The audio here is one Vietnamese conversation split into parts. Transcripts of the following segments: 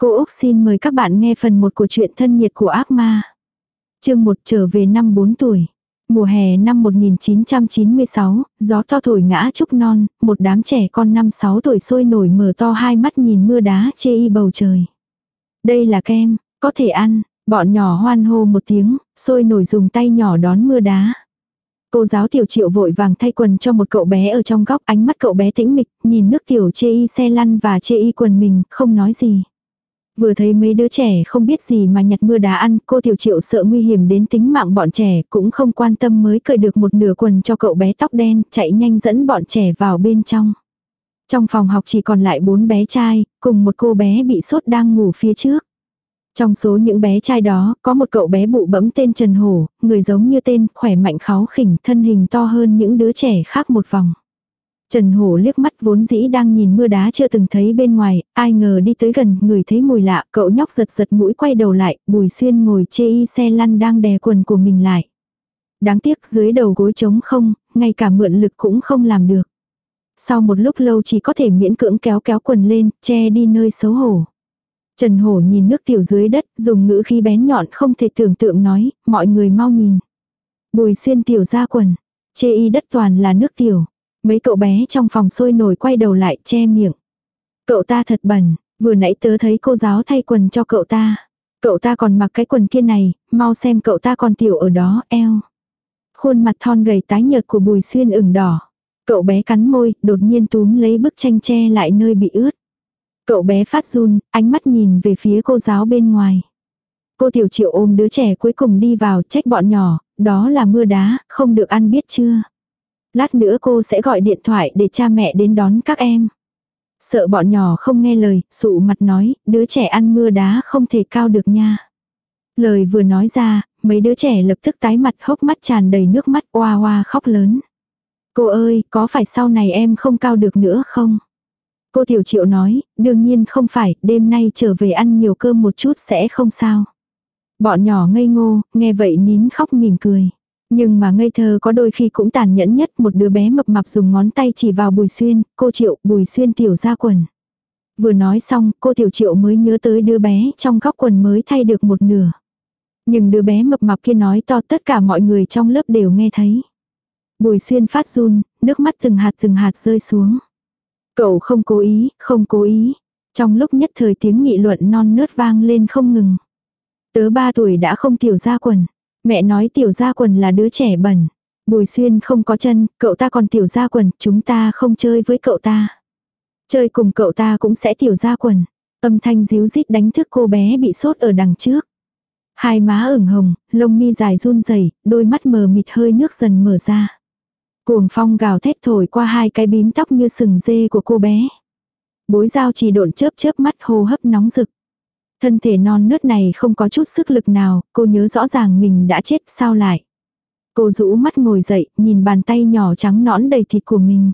Cô Úc xin mời các bạn nghe phần 1 của truyện thân nhiệt của ác ma. chương 1 trở về năm 4 tuổi. Mùa hè năm 1996, gió to thổi ngã trúc non, một đám trẻ con 5-6 tuổi sôi nổi mở to hai mắt nhìn mưa đá chê y bầu trời. Đây là kem, có thể ăn, bọn nhỏ hoan hô một tiếng, sôi nổi dùng tay nhỏ đón mưa đá. Cô giáo tiểu triệu vội vàng thay quần cho một cậu bé ở trong góc ánh mắt cậu bé tĩnh mịch, nhìn nước tiểu chê y xe lăn và chê y quần mình, không nói gì. Vừa thấy mấy đứa trẻ không biết gì mà nhặt mưa đá ăn, cô tiểu triệu sợ nguy hiểm đến tính mạng bọn trẻ, cũng không quan tâm mới cởi được một nửa quần cho cậu bé tóc đen, chạy nhanh dẫn bọn trẻ vào bên trong. Trong phòng học chỉ còn lại bốn bé trai, cùng một cô bé bị sốt đang ngủ phía trước. Trong số những bé trai đó, có một cậu bé bụ bẫm tên Trần Hổ, người giống như tên, khỏe mạnh kháo khỉnh, thân hình to hơn những đứa trẻ khác một vòng. Trần Hổ liếc mắt vốn dĩ đang nhìn mưa đá chưa từng thấy bên ngoài, ai ngờ đi tới gần, người thấy mùi lạ, cậu nhóc giật giật mũi quay đầu lại, Bùi Xuyên ngồi chê y xe lăn đang đè quần của mình lại. Đáng tiếc dưới đầu gối trống không, ngay cả mượn lực cũng không làm được. Sau một lúc lâu chỉ có thể miễn cưỡng kéo kéo quần lên, che đi nơi xấu hổ. Trần Hổ nhìn nước tiểu dưới đất, dùng ngữ khí bén nhọn không thể tưởng tượng nói, mọi người mau nhìn. Bùi xuyên tiểu ra quần, chê y đất toàn là nước tiểu. Mấy cậu bé trong phòng sôi nổi quay đầu lại che miệng. Cậu ta thật bẩn, vừa nãy tớ thấy cô giáo thay quần cho cậu ta. Cậu ta còn mặc cái quần kia này, mau xem cậu ta còn tiểu ở đó, eo. Khuôn mặt thon gầy tái nhợt của Bùi Xuyên ửng đỏ. Cậu bé cắn môi, đột nhiên túm lấy bức tranh che lại nơi bị ướt. Cậu bé phát run, ánh mắt nhìn về phía cô giáo bên ngoài. Cô tiểu triệu ôm đứa trẻ cuối cùng đi vào trách bọn nhỏ, đó là mưa đá, không được ăn biết chưa. Lát nữa cô sẽ gọi điện thoại để cha mẹ đến đón các em. Sợ bọn nhỏ không nghe lời, sụ mặt nói, đứa trẻ ăn mưa đá không thể cao được nha. Lời vừa nói ra, mấy đứa trẻ lập tức tái mặt hốc mắt tràn đầy nước mắt oa oa khóc lớn. Cô ơi, có phải sau này em không cao được nữa không? Cô Tiểu Triệu nói, đương nhiên không phải, đêm nay trở về ăn nhiều cơm một chút sẽ không sao. Bọn nhỏ ngây ngô, nghe vậy nín khóc mỉm cười. Nhưng mà ngây thơ có đôi khi cũng tàn nhẫn nhất một đứa bé mập mạp dùng ngón tay chỉ vào bùi xuyên, cô Triệu, bùi xuyên tiểu ra quần. Vừa nói xong, cô Tiểu Triệu mới nhớ tới đứa bé trong góc quần mới thay được một nửa. Nhưng đứa bé mập mạp kia nói to tất cả mọi người trong lớp đều nghe thấy. Bùi xuyên phát run, nước mắt từng hạt từng hạt rơi xuống. Cậu không cố ý, không cố ý. Trong lúc nhất thời tiếng nghị luận non nớt vang lên không ngừng. Tớ ba tuổi đã không tiểu ra quần. Mẹ nói tiểu gia quần là đứa trẻ bẩn. Bùi xuyên không có chân, cậu ta còn tiểu gia quần, chúng ta không chơi với cậu ta. Chơi cùng cậu ta cũng sẽ tiểu gia quần. Âm thanh díu dít đánh thức cô bé bị sốt ở đằng trước. Hai má ửng hồng, lông mi dài run rẩy, đôi mắt mờ mịt hơi nước dần mở ra. Cuồng phong gào thét thổi qua hai cái bím tóc như sừng dê của cô bé. Bối dao chỉ độn chớp chớp mắt hô hấp nóng rực. Thân thể non nớt này không có chút sức lực nào, cô nhớ rõ ràng mình đã chết sao lại. Cô rũ mắt ngồi dậy, nhìn bàn tay nhỏ trắng nõn đầy thịt của mình.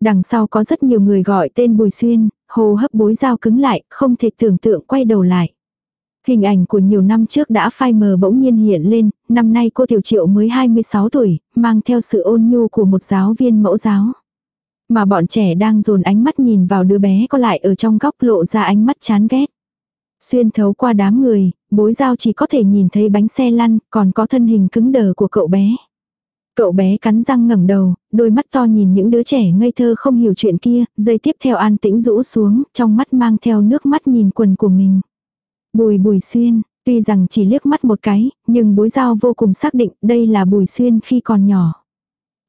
Đằng sau có rất nhiều người gọi tên Bùi Xuyên, hồ hấp bối dao cứng lại, không thể tưởng tượng quay đầu lại. Hình ảnh của nhiều năm trước đã phai mờ bỗng nhiên hiện lên, năm nay cô Tiểu Triệu mới 26 tuổi, mang theo sự ôn nhu của một giáo viên mẫu giáo. Mà bọn trẻ đang dồn ánh mắt nhìn vào đứa bé có lại ở trong góc lộ ra ánh mắt chán ghét. Xuyên thấu qua đám người, bối giao chỉ có thể nhìn thấy bánh xe lăn, còn có thân hình cứng đờ của cậu bé. Cậu bé cắn răng ngẩng đầu, đôi mắt to nhìn những đứa trẻ ngây thơ không hiểu chuyện kia, dây tiếp theo an tĩnh rũ xuống, trong mắt mang theo nước mắt nhìn quần của mình. Bùi bùi xuyên, tuy rằng chỉ liếc mắt một cái, nhưng bối giao vô cùng xác định đây là bùi xuyên khi còn nhỏ.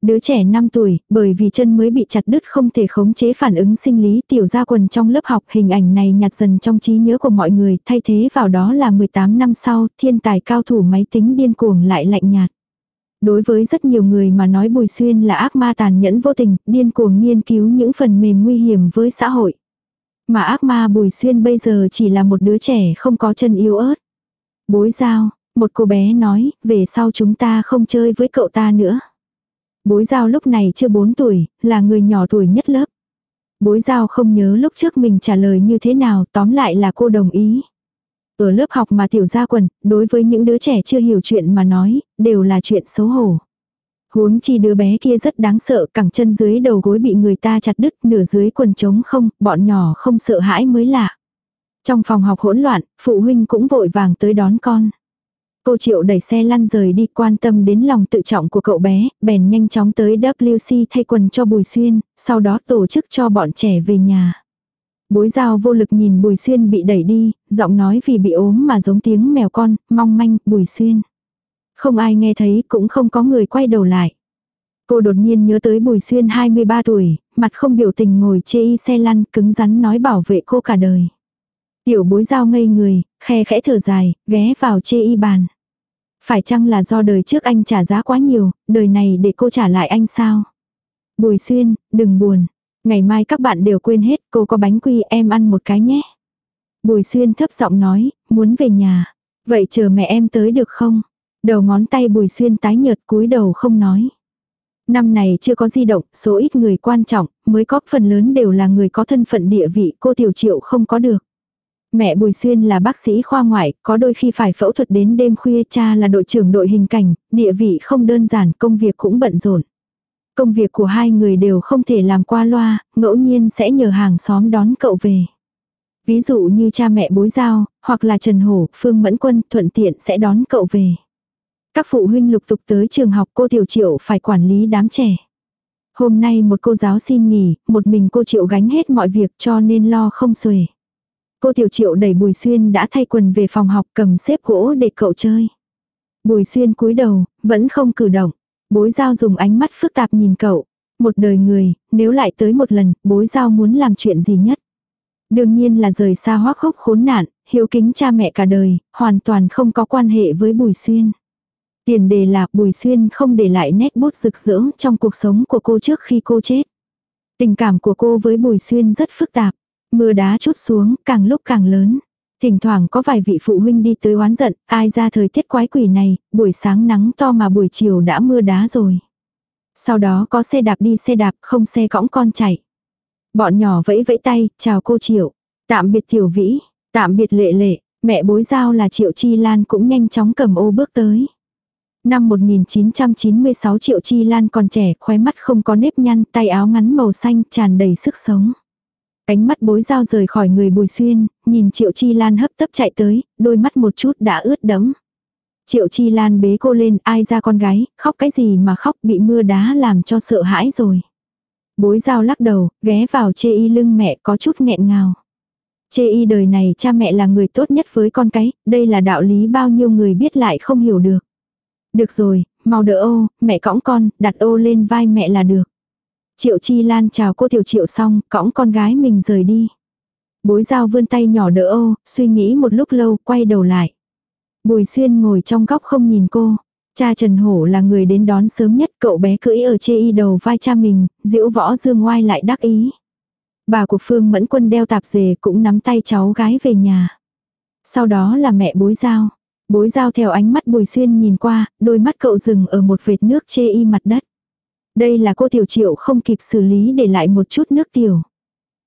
Đứa trẻ 5 tuổi, bởi vì chân mới bị chặt đứt không thể khống chế phản ứng sinh lý tiểu gia quần trong lớp học hình ảnh này nhạt dần trong trí nhớ của mọi người, thay thế vào đó là 18 năm sau, thiên tài cao thủ máy tính điên cuồng lại lạnh nhạt. Đối với rất nhiều người mà nói Bùi Xuyên là ác ma tàn nhẫn vô tình, điên cuồng nghiên cứu những phần mềm nguy hiểm với xã hội. Mà ác ma Bùi Xuyên bây giờ chỉ là một đứa trẻ không có chân yếu ớt. Bối giao, một cô bé nói, về sau chúng ta không chơi với cậu ta nữa. Bối giao lúc này chưa 4 tuổi, là người nhỏ tuổi nhất lớp. Bối giao không nhớ lúc trước mình trả lời như thế nào, tóm lại là cô đồng ý. Ở lớp học mà tiểu gia quần, đối với những đứa trẻ chưa hiểu chuyện mà nói, đều là chuyện xấu hổ. Huống chi đứa bé kia rất đáng sợ, cẳng chân dưới đầu gối bị người ta chặt đứt, nửa dưới quần trống không, bọn nhỏ không sợ hãi mới lạ. Trong phòng học hỗn loạn, phụ huynh cũng vội vàng tới đón con. Cô Triệu đẩy xe lăn rời đi quan tâm đến lòng tự trọng của cậu bé, bèn nhanh chóng tới WC thay quần cho Bùi Xuyên, sau đó tổ chức cho bọn trẻ về nhà. Bối giao vô lực nhìn Bùi Xuyên bị đẩy đi, giọng nói vì bị ốm mà giống tiếng mèo con, mong manh, Bùi Xuyên. Không ai nghe thấy cũng không có người quay đầu lại. Cô đột nhiên nhớ tới Bùi Xuyên 23 tuổi, mặt không biểu tình ngồi chê y xe lăn cứng rắn nói bảo vệ cô cả đời. Tiểu bối giao ngây người, khe khẽ thở dài, ghé vào chê y bàn. Phải chăng là do đời trước anh trả giá quá nhiều, đời này để cô trả lại anh sao? Bùi Xuyên, đừng buồn. Ngày mai các bạn đều quên hết, cô có bánh quy em ăn một cái nhé. Bùi Xuyên thấp giọng nói, muốn về nhà. Vậy chờ mẹ em tới được không? Đầu ngón tay Bùi Xuyên tái nhợt cúi đầu không nói. Năm này chưa có di động, số ít người quan trọng, mới có phần lớn đều là người có thân phận địa vị cô Tiểu Triệu không có được. Mẹ Bùi Xuyên là bác sĩ khoa ngoại, có đôi khi phải phẫu thuật đến đêm khuya cha là đội trưởng đội hình cảnh, địa vị không đơn giản, công việc cũng bận rộn. Công việc của hai người đều không thể làm qua loa, ngẫu nhiên sẽ nhờ hàng xóm đón cậu về. Ví dụ như cha mẹ bối giao, hoặc là Trần Hổ, Phương Mẫn Quân thuận tiện sẽ đón cậu về. Các phụ huynh lục tục tới trường học cô Tiểu Triệu phải quản lý đám trẻ. Hôm nay một cô giáo xin nghỉ, một mình cô Triệu gánh hết mọi việc cho nên lo không xuể. Cô Tiểu Triệu đẩy Bùi Xuyên đã thay quần về phòng học cầm xếp gỗ để cậu chơi. Bùi Xuyên cúi đầu, vẫn không cử động. Bối giao dùng ánh mắt phức tạp nhìn cậu. Một đời người, nếu lại tới một lần, bối giao muốn làm chuyện gì nhất. Đương nhiên là rời xa hoác hốc khốn nạn, hiếu kính cha mẹ cả đời, hoàn toàn không có quan hệ với Bùi Xuyên. Tiền đề là Bùi Xuyên không để lại nét bút rực rỡ trong cuộc sống của cô trước khi cô chết. Tình cảm của cô với Bùi Xuyên rất phức tạp. Mưa đá chút xuống, càng lúc càng lớn. Thỉnh thoảng có vài vị phụ huynh đi tới oán giận, ai ra thời tiết quái quỷ này, buổi sáng nắng to mà buổi chiều đã mưa đá rồi. Sau đó có xe đạp đi xe đạp, không xe cõng con chạy. Bọn nhỏ vẫy vẫy tay, chào cô Triệu. Tạm biệt Tiểu Vĩ, tạm biệt Lệ Lệ, mẹ bối giao là Triệu Chi Lan cũng nhanh chóng cầm ô bước tới. Năm 1996 Triệu Chi Lan còn trẻ, khóe mắt không có nếp nhăn, tay áo ngắn màu xanh tràn đầy sức sống. Cánh mắt bối dao rời khỏi người bùi xuyên, nhìn Triệu Chi Lan hấp tấp chạy tới, đôi mắt một chút đã ướt đẫm. Triệu Chi Lan bế cô lên, ai ra con gái, khóc cái gì mà khóc bị mưa đá làm cho sợ hãi rồi. Bối dao lắc đầu, ghé vào chê y lưng mẹ có chút nghẹn ngào. Chê y đời này cha mẹ là người tốt nhất với con cái, đây là đạo lý bao nhiêu người biết lại không hiểu được. Được rồi, mau đỡ ô, mẹ cõng con, đặt ô lên vai mẹ là được. Triệu Chi Lan chào cô Tiểu Triệu xong, cõng con gái mình rời đi. Bối dao vươn tay nhỏ đỡ ô, suy nghĩ một lúc lâu, quay đầu lại. Bùi Xuyên ngồi trong góc không nhìn cô. Cha Trần Hổ là người đến đón sớm nhất, cậu bé cưỡi ở chê y đầu vai cha mình, diễu võ dương ngoai lại đắc ý. Bà của Phương Mẫn Quân đeo tạp dề cũng nắm tay cháu gái về nhà. Sau đó là mẹ bối giao. Bối giao theo ánh mắt Bùi Xuyên nhìn qua, đôi mắt cậu dừng ở một vệt nước chê y mặt đất. Đây là cô tiểu triệu không kịp xử lý để lại một chút nước tiểu.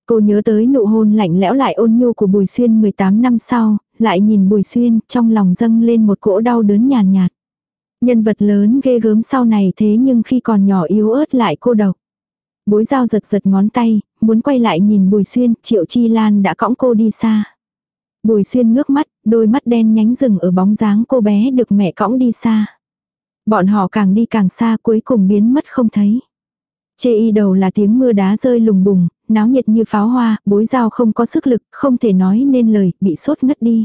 Cô nhớ tới nụ hôn lạnh lẽo lại ôn nhu của Bùi Xuyên 18 năm sau, lại nhìn Bùi Xuyên trong lòng dâng lên một cỗ đau đớn nhàn nhạt, Nhân vật lớn ghê gớm sau này thế nhưng khi còn nhỏ yếu ớt lại cô độc. Bối dao giật giật ngón tay, muốn quay lại nhìn Bùi Xuyên, Triệu Chi Lan đã cõng cô đi xa. Bùi Xuyên ngước mắt, đôi mắt đen nhánh rừng ở bóng dáng cô bé được mẹ cõng đi xa. Bọn họ càng đi càng xa cuối cùng biến mất không thấy. Chê y đầu là tiếng mưa đá rơi lùng bùng, náo nhiệt như pháo hoa, bối dao không có sức lực, không thể nói nên lời, bị sốt ngất đi.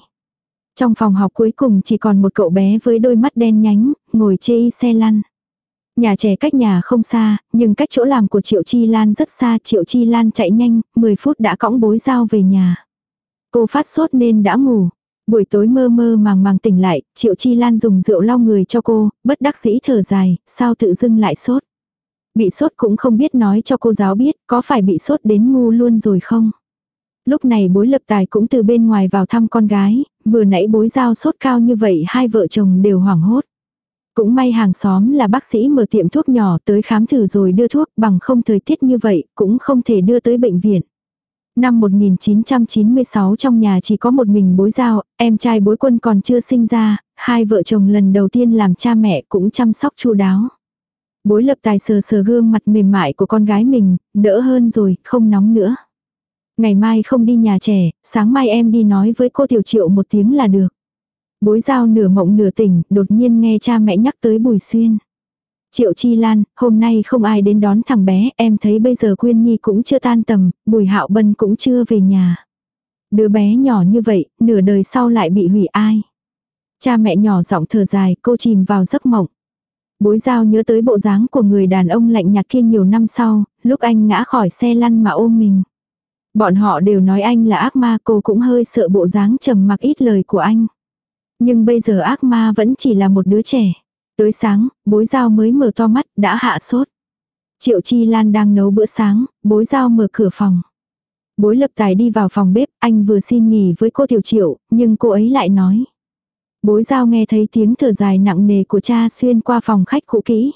Trong phòng học cuối cùng chỉ còn một cậu bé với đôi mắt đen nhánh, ngồi chê y xe lăn. Nhà trẻ cách nhà không xa, nhưng cách chỗ làm của Triệu Chi Lan rất xa. Triệu Chi Lan chạy nhanh, 10 phút đã cõng bối dao về nhà. Cô phát sốt nên đã ngủ, Buổi tối mơ mơ màng màng tỉnh lại, Triệu Chi Lan dùng rượu lau người cho cô, bất đắc dĩ thở dài, sao tự dưng lại sốt. Bị sốt cũng không biết nói cho cô giáo biết, có phải bị sốt đến ngu luôn rồi không. Lúc này bối lập tài cũng từ bên ngoài vào thăm con gái, vừa nãy bối giao sốt cao như vậy hai vợ chồng đều hoảng hốt. Cũng may hàng xóm là bác sĩ mở tiệm thuốc nhỏ tới khám thử rồi đưa thuốc bằng không thời tiết như vậy cũng không thể đưa tới bệnh viện. Năm 1996 trong nhà chỉ có một mình bối giao, em trai bối quân còn chưa sinh ra, hai vợ chồng lần đầu tiên làm cha mẹ cũng chăm sóc chu đáo. Bối lập tài sờ sờ gương mặt mềm mại của con gái mình, đỡ hơn rồi, không nóng nữa. Ngày mai không đi nhà trẻ, sáng mai em đi nói với cô Tiểu Triệu một tiếng là được. Bối giao nửa mộng nửa tỉnh, đột nhiên nghe cha mẹ nhắc tới Bùi Xuyên. Triệu Chi Lan, hôm nay không ai đến đón thằng bé, em thấy bây giờ Quyên Nhi cũng chưa tan tầm, Bùi Hạo Bân cũng chưa về nhà. Đứa bé nhỏ như vậy, nửa đời sau lại bị hủy ai. Cha mẹ nhỏ giọng thở dài, cô chìm vào giấc mộng. Bối giao nhớ tới bộ dáng của người đàn ông lạnh nhạt kia nhiều năm sau, lúc anh ngã khỏi xe lăn mà ôm mình. Bọn họ đều nói anh là ác ma cô cũng hơi sợ bộ dáng trầm mặc ít lời của anh. Nhưng bây giờ ác ma vẫn chỉ là một đứa trẻ. Tới sáng, bối giao mới mở to mắt, đã hạ sốt. Triệu Chi Lan đang nấu bữa sáng, bối giao mở cửa phòng. Bối lập tài đi vào phòng bếp, anh vừa xin nghỉ với cô Tiểu Triệu, nhưng cô ấy lại nói. Bối giao nghe thấy tiếng thở dài nặng nề của cha xuyên qua phòng khách cũ kỹ.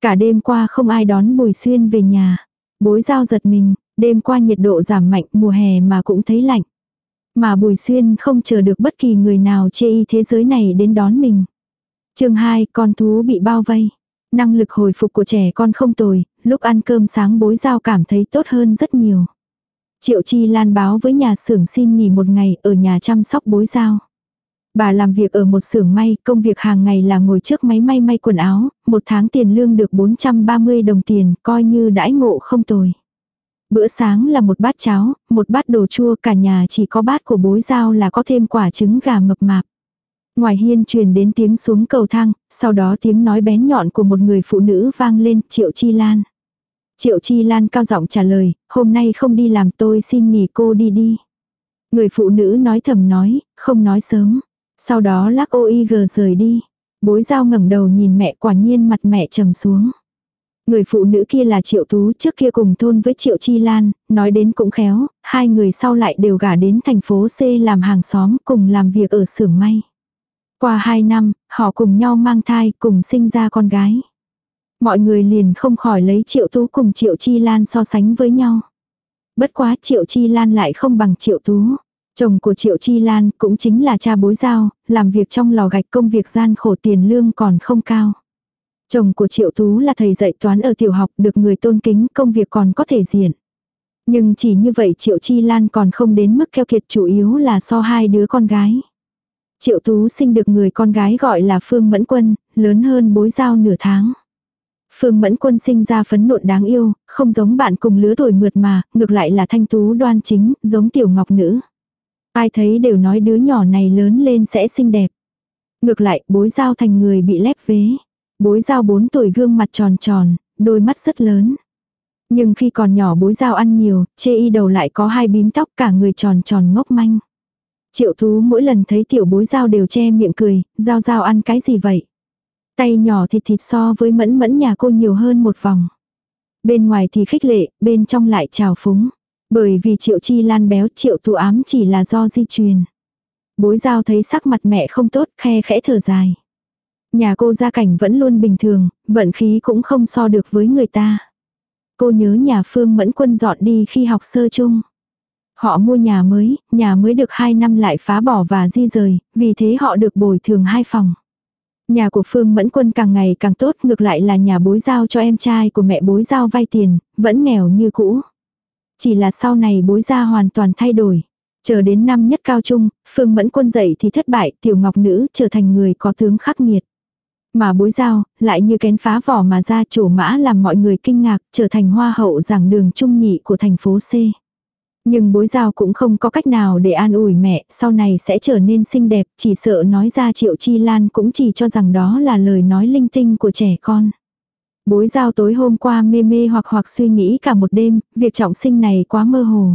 Cả đêm qua không ai đón Bùi Xuyên về nhà. Bối giao giật mình, đêm qua nhiệt độ giảm mạnh mùa hè mà cũng thấy lạnh. Mà Bùi Xuyên không chờ được bất kỳ người nào chê y thế giới này đến đón mình chương 2, con thú bị bao vây. Năng lực hồi phục của trẻ con không tồi, lúc ăn cơm sáng bối giao cảm thấy tốt hơn rất nhiều. Triệu Chi Lan báo với nhà xưởng xin nghỉ một ngày ở nhà chăm sóc bối giao. Bà làm việc ở một xưởng may, công việc hàng ngày là ngồi trước máy may may quần áo, một tháng tiền lương được 430 đồng tiền, coi như đãi ngộ không tồi. Bữa sáng là một bát cháo, một bát đồ chua, cả nhà chỉ có bát của bối giao là có thêm quả trứng gà mập mạp. Ngoài hiên truyền đến tiếng xuống cầu thang, sau đó tiếng nói bén nhọn của một người phụ nữ vang lên, Triệu Chi Lan. Triệu Chi Lan cao giọng trả lời, hôm nay không đi làm tôi xin nghỉ cô đi đi. Người phụ nữ nói thầm nói, không nói sớm. Sau đó lắc ô y gờ rời đi. Bối giao ngẩng đầu nhìn mẹ quả nhiên mặt mẹ trầm xuống. Người phụ nữ kia là Triệu Tú trước kia cùng thôn với Triệu Chi Lan, nói đến cũng khéo, hai người sau lại đều gả đến thành phố C làm hàng xóm cùng làm việc ở xưởng may. Qua hai năm, họ cùng nhau mang thai cùng sinh ra con gái. Mọi người liền không khỏi lấy Triệu Tú cùng Triệu Chi Lan so sánh với nhau. Bất quá Triệu Chi Lan lại không bằng Triệu Tú. Chồng của Triệu Chi Lan cũng chính là cha bối giao, làm việc trong lò gạch công việc gian khổ tiền lương còn không cao. Chồng của Triệu Tú là thầy dạy toán ở tiểu học được người tôn kính công việc còn có thể diện. Nhưng chỉ như vậy Triệu Chi Lan còn không đến mức keo kiệt chủ yếu là so hai đứa con gái. Triệu Tú sinh được người con gái gọi là Phương Mẫn Quân, lớn hơn bối giao nửa tháng. Phương Mẫn Quân sinh ra phấn nộn đáng yêu, không giống bạn cùng lứa tuổi mượt mà, ngược lại là thanh tú đoan chính, giống tiểu ngọc nữ. Ai thấy đều nói đứa nhỏ này lớn lên sẽ xinh đẹp. Ngược lại, bối giao thành người bị lép vế. Bối giao 4 tuổi gương mặt tròn tròn, đôi mắt rất lớn. Nhưng khi còn nhỏ bối giao ăn nhiều, chê y đầu lại có hai bím tóc cả người tròn tròn ngốc manh. Triệu thú mỗi lần thấy tiểu bối giao đều che miệng cười, giao giao ăn cái gì vậy? Tay nhỏ thịt thịt so với mẫn mẫn nhà cô nhiều hơn một vòng. Bên ngoài thì khích lệ, bên trong lại trào phúng. Bởi vì triệu chi lan béo triệu thú ám chỉ là do di truyền. Bối giao thấy sắc mặt mẹ không tốt, khe khẽ thở dài. Nhà cô gia cảnh vẫn luôn bình thường, vận khí cũng không so được với người ta. Cô nhớ nhà Phương Mẫn Quân dọn đi khi học sơ chung. Họ mua nhà mới, nhà mới được 2 năm lại phá bỏ và di rời, vì thế họ được bồi thường hai phòng. Nhà của Phương Mẫn Quân càng ngày càng tốt, ngược lại là nhà bối giao cho em trai của mẹ bối giao vay tiền, vẫn nghèo như cũ. Chỉ là sau này bối gia hoàn toàn thay đổi. Chờ đến năm nhất cao trung, Phương Mẫn Quân dậy thì thất bại, tiểu ngọc nữ trở thành người có tướng khắc nghiệt. Mà bối giao, lại như kén phá vỏ mà ra chủ mã làm mọi người kinh ngạc, trở thành hoa hậu giảng đường trung nhị của thành phố C. Nhưng bối giao cũng không có cách nào để an ủi mẹ, sau này sẽ trở nên xinh đẹp, chỉ sợ nói ra triệu chi lan cũng chỉ cho rằng đó là lời nói linh tinh của trẻ con. Bối giao tối hôm qua mê mê hoặc hoặc suy nghĩ cả một đêm, việc trọng sinh này quá mơ hồ.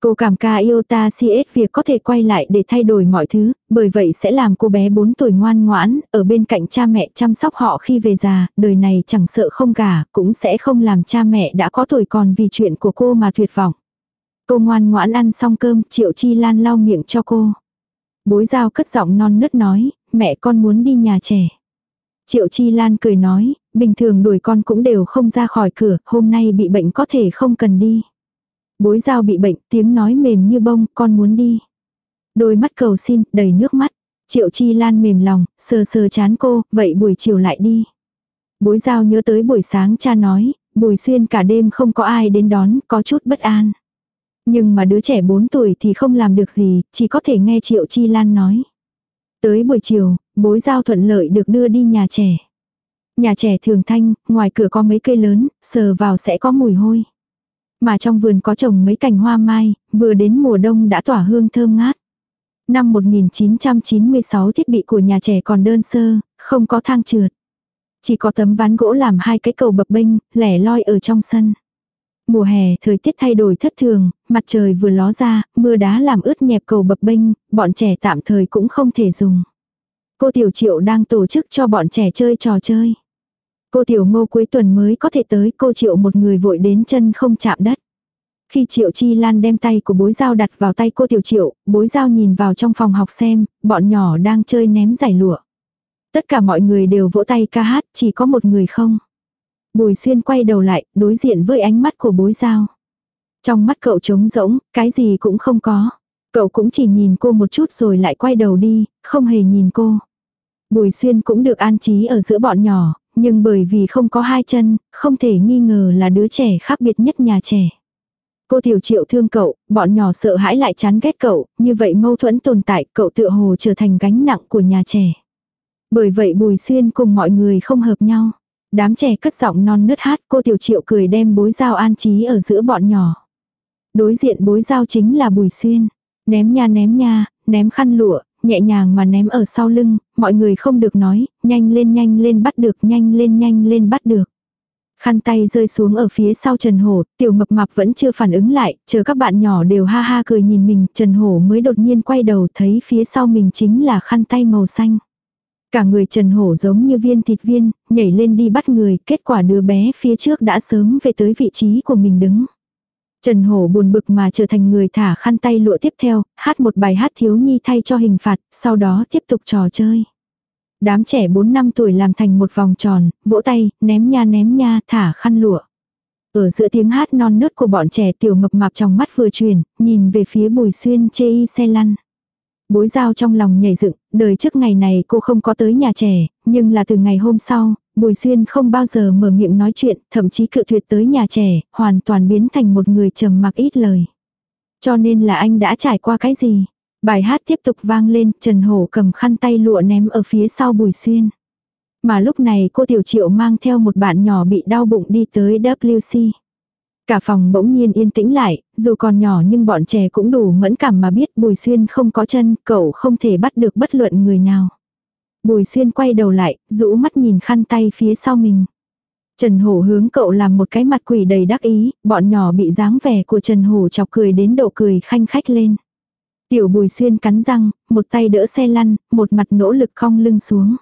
Cô cảm ca yêu ta CS việc có thể quay lại để thay đổi mọi thứ, bởi vậy sẽ làm cô bé 4 tuổi ngoan ngoãn, ở bên cạnh cha mẹ chăm sóc họ khi về già, đời này chẳng sợ không cả, cũng sẽ không làm cha mẹ đã có tuổi còn vì chuyện của cô mà tuyệt vọng. Cô ngoan ngoãn ăn xong cơm, Triệu Chi Lan lau miệng cho cô. Bối giao cất giọng non nứt nói, mẹ con muốn đi nhà trẻ. Triệu Chi Lan cười nói, bình thường đuổi con cũng đều không ra khỏi cửa, hôm nay bị bệnh có thể không cần đi. Bối giao bị bệnh, tiếng nói mềm như bông, con muốn đi. Đôi mắt cầu xin, đầy nước mắt. Triệu Chi Lan mềm lòng, sờ sờ chán cô, vậy buổi chiều lại đi. Bối giao nhớ tới buổi sáng cha nói, Bùi xuyên cả đêm không có ai đến đón, có chút bất an. Nhưng mà đứa trẻ 4 tuổi thì không làm được gì, chỉ có thể nghe Triệu Chi Lan nói. Tới buổi chiều, bối giao thuận lợi được đưa đi nhà trẻ. Nhà trẻ thường thanh, ngoài cửa có mấy cây lớn, sờ vào sẽ có mùi hôi. Mà trong vườn có trồng mấy cành hoa mai, vừa đến mùa đông đã tỏa hương thơm ngát. Năm 1996 thiết bị của nhà trẻ còn đơn sơ, không có thang trượt. Chỉ có tấm ván gỗ làm hai cái cầu bập bênh, lẻ loi ở trong sân. Mùa hè, thời tiết thay đổi thất thường, mặt trời vừa ló ra, mưa đá làm ướt nhẹp cầu bập bênh, bọn trẻ tạm thời cũng không thể dùng. Cô Tiểu Triệu đang tổ chức cho bọn trẻ chơi trò chơi. Cô Tiểu Ngô cuối tuần mới có thể tới, cô Triệu một người vội đến chân không chạm đất. Khi Triệu Chi Lan đem tay của bối giao đặt vào tay cô Tiểu Triệu, bối giao nhìn vào trong phòng học xem, bọn nhỏ đang chơi ném giải lụa. Tất cả mọi người đều vỗ tay ca hát, chỉ có một người không. Bùi xuyên quay đầu lại, đối diện với ánh mắt của bối giao. Trong mắt cậu trống rỗng, cái gì cũng không có. Cậu cũng chỉ nhìn cô một chút rồi lại quay đầu đi, không hề nhìn cô. Bùi xuyên cũng được an trí ở giữa bọn nhỏ, nhưng bởi vì không có hai chân, không thể nghi ngờ là đứa trẻ khác biệt nhất nhà trẻ. Cô tiểu triệu thương cậu, bọn nhỏ sợ hãi lại chán ghét cậu, như vậy mâu thuẫn tồn tại, cậu tựa hồ trở thành gánh nặng của nhà trẻ. Bởi vậy Bùi Xuyên cùng mọi người không hợp nhau. Đám trẻ cất giọng non nứt hát, cô tiểu triệu cười đem bối dao an trí ở giữa bọn nhỏ. Đối diện bối dao chính là Bùi Xuyên. Ném nha ném nha, ném khăn lụa, nhẹ nhàng mà ném ở sau lưng, mọi người không được nói, nhanh lên nhanh lên bắt được, nhanh lên nhanh lên bắt được. Khăn tay rơi xuống ở phía sau Trần Hổ, tiểu mập mạp vẫn chưa phản ứng lại, chờ các bạn nhỏ đều ha ha cười nhìn mình, Trần Hổ mới đột nhiên quay đầu thấy phía sau mình chính là khăn tay màu xanh. Cả người Trần Hổ giống như viên thịt viên, nhảy lên đi bắt người, kết quả đứa bé phía trước đã sớm về tới vị trí của mình đứng. Trần Hổ buồn bực mà trở thành người thả khăn tay lụa tiếp theo, hát một bài hát thiếu nhi thay cho hình phạt, sau đó tiếp tục trò chơi. Đám trẻ 4 năm tuổi làm thành một vòng tròn, vỗ tay, ném nha ném nha, thả khăn lụa. Ở giữa tiếng hát non nớt của bọn trẻ tiểu mập mạp trong mắt vừa truyền, nhìn về phía bùi xuyên chê y xe lăn. Bối giao trong lòng nhảy dựng, đời trước ngày này cô không có tới nhà trẻ, nhưng là từ ngày hôm sau, Bùi Xuyên không bao giờ mở miệng nói chuyện, thậm chí cự tuyệt tới nhà trẻ, hoàn toàn biến thành một người trầm mặc ít lời. Cho nên là anh đã trải qua cái gì? Bài hát tiếp tục vang lên, Trần Hổ cầm khăn tay lụa ném ở phía sau Bùi Xuyên. Mà lúc này cô Tiểu Triệu mang theo một bạn nhỏ bị đau bụng đi tới WC. Cả phòng bỗng nhiên yên tĩnh lại, dù còn nhỏ nhưng bọn trẻ cũng đủ mẫn cảm mà biết Bùi Xuyên không có chân, cậu không thể bắt được bất luận người nào. Bùi Xuyên quay đầu lại, rũ mắt nhìn khăn tay phía sau mình. Trần Hổ hướng cậu làm một cái mặt quỷ đầy đắc ý, bọn nhỏ bị dáng vẻ của Trần Hổ chọc cười đến độ cười khanh khách lên. Tiểu Bùi Xuyên cắn răng, một tay đỡ xe lăn, một mặt nỗ lực cong lưng xuống.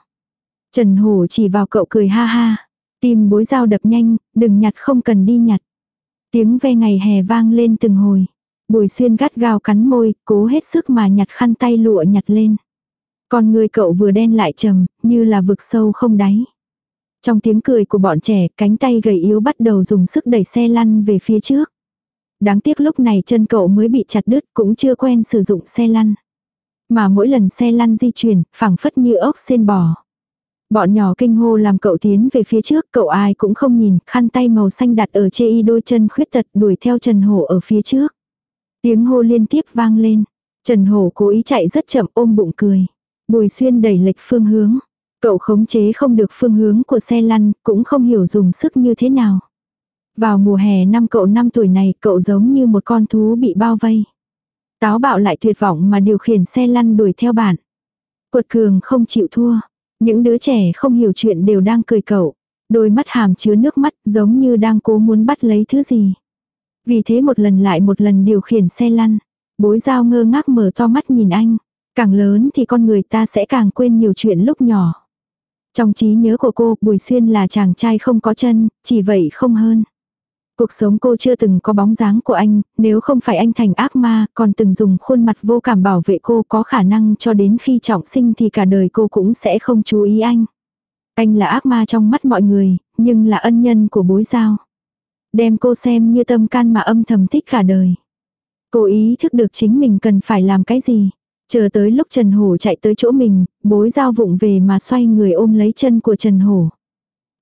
Trần Hổ chỉ vào cậu cười ha ha. Tim bối dao đập nhanh, đừng nhặt không cần đi nhặt. Tiếng ve ngày hè vang lên từng hồi. Bùi xuyên gắt gao cắn môi, cố hết sức mà nhặt khăn tay lụa nhặt lên. Còn người cậu vừa đen lại trầm, như là vực sâu không đáy. Trong tiếng cười của bọn trẻ, cánh tay gầy yếu bắt đầu dùng sức đẩy xe lăn về phía trước. Đáng tiếc lúc này chân cậu mới bị chặt đứt, cũng chưa quen sử dụng xe lăn. Mà mỗi lần xe lăn di chuyển, phẳng phất như ốc sen bò. Bọn nhỏ kinh hô làm cậu tiến về phía trước, cậu ai cũng không nhìn, khăn tay màu xanh đặt ở chê y đôi chân khuyết tật đuổi theo Trần Hổ ở phía trước. Tiếng hô liên tiếp vang lên. Trần Hổ cố ý chạy rất chậm ôm bụng cười. Bùi xuyên đẩy lệch phương hướng. Cậu khống chế không được phương hướng của xe lăn, cũng không hiểu dùng sức như thế nào. Vào mùa hè năm cậu năm tuổi này, cậu giống như một con thú bị bao vây. Táo bạo lại tuyệt vọng mà điều khiển xe lăn đuổi theo bạn. Quật cường không chịu thua. Những đứa trẻ không hiểu chuyện đều đang cười cậu. Đôi mắt hàm chứa nước mắt giống như đang cố muốn bắt lấy thứ gì. Vì thế một lần lại một lần điều khiển xe lăn. Bối giao ngơ ngác mở to mắt nhìn anh. Càng lớn thì con người ta sẽ càng quên nhiều chuyện lúc nhỏ. Trong trí nhớ của cô, Bùi Xuyên là chàng trai không có chân, chỉ vậy không hơn. Cuộc sống cô chưa từng có bóng dáng của anh, nếu không phải anh thành ác ma, còn từng dùng khuôn mặt vô cảm bảo vệ cô có khả năng cho đến khi trọng sinh thì cả đời cô cũng sẽ không chú ý anh. Anh là ác ma trong mắt mọi người, nhưng là ân nhân của bối giao. Đem cô xem như tâm can mà âm thầm thích cả đời. Cô ý thức được chính mình cần phải làm cái gì. Chờ tới lúc Trần Hổ chạy tới chỗ mình, bối giao vụng về mà xoay người ôm lấy chân của Trần Hổ.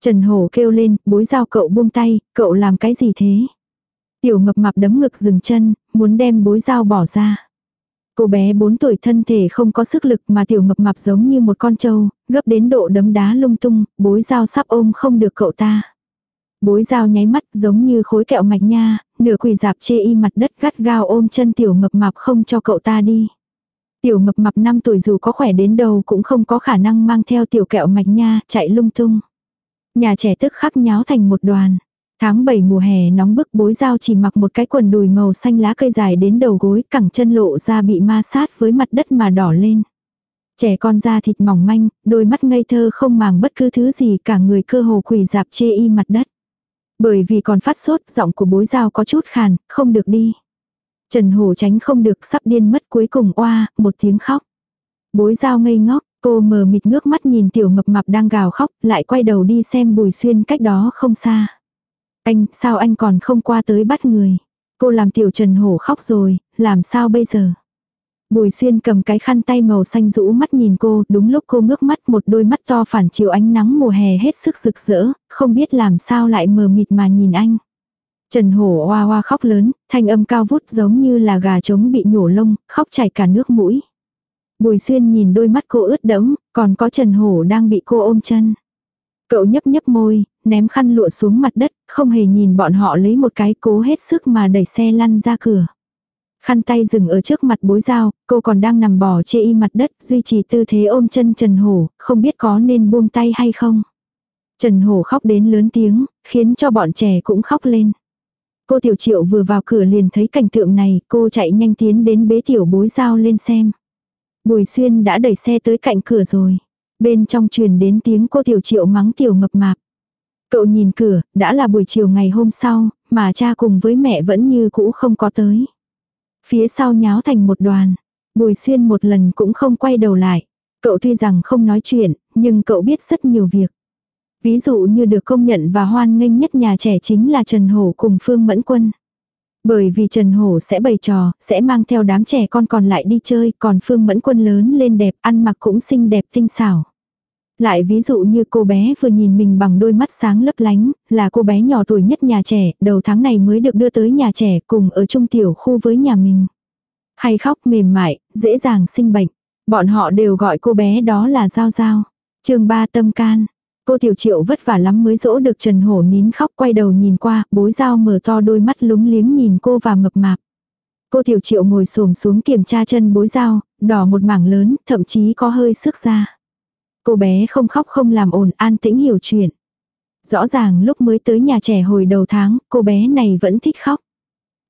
Trần Hổ kêu lên, bối giao cậu buông tay, cậu làm cái gì thế? Tiểu mập mạp đấm ngực dừng chân, muốn đem bối dao bỏ ra. Cô bé 4 tuổi thân thể không có sức lực mà tiểu mập mạp giống như một con trâu, gấp đến độ đấm đá lung tung, bối dao sắp ôm không được cậu ta. Bối dao nháy mắt giống như khối kẹo mạch nha, nửa quỳ dạp chê y mặt đất gắt gao ôm chân tiểu mập mạp không cho cậu ta đi. Tiểu mập mạp 5 tuổi dù có khỏe đến đâu cũng không có khả năng mang theo tiểu kẹo mạch nha chạy lung tung. Nhà trẻ tức khắc nháo thành một đoàn. Tháng 7 mùa hè nóng bức bối dao chỉ mặc một cái quần đùi màu xanh lá cây dài đến đầu gối cẳng chân lộ ra bị ma sát với mặt đất mà đỏ lên. Trẻ con da thịt mỏng manh, đôi mắt ngây thơ không màng bất cứ thứ gì cả người cơ hồ quỳ dạp chê y mặt đất. Bởi vì còn phát sốt, giọng của bối dao có chút khàn, không được đi. Trần Hổ tránh không được sắp điên mất cuối cùng oa, một tiếng khóc. Bối dao ngây ngốc, cô mờ mịt ngước mắt nhìn tiểu mập mạp đang gào khóc, lại quay đầu đi xem bùi xuyên cách đó không xa. Anh, sao anh còn không qua tới bắt người? Cô làm tiểu Trần Hổ khóc rồi, làm sao bây giờ? Bùi xuyên cầm cái khăn tay màu xanh rũ mắt nhìn cô, đúng lúc cô ngước mắt một đôi mắt to phản chiếu ánh nắng mùa hè hết sức rực rỡ, không biết làm sao lại mờ mịt mà nhìn anh. Trần Hổ oa oa khóc lớn, thanh âm cao vút giống như là gà trống bị nhổ lông, khóc chảy cả nước mũi. Bùi xuyên nhìn đôi mắt cô ướt đẫm, còn có Trần Hổ đang bị cô ôm chân. Cậu nhấp nhấp môi, ném khăn lụa xuống mặt đất, không hề nhìn bọn họ lấy một cái cố hết sức mà đẩy xe lăn ra cửa. Khăn tay dừng ở trước mặt bối dao, cô còn đang nằm bò chê y mặt đất, duy trì tư thế ôm chân Trần Hổ, không biết có nên buông tay hay không. Trần Hổ khóc đến lớn tiếng, khiến cho bọn trẻ cũng khóc lên. Cô Tiểu Triệu vừa vào cửa liền thấy cảnh tượng này, cô chạy nhanh tiến đến bế tiểu bối dao lên xem. Bùi Xuyên đã đẩy xe tới cạnh cửa rồi. Bên trong truyền đến tiếng cô Tiểu Triệu mắng tiểu mập mạp. Cậu nhìn cửa, đã là buổi chiều ngày hôm sau, mà cha cùng với mẹ vẫn như cũ không có tới. Phía sau nháo thành một đoàn. Bùi xuyên một lần cũng không quay đầu lại. Cậu tuy rằng không nói chuyện, nhưng cậu biết rất nhiều việc. Ví dụ như được công nhận và hoan nghênh nhất nhà trẻ chính là Trần Hổ cùng Phương Mẫn Quân. Bởi vì Trần Hổ sẽ bày trò, sẽ mang theo đám trẻ con còn lại đi chơi, còn Phương Mẫn Quân lớn lên đẹp, ăn mặc cũng xinh đẹp tinh xảo. Lại ví dụ như cô bé vừa nhìn mình bằng đôi mắt sáng lấp lánh, là cô bé nhỏ tuổi nhất nhà trẻ, đầu tháng này mới được đưa tới nhà trẻ cùng ở trung tiểu khu với nhà mình. Hay khóc mềm mại, dễ dàng sinh bệnh. Bọn họ đều gọi cô bé đó là Giao Giao. chương ba tâm can. Cô tiểu triệu vất vả lắm mới dỗ được Trần Hổ nín khóc quay đầu nhìn qua, bối dao mở to đôi mắt lúng liếng nhìn cô và mập mạp. Cô tiểu triệu ngồi xổm xuống kiểm tra chân bối dao đỏ một mảng lớn, thậm chí có hơi sức ra. Cô bé không khóc không làm ồn an tĩnh hiểu chuyện. Rõ ràng lúc mới tới nhà trẻ hồi đầu tháng, cô bé này vẫn thích khóc.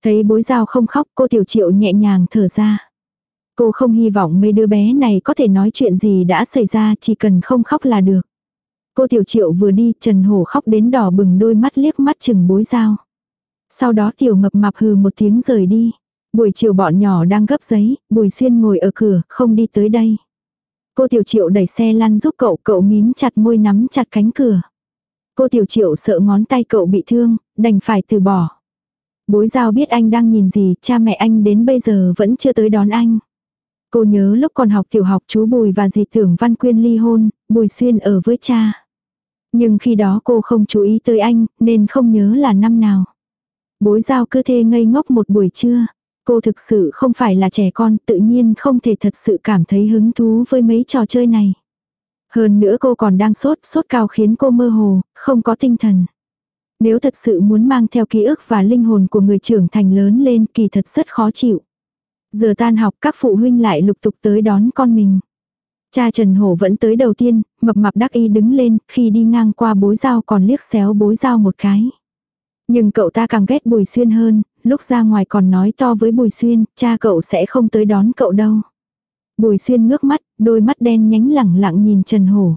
Thấy bối dao không khóc, cô tiểu triệu nhẹ nhàng thở ra. Cô không hy vọng mấy đứa bé này có thể nói chuyện gì đã xảy ra, chỉ cần không khóc là được. Cô tiểu triệu vừa đi, Trần Hổ khóc đến đỏ bừng đôi mắt liếc mắt chừng bối giao. Sau đó tiểu mập mạp hừ một tiếng rời đi. Buổi chiều bọn nhỏ đang gấp giấy, Bùi Xuyên ngồi ở cửa, không đi tới đây. Cô Tiểu Triệu đẩy xe lăn giúp cậu, cậu mím chặt môi nắm chặt cánh cửa. Cô Tiểu Triệu sợ ngón tay cậu bị thương, đành phải từ bỏ. Bối giao biết anh đang nhìn gì, cha mẹ anh đến bây giờ vẫn chưa tới đón anh. Cô nhớ lúc còn học tiểu học chú Bùi và dì tưởng Văn Quyên ly hôn, Bùi Xuyên ở với cha. Nhưng khi đó cô không chú ý tới anh, nên không nhớ là năm nào. Bối giao cứ thê ngây ngốc một buổi trưa. Cô thực sự không phải là trẻ con, tự nhiên không thể thật sự cảm thấy hứng thú với mấy trò chơi này. Hơn nữa cô còn đang sốt, sốt cao khiến cô mơ hồ, không có tinh thần. Nếu thật sự muốn mang theo ký ức và linh hồn của người trưởng thành lớn lên kỳ thật rất khó chịu. Giờ tan học các phụ huynh lại lục tục tới đón con mình. Cha Trần Hổ vẫn tới đầu tiên, mập mạp đắc y đứng lên, khi đi ngang qua bối dao còn liếc xéo bối dao một cái. Nhưng cậu ta càng ghét Bùi Xuyên hơn, lúc ra ngoài còn nói to với Bùi Xuyên, cha cậu sẽ không tới đón cậu đâu. Bùi Xuyên ngước mắt, đôi mắt đen nhánh lẳng lặng nhìn Trần Hổ.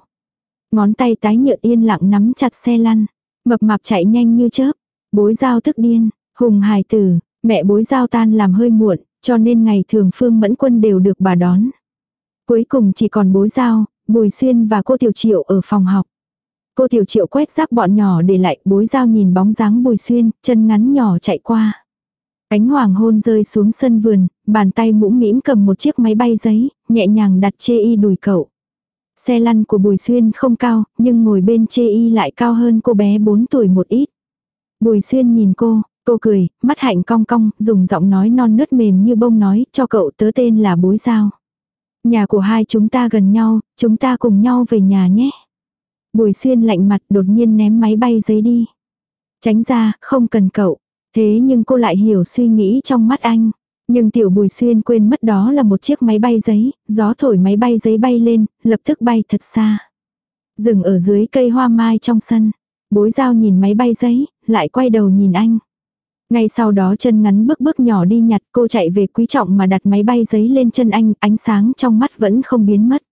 Ngón tay tái nhợt yên lặng nắm chặt xe lăn. Mập mạp chạy nhanh như chớp. Bối giao tức điên, hùng hài tử, mẹ bối giao tan làm hơi muộn, cho nên ngày thường Phương Mẫn Quân đều được bà đón. Cuối cùng chỉ còn bối giao, Bùi Xuyên và cô Tiểu Triệu ở phòng học. Cô Tiểu Triệu quét rác bọn nhỏ để lại bối giao nhìn bóng dáng Bùi Xuyên, chân ngắn nhỏ chạy qua. cánh hoàng hôn rơi xuống sân vườn, bàn tay mũm mĩm cầm một chiếc máy bay giấy, nhẹ nhàng đặt chê y đùi cậu. Xe lăn của Bùi Xuyên không cao, nhưng ngồi bên chê y lại cao hơn cô bé 4 tuổi một ít. Bùi Xuyên nhìn cô, Cô cười, mắt hạnh cong cong, dùng giọng nói non nớt mềm như bông nói, cho cậu tớ tên là bối giao. Nhà của hai chúng ta gần nhau, chúng ta cùng nhau về nhà nhé. Bùi xuyên lạnh mặt đột nhiên ném máy bay giấy đi. Tránh ra, không cần cậu. Thế nhưng cô lại hiểu suy nghĩ trong mắt anh. Nhưng tiểu bùi xuyên quên mất đó là một chiếc máy bay giấy, gió thổi máy bay giấy bay lên, lập tức bay thật xa. Dừng ở dưới cây hoa mai trong sân. Bối giao nhìn máy bay giấy, lại quay đầu nhìn anh. Ngay sau đó chân ngắn bước bước nhỏ đi nhặt cô chạy về quý trọng mà đặt máy bay giấy lên chân anh, ánh sáng trong mắt vẫn không biến mất.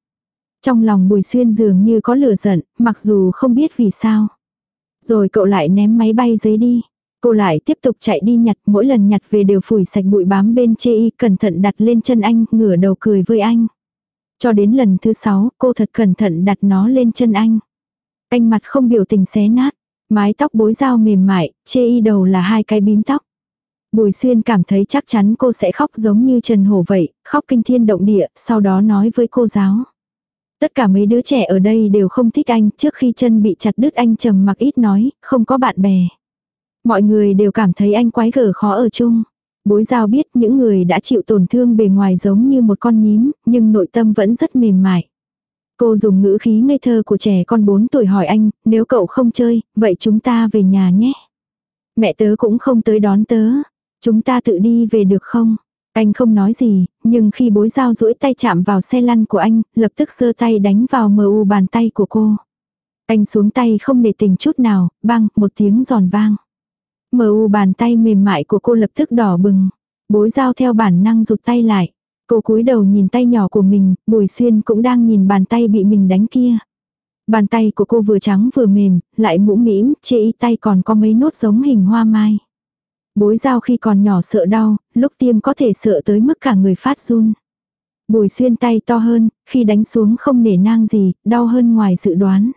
Trong lòng bùi xuyên dường như có lửa giận, mặc dù không biết vì sao. Rồi cậu lại ném máy bay giấy đi. Cô lại tiếp tục chạy đi nhặt, mỗi lần nhặt về đều phủi sạch bụi bám bên chê y, cẩn thận đặt lên chân anh, ngửa đầu cười với anh. Cho đến lần thứ sáu, cô thật cẩn thận đặt nó lên chân anh. Anh mặt không biểu tình xé nát, mái tóc bối dao mềm mại, chê y đầu là hai cái bím tóc. Bùi xuyên cảm thấy chắc chắn cô sẽ khóc giống như Trần Hổ vậy, khóc kinh thiên động địa, sau đó nói với cô giáo. Tất cả mấy đứa trẻ ở đây đều không thích anh, trước khi chân bị chặt đứt anh trầm mặc ít nói, không có bạn bè. Mọi người đều cảm thấy anh quái gở khó ở chung. Bối giao biết những người đã chịu tổn thương bề ngoài giống như một con nhím, nhưng nội tâm vẫn rất mềm mại. Cô dùng ngữ khí ngây thơ của trẻ con 4 tuổi hỏi anh, nếu cậu không chơi, vậy chúng ta về nhà nhé. Mẹ tớ cũng không tới đón tớ. Chúng ta tự đi về được không? Anh không nói gì, nhưng khi bối dao duỗi tay chạm vào xe lăn của anh, lập tức giơ tay đánh vào mờ u bàn tay của cô. Anh xuống tay không để tình chút nào, băng, một tiếng giòn vang. Mờ u bàn tay mềm mại của cô lập tức đỏ bừng. Bối dao theo bản năng rụt tay lại. Cô cúi đầu nhìn tay nhỏ của mình, Bùi Xuyên cũng đang nhìn bàn tay bị mình đánh kia. Bàn tay của cô vừa trắng vừa mềm, lại mũm mĩm, chê y tay còn có mấy nốt giống hình hoa mai. Bối dao khi còn nhỏ sợ đau, lúc tiêm có thể sợ tới mức cả người phát run. Bùi xuyên tay to hơn, khi đánh xuống không nể nang gì, đau hơn ngoài dự đoán.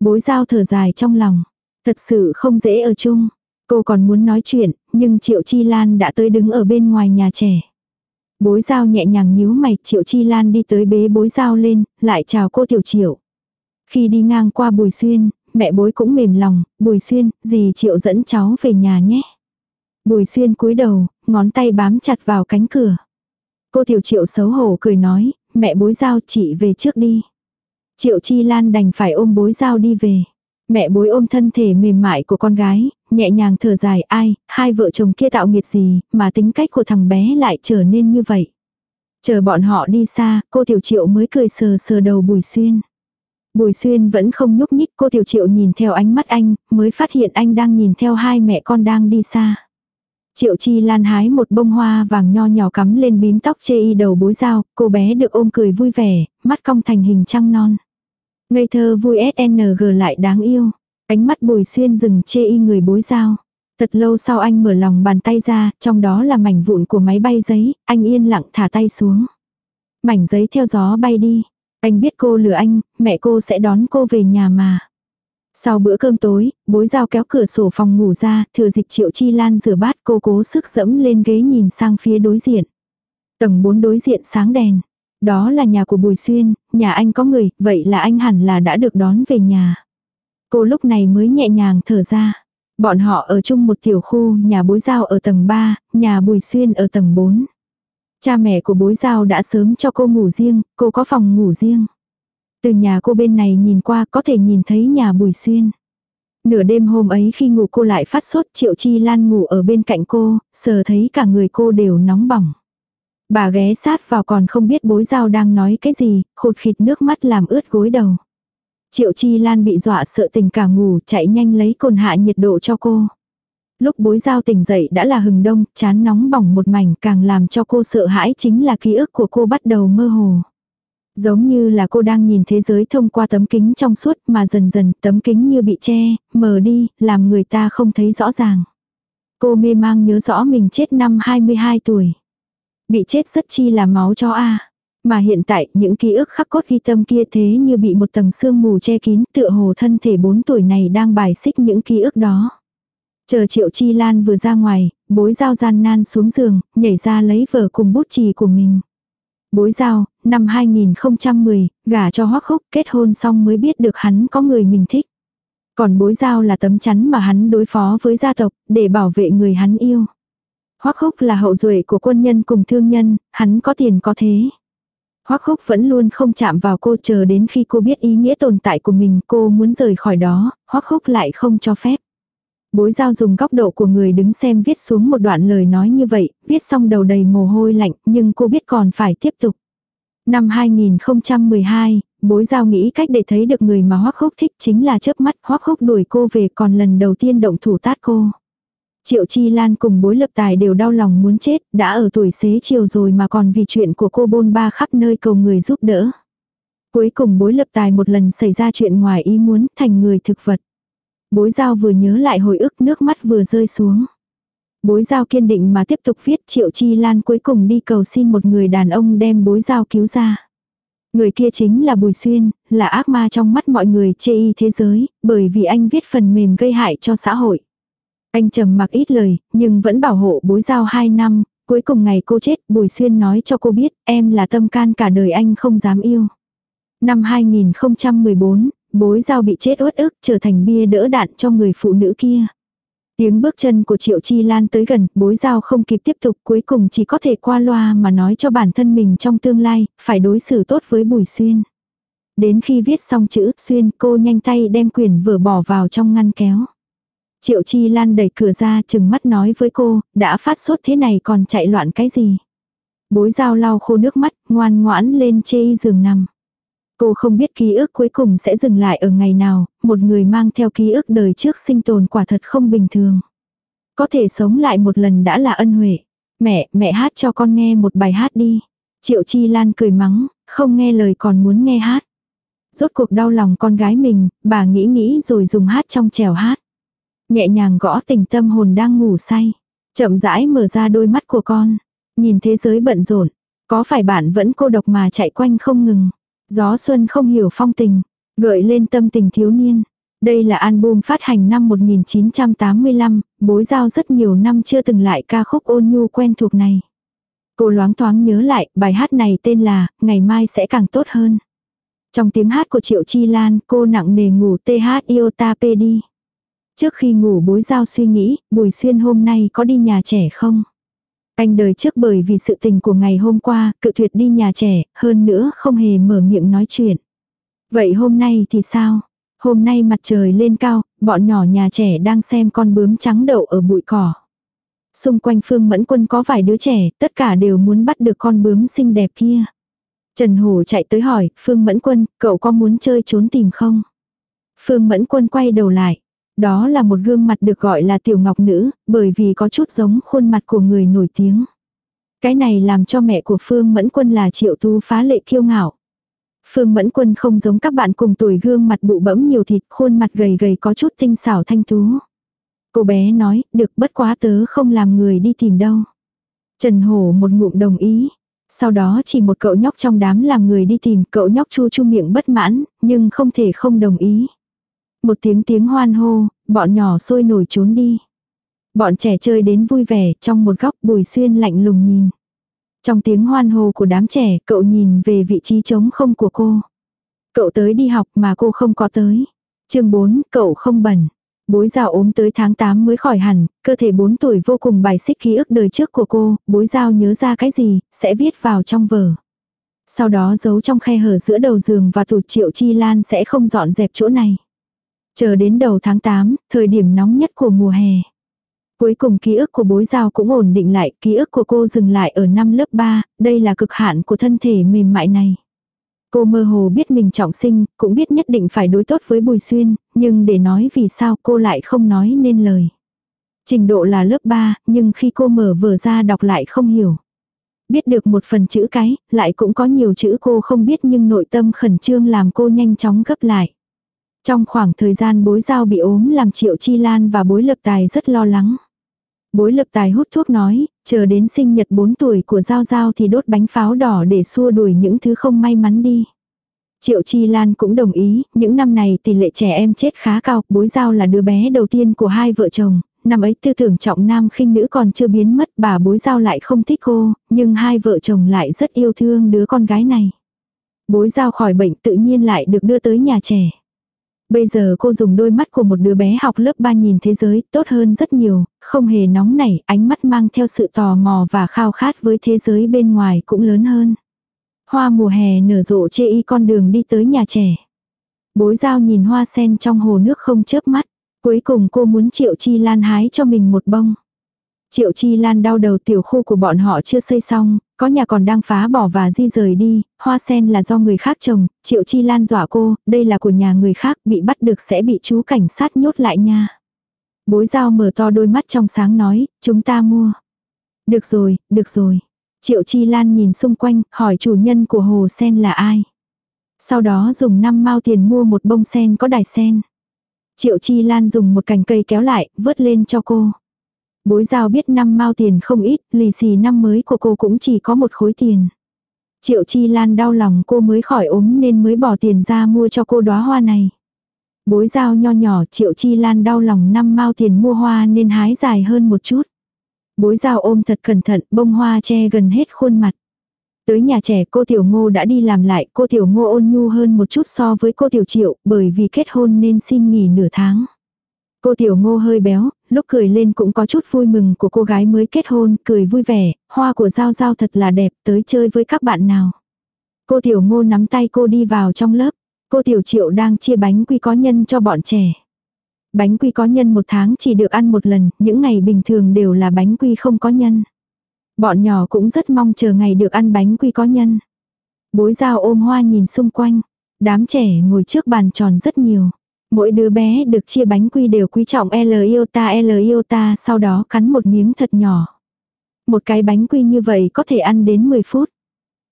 Bối dao thở dài trong lòng. Thật sự không dễ ở chung. Cô còn muốn nói chuyện, nhưng Triệu Chi Lan đã tới đứng ở bên ngoài nhà trẻ. Bối dao nhẹ nhàng nhíu mày, Triệu Chi Lan đi tới bế bối dao lên, lại chào cô Tiểu Triệu. Khi đi ngang qua Bùi Xuyên, mẹ bối cũng mềm lòng, Bùi Xuyên, dì Triệu dẫn cháu về nhà nhé. Bùi Xuyên cúi đầu, ngón tay bám chặt vào cánh cửa. Cô Tiểu Triệu xấu hổ cười nói, mẹ bối giao chị về trước đi. Triệu Chi Lan đành phải ôm bối giao đi về. Mẹ bối ôm thân thể mềm mại của con gái, nhẹ nhàng thở dài ai, hai vợ chồng kia tạo nghiệt gì, mà tính cách của thằng bé lại trở nên như vậy. Chờ bọn họ đi xa, cô Tiểu Triệu mới cười sờ sờ đầu Bùi Xuyên. Bùi Xuyên vẫn không nhúc nhích, cô Tiểu Triệu nhìn theo ánh mắt anh, mới phát hiện anh đang nhìn theo hai mẹ con đang đi xa. Triệu Chi Lan hái một bông hoa vàng nho nhỏ cắm lên bím tóc chê y đầu bối dao, cô bé được ôm cười vui vẻ, mắt cong thành hình trăng non. Ngây thơ vui SNG lại đáng yêu. Ánh mắt bùi xuyên rừng chê y người bối dao. Thật lâu sau anh mở lòng bàn tay ra, trong đó là mảnh vụn của máy bay giấy, anh yên lặng thả tay xuống. Mảnh giấy theo gió bay đi. Anh biết cô lừa anh, mẹ cô sẽ đón cô về nhà mà. Sau bữa cơm tối, bối dao kéo cửa sổ phòng ngủ ra, thừa dịch triệu chi lan rửa bát cô cố sức dẫm lên ghế nhìn sang phía đối diện. Tầng 4 đối diện sáng đèn. Đó là nhà của Bùi Xuyên, nhà anh có người, vậy là anh hẳn là đã được đón về nhà. Cô lúc này mới nhẹ nhàng thở ra. Bọn họ ở chung một tiểu khu, nhà bối giao ở tầng 3, nhà Bùi Xuyên ở tầng 4. Cha mẹ của bối giao đã sớm cho cô ngủ riêng, cô có phòng ngủ riêng. Từ nhà cô bên này nhìn qua có thể nhìn thấy nhà Bùi Xuyên. Nửa đêm hôm ấy khi ngủ cô lại phát sốt Triệu Chi Lan ngủ ở bên cạnh cô, sờ thấy cả người cô đều nóng bỏng. Bà ghé sát vào còn không biết bối giao đang nói cái gì, khụt khịt nước mắt làm ướt gối đầu. Triệu Chi Lan bị dọa sợ tình cả ngủ chạy nhanh lấy cồn hạ nhiệt độ cho cô. Lúc bối giao tỉnh dậy đã là hừng đông, chán nóng bỏng một mảnh càng làm cho cô sợ hãi chính là ký ức của cô bắt đầu mơ hồ. Giống như là cô đang nhìn thế giới thông qua tấm kính trong suốt mà dần dần tấm kính như bị che, mờ đi, làm người ta không thấy rõ ràng. Cô mê mang nhớ rõ mình chết năm 22 tuổi. Bị chết rất chi là máu cho a mà hiện tại những ký ức khắc cốt ghi tâm kia thế như bị một tầng sương mù che kín tựa hồ thân thể 4 tuổi này đang bài xích những ký ức đó. Chờ triệu chi lan vừa ra ngoài, bối dao gian nan xuống giường, nhảy ra lấy vở cùng bút chì của mình. Bối giao, năm 2010, gả cho hoắc húc kết hôn xong mới biết được hắn có người mình thích. Còn bối giao là tấm chắn mà hắn đối phó với gia tộc, để bảo vệ người hắn yêu. Hoắc Húc là hậu duệ của quân nhân cùng thương nhân, hắn có tiền có thế. Hoắc Húc vẫn luôn không chạm vào cô chờ đến khi cô biết ý nghĩa tồn tại của mình, cô muốn rời khỏi đó, Hoắc Húc lại không cho phép. Bối giao dùng góc độ của người đứng xem viết xuống một đoạn lời nói như vậy, viết xong đầu đầy mồ hôi lạnh, nhưng cô biết còn phải tiếp tục. Năm 2012, bối giao nghĩ cách để thấy được người mà Hoắc Húc thích chính là chớp mắt Hoắc Húc đuổi cô về còn lần đầu tiên động thủ tát cô. Triệu Chi Lan cùng bối lập tài đều đau lòng muốn chết, đã ở tuổi xế chiều rồi mà còn vì chuyện của cô bôn ba khắp nơi cầu người giúp đỡ. Cuối cùng bối lập tài một lần xảy ra chuyện ngoài ý muốn thành người thực vật. Bối giao vừa nhớ lại hồi ức nước mắt vừa rơi xuống. Bối giao kiên định mà tiếp tục viết Triệu Chi Lan cuối cùng đi cầu xin một người đàn ông đem bối giao cứu ra. Người kia chính là Bùi Xuyên, là ác ma trong mắt mọi người chê y thế giới, bởi vì anh viết phần mềm gây hại cho xã hội. Anh trầm mặc ít lời, nhưng vẫn bảo hộ bối giao 2 năm, cuối cùng ngày cô chết, Bùi Xuyên nói cho cô biết, em là tâm can cả đời anh không dám yêu. Năm 2014, bối giao bị chết uất ức trở thành bia đỡ đạn cho người phụ nữ kia. Tiếng bước chân của Triệu Chi Lan tới gần, bối giao không kịp tiếp tục cuối cùng chỉ có thể qua loa mà nói cho bản thân mình trong tương lai, phải đối xử tốt với Bùi Xuyên. Đến khi viết xong chữ Xuyên cô nhanh tay đem quyển vừa bỏ vào trong ngăn kéo. Triệu Chi Lan đẩy cửa ra chừng mắt nói với cô, đã phát sốt thế này còn chạy loạn cái gì. Bối giao lau khô nước mắt, ngoan ngoãn lên chê giường nằm. Cô không biết ký ức cuối cùng sẽ dừng lại ở ngày nào, một người mang theo ký ức đời trước sinh tồn quả thật không bình thường. Có thể sống lại một lần đã là ân huệ. Mẹ, mẹ hát cho con nghe một bài hát đi. Triệu Chi Lan cười mắng, không nghe lời còn muốn nghe hát. Rốt cuộc đau lòng con gái mình, bà nghĩ nghĩ rồi dùng hát trong trèo hát. Nhẹ nhàng gõ tình tâm hồn đang ngủ say. Chậm rãi mở ra đôi mắt của con. Nhìn thế giới bận rộn. Có phải bạn vẫn cô độc mà chạy quanh không ngừng. Gió xuân không hiểu phong tình, gợi lên tâm tình thiếu niên. Đây là album phát hành năm 1985, bối giao rất nhiều năm chưa từng lại ca khúc ôn nhu quen thuộc này. Cô loáng thoáng nhớ lại, bài hát này tên là Ngày mai sẽ càng tốt hơn. Trong tiếng hát của Triệu Chi Lan, cô nặng nề ngủ TH Iota đi Trước khi ngủ bối giao suy nghĩ, Bùi Xuyên hôm nay có đi nhà trẻ không? Anh đời trước bởi vì sự tình của ngày hôm qua, cự tuyệt đi nhà trẻ, hơn nữa không hề mở miệng nói chuyện. Vậy hôm nay thì sao? Hôm nay mặt trời lên cao, bọn nhỏ nhà trẻ đang xem con bướm trắng đậu ở bụi cỏ. Xung quanh Phương Mẫn Quân có vài đứa trẻ, tất cả đều muốn bắt được con bướm xinh đẹp kia. Trần Hổ chạy tới hỏi, Phương Mẫn Quân, cậu có muốn chơi trốn tìm không? Phương Mẫn Quân quay đầu lại. Đó là một gương mặt được gọi là tiểu ngọc nữ, bởi vì có chút giống khuôn mặt của người nổi tiếng. Cái này làm cho mẹ của Phương Mẫn Quân là triệu tu phá lệ kiêu ngạo. Phương Mẫn Quân không giống các bạn cùng tuổi gương mặt bụ bẫm nhiều thịt, khuôn mặt gầy gầy có chút tinh xảo thanh tú. Cô bé nói, được bất quá tớ không làm người đi tìm đâu. Trần Hổ một ngụm đồng ý. Sau đó chỉ một cậu nhóc trong đám làm người đi tìm, cậu nhóc chu chu miệng bất mãn, nhưng không thể không đồng ý. Một tiếng tiếng hoan hô, bọn nhỏ sôi nổi trốn đi. Bọn trẻ chơi đến vui vẻ, trong một góc bùi xuyên lạnh lùng nhìn. Trong tiếng hoan hô của đám trẻ, cậu nhìn về vị trí trống không của cô. Cậu tới đi học mà cô không có tới. chương 4, cậu không bẩn. Bối giao ốm tới tháng 8 mới khỏi hẳn, cơ thể 4 tuổi vô cùng bài xích ký ức đời trước của cô, bối giao nhớ ra cái gì, sẽ viết vào trong vở. Sau đó giấu trong khe hở giữa đầu giường và tủ triệu chi lan sẽ không dọn dẹp chỗ này. Chờ đến đầu tháng 8, thời điểm nóng nhất của mùa hè. Cuối cùng ký ức của bối giao cũng ổn định lại, ký ức của cô dừng lại ở năm lớp 3, đây là cực hạn của thân thể mềm mại này. Cô mơ hồ biết mình trọng sinh, cũng biết nhất định phải đối tốt với Bùi Xuyên, nhưng để nói vì sao cô lại không nói nên lời. Trình độ là lớp 3, nhưng khi cô mở vở ra đọc lại không hiểu. Biết được một phần chữ cái, lại cũng có nhiều chữ cô không biết nhưng nội tâm khẩn trương làm cô nhanh chóng gấp lại. Trong khoảng thời gian bối giao bị ốm làm triệu chi lan và bối lập tài rất lo lắng. Bối lập tài hút thuốc nói, chờ đến sinh nhật 4 tuổi của Giao Giao thì đốt bánh pháo đỏ để xua đuổi những thứ không may mắn đi. Triệu Chi Lan cũng đồng ý, những năm này tỷ lệ trẻ em chết khá cao, bối giao là đứa bé đầu tiên của hai vợ chồng, năm ấy tư tưởng trọng nam khinh nữ còn chưa biến mất, bà bối giao lại không thích cô, nhưng hai vợ chồng lại rất yêu thương đứa con gái này. Bối giao khỏi bệnh tự nhiên lại được đưa tới nhà trẻ. Bây giờ cô dùng đôi mắt của một đứa bé học lớp 3 nhìn thế giới tốt hơn rất nhiều, không hề nóng nảy, ánh mắt mang theo sự tò mò và khao khát với thế giới bên ngoài cũng lớn hơn. Hoa mùa hè nở rộ chê y con đường đi tới nhà trẻ. Bối giao nhìn hoa sen trong hồ nước không chớp mắt. Cuối cùng cô muốn Triệu Chi Lan hái cho mình một bông. Triệu Chi Lan đau đầu tiểu khu của bọn họ chưa xây xong, có nhà còn đang phá bỏ và di rời đi, hoa sen là do người khác trồng, Triệu Chi Lan dọa cô, đây là của nhà người khác, bị bắt được sẽ bị chú cảnh sát nhốt lại nha. Bối giao mở to đôi mắt trong sáng nói, chúng ta mua. Được rồi, được rồi. Triệu Chi Lan nhìn xung quanh, hỏi chủ nhân của hồ sen là ai. Sau đó dùng 5 mao tiền mua một bông sen có đài sen. Triệu Chi Lan dùng một cành cây kéo lại, vớt lên cho cô. Bối giao biết năm mao tiền không ít, lì xì năm mới của cô cũng chỉ có một khối tiền. Triệu Chi Lan đau lòng cô mới khỏi ốm nên mới bỏ tiền ra mua cho cô đóa hoa này. Bối giao nho nhỏ Triệu Chi Lan đau lòng năm mao tiền mua hoa nên hái dài hơn một chút. Bối giao ôm thật cẩn thận bông hoa che gần hết khuôn mặt. Tới nhà trẻ cô Tiểu Ngô đã đi làm lại, cô Tiểu Ngô ôn nhu hơn một chút so với cô Tiểu Triệu, bởi vì kết hôn nên xin nghỉ nửa tháng. Cô Tiểu Ngô hơi béo, lúc cười lên cũng có chút vui mừng của cô gái mới kết hôn, cười vui vẻ, hoa của Giao Giao thật là đẹp, tới chơi với các bạn nào. Cô Tiểu Ngô nắm tay cô đi vào trong lớp, cô Tiểu Triệu đang chia bánh quy có nhân cho bọn trẻ. Bánh quy có nhân một tháng chỉ được ăn một lần, những ngày bình thường đều là bánh quy không có nhân. Bọn nhỏ cũng rất mong chờ ngày được ăn bánh quy có nhân. Bối giao ôm hoa nhìn xung quanh. Đám trẻ ngồi trước bàn tròn rất nhiều. Mỗi đứa bé được chia bánh quy đều quý trọng L yêu ta L yêu ta sau đó cắn một miếng thật nhỏ. Một cái bánh quy như vậy có thể ăn đến 10 phút.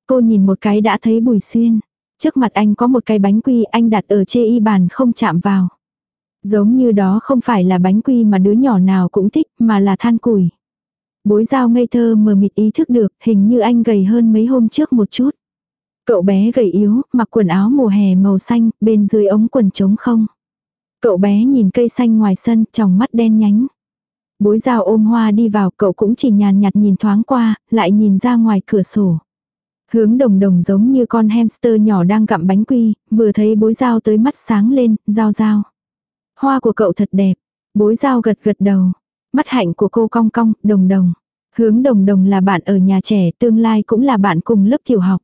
Cô nhìn một cái đã thấy bùi xuyên. Trước mặt anh có một cái bánh quy anh đặt ở chê y bàn không chạm vào. Giống như đó không phải là bánh quy mà đứa nhỏ nào cũng thích mà là than củi. Bối giao ngây thơ mờ mịt ý thức được, hình như anh gầy hơn mấy hôm trước một chút. Cậu bé gầy yếu, mặc quần áo mùa hè màu xanh, bên dưới ống quần trống không. Cậu bé nhìn cây xanh ngoài sân, trong mắt đen nhánh. Bối giao ôm hoa đi vào, cậu cũng chỉ nhàn nhạt nhìn thoáng qua, lại nhìn ra ngoài cửa sổ. Hướng đồng đồng giống như con hamster nhỏ đang gặm bánh quy, vừa thấy bối giao tới mắt sáng lên, giao giao. Hoa của cậu thật đẹp. Bối giao gật gật đầu. Mắt hạnh của cô cong cong, đồng đồng. Hướng đồng đồng là bạn ở nhà trẻ, tương lai cũng là bạn cùng lớp tiểu học.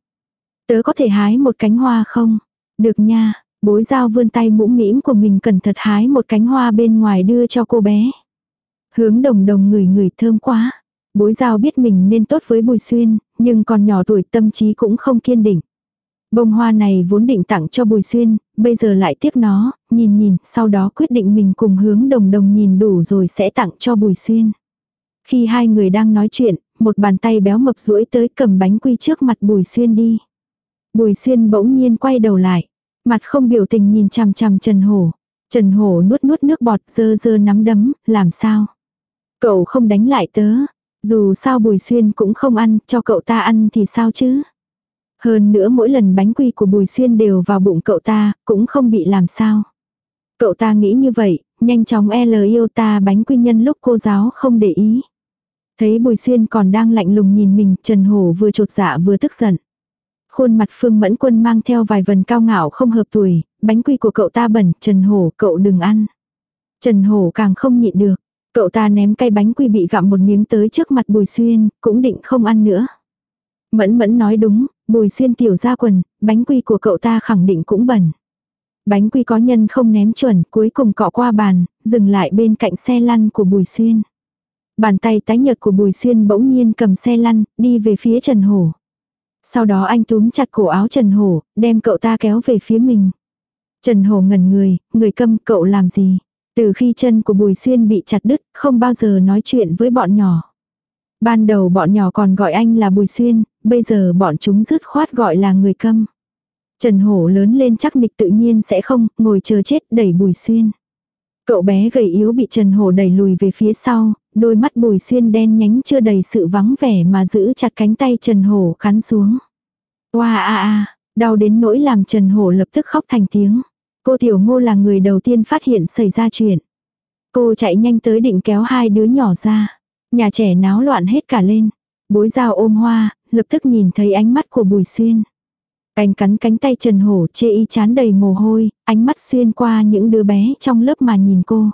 Tớ có thể hái một cánh hoa không? Được nha, bối giao vươn tay mũm mĩm của mình cẩn thận hái một cánh hoa bên ngoài đưa cho cô bé. Hướng đồng đồng ngửi ngửi thơm quá. Bối giao biết mình nên tốt với Bùi Xuyên, nhưng còn nhỏ tuổi tâm trí cũng không kiên định. Bông hoa này vốn định tặng cho Bùi Xuyên, bây giờ lại tiếc nó, nhìn nhìn, sau đó quyết định mình cùng hướng đồng đồng nhìn đủ rồi sẽ tặng cho Bùi Xuyên. Khi hai người đang nói chuyện, một bàn tay béo mập duỗi tới cầm bánh quy trước mặt Bùi Xuyên đi. Bùi Xuyên bỗng nhiên quay đầu lại, mặt không biểu tình nhìn chằm chằm Trần Hổ. Trần Hổ nuốt nuốt nước bọt dơ dơ nắm đấm, làm sao? Cậu không đánh lại tớ, dù sao Bùi Xuyên cũng không ăn, cho cậu ta ăn thì sao chứ? Hơn nữa mỗi lần bánh quy của Bùi Xuyên đều vào bụng cậu ta, cũng không bị làm sao. Cậu ta nghĩ như vậy, nhanh chóng e lời yêu ta bánh quy nhân lúc cô giáo không để ý. Thấy Bùi Xuyên còn đang lạnh lùng nhìn mình, Trần Hổ vừa trột dạ vừa tức giận. Khuôn mặt Phương Mẫn Quân mang theo vài vần cao ngạo không hợp tuổi, bánh quy của cậu ta bẩn, Trần Hổ cậu đừng ăn. Trần Hổ càng không nhịn được, cậu ta ném cây bánh quy bị gặm một miếng tới trước mặt Bùi Xuyên, cũng định không ăn nữa. Mẫn mẫn nói đúng, bùi xuyên tiểu ra quần, bánh quy của cậu ta khẳng định cũng bẩn. Bánh quy có nhân không ném chuẩn, cuối cùng cọ qua bàn, dừng lại bên cạnh xe lăn của bùi xuyên. Bàn tay tái nhợt của bùi xuyên bỗng nhiên cầm xe lăn, đi về phía Trần Hổ. Sau đó anh túm chặt cổ áo Trần Hổ, đem cậu ta kéo về phía mình. Trần Hổ ngẩn người, người câm cậu làm gì? Từ khi chân của Bùi Xuyên bị chặt đứt, không bao giờ nói chuyện với bọn nhỏ. Ban đầu bọn nhỏ còn gọi anh là Bùi Xuyên, bây giờ bọn chúng dứt khoát gọi là người câm. Trần Hổ lớn lên chắc nịch tự nhiên sẽ không, ngồi chờ chết đẩy Bùi Xuyên. Cậu bé gầy yếu bị Trần hồ đẩy lùi về phía sau, đôi mắt Bùi Xuyên đen nhánh chưa đầy sự vắng vẻ mà giữ chặt cánh tay Trần Hổ khắn xuống. Oa a a, đau đến nỗi làm Trần Hổ lập tức khóc thành tiếng. Cô Tiểu Ngô là người đầu tiên phát hiện xảy ra chuyện. Cô chạy nhanh tới định kéo hai đứa nhỏ ra. Nhà trẻ náo loạn hết cả lên. Bối giao ôm hoa, lập tức nhìn thấy ánh mắt của Bùi Xuyên. Anh cắn cánh tay Trần Hổ chê y chán đầy mồ hôi, ánh mắt xuyên qua những đứa bé trong lớp mà nhìn cô.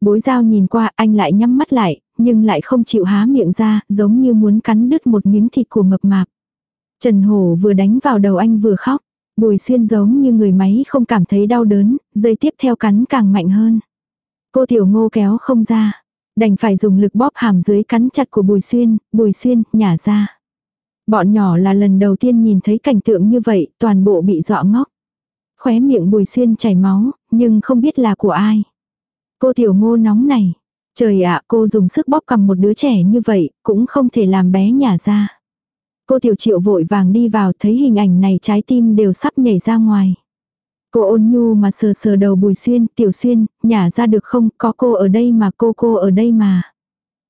Bối dao nhìn qua anh lại nhắm mắt lại, nhưng lại không chịu há miệng ra, giống như muốn cắn đứt một miếng thịt của mập mạp. Trần Hổ vừa đánh vào đầu anh vừa khóc. Bùi xuyên giống như người máy không cảm thấy đau đớn, dây tiếp theo cắn càng mạnh hơn. Cô tiểu ngô kéo không ra. Đành phải dùng lực bóp hàm dưới cắn chặt của bùi xuyên, bùi xuyên, nhả ra. Bọn nhỏ là lần đầu tiên nhìn thấy cảnh tượng như vậy, toàn bộ bị dọa ngốc. Khóe miệng bùi xuyên chảy máu, nhưng không biết là của ai. Cô tiểu ngô nóng này. Trời ạ, cô dùng sức bóp cầm một đứa trẻ như vậy, cũng không thể làm bé nhả ra. Cô tiểu triệu vội vàng đi vào thấy hình ảnh này trái tim đều sắp nhảy ra ngoài. Cô ôn nhu mà sờ sờ đầu bùi xuyên, tiểu xuyên, nhả ra được không, có cô ở đây mà cô cô ở đây mà.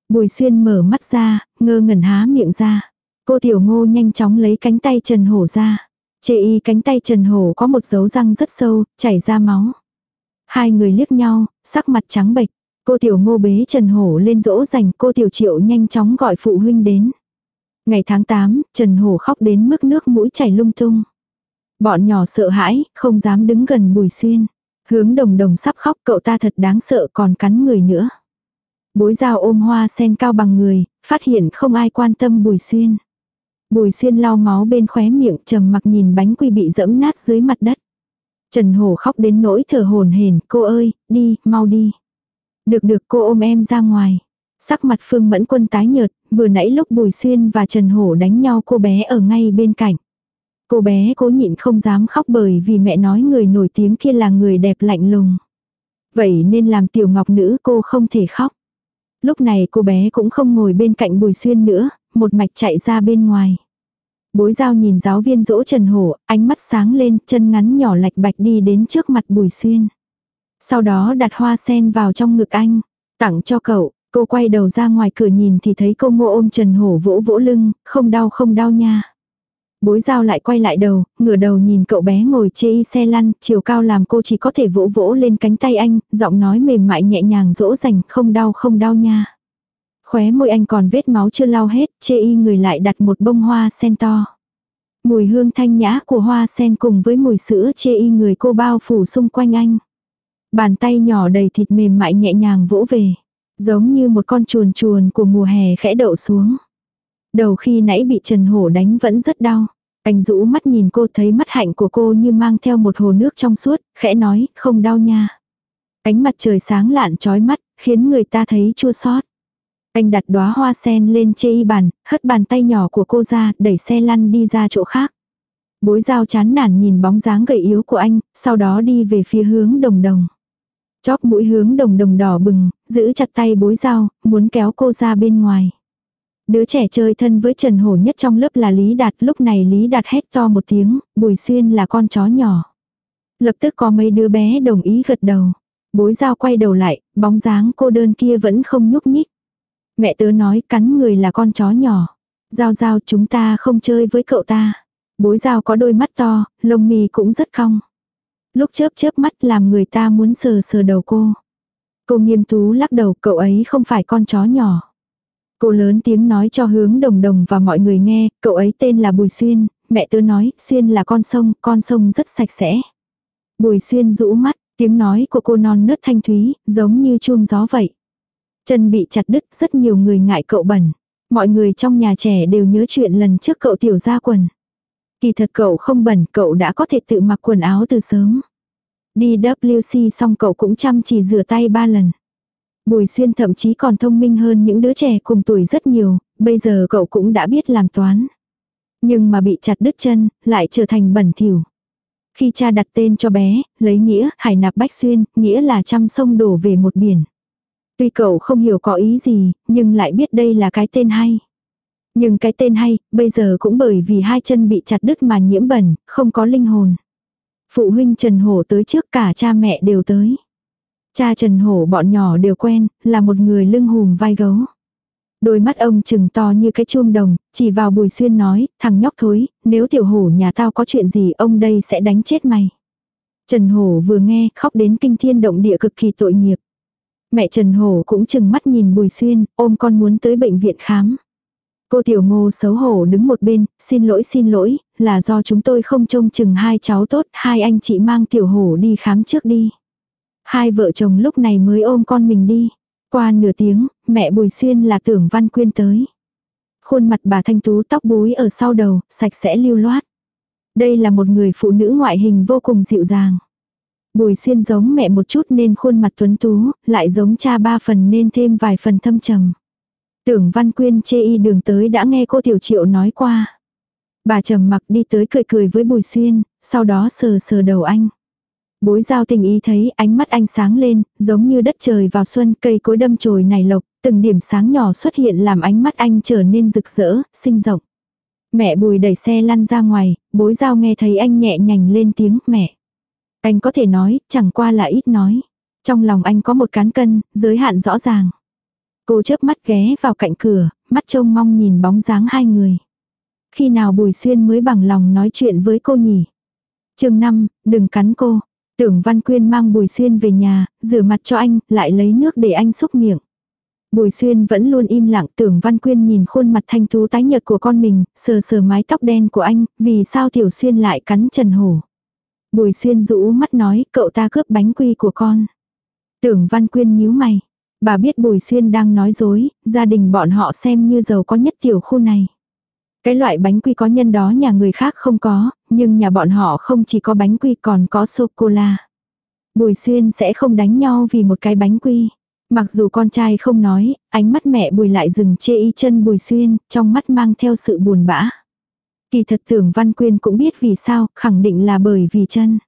Bùi xuyên mở mắt ra, ngơ ngẩn há miệng ra. Cô tiểu ngô nhanh chóng lấy cánh tay Trần Hổ ra. Chê y cánh tay Trần Hổ có một dấu răng rất sâu, chảy ra máu. Hai người liếc nhau, sắc mặt trắng bệch. Cô tiểu ngô bế Trần Hổ lên dỗ dành cô tiểu triệu nhanh chóng gọi phụ huynh đến. Ngày tháng 8, Trần Hổ khóc đến mức nước mũi chảy lung tung. Bọn nhỏ sợ hãi, không dám đứng gần Bùi Xuyên. Hướng đồng đồng sắp khóc cậu ta thật đáng sợ còn cắn người nữa. Bối dao ôm hoa sen cao bằng người, phát hiện không ai quan tâm Bùi Xuyên. Bùi Xuyên lau máu bên khóe miệng trầm mặc nhìn bánh quy bị dẫm nát dưới mặt đất. Trần Hổ khóc đến nỗi thở hồn hển, cô ơi, đi, mau đi. Được được cô ôm em ra ngoài. Sắc mặt Phương Mẫn Quân tái nhợt, vừa nãy lúc Bùi Xuyên và Trần Hổ đánh nhau cô bé ở ngay bên cạnh. Cô bé cố nhịn không dám khóc bởi vì mẹ nói người nổi tiếng kia là người đẹp lạnh lùng. Vậy nên làm tiểu ngọc nữ cô không thể khóc. Lúc này cô bé cũng không ngồi bên cạnh Bùi Xuyên nữa, một mạch chạy ra bên ngoài. Bối giao nhìn giáo viên dỗ Trần Hổ, ánh mắt sáng lên, chân ngắn nhỏ lạch bạch đi đến trước mặt Bùi Xuyên. Sau đó đặt hoa sen vào trong ngực anh, tặng cho cậu, cô quay đầu ra ngoài cửa nhìn thì thấy cô ngô ôm Trần Hổ vỗ vỗ lưng, không đau không đau nha. Bối giao lại quay lại đầu, ngửa đầu nhìn cậu bé ngồi chê y xe lăn, chiều cao làm cô chỉ có thể vỗ vỗ lên cánh tay anh, giọng nói mềm mại nhẹ nhàng dỗ dành, không đau không đau nha. Khóe môi anh còn vết máu chưa lau hết, chê y người lại đặt một bông hoa sen to. Mùi hương thanh nhã của hoa sen cùng với mùi sữa chê y người cô bao phủ xung quanh anh. Bàn tay nhỏ đầy thịt mềm mại nhẹ nhàng vỗ về. Giống như một con chuồn chuồn của mùa hè khẽ đậu xuống. Đầu khi nãy bị Trần Hổ đánh vẫn rất đau. Anh rũ mắt nhìn cô thấy mắt hạnh của cô như mang theo một hồ nước trong suốt, khẽ nói, không đau nha. Ánh mặt trời sáng lạn trói mắt, khiến người ta thấy chua xót. Anh đặt đóa hoa sen lên chê y bàn, hất bàn tay nhỏ của cô ra, đẩy xe lăn đi ra chỗ khác. Bối dao chán nản nhìn bóng dáng gầy yếu của anh, sau đó đi về phía hướng đồng đồng. Chóp mũi hướng đồng đồng đỏ bừng, giữ chặt tay bối dao, muốn kéo cô ra bên ngoài. Đứa trẻ chơi thân với Trần Hổ nhất trong lớp là Lý Đạt, lúc này Lý Đạt hét to một tiếng, Bùi Xuyên là con chó nhỏ. Lập tức có mấy đứa bé đồng ý gật đầu. Bối dao quay đầu lại, bóng dáng cô đơn kia vẫn không nhúc nhích. Mẹ tớ nói cắn người là con chó nhỏ. Giao giao chúng ta không chơi với cậu ta. Bối giao có đôi mắt to, lông mì cũng rất cong. Lúc chớp chớp mắt làm người ta muốn sờ sờ đầu cô. Cô nghiêm tú lắc đầu cậu ấy không phải con chó nhỏ. Cô lớn tiếng nói cho hướng đồng đồng và mọi người nghe, cậu ấy tên là Bùi Xuyên, mẹ tớ nói, Xuyên là con sông, con sông rất sạch sẽ. Bùi Xuyên rũ mắt, tiếng nói của cô non nớt thanh thúy, giống như chuông gió vậy. Chân bị chặt đứt, rất nhiều người ngại cậu bẩn. Mọi người trong nhà trẻ đều nhớ chuyện lần trước cậu tiểu ra quần. Kỳ thật cậu không bẩn, cậu đã có thể tự mặc quần áo từ sớm. Đi WC xong cậu cũng chăm chỉ rửa tay ba lần. Bùi xuyên thậm chí còn thông minh hơn những đứa trẻ cùng tuổi rất nhiều, bây giờ cậu cũng đã biết làm toán. Nhưng mà bị chặt đứt chân, lại trở thành bẩn thỉu. Khi cha đặt tên cho bé, lấy nghĩa, hải nạp bách xuyên, nghĩa là trăm sông đổ về một biển. Tuy cậu không hiểu có ý gì, nhưng lại biết đây là cái tên hay. Nhưng cái tên hay, bây giờ cũng bởi vì hai chân bị chặt đứt mà nhiễm bẩn, không có linh hồn. Phụ huynh Trần Hổ tới trước cả cha mẹ đều tới. Cha Trần Hổ bọn nhỏ đều quen, là một người lưng hùm vai gấu. Đôi mắt ông trừng to như cái chuông đồng, chỉ vào bùi xuyên nói, thằng nhóc thối, nếu tiểu hổ nhà tao có chuyện gì ông đây sẽ đánh chết mày. Trần Hổ vừa nghe khóc đến kinh thiên động địa cực kỳ tội nghiệp. Mẹ Trần Hổ cũng chừng mắt nhìn Bùi Xuyên, ôm con muốn tới bệnh viện khám. Cô tiểu ngô xấu hổ đứng một bên, xin lỗi xin lỗi, là do chúng tôi không trông chừng hai cháu tốt, hai anh chị mang tiểu hổ đi khám trước đi. Hai vợ chồng lúc này mới ôm con mình đi. Qua nửa tiếng, mẹ Bùi Xuyên là tưởng Văn Quyên tới. Khuôn mặt bà thanh tú tóc búi ở sau đầu, sạch sẽ lưu loát. Đây là một người phụ nữ ngoại hình vô cùng dịu dàng. Bùi xuyên giống mẹ một chút nên khuôn mặt tuấn tú, lại giống cha ba phần nên thêm vài phần thâm trầm. Tưởng Văn Quyên chê y đường tới đã nghe cô Tiểu Triệu nói qua. Bà trầm mặc đi tới cười cười với Bùi Xuyên, sau đó sờ sờ đầu anh. Bối giao tình ý thấy ánh mắt anh sáng lên, giống như đất trời vào xuân cây cối đâm chồi này lộc, từng điểm sáng nhỏ xuất hiện làm ánh mắt anh trở nên rực rỡ, sinh rộng. Mẹ bùi đẩy xe lăn ra ngoài, bối giao nghe thấy anh nhẹ nhành lên tiếng mẹ. Anh có thể nói, chẳng qua là ít nói. Trong lòng anh có một cán cân, giới hạn rõ ràng. Cô chớp mắt ghé vào cạnh cửa, mắt trông mong nhìn bóng dáng hai người. Khi nào Bùi Xuyên mới bằng lòng nói chuyện với cô nhỉ? chương 5, đừng cắn cô. Tưởng Văn Quyên mang Bùi Xuyên về nhà, rửa mặt cho anh, lại lấy nước để anh xúc miệng. Bùi Xuyên vẫn luôn im lặng tưởng Văn Quyên nhìn khuôn mặt thanh tú tái nhợt của con mình, sờ sờ mái tóc đen của anh, vì sao Tiểu Xuyên lại cắn Trần Hổ. Bùi Xuyên rũ mắt nói, cậu ta cướp bánh quy của con. Tưởng Văn Quyên nhíu mày. Bà biết Bùi Xuyên đang nói dối, gia đình bọn họ xem như giàu có nhất tiểu khu này. Cái loại bánh quy có nhân đó nhà người khác không có, nhưng nhà bọn họ không chỉ có bánh quy còn có sô-cô-la. Bùi Xuyên sẽ không đánh nhau vì một cái bánh quy. Mặc dù con trai không nói, ánh mắt mẹ Bùi lại dừng chê y chân Bùi Xuyên, trong mắt mang theo sự buồn bã. Kỳ thật tưởng Văn Quyên cũng biết vì sao, khẳng định là bởi vì chân.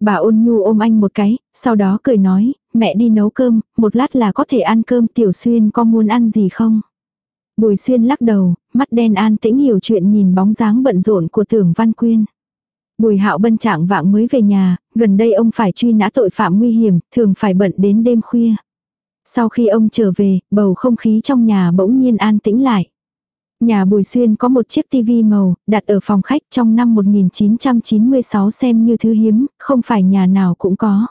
Bà ôn nhu ôm anh một cái, sau đó cười nói, mẹ đi nấu cơm, một lát là có thể ăn cơm tiểu xuyên có muốn ăn gì không? Bùi xuyên lắc đầu, mắt đen an tĩnh hiểu chuyện nhìn bóng dáng bận rộn của tưởng Văn Quyên. Bùi hạo bân trạng vạng mới về nhà, gần đây ông phải truy nã tội phạm nguy hiểm, thường phải bận đến đêm khuya. Sau khi ông trở về, bầu không khí trong nhà bỗng nhiên an tĩnh lại. Nhà Bùi Xuyên có một chiếc tivi màu, đặt ở phòng khách trong năm 1996 xem như thứ hiếm, không phải nhà nào cũng có.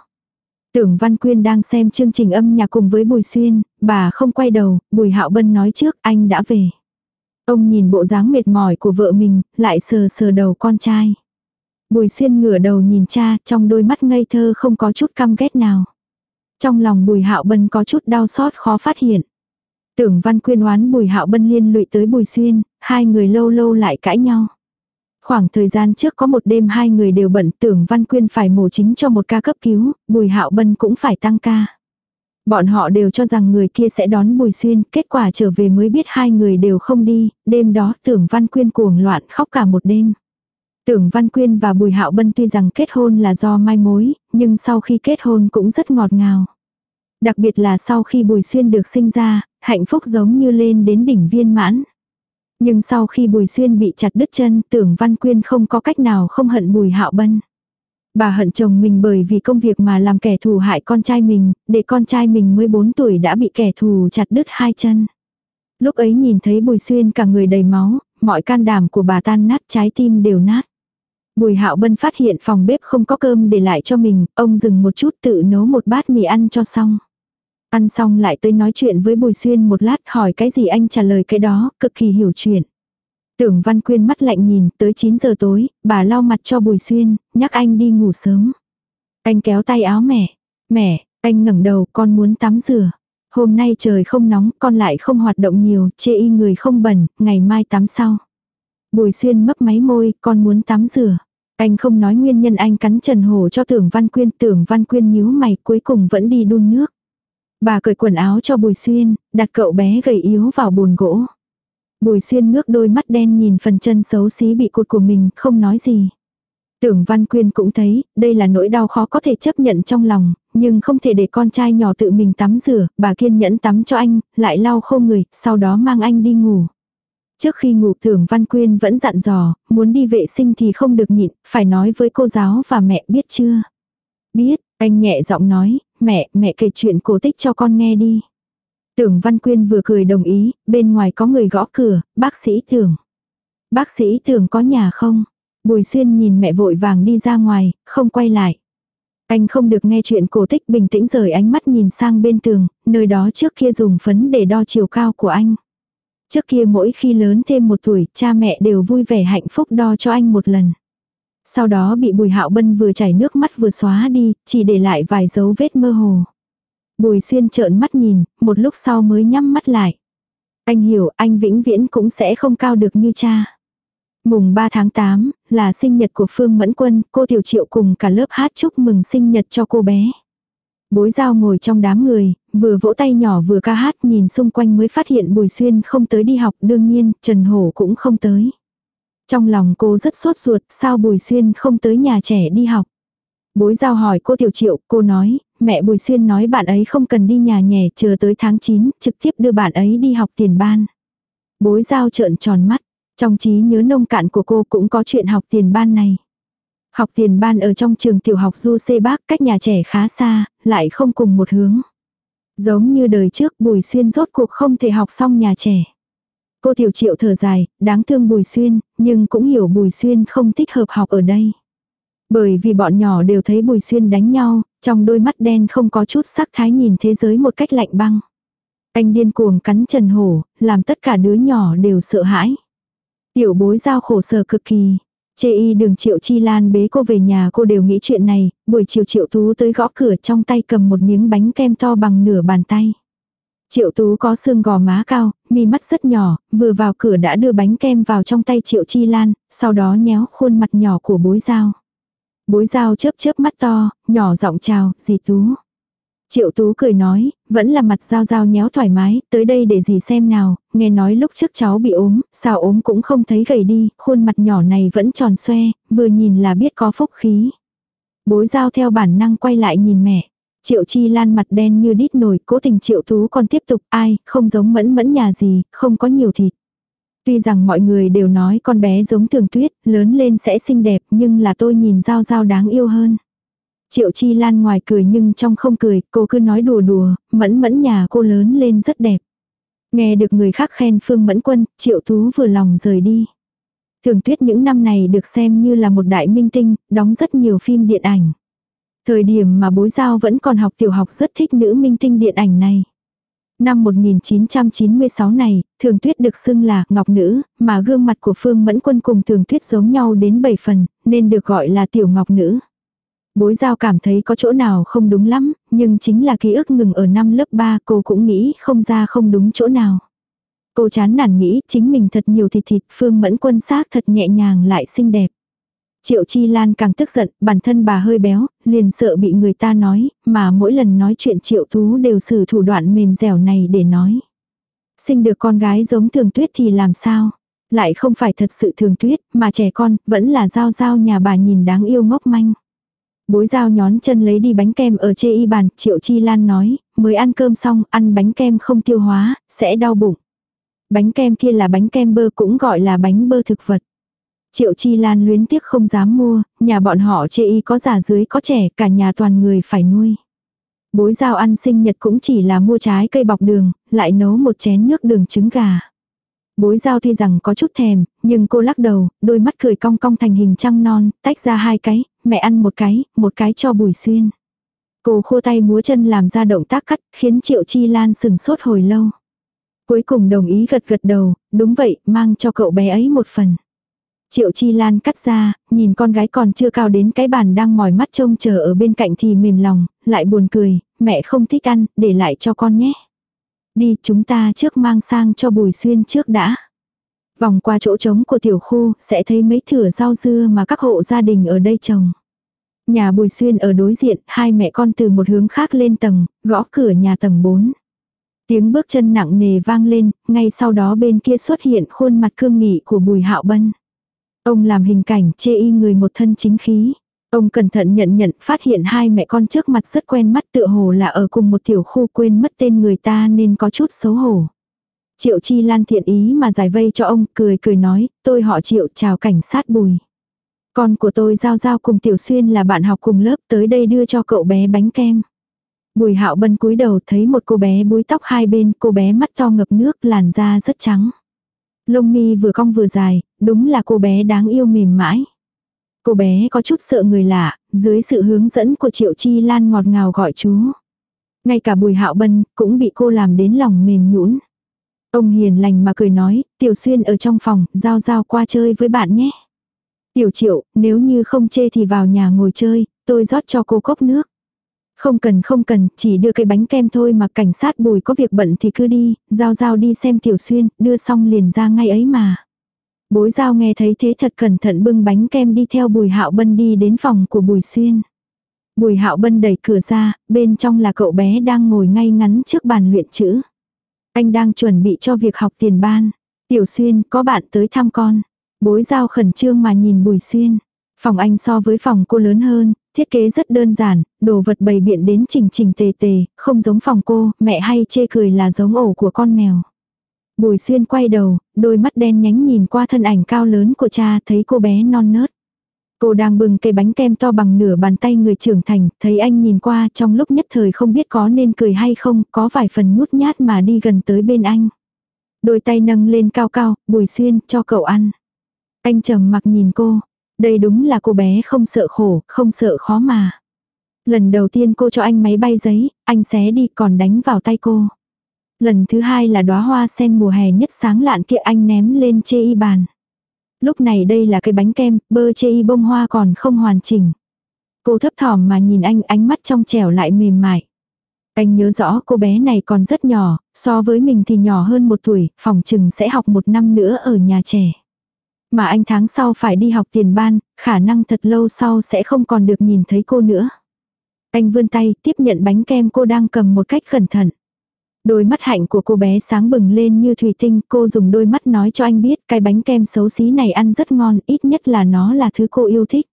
Tưởng Văn Quyên đang xem chương trình âm nhạc cùng với Bùi Xuyên, bà không quay đầu, Bùi Hạo Bân nói trước anh đã về. Ông nhìn bộ dáng mệt mỏi của vợ mình, lại sờ sờ đầu con trai. Bùi Xuyên ngửa đầu nhìn cha, trong đôi mắt ngây thơ không có chút căm ghét nào. Trong lòng Bùi Hạo Bân có chút đau xót khó phát hiện. Tưởng Văn Quyên oán Bùi Hạo Bân liên lụy tới Bùi Xuyên, hai người lâu lâu lại cãi nhau. Khoảng thời gian trước có một đêm hai người đều bận tưởng Văn Quyên phải mổ chính cho một ca cấp cứu, Bùi Hạo Bân cũng phải tăng ca. Bọn họ đều cho rằng người kia sẽ đón Bùi Xuyên, kết quả trở về mới biết hai người đều không đi, đêm đó tưởng Văn Quyên cuồng loạn khóc cả một đêm. Tưởng Văn Quyên và Bùi Hạo Bân tuy rằng kết hôn là do mai mối, nhưng sau khi kết hôn cũng rất ngọt ngào. Đặc biệt là sau khi Bùi Xuyên được sinh ra, hạnh phúc giống như lên đến đỉnh viên mãn. Nhưng sau khi Bùi Xuyên bị chặt đứt chân, tưởng Văn Quyên không có cách nào không hận Bùi Hạo Bân. Bà hận chồng mình bởi vì công việc mà làm kẻ thù hại con trai mình, để con trai mình 14 tuổi đã bị kẻ thù chặt đứt hai chân. Lúc ấy nhìn thấy Bùi Xuyên cả người đầy máu, mọi can đảm của bà tan nát trái tim đều nát. Bùi Hạo Bân phát hiện phòng bếp không có cơm để lại cho mình, ông dừng một chút tự nấu một bát mì ăn cho xong. Ăn xong lại tới nói chuyện với Bùi Xuyên một lát hỏi cái gì anh trả lời cái đó, cực kỳ hiểu chuyện. Tưởng Văn Quyên mắt lạnh nhìn, tới 9 giờ tối, bà lau mặt cho Bùi Xuyên, nhắc anh đi ngủ sớm. Anh kéo tay áo mẹ. Mẹ, anh ngẩng đầu, con muốn tắm rửa. Hôm nay trời không nóng, con lại không hoạt động nhiều, chê y người không bẩn, ngày mai tắm sau. Bùi Xuyên mấp máy môi, con muốn tắm rửa. Anh không nói nguyên nhân anh cắn Trần Hổ cho tưởng Văn Quyên, tưởng Văn Quyên nhíu mày cuối cùng vẫn đi đun nước. Bà cởi quần áo cho Bùi Xuyên, đặt cậu bé gầy yếu vào bồn gỗ. Bùi Xuyên ngước đôi mắt đen nhìn phần chân xấu xí bị cột của mình, không nói gì. Tưởng Văn Quyên cũng thấy, đây là nỗi đau khó có thể chấp nhận trong lòng, nhưng không thể để con trai nhỏ tự mình tắm rửa, bà kiên nhẫn tắm cho anh, lại lau khô người, sau đó mang anh đi ngủ. Trước khi ngủ tưởng Văn Quyên vẫn dặn dò, muốn đi vệ sinh thì không được nhịn, phải nói với cô giáo và mẹ biết chưa. Biết, anh nhẹ giọng nói, mẹ, mẹ kể chuyện cổ tích cho con nghe đi. Tưởng Văn Quyên vừa cười đồng ý, bên ngoài có người gõ cửa, bác sĩ tưởng. Bác sĩ tưởng có nhà không? Bùi Xuyên nhìn mẹ vội vàng đi ra ngoài, không quay lại. Anh không được nghe chuyện cổ tích bình tĩnh rời ánh mắt nhìn sang bên tường, nơi đó trước kia dùng phấn để đo chiều cao của anh. Trước kia mỗi khi lớn thêm một tuổi, cha mẹ đều vui vẻ hạnh phúc đo cho anh một lần. Sau đó bị Bùi Hạo Bân vừa chảy nước mắt vừa xóa đi, chỉ để lại vài dấu vết mơ hồ. Bùi Xuyên trợn mắt nhìn, một lúc sau mới nhắm mắt lại. Anh hiểu anh vĩnh viễn cũng sẽ không cao được như cha. Mùng 3 tháng 8 là sinh nhật của Phương Mẫn Quân, cô Tiểu Triệu cùng cả lớp hát chúc mừng sinh nhật cho cô bé. Bối giao ngồi trong đám người, vừa vỗ tay nhỏ vừa ca hát nhìn xung quanh mới phát hiện Bùi Xuyên không tới đi học đương nhiên Trần Hổ cũng không tới. Trong lòng cô rất sốt ruột sao Bùi Xuyên không tới nhà trẻ đi học. Bối giao hỏi cô Tiểu Triệu, cô nói, mẹ Bùi Xuyên nói bạn ấy không cần đi nhà nhẹ, chờ tới tháng 9, trực tiếp đưa bạn ấy đi học tiền ban. Bối giao trợn tròn mắt, trong trí nhớ nông cạn của cô cũng có chuyện học tiền ban này. Học tiền ban ở trong trường tiểu học Du Xê Bác cách nhà trẻ khá xa, lại không cùng một hướng. Giống như đời trước Bùi Xuyên rốt cuộc không thể học xong nhà trẻ. Cô Tiểu Triệu thở dài, đáng thương Bùi Xuyên, nhưng cũng hiểu Bùi Xuyên không thích hợp học ở đây. Bởi vì bọn nhỏ đều thấy Bùi Xuyên đánh nhau, trong đôi mắt đen không có chút sắc thái nhìn thế giới một cách lạnh băng. Anh điên cuồng cắn Trần Hổ, làm tất cả đứa nhỏ đều sợ hãi. Tiểu bối giao khổ sở cực kỳ. Chê y đường triệu chi lan bế cô về nhà cô đều nghĩ chuyện này, buổi chiều triệu tú tới gõ cửa trong tay cầm một miếng bánh kem to bằng nửa bàn tay. Triệu tú có xương gò má cao, mi mắt rất nhỏ, vừa vào cửa đã đưa bánh kem vào trong tay triệu chi lan, sau đó nhéo khuôn mặt nhỏ của bối giao. Bối giao chớp chớp mắt to, nhỏ giọng chào, dì tú. Triệu tú cười nói, vẫn là mặt giao giao nhéo thoải mái, tới đây để gì xem nào, nghe nói lúc trước cháu bị ốm, sao ốm cũng không thấy gầy đi, khuôn mặt nhỏ này vẫn tròn xoe, vừa nhìn là biết có phúc khí. Bối giao theo bản năng quay lại nhìn mẹ. Triệu chi lan mặt đen như đít nổi, cố tình triệu tú còn tiếp tục, ai, không giống mẫn mẫn nhà gì, không có nhiều thịt. Tuy rằng mọi người đều nói con bé giống thường tuyết, lớn lên sẽ xinh đẹp, nhưng là tôi nhìn giao giao đáng yêu hơn. Triệu Chi Lan ngoài cười nhưng trong không cười, cô cứ nói đùa đùa, mẫn mẫn nhà cô lớn lên rất đẹp. Nghe được người khác khen Phương Mẫn Quân, Triệu Tú vừa lòng rời đi. Thường tuyết những năm này được xem như là một đại minh tinh, đóng rất nhiều phim điện ảnh. Thời điểm mà bối giao vẫn còn học tiểu học rất thích nữ minh tinh điện ảnh này. Năm 1996 này, Thường Tuyết được xưng là Ngọc Nữ, mà gương mặt của Phương Mẫn Quân cùng Thường Tuyết giống nhau đến 7 phần, nên được gọi là Tiểu Ngọc Nữ. Bối giao cảm thấy có chỗ nào không đúng lắm, nhưng chính là ký ức ngừng ở năm lớp 3 cô cũng nghĩ không ra không đúng chỗ nào. Cô chán nản nghĩ chính mình thật nhiều thịt thịt phương mẫn quân xác thật nhẹ nhàng lại xinh đẹp. Triệu Chi Lan càng tức giận, bản thân bà hơi béo, liền sợ bị người ta nói, mà mỗi lần nói chuyện Triệu Tú đều sử thủ đoạn mềm dẻo này để nói. Sinh được con gái giống thường tuyết thì làm sao? Lại không phải thật sự thường tuyết, mà trẻ con, vẫn là giao giao nhà bà nhìn đáng yêu ngốc manh. Bối giao nhón chân lấy đi bánh kem ở chê y bàn, Triệu Chi Lan nói, mới ăn cơm xong, ăn bánh kem không tiêu hóa, sẽ đau bụng. Bánh kem kia là bánh kem bơ cũng gọi là bánh bơ thực vật. Triệu Chi Lan luyến tiếc không dám mua, nhà bọn họ chê y có già dưới có trẻ, cả nhà toàn người phải nuôi. Bối giao ăn sinh nhật cũng chỉ là mua trái cây bọc đường, lại nấu một chén nước đường trứng gà. Bối giao tuy rằng có chút thèm, nhưng cô lắc đầu, đôi mắt cười cong cong thành hình trăng non, tách ra hai cái, mẹ ăn một cái, một cái cho bùi xuyên. Cô khô tay múa chân làm ra động tác cắt, khiến Triệu Chi Lan sừng sốt hồi lâu. Cuối cùng đồng ý gật gật đầu, đúng vậy, mang cho cậu bé ấy một phần. Triệu Chi Lan cắt ra, nhìn con gái còn chưa cao đến cái bàn đang mỏi mắt trông chờ ở bên cạnh thì mềm lòng, lại buồn cười, mẹ không thích ăn, để lại cho con nhé. Đi chúng ta trước mang sang cho Bùi Xuyên trước đã. Vòng qua chỗ trống của tiểu khu sẽ thấy mấy thửa rau dưa mà các hộ gia đình ở đây trồng. Nhà Bùi Xuyên ở đối diện, hai mẹ con từ một hướng khác lên tầng, gõ cửa nhà tầng 4. Tiếng bước chân nặng nề vang lên, ngay sau đó bên kia xuất hiện khuôn mặt cương nghị của Bùi Hạo Bân. Ông làm hình cảnh chê y người một thân chính khí. Ông cẩn thận nhận nhận phát hiện hai mẹ con trước mặt rất quen mắt tựa hồ là ở cùng một tiểu khu quên mất tên người ta nên có chút xấu hổ. Triệu Chi Lan thiện ý mà giải vây cho ông, cười cười nói, tôi họ Triệu chào cảnh sát bùi. Con của tôi giao giao cùng Tiểu Xuyên là bạn học cùng lớp tới đây đưa cho cậu bé bánh kem. Bùi hạo bân cúi đầu thấy một cô bé búi tóc hai bên, cô bé mắt to ngập nước, làn da rất trắng. Lông mi vừa cong vừa dài, đúng là cô bé đáng yêu mềm mãi. Cô bé có chút sợ người lạ, dưới sự hướng dẫn của Triệu Chi Lan ngọt ngào gọi chú. Ngay cả Bùi Hạo Bân cũng bị cô làm đến lòng mềm nhũn. Ông hiền lành mà cười nói, Tiểu Xuyên ở trong phòng, giao giao qua chơi với bạn nhé. Tiểu Triệu, nếu như không chê thì vào nhà ngồi chơi, tôi rót cho cô cốc nước. Không cần không cần, chỉ đưa cái bánh kem thôi mà cảnh sát bùi có việc bận thì cứ đi, giao giao đi xem Tiểu Xuyên, đưa xong liền ra ngay ấy mà. Bối giao nghe thấy thế thật cẩn thận bưng bánh kem đi theo bùi hạo bân đi đến phòng của bùi xuyên. Bùi hạo bân đẩy cửa ra, bên trong là cậu bé đang ngồi ngay ngắn trước bàn luyện chữ. Anh đang chuẩn bị cho việc học tiền ban. Tiểu xuyên, có bạn tới thăm con. Bối giao khẩn trương mà nhìn bùi xuyên. Phòng anh so với phòng cô lớn hơn, thiết kế rất đơn giản, đồ vật bày biện đến chỉnh chỉnh tề tề, không giống phòng cô, mẹ hay chê cười là giống ổ của con mèo. Bùi xuyên quay đầu, đôi mắt đen nhánh nhìn qua thân ảnh cao lớn của cha thấy cô bé non nớt. Cô đang bưng cây bánh kem to bằng nửa bàn tay người trưởng thành, thấy anh nhìn qua trong lúc nhất thời không biết có nên cười hay không, có vài phần nhút nhát mà đi gần tới bên anh. Đôi tay nâng lên cao cao, bùi xuyên, cho cậu ăn. Anh trầm mặc nhìn cô, đây đúng là cô bé không sợ khổ, không sợ khó mà. Lần đầu tiên cô cho anh máy bay giấy, anh xé đi còn đánh vào tay cô. Lần thứ hai là đóa hoa sen mùa hè nhất sáng lạn kia anh ném lên chê y bàn. Lúc này đây là cái bánh kem, bơ chê y bông hoa còn không hoàn chỉnh. Cô thấp thỏm mà nhìn anh ánh mắt trong trẻo lại mềm mại. Anh nhớ rõ cô bé này còn rất nhỏ, so với mình thì nhỏ hơn một tuổi, phòng chừng sẽ học một năm nữa ở nhà trẻ. Mà anh tháng sau phải đi học tiền ban, khả năng thật lâu sau sẽ không còn được nhìn thấy cô nữa. Anh vươn tay tiếp nhận bánh kem cô đang cầm một cách cẩn thận. Đôi mắt hạnh của cô bé sáng bừng lên như thủy tinh, cô dùng đôi mắt nói cho anh biết cái bánh kem xấu xí này ăn rất ngon, ít nhất là nó là thứ cô yêu thích.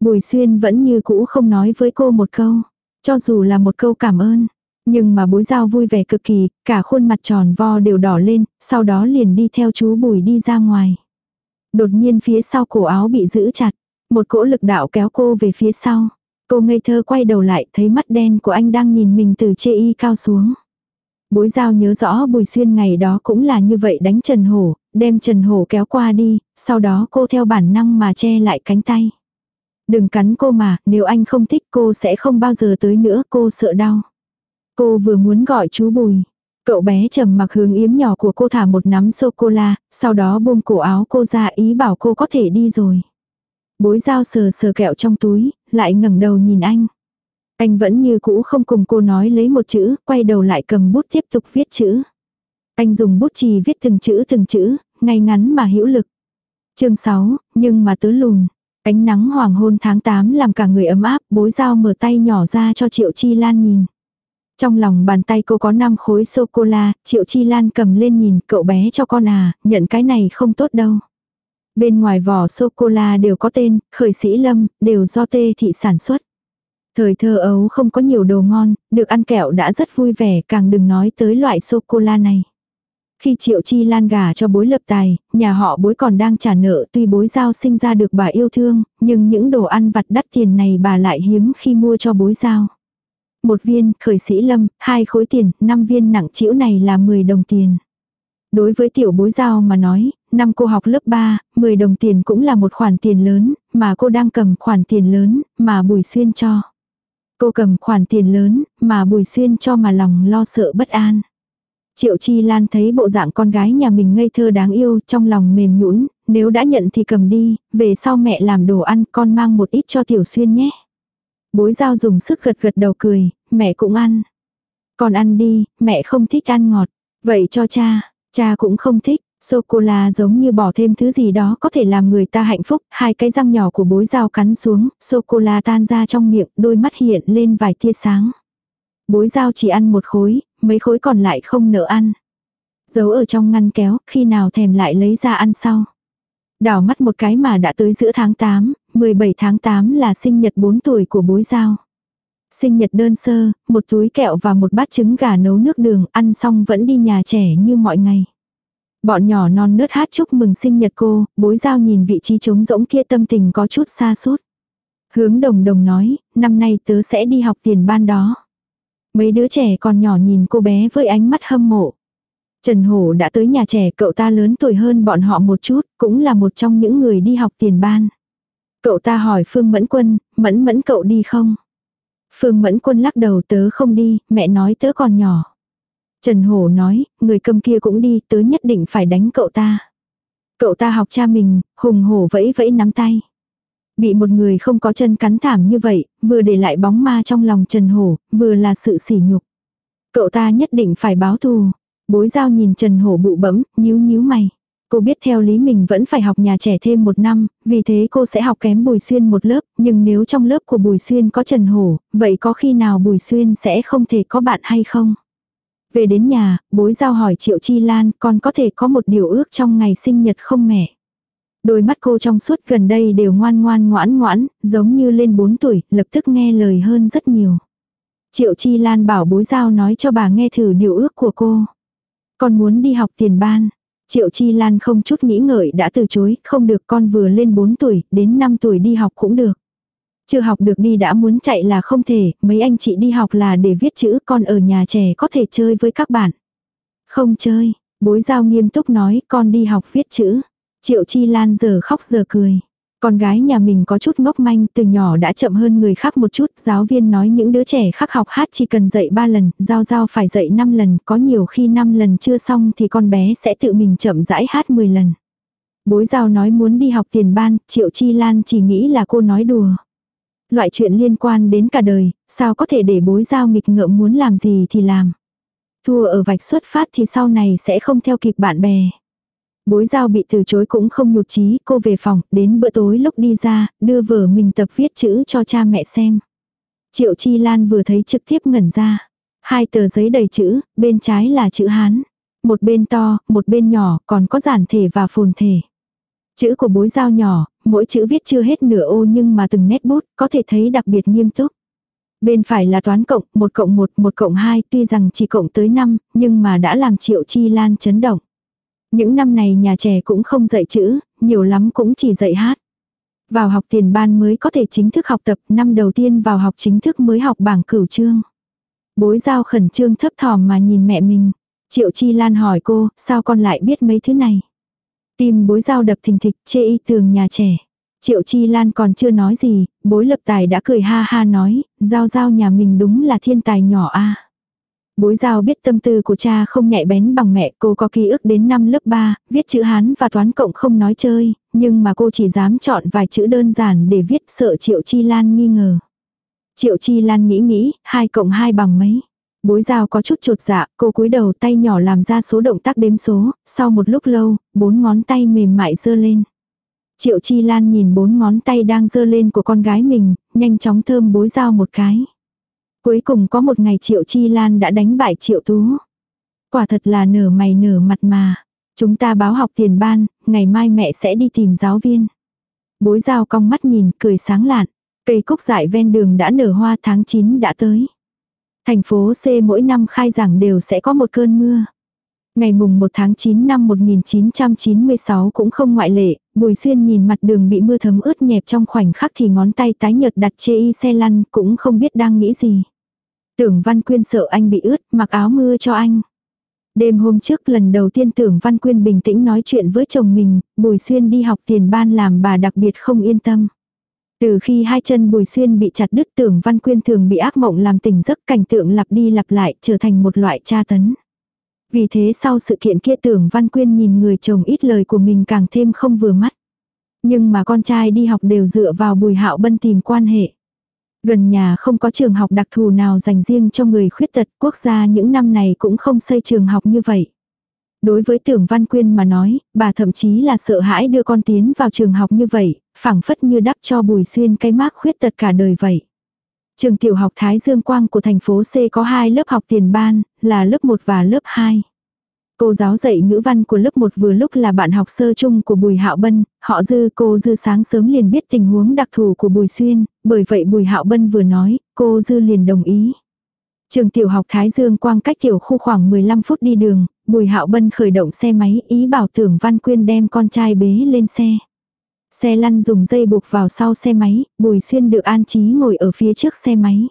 Bùi xuyên vẫn như cũ không nói với cô một câu, cho dù là một câu cảm ơn. Nhưng mà bối giao vui vẻ cực kỳ, cả khuôn mặt tròn vo đều đỏ lên, sau đó liền đi theo chú bùi đi ra ngoài. Đột nhiên phía sau cổ áo bị giữ chặt, một cỗ lực đạo kéo cô về phía sau. Cô ngây thơ quay đầu lại thấy mắt đen của anh đang nhìn mình từ chê y cao xuống. Bối giao nhớ rõ Bùi Xuyên ngày đó cũng là như vậy đánh Trần Hổ, đem Trần Hổ kéo qua đi, sau đó cô theo bản năng mà che lại cánh tay. Đừng cắn cô mà, nếu anh không thích cô sẽ không bao giờ tới nữa, cô sợ đau. Cô vừa muốn gọi chú Bùi. Cậu bé trầm mặc hướng yếm nhỏ của cô thả một nắm sô-cô-la, sau đó buông cổ áo cô ra ý bảo cô có thể đi rồi. Bối dao sờ sờ kẹo trong túi, lại ngẩng đầu nhìn anh. Anh vẫn như cũ không cùng cô nói lấy một chữ, quay đầu lại cầm bút tiếp tục viết chữ. Anh dùng bút chì viết từng chữ từng chữ, ngay ngắn mà hữu lực. chương 6, nhưng mà tớ lùn. Ánh nắng hoàng hôn tháng 8 làm cả người ấm áp, bối dao mở tay nhỏ ra cho Triệu Chi Lan nhìn. Trong lòng bàn tay cô có 5 khối sô-cô-la, Triệu Chi Lan cầm lên nhìn, cậu bé cho con à, nhận cái này không tốt đâu. Bên ngoài vỏ sô-cô-la đều có tên, khởi sĩ lâm, đều do tê thị sản xuất. Thời thơ ấu không có nhiều đồ ngon, được ăn kẹo đã rất vui vẻ, càng đừng nói tới loại sô-cô-la này. Khi Triệu Chi Lan gả cho bối lập tài, nhà họ bối còn đang trả nợ tuy bối giao sinh ra được bà yêu thương, nhưng những đồ ăn vặt đắt tiền này bà lại hiếm khi mua cho bối giao. Một viên khởi sĩ lâm, hai khối tiền, năm viên nặng chĩu này là 10 đồng tiền. Đối với tiểu bối giao mà nói, năm cô học lớp 3, 10 đồng tiền cũng là một khoản tiền lớn, mà cô đang cầm khoản tiền lớn, mà Bùi Xuyên cho. Cô cầm khoản tiền lớn, mà Bùi Xuyên cho mà lòng lo sợ bất an. Triệu Chi Lan thấy bộ dạng con gái nhà mình ngây thơ đáng yêu, trong lòng mềm nhũn, nếu đã nhận thì cầm đi, về sau mẹ làm đồ ăn, con mang một ít cho Tiểu Xuyên nhé. Bối giao dùng sức gật gật đầu cười, mẹ cũng ăn. Con ăn đi, mẹ không thích ăn ngọt. Vậy cho cha, cha cũng không thích. Sô-cô-la giống như bỏ thêm thứ gì đó có thể làm người ta hạnh phúc, hai cái răng nhỏ của bối dao cắn xuống, sô-cô-la tan ra trong miệng, đôi mắt hiện lên vài tia sáng. Bối dao chỉ ăn một khối, mấy khối còn lại không nỡ ăn. Giấu ở trong ngăn kéo, khi nào thèm lại lấy ra ăn sau. Đảo mắt một cái mà đã tới giữa tháng 8, 17 tháng 8 là sinh nhật 4 tuổi của bối dao. Sinh nhật đơn sơ, một túi kẹo và một bát trứng gà nấu nước đường, ăn xong vẫn đi nhà trẻ như mọi ngày. Bọn nhỏ non nớt hát chúc mừng sinh nhật cô, bối giao nhìn vị trí trống rỗng kia tâm tình có chút xa sút Hướng đồng đồng nói, năm nay tớ sẽ đi học tiền ban đó. Mấy đứa trẻ còn nhỏ nhìn cô bé với ánh mắt hâm mộ. Trần Hổ đã tới nhà trẻ, cậu ta lớn tuổi hơn bọn họ một chút, cũng là một trong những người đi học tiền ban. Cậu ta hỏi Phương Mẫn Quân, Mẫn Mẫn cậu đi không? Phương Mẫn Quân lắc đầu tớ không đi, mẹ nói tớ còn nhỏ. Trần Hổ nói, người cầm kia cũng đi, tớ nhất định phải đánh cậu ta. Cậu ta học cha mình, hùng hổ vẫy vẫy nắm tay. Bị một người không có chân cắn thảm như vậy, vừa để lại bóng ma trong lòng Trần Hổ, vừa là sự sỉ nhục. Cậu ta nhất định phải báo thù. Bối giao nhìn Trần Hổ bụ bẫm, nhíu nhíu mày. Cô biết theo lý mình vẫn phải học nhà trẻ thêm một năm, vì thế cô sẽ học kém Bùi Xuyên một lớp, nhưng nếu trong lớp của Bùi Xuyên có Trần Hổ, vậy có khi nào Bùi Xuyên sẽ không thể có bạn hay không? Về đến nhà, bối giao hỏi Triệu Chi Lan con có thể có một điều ước trong ngày sinh nhật không mẹ? Đôi mắt cô trong suốt gần đây đều ngoan ngoan ngoãn ngoãn, giống như lên 4 tuổi, lập tức nghe lời hơn rất nhiều. Triệu Chi Lan bảo bối giao nói cho bà nghe thử điều ước của cô. Con muốn đi học tiền ban. Triệu Chi Lan không chút nghĩ ngợi đã từ chối, không được con vừa lên 4 tuổi, đến 5 tuổi đi học cũng được. Chưa học được đi đã muốn chạy là không thể, mấy anh chị đi học là để viết chữ, con ở nhà trẻ có thể chơi với các bạn. Không chơi, bối giao nghiêm túc nói con đi học viết chữ. Triệu Chi Lan giờ khóc giờ cười. Con gái nhà mình có chút ngốc manh, từ nhỏ đã chậm hơn người khác một chút, giáo viên nói những đứa trẻ khác học hát chỉ cần dạy 3 lần, giao giao phải dạy 5 lần, có nhiều khi 5 lần chưa xong thì con bé sẽ tự mình chậm rãi hát 10 lần. Bối giao nói muốn đi học tiền ban, Triệu Chi Lan chỉ nghĩ là cô nói đùa. Loại chuyện liên quan đến cả đời, sao có thể để bối giao nghịch ngợm muốn làm gì thì làm. Thua ở vạch xuất phát thì sau này sẽ không theo kịp bạn bè. Bối giao bị từ chối cũng không nhụt chí, cô về phòng, đến bữa tối lúc đi ra, đưa vở mình tập viết chữ cho cha mẹ xem. Triệu Chi Lan vừa thấy trực tiếp ngẩn ra. Hai tờ giấy đầy chữ, bên trái là chữ Hán. Một bên to, một bên nhỏ, còn có giản thể và phồn thể. Chữ của bối giao nhỏ, mỗi chữ viết chưa hết nửa ô nhưng mà từng nét bút có thể thấy đặc biệt nghiêm túc. Bên phải là toán cộng, 1 cộng 1, 1 cộng 2, tuy rằng chỉ cộng tới 5, nhưng mà đã làm Triệu Chi Lan chấn động. Những năm này nhà trẻ cũng không dạy chữ, nhiều lắm cũng chỉ dạy hát. Vào học tiền ban mới có thể chính thức học tập, năm đầu tiên vào học chính thức mới học bảng cửu chương. Bối giao khẩn trương thấp thỏm mà nhìn mẹ mình. Triệu Chi Lan hỏi cô, sao con lại biết mấy thứ này? Tim bối giao đập thình thịch chê y tường nhà trẻ. Triệu Chi Lan còn chưa nói gì, bối lập tài đã cười ha ha nói, giao giao nhà mình đúng là thiên tài nhỏ a. Bối giao biết tâm tư của cha không nhạy bén bằng mẹ, cô có ký ức đến năm lớp 3, viết chữ Hán và toán cộng không nói chơi, nhưng mà cô chỉ dám chọn vài chữ đơn giản để viết sợ Triệu Chi Lan nghi ngờ. Triệu Chi Lan nghĩ nghĩ, 2 cộng 2 bằng mấy. Bối giao có chút trột dạ, cô cúi đầu tay nhỏ làm ra số động tác đếm số, sau một lúc lâu, bốn ngón tay mềm mại dơ lên. Triệu Chi Lan nhìn bốn ngón tay đang dơ lên của con gái mình, nhanh chóng thơm bối giao một cái. Cuối cùng có một ngày Triệu Chi Lan đã đánh bại Triệu Tú. Quả thật là nở mày nở mặt mà. Chúng ta báo học tiền ban, ngày mai mẹ sẽ đi tìm giáo viên. Bối giao cong mắt nhìn, cười sáng lạn. Cây cúc dại ven đường đã nở hoa tháng 9 đã tới. Thành phố C mỗi năm khai giảng đều sẽ có một cơn mưa. Ngày mùng 1 tháng 9 năm 1996 cũng không ngoại lệ, Bùi Xuyên nhìn mặt đường bị mưa thấm ướt nhẹp trong khoảnh khắc thì ngón tay tái nhợt đặt chê y xe lăn cũng không biết đang nghĩ gì. Tưởng Văn Quyên sợ anh bị ướt, mặc áo mưa cho anh. Đêm hôm trước lần đầu tiên Tưởng Văn Quyên bình tĩnh nói chuyện với chồng mình, Bùi Xuyên đi học tiền ban làm bà đặc biệt không yên tâm. Từ khi hai chân Bùi Xuyên bị chặt đứt Tưởng Văn Quyên thường bị ác mộng làm tỉnh giấc cảnh tượng lặp đi lặp lại trở thành một loại tra tấn. Vì thế sau sự kiện kia Tưởng Văn Quyên nhìn người chồng ít lời của mình càng thêm không vừa mắt. Nhưng mà con trai đi học đều dựa vào Bùi Hạo Bân tìm quan hệ. Gần nhà không có trường học đặc thù nào dành riêng cho người khuyết tật, quốc gia những năm này cũng không xây trường học như vậy. Đối với tưởng Văn Quyên mà nói, bà thậm chí là sợ hãi đưa con tiến vào trường học như vậy, phảng phất như đắp cho Bùi Xuyên cái mác khuyết tật cả đời vậy. Trường tiểu học Thái Dương Quang của thành phố C có hai lớp học tiền ban, là lớp 1 và lớp 2. Cô giáo dạy ngữ văn của lớp 1 vừa lúc là bạn học sơ chung của Bùi Hạo Bân, họ Dư cô Dư sáng sớm liền biết tình huống đặc thù của Bùi Xuyên, bởi vậy Bùi Hạo Bân vừa nói, cô Dư liền đồng ý. Trường tiểu học Thái Dương Quang cách tiểu khu khoảng 15 phút đi đường, Bùi Hạo Bân khởi động xe máy ý bảo tưởng Văn Quyên đem con trai bế lên xe. Xe lăn dùng dây buộc vào sau xe máy, Bùi Xuyên được an trí ngồi ở phía trước xe máy.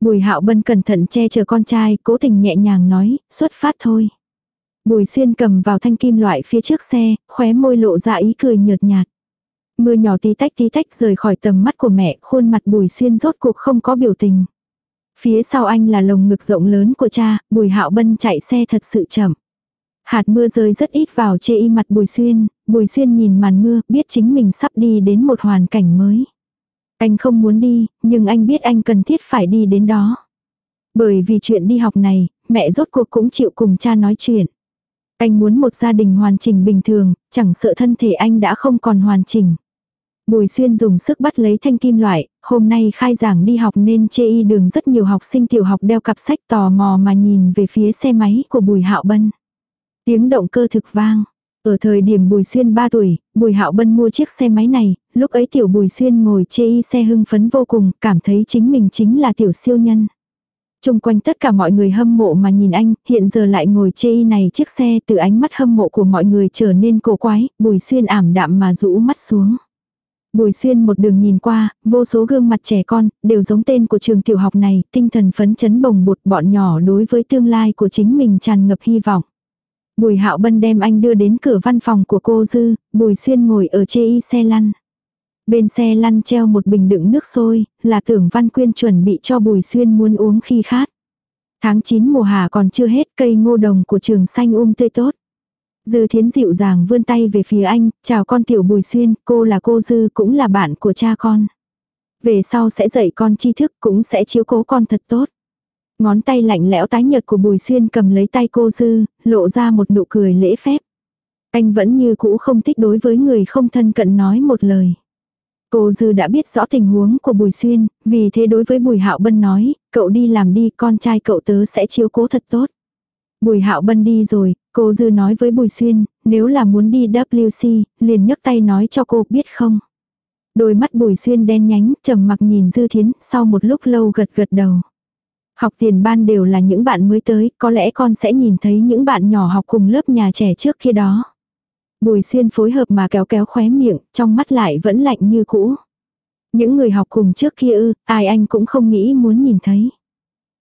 Bùi Hạo Bân cẩn thận che chở con trai, cố tình nhẹ nhàng nói, xuất phát thôi. Bùi xuyên cầm vào thanh kim loại phía trước xe, khóe môi lộ ra ý cười nhợt nhạt. Mưa nhỏ tí tách tí tách rời khỏi tầm mắt của mẹ, khuôn mặt bùi xuyên rốt cuộc không có biểu tình. Phía sau anh là lồng ngực rộng lớn của cha, Bùi Hạo Bân chạy xe thật sự chậm. Hạt mưa rơi rất ít vào chê y mặt Bùi Xuyên, Bùi Xuyên nhìn màn mưa, biết chính mình sắp đi đến một hoàn cảnh mới. Anh không muốn đi, nhưng anh biết anh cần thiết phải đi đến đó. Bởi vì chuyện đi học này, mẹ rốt cuộc cũng chịu cùng cha nói chuyện. Anh muốn một gia đình hoàn chỉnh bình thường, chẳng sợ thân thể anh đã không còn hoàn chỉnh. Bùi xuyên dùng sức bắt lấy thanh kim loại, hôm nay khai giảng đi học nên chê y đường rất nhiều học sinh tiểu học đeo cặp sách tò mò mà nhìn về phía xe máy của bùi hạo bân. Tiếng động cơ thực vang. Ở thời điểm Bùi Xuyên 3 tuổi, Bùi Hạo Bân mua chiếc xe máy này, lúc ấy tiểu Bùi Xuyên ngồi chê y xe hưng phấn vô cùng, cảm thấy chính mình chính là tiểu siêu nhân. Trung quanh tất cả mọi người hâm mộ mà nhìn anh, hiện giờ lại ngồi chê y này chiếc xe từ ánh mắt hâm mộ của mọi người trở nên cổ quái, Bùi Xuyên ảm đạm mà rũ mắt xuống. Bùi xuyên một đường nhìn qua, vô số gương mặt trẻ con, đều giống tên của trường tiểu học này, tinh thần phấn chấn bồng bột bọn nhỏ đối với tương lai của chính mình tràn ngập hy vọng. Bùi hạo bân đem anh đưa đến cửa văn phòng của cô Dư, bùi xuyên ngồi ở chê y xe lăn. Bên xe lăn treo một bình đựng nước sôi, là tưởng văn quyên chuẩn bị cho bùi xuyên muốn uống khi khát. Tháng 9 mùa hạ còn chưa hết cây ngô đồng của trường xanh um tươi tốt. Dư thiến dịu dàng vươn tay về phía anh, chào con tiểu bùi xuyên, cô là cô Dư cũng là bạn của cha con. Về sau sẽ dạy con tri thức cũng sẽ chiếu cố con thật tốt. Ngón tay lạnh lẽo tái nhợt của bùi xuyên cầm lấy tay cô Dư, lộ ra một nụ cười lễ phép. Anh vẫn như cũ không thích đối với người không thân cận nói một lời. Cô Dư đã biết rõ tình huống của Bùi Xuyên, vì thế đối với Bùi Hạo Bân nói, cậu đi làm đi, con trai cậu tớ sẽ chiếu cố thật tốt. Bùi Hạo Bân đi rồi, cô Dư nói với Bùi Xuyên, nếu là muốn đi WC, liền nhấc tay nói cho cô biết không. Đôi mắt Bùi Xuyên đen nhánh, trầm mặc nhìn Dư Thiến, sau một lúc lâu gật gật đầu. Học tiền ban đều là những bạn mới tới, có lẽ con sẽ nhìn thấy những bạn nhỏ học cùng lớp nhà trẻ trước kia đó. Bùi Xuyên phối hợp mà kéo kéo khóe miệng, trong mắt lại vẫn lạnh như cũ. Những người học cùng trước kia ư, ai anh cũng không nghĩ muốn nhìn thấy.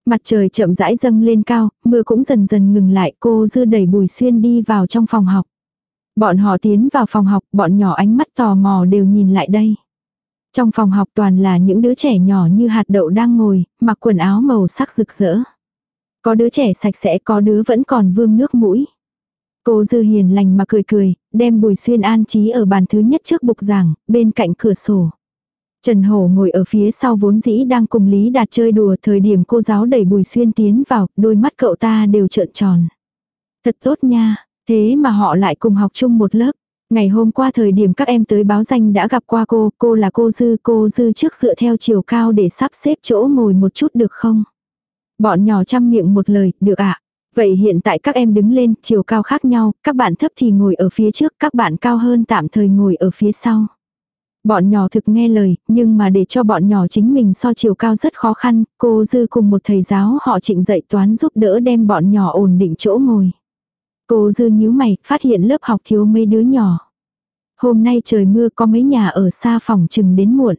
Mặt trời chậm rãi dâng lên cao, mưa cũng dần dần ngừng lại cô dư đẩy Bùi Xuyên đi vào trong phòng học. Bọn họ tiến vào phòng học, bọn nhỏ ánh mắt tò mò đều nhìn lại đây. Trong phòng học toàn là những đứa trẻ nhỏ như hạt đậu đang ngồi, mặc quần áo màu sắc rực rỡ. Có đứa trẻ sạch sẽ, có đứa vẫn còn vương nước mũi. Cô dư hiền lành mà cười cười, đem Bùi Xuyên an trí ở bàn thứ nhất trước bục giảng, bên cạnh cửa sổ. Trần Hổ ngồi ở phía sau vốn dĩ đang cùng Lý Đạt chơi đùa thời điểm cô giáo đẩy Bùi Xuyên tiến vào, đôi mắt cậu ta đều trợn tròn. Thật tốt nha, thế mà họ lại cùng học chung một lớp. Ngày hôm qua thời điểm các em tới báo danh đã gặp qua cô, cô là cô Dư, cô Dư trước dựa theo chiều cao để sắp xếp chỗ ngồi một chút được không? Bọn nhỏ chăm miệng một lời, được ạ. Vậy hiện tại các em đứng lên, chiều cao khác nhau, các bạn thấp thì ngồi ở phía trước, các bạn cao hơn tạm thời ngồi ở phía sau. Bọn nhỏ thực nghe lời, nhưng mà để cho bọn nhỏ chính mình so chiều cao rất khó khăn, cô Dư cùng một thầy giáo họ trịnh dạy toán giúp đỡ đem bọn nhỏ ổn định chỗ ngồi. Cô Dư nhíu mày, phát hiện lớp học thiếu mấy đứa nhỏ. Hôm nay trời mưa có mấy nhà ở xa phòng chừng đến muộn.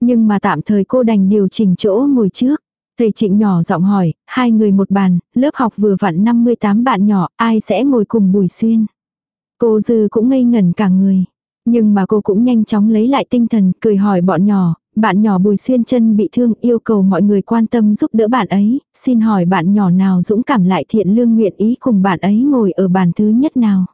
Nhưng mà tạm thời cô đành điều chỉnh chỗ ngồi trước. Thầy trịnh nhỏ giọng hỏi, hai người một bàn, lớp học vừa vặn 58 bạn nhỏ, ai sẽ ngồi cùng Bùi Xuyên. Cô Dư cũng ngây ngẩn cả người. Nhưng mà cô cũng nhanh chóng lấy lại tinh thần, cười hỏi bọn nhỏ, bạn nhỏ Bùi Xuyên chân bị thương yêu cầu mọi người quan tâm giúp đỡ bạn ấy, xin hỏi bạn nhỏ nào dũng cảm lại thiện lương nguyện ý cùng bạn ấy ngồi ở bàn thứ nhất nào.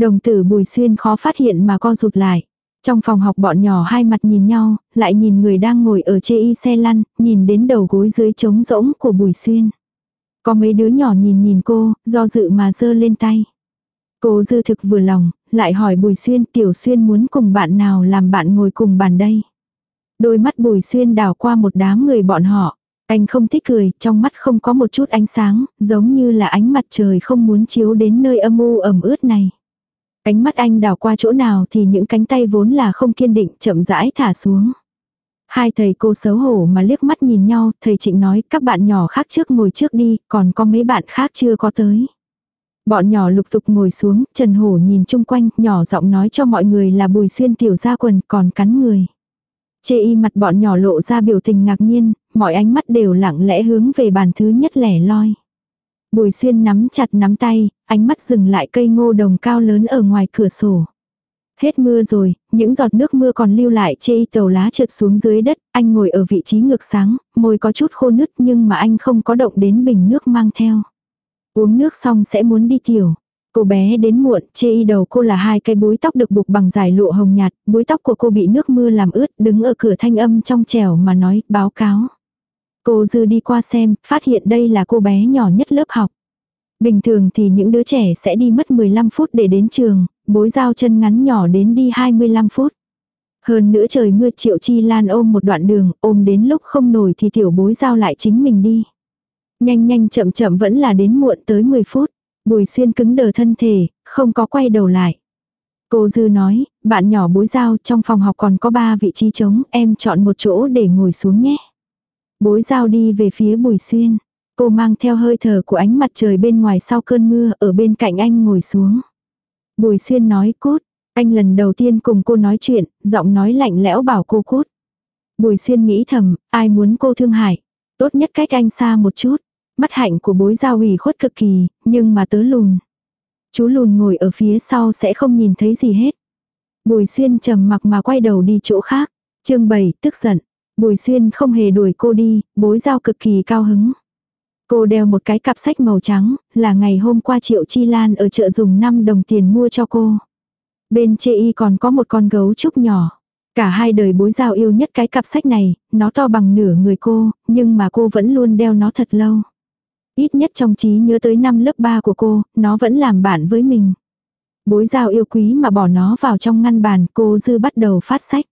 Đồng tử Bùi Xuyên khó phát hiện mà co rụt lại. Trong phòng học bọn nhỏ hai mặt nhìn nhau, lại nhìn người đang ngồi ở chê y xe lăn, nhìn đến đầu gối dưới trống rỗng của Bùi Xuyên. Có mấy đứa nhỏ nhìn nhìn cô, do dự mà giơ lên tay. Cô dư thực vừa lòng, lại hỏi Bùi Xuyên Tiểu Xuyên muốn cùng bạn nào làm bạn ngồi cùng bàn đây. Đôi mắt Bùi Xuyên đảo qua một đám người bọn họ. Anh không thích cười, trong mắt không có một chút ánh sáng, giống như là ánh mặt trời không muốn chiếu đến nơi âm u ẩm ướt này. Ánh mắt anh đảo qua chỗ nào thì những cánh tay vốn là không kiên định chậm rãi thả xuống. Hai thầy cô xấu hổ mà liếc mắt nhìn nhau, thầy Trịnh nói các bạn nhỏ khác trước ngồi trước đi, còn có mấy bạn khác chưa có tới. Bọn nhỏ lục tục ngồi xuống, Trần Hổ nhìn chung quanh, nhỏ giọng nói cho mọi người là bùi xuyên tiểu ra quần, còn cắn người. Chê y mặt bọn nhỏ lộ ra biểu tình ngạc nhiên, mọi ánh mắt đều lặng lẽ hướng về bàn thứ nhất lẻ loi. Bùi xuyên nắm chặt nắm tay, ánh mắt dừng lại cây ngô đồng cao lớn ở ngoài cửa sổ. Hết mưa rồi, những giọt nước mưa còn lưu lại chê y tàu lá trượt xuống dưới đất, anh ngồi ở vị trí ngược sáng, môi có chút khô nứt nhưng mà anh không có động đến bình nước mang theo. Uống nước xong sẽ muốn đi tiểu. Cô bé đến muộn, chê y đầu cô là hai cái búi tóc được buộc bằng dài lụa hồng nhạt, búi tóc của cô bị nước mưa làm ướt, đứng ở cửa thanh âm trong trẻo mà nói, báo cáo. Cô dư đi qua xem, phát hiện đây là cô bé nhỏ nhất lớp học. Bình thường thì những đứa trẻ sẽ đi mất 15 phút để đến trường, bối giao chân ngắn nhỏ đến đi 25 phút. Hơn nữa trời mưa triệu chi lan ôm một đoạn đường, ôm đến lúc không nổi thì tiểu bối giao lại chính mình đi. Nhanh nhanh chậm chậm vẫn là đến muộn tới 10 phút. Bùi xuyên cứng đờ thân thể, không có quay đầu lại. Cô Dư nói, bạn nhỏ bối giao trong phòng học còn có 3 vị trí trống, em chọn một chỗ để ngồi xuống nhé. Bối giao đi về phía bùi xuyên. Cô mang theo hơi thở của ánh mặt trời bên ngoài sau cơn mưa ở bên cạnh anh ngồi xuống. Bùi xuyên nói cút. Anh lần đầu tiên cùng cô nói chuyện, giọng nói lạnh lẽo bảo cô cút. Bùi xuyên nghĩ thầm, ai muốn cô thương hại. Tốt nhất cách anh xa một chút. Mắt hạnh của bối giao ủy khuất cực kỳ, nhưng mà tớ lùn. Chú lùn ngồi ở phía sau sẽ không nhìn thấy gì hết. Bùi xuyên trầm mặc mà quay đầu đi chỗ khác. chương 7, tức giận. Bùi xuyên không hề đuổi cô đi, bối giao cực kỳ cao hứng. Cô đeo một cái cặp sách màu trắng, là ngày hôm qua Triệu Chi Lan ở chợ dùng 5 đồng tiền mua cho cô. Bên chê y còn có một con gấu trúc nhỏ. Cả hai đời bối giao yêu nhất cái cặp sách này, nó to bằng nửa người cô, nhưng mà cô vẫn luôn đeo nó thật lâu. Ít nhất trong trí nhớ tới năm lớp 3 của cô, nó vẫn làm bạn với mình. Bối giao yêu quý mà bỏ nó vào trong ngăn bàn, cô dư bắt đầu phát sách.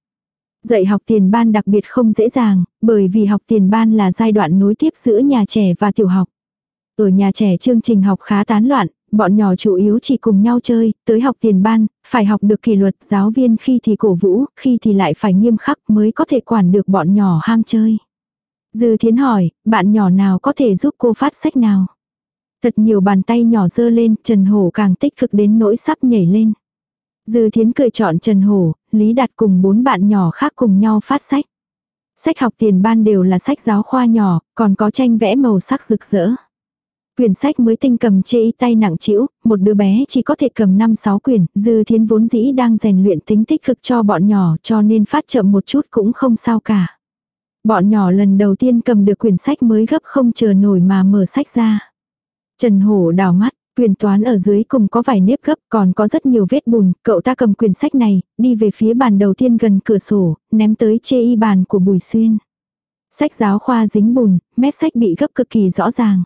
Dạy học tiền ban đặc biệt không dễ dàng, bởi vì học tiền ban là giai đoạn nối tiếp giữa nhà trẻ và tiểu học. Ở nhà trẻ chương trình học khá tán loạn, bọn nhỏ chủ yếu chỉ cùng nhau chơi, tới học tiền ban, phải học được kỷ luật giáo viên khi thì cổ vũ, khi thì lại phải nghiêm khắc mới có thể quản được bọn nhỏ ham chơi. Dư Thiến hỏi, bạn nhỏ nào có thể giúp cô phát sách nào? Thật nhiều bàn tay nhỏ dơ lên, Trần Hổ càng tích cực đến nỗi sắp nhảy lên. Dư Thiến cười chọn Trần Hổ, Lý Đạt cùng bốn bạn nhỏ khác cùng nhau phát sách. Sách học tiền ban đều là sách giáo khoa nhỏ, còn có tranh vẽ màu sắc rực rỡ. Quyển sách mới tinh cầm chê tay nặng chịu, một đứa bé chỉ có thể cầm 5-6 quyển, dư thiến vốn dĩ đang rèn luyện tính tích cực cho bọn nhỏ cho nên phát chậm một chút cũng không sao cả. Bọn nhỏ lần đầu tiên cầm được quyển sách mới gấp không chờ nổi mà mở sách ra. Trần Hổ đào mắt, Quyền toán ở dưới cùng có vài nếp gấp còn có rất nhiều vết bùn, cậu ta cầm quyển sách này, đi về phía bàn đầu tiên gần cửa sổ, ném tới chê y bàn của Bùi Xuyên. Sách giáo khoa dính bùn, mép sách bị gấp cực kỳ rõ ràng.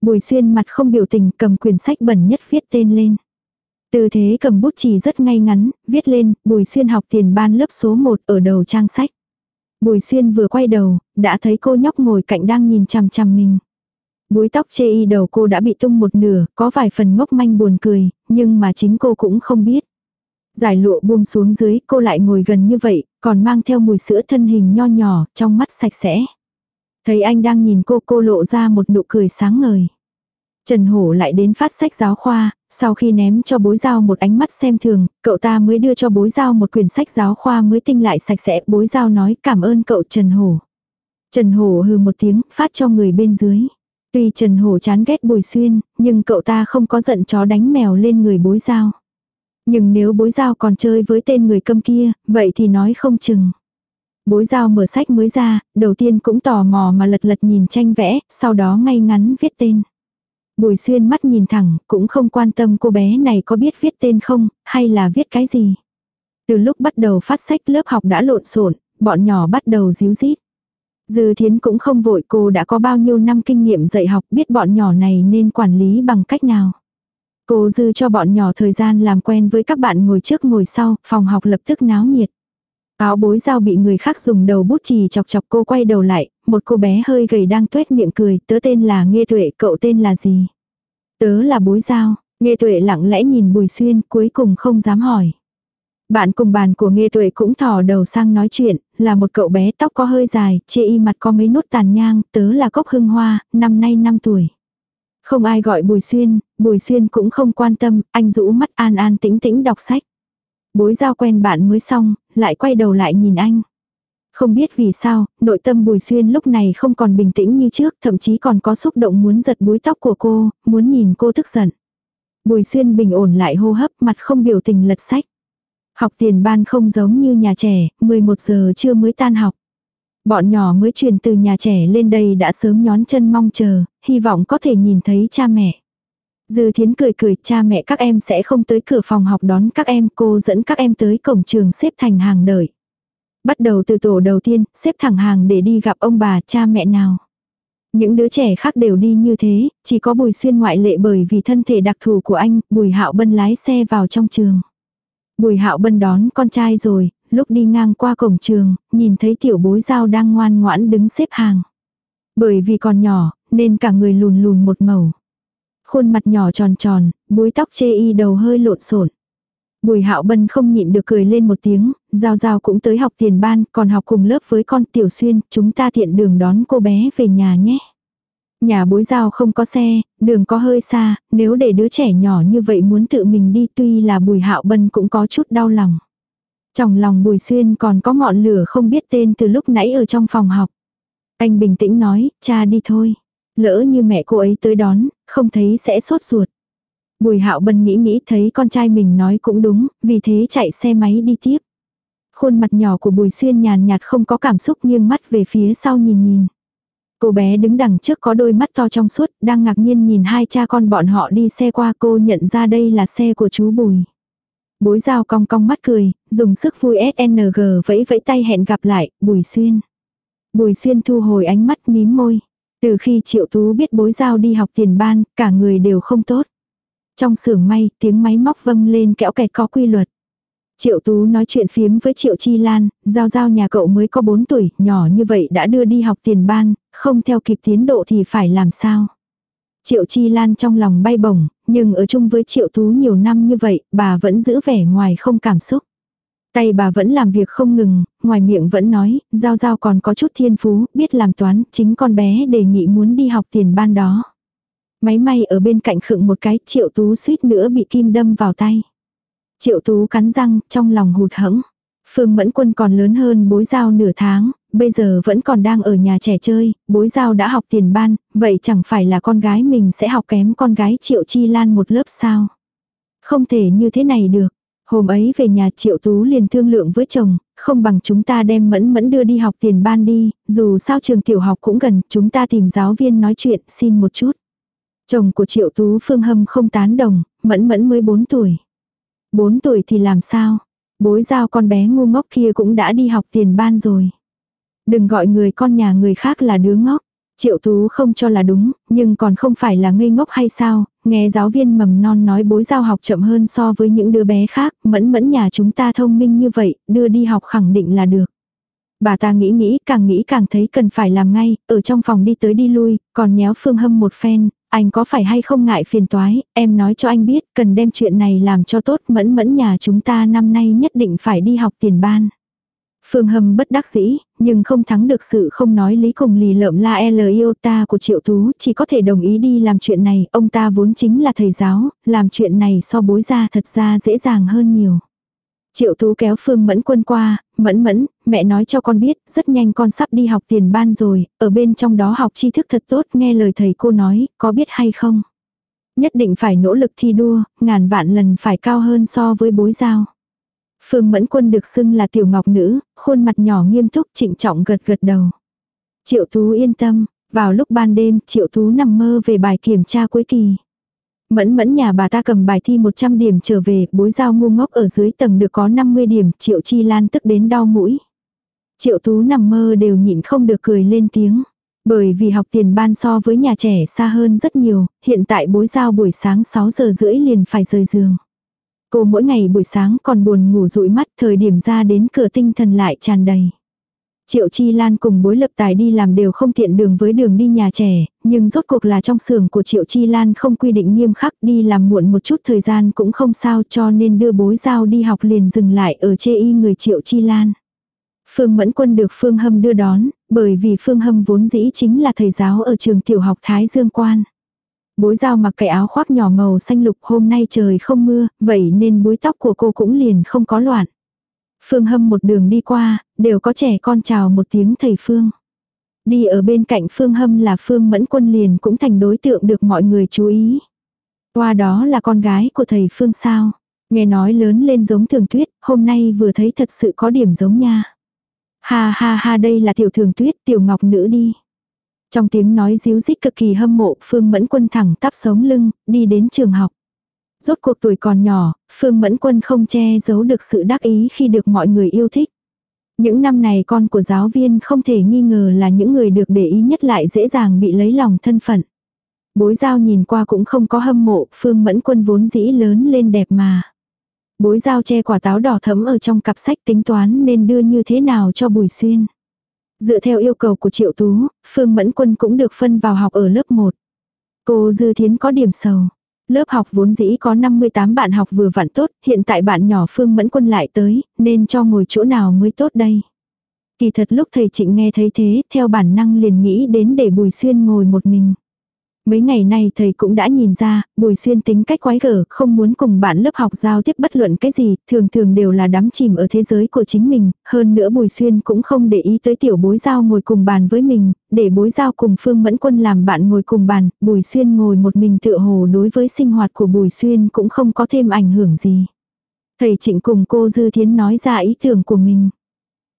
Bùi Xuyên mặt không biểu tình cầm quyển sách bẩn nhất viết tên lên. Từ thế cầm bút chì rất ngay ngắn, viết lên, Bùi Xuyên học tiền ban lớp số 1 ở đầu trang sách. Bùi Xuyên vừa quay đầu, đã thấy cô nhóc ngồi cạnh đang nhìn chằm chằm mình. Búi tóc chê y đầu cô đã bị tung một nửa, có vài phần ngốc manh buồn cười, nhưng mà chính cô cũng không biết. Giải lụa buông xuống dưới, cô lại ngồi gần như vậy, còn mang theo mùi sữa thân hình nho nhỏ, trong mắt sạch sẽ. Thấy anh đang nhìn cô, cô lộ ra một nụ cười sáng ngời. Trần Hổ lại đến phát sách giáo khoa, sau khi ném cho bối giao một ánh mắt xem thường, cậu ta mới đưa cho bối giao một quyển sách giáo khoa mới tinh lại sạch sẽ. Bối giao nói cảm ơn cậu Trần Hổ. Trần Hổ hừ một tiếng, phát cho người bên dưới. Tuy Trần Hổ chán ghét Bùi Xuyên, nhưng cậu ta không có giận chó đánh mèo lên người bối giao. Nhưng nếu bối giao còn chơi với tên người câm kia, vậy thì nói không chừng. Bối giao mở sách mới ra, đầu tiên cũng tò mò mà lật lật nhìn tranh vẽ, sau đó ngay ngắn viết tên. Bùi xuyên mắt nhìn thẳng, cũng không quan tâm cô bé này có biết viết tên không, hay là viết cái gì. Từ lúc bắt đầu phát sách lớp học đã lộn xộn, bọn nhỏ bắt đầu díu dít. Dư thiến cũng không vội cô đã có bao nhiêu năm kinh nghiệm dạy học biết bọn nhỏ này nên quản lý bằng cách nào. Cô dư cho bọn nhỏ thời gian làm quen với các bạn ngồi trước ngồi sau, phòng học lập tức náo nhiệt. Áo bối dao bị người khác dùng đầu bút chì chọc chọc cô quay đầu lại, một cô bé hơi gầy đang tuét miệng cười, tớ tên là Nghê Tuệ, cậu tên là gì? Tớ là bối dao, Nghê Tuệ lặng lẽ nhìn Bùi Xuyên, cuối cùng không dám hỏi. Bạn cùng bàn của nghe Tuệ cũng thò đầu sang nói chuyện, là một cậu bé tóc có hơi dài, chê y mặt có mấy nốt tàn nhang, tớ là Cốc Hưng Hoa, năm nay 5 tuổi. Không ai gọi Bùi Xuyên, Bùi Xuyên cũng không quan tâm, anh rũ mắt an an tĩnh tĩnh đọc sách. Bối giao quen bạn mới xong, lại quay đầu lại nhìn anh. Không biết vì sao, nội tâm Bùi Xuyên lúc này không còn bình tĩnh như trước, thậm chí còn có xúc động muốn giật búi tóc của cô, muốn nhìn cô tức giận. Bùi Xuyên bình ổn lại hô hấp, mặt không biểu tình lật sách. Học tiền ban không giống như nhà trẻ, 11 giờ trưa mới tan học. Bọn nhỏ mới truyền từ nhà trẻ lên đây đã sớm nhón chân mong chờ, hy vọng có thể nhìn thấy cha mẹ. Dư thiến cười cười cha mẹ các em sẽ không tới cửa phòng học đón các em cô dẫn các em tới cổng trường xếp thành hàng đợi. Bắt đầu từ tổ đầu tiên, xếp thẳng hàng để đi gặp ông bà cha mẹ nào. Những đứa trẻ khác đều đi như thế, chỉ có Bùi Xuyên ngoại lệ bởi vì thân thể đặc thù của anh, Bùi Hạo Bân lái xe vào trong trường. Bùi Hạo Bân đón con trai rồi, lúc đi ngang qua cổng trường, nhìn thấy tiểu bối giao đang ngoan ngoãn đứng xếp hàng. Bởi vì còn nhỏ, nên cả người lùn lùn một màu. Khuôn mặt nhỏ tròn tròn, búi tóc chê y đầu hơi lộn xộn. Bùi hạo bân không nhịn được cười lên một tiếng, giao giao cũng tới học tiền ban, còn học cùng lớp với con tiểu xuyên, chúng ta tiện đường đón cô bé về nhà nhé. Nhà bối giao không có xe, đường có hơi xa, nếu để đứa trẻ nhỏ như vậy muốn tự mình đi tuy là bùi hạo bân cũng có chút đau lòng. Trong lòng bùi xuyên còn có ngọn lửa không biết tên từ lúc nãy ở trong phòng học. Anh bình tĩnh nói, cha đi thôi. Lỡ như mẹ cô ấy tới đón, không thấy sẽ sốt ruột. Bùi hạo bân nghĩ nghĩ thấy con trai mình nói cũng đúng, vì thế chạy xe máy đi tiếp. Khuôn mặt nhỏ của bùi xuyên nhàn nhạt không có cảm xúc nghiêng mắt về phía sau nhìn nhìn. Cô bé đứng đằng trước có đôi mắt to trong suốt, đang ngạc nhiên nhìn hai cha con bọn họ đi xe qua cô nhận ra đây là xe của chú Bùi. Bối giao cong cong mắt cười, dùng sức vui SNG vẫy vẫy tay hẹn gặp lại, Bùi Xuyên. Bùi Xuyên thu hồi ánh mắt mím môi. Từ khi Triệu Tú biết bối giao đi học tiền ban, cả người đều không tốt. Trong xưởng may, tiếng máy móc vâng lên kẽo kẹt có quy luật. Triệu Tú nói chuyện phiếm với Triệu Chi Lan, giao giao nhà cậu mới có 4 tuổi, nhỏ như vậy đã đưa đi học tiền ban, không theo kịp tiến độ thì phải làm sao. Triệu Chi Lan trong lòng bay bổng, nhưng ở chung với Triệu Tú nhiều năm như vậy, bà vẫn giữ vẻ ngoài không cảm xúc. Tay bà vẫn làm việc không ngừng, ngoài miệng vẫn nói, Giao Giao còn có chút thiên phú, biết làm toán, chính con bé đề nghị muốn đi học tiền ban đó. Máy may ở bên cạnh khựng một cái, Triệu Tú suýt nữa bị kim đâm vào tay. Triệu Tú cắn răng, trong lòng hụt hẫng. Phương Mẫn Quân còn lớn hơn bối giao nửa tháng, bây giờ vẫn còn đang ở nhà trẻ chơi, bối giao đã học tiền ban, vậy chẳng phải là con gái mình sẽ học kém con gái Triệu Chi Lan một lớp sao? Không thể như thế này được. Hôm ấy về nhà Triệu Tú liền thương lượng với chồng, không bằng chúng ta đem Mẫn Mẫn đưa đi học tiền ban đi, dù sao trường tiểu học cũng gần, chúng ta tìm giáo viên nói chuyện, xin một chút. Chồng của Triệu Tú Phương Hâm không tán đồng, Mẫn Mẫn mới 4 tuổi. 4 tuổi thì làm sao? Bối giao con bé ngu ngốc kia cũng đã đi học tiền ban rồi. Đừng gọi người con nhà người khác là đứa ngốc. Triệu Tú không cho là đúng, nhưng còn không phải là ngây ngốc hay sao, nghe giáo viên mầm non nói bối giao học chậm hơn so với những đứa bé khác, mẫn mẫn nhà chúng ta thông minh như vậy, đưa đi học khẳng định là được. Bà ta nghĩ nghĩ, càng nghĩ càng thấy cần phải làm ngay, ở trong phòng đi tới đi lui, còn nhéo phương hâm một phen, anh có phải hay không ngại phiền toái, em nói cho anh biết, cần đem chuyện này làm cho tốt, mẫn mẫn nhà chúng ta năm nay nhất định phải đi học tiền ban. Phương Hâm bất đắc dĩ, nhưng không thắng được sự không nói lý cùng lì lợm la e L ta của Triệu Tú, chỉ có thể đồng ý đi làm chuyện này, ông ta vốn chính là thầy giáo, làm chuyện này so bối ra thật ra dễ dàng hơn nhiều. Triệu Tú kéo Phương Mẫn Quân qua, Mẫn Mẫn, mẹ nói cho con biết, rất nhanh con sắp đi học tiền ban rồi, ở bên trong đó học tri thức thật tốt, nghe lời thầy cô nói, có biết hay không? Nhất định phải nỗ lực thi đua, ngàn vạn lần phải cao hơn so với bối giao. Phương Mẫn Quân được xưng là tiểu ngọc nữ, khuôn mặt nhỏ nghiêm túc trịnh trọng gật gật đầu. Triệu Tú yên tâm, vào lúc ban đêm Triệu Tú nằm mơ về bài kiểm tra cuối kỳ. Mẫn mẫn nhà bà ta cầm bài thi 100 điểm trở về, bối giao ngu ngốc ở dưới tầng được có 50 điểm, Triệu Chi Lan tức đến đau mũi. Triệu Tú nằm mơ đều nhịn không được cười lên tiếng. Bởi vì học tiền ban so với nhà trẻ xa hơn rất nhiều, hiện tại bối giao buổi sáng 6 giờ rưỡi liền phải rời giường. Cô mỗi ngày buổi sáng còn buồn ngủ dụi mắt thời điểm ra đến cửa tinh thần lại tràn đầy. Triệu Chi Lan cùng bối lập tài đi làm đều không tiện đường với đường đi nhà trẻ, nhưng rốt cuộc là trong xưởng của Triệu Chi Lan không quy định nghiêm khắc đi làm muộn một chút thời gian cũng không sao cho nên đưa bối giao đi học liền dừng lại ở chê y người Triệu Chi Lan. Phương Mẫn Quân được Phương Hâm đưa đón, bởi vì Phương Hâm vốn dĩ chính là thầy giáo ở trường tiểu học Thái Dương Quan. Bối dao mặc cái áo khoác nhỏ màu xanh lục hôm nay trời không mưa, vậy nên búi tóc của cô cũng liền không có loạn. Phương Hâm một đường đi qua, đều có trẻ con chào một tiếng thầy Phương. Đi ở bên cạnh Phương Hâm là Phương Mẫn Quân liền cũng thành đối tượng được mọi người chú ý. Qua đó là con gái của thầy Phương sao. Nghe nói lớn lên giống thường tuyết, hôm nay vừa thấy thật sự có điểm giống nha. Ha ha ha đây là tiểu thường tuyết, tiểu ngọc nữ đi. Trong tiếng nói díu dít cực kỳ hâm mộ, Phương Mẫn Quân thẳng tắp sống lưng, đi đến trường học. Rốt cuộc tuổi còn nhỏ, Phương Mẫn Quân không che giấu được sự đắc ý khi được mọi người yêu thích. Những năm này con của giáo viên không thể nghi ngờ là những người được để ý nhất lại dễ dàng bị lấy lòng thân phận. Bối giao nhìn qua cũng không có hâm mộ, Phương Mẫn Quân vốn dĩ lớn lên đẹp mà. Bối giao che quả táo đỏ thấm ở trong cặp sách tính toán nên đưa như thế nào cho Bùi Xuyên. Dựa theo yêu cầu của Triệu Tú, Phương Mẫn Quân cũng được phân vào học ở lớp 1. Cô Dư Thiến có điểm sầu. Lớp học vốn dĩ có 58 bạn học vừa vặn tốt, hiện tại bạn nhỏ Phương Mẫn Quân lại tới, nên cho ngồi chỗ nào mới tốt đây. Kỳ thật lúc thầy Trịnh nghe thấy thế, theo bản năng liền nghĩ đến để Bùi Xuyên ngồi một mình. Mấy ngày nay thầy cũng đã nhìn ra, Bùi Xuyên tính cách quái gở, không muốn cùng bạn lớp học giao tiếp bất luận cái gì, thường thường đều là đắm chìm ở thế giới của chính mình, hơn nữa Bùi Xuyên cũng không để ý tới tiểu bối giao ngồi cùng bàn với mình, để bối giao cùng Phương Mẫn Quân làm bạn ngồi cùng bàn, Bùi Xuyên ngồi một mình tựa hồ đối với sinh hoạt của Bùi Xuyên cũng không có thêm ảnh hưởng gì. Thầy Trịnh cùng cô Dư Thiến nói ra ý tưởng của mình.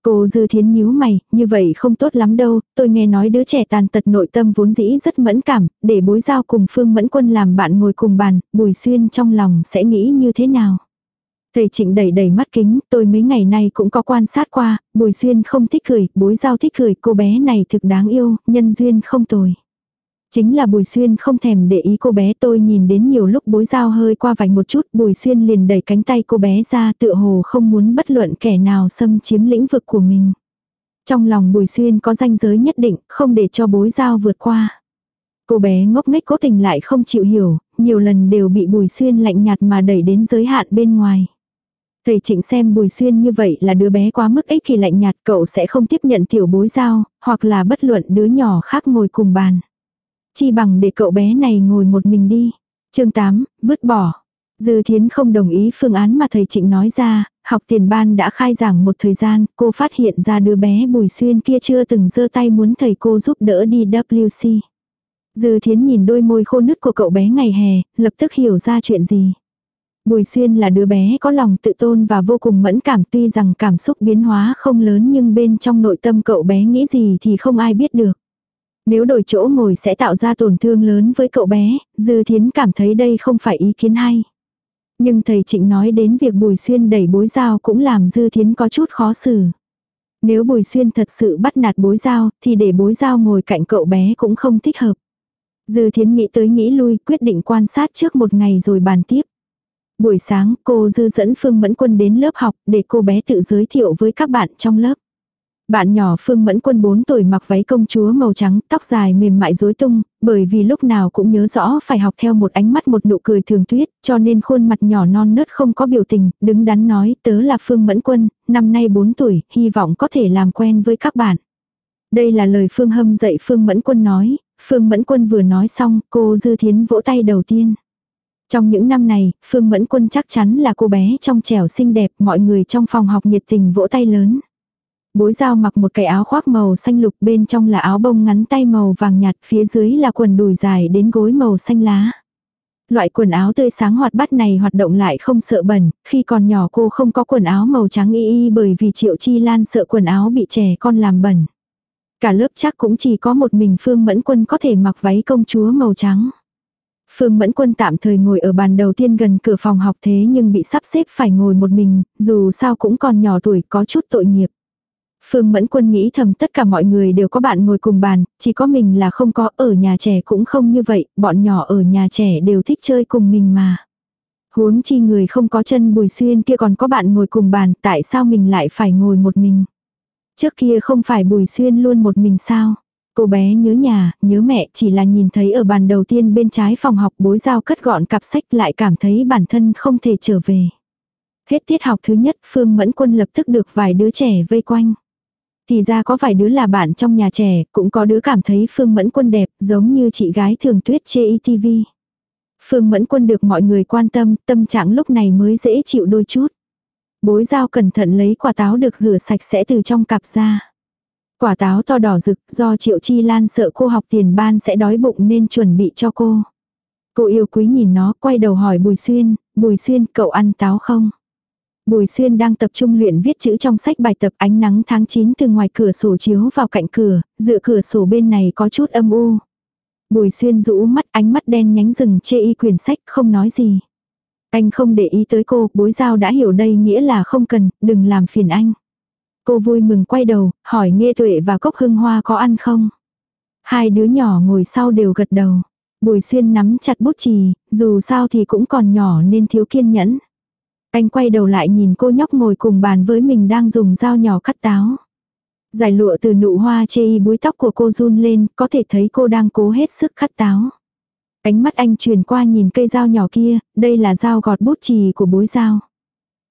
Cô Dư Thiến nhíu mày, như vậy không tốt lắm đâu, tôi nghe nói đứa trẻ tàn tật nội tâm vốn dĩ rất mẫn cảm, để bối giao cùng Phương Mẫn Quân làm bạn ngồi cùng bàn, Bùi Xuyên trong lòng sẽ nghĩ như thế nào. Thầy Trịnh đẩy đẩy mắt kính, tôi mấy ngày nay cũng có quan sát qua, Bùi Xuyên không thích cười, bối giao thích cười, cô bé này thực đáng yêu, nhân duyên không tồi. Chính là Bùi Xuyên không thèm để ý cô bé tôi nhìn đến nhiều lúc bối dao hơi qua vành một chút Bùi Xuyên liền đẩy cánh tay cô bé ra tựa hồ không muốn bất luận kẻ nào xâm chiếm lĩnh vực của mình. Trong lòng Bùi Xuyên có danh giới nhất định không để cho bối dao vượt qua. Cô bé ngốc nghếch cố tình lại không chịu hiểu, nhiều lần đều bị Bùi Xuyên lạnh nhạt mà đẩy đến giới hạn bên ngoài. Thầy Trịnh xem Bùi Xuyên như vậy là đứa bé quá mức ích kỷ lạnh nhạt cậu sẽ không tiếp nhận tiểu bối giao, hoặc là bất luận đứa nhỏ khác ngồi cùng bàn. Chi bằng để cậu bé này ngồi một mình đi. chương 8, vứt bỏ. Dư Thiến không đồng ý phương án mà thầy Trịnh nói ra, học tiền ban đã khai giảng một thời gian, cô phát hiện ra đứa bé Bùi Xuyên kia chưa từng giơ tay muốn thầy cô giúp đỡ đi WC. Dư Thiến nhìn đôi môi khô nứt của cậu bé ngày hè, lập tức hiểu ra chuyện gì. Bùi Xuyên là đứa bé có lòng tự tôn và vô cùng mẫn cảm tuy rằng cảm xúc biến hóa không lớn nhưng bên trong nội tâm cậu bé nghĩ gì thì không ai biết được. Nếu đổi chỗ ngồi sẽ tạo ra tổn thương lớn với cậu bé, Dư Thiến cảm thấy đây không phải ý kiến hay. Nhưng thầy Trịnh nói đến việc Bùi Xuyên đẩy bối giao cũng làm Dư Thiến có chút khó xử. Nếu Bùi Xuyên thật sự bắt nạt bối giao thì để bối giao ngồi cạnh cậu bé cũng không thích hợp. Dư Thiến nghĩ tới nghĩ lui quyết định quan sát trước một ngày rồi bàn tiếp. Buổi sáng cô Dư dẫn Phương Mẫn Quân đến lớp học để cô bé tự giới thiệu với các bạn trong lớp. Bạn nhỏ Phương Mẫn Quân 4 tuổi mặc váy công chúa màu trắng, tóc dài mềm mại rối tung, bởi vì lúc nào cũng nhớ rõ phải học theo một ánh mắt một nụ cười thường tuyết, cho nên khuôn mặt nhỏ non nớt không có biểu tình, đứng đắn nói tớ là Phương Mẫn Quân, năm nay 4 tuổi, hy vọng có thể làm quen với các bạn. Đây là lời Phương Hâm dạy Phương Mẫn Quân nói, Phương Mẫn Quân vừa nói xong, cô Dư Thiến vỗ tay đầu tiên. Trong những năm này, Phương Mẫn Quân chắc chắn là cô bé trong trẻo xinh đẹp, mọi người trong phòng học nhiệt tình vỗ tay lớn. Bối giao mặc một cái áo khoác màu xanh lục bên trong là áo bông ngắn tay màu vàng nhạt phía dưới là quần đùi dài đến gối màu xanh lá. Loại quần áo tươi sáng hoạt bát này hoạt động lại không sợ bẩn, khi còn nhỏ cô không có quần áo màu trắng y y bởi vì Triệu Chi Lan sợ quần áo bị trẻ con làm bẩn. Cả lớp chắc cũng chỉ có một mình Phương Mẫn Quân có thể mặc váy công chúa màu trắng. Phương Mẫn Quân tạm thời ngồi ở bàn đầu tiên gần cửa phòng học thế nhưng bị sắp xếp phải ngồi một mình, dù sao cũng còn nhỏ tuổi có chút tội nghiệp. Phương Mẫn Quân nghĩ thầm tất cả mọi người đều có bạn ngồi cùng bàn, chỉ có mình là không có, ở nhà trẻ cũng không như vậy, bọn nhỏ ở nhà trẻ đều thích chơi cùng mình mà. Huống chi người không có chân bùi xuyên kia còn có bạn ngồi cùng bàn, tại sao mình lại phải ngồi một mình? Trước kia không phải bùi xuyên luôn một mình sao? Cô bé nhớ nhà, nhớ mẹ chỉ là nhìn thấy ở bàn đầu tiên bên trái phòng học bối giao cất gọn cặp sách lại cảm thấy bản thân không thể trở về. Hết tiết học thứ nhất Phương Mẫn Quân lập tức được vài đứa trẻ vây quanh. Thì ra có vài đứa là bạn trong nhà trẻ, cũng có đứa cảm thấy Phương Mẫn Quân đẹp, giống như chị gái thường tuyết chê ITV. Phương Mẫn Quân được mọi người quan tâm, tâm trạng lúc này mới dễ chịu đôi chút. Bối giao cẩn thận lấy quả táo được rửa sạch sẽ từ trong cặp ra. Quả táo to đỏ rực do Triệu Chi Lan sợ cô học tiền ban sẽ đói bụng nên chuẩn bị cho cô. Cô yêu quý nhìn nó, quay đầu hỏi Bùi Xuyên, Bùi Xuyên, cậu ăn táo không? Bùi Xuyên đang tập trung luyện viết chữ trong sách bài tập ánh nắng tháng 9 từ ngoài cửa sổ chiếu vào cạnh cửa, dựa cửa sổ bên này có chút âm u. Bùi Xuyên rũ mắt ánh mắt đen nhánh rừng chê y quyển sách không nói gì. Anh không để ý tới cô, bối giao đã hiểu đây nghĩa là không cần, đừng làm phiền anh. Cô vui mừng quay đầu, hỏi Nghê Tuệ và Cốc Hưng Hoa có ăn không? Hai đứa nhỏ ngồi sau đều gật đầu. Bùi xuyên nắm chặt bút chì, dù sao thì cũng còn nhỏ nên thiếu kiên nhẫn. Anh quay đầu lại nhìn cô nhóc ngồi cùng bàn với mình đang dùng dao nhỏ cắt táo. Giải lụa từ nụ hoa chê y búi tóc của cô run lên, có thể thấy cô đang cố hết sức cắt táo. Ánh mắt anh truyền qua nhìn cây dao nhỏ kia, đây là dao gọt bút chì của bối dao.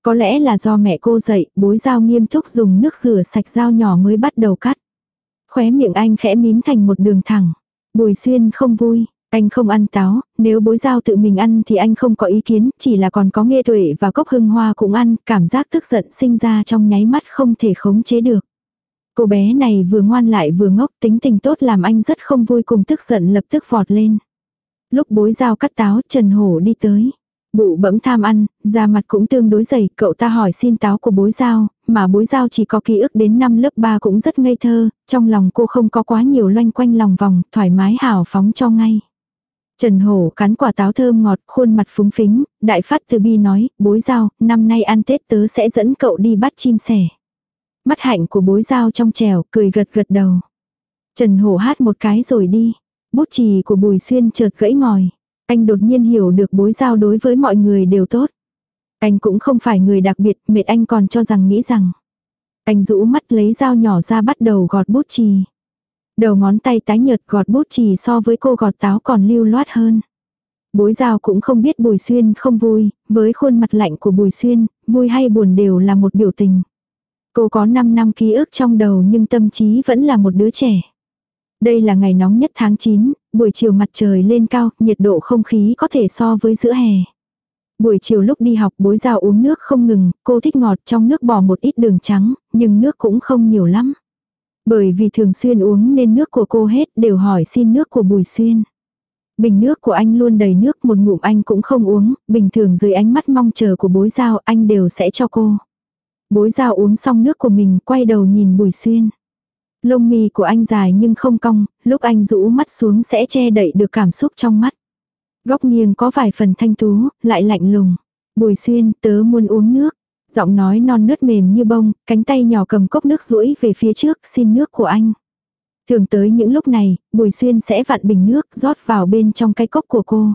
Có lẽ là do mẹ cô dạy, bối dao nghiêm túc dùng nước rửa sạch dao nhỏ mới bắt đầu cắt. Khóe miệng anh khẽ mím thành một đường thẳng. Bùi xuyên không vui, anh không ăn táo, nếu bối giao tự mình ăn thì anh không có ý kiến, chỉ là còn có nghe tuệ và cốc hưng hoa cũng ăn, cảm giác tức giận sinh ra trong nháy mắt không thể khống chế được. Cô bé này vừa ngoan lại vừa ngốc tính tình tốt làm anh rất không vui cùng tức giận lập tức vọt lên. Lúc bối giao cắt táo Trần Hổ đi tới. Bụ bẫm tham ăn, da mặt cũng tương đối dày, cậu ta hỏi xin táo của bối giao, mà bối giao chỉ có ký ức đến năm lớp 3 cũng rất ngây thơ, trong lòng cô không có quá nhiều loanh quanh lòng vòng, thoải mái hào phóng cho ngay. Trần Hổ cắn quả táo thơm ngọt, khuôn mặt phúng phính, đại phát từ bi nói, bối giao, năm nay ăn Tết tớ sẽ dẫn cậu đi bắt chim sẻ. Mắt hạnh của bối giao trong trèo, cười gật gật đầu. Trần Hổ hát một cái rồi đi. Bút chì của Bùi Xuyên chợt gãy ngòi. Anh đột nhiên hiểu được bối giao đối với mọi người đều tốt. Anh cũng không phải người đặc biệt, mệt anh còn cho rằng nghĩ rằng. Anh rũ mắt lấy dao nhỏ ra bắt đầu gọt bút chì. Đầu ngón tay tái nhợt gọt bút chì so với cô gọt táo còn lưu loát hơn. Bối giao cũng không biết Bùi Xuyên không vui, với khuôn mặt lạnh của Bùi Xuyên, vui hay buồn đều là một biểu tình. Cô có 5 năm ký ức trong đầu nhưng tâm trí vẫn là một đứa trẻ. Đây là ngày nóng nhất tháng 9, buổi chiều mặt trời lên cao, nhiệt độ không khí có thể so với giữa hè. Buổi chiều lúc đi học bối giao uống nước không ngừng, cô thích ngọt trong nước bỏ một ít đường trắng, nhưng nước cũng không nhiều lắm. Bởi vì thường xuyên uống nên nước của cô hết đều hỏi xin nước của Bùi Xuyên. Bình nước của anh luôn đầy nước một ngụm anh cũng không uống, bình thường dưới ánh mắt mong chờ của bối giao anh đều sẽ cho cô. Bối giao uống xong nước của mình quay đầu nhìn Bùi Xuyên. Lông mi của anh dài nhưng không cong, lúc anh rũ mắt xuống sẽ che đậy được cảm xúc trong mắt. Góc nghiêng có vài phần thanh tú, lại lạnh lùng. Bùi Xuyên, tớ muốn uống nước. Giọng nói non nớt mềm như bông, cánh tay nhỏ cầm cốc nước rũi về phía trước xin nước của anh. Thường tới những lúc này, Bùi Xuyên sẽ vặn bình nước rót vào bên trong cái cốc của cô.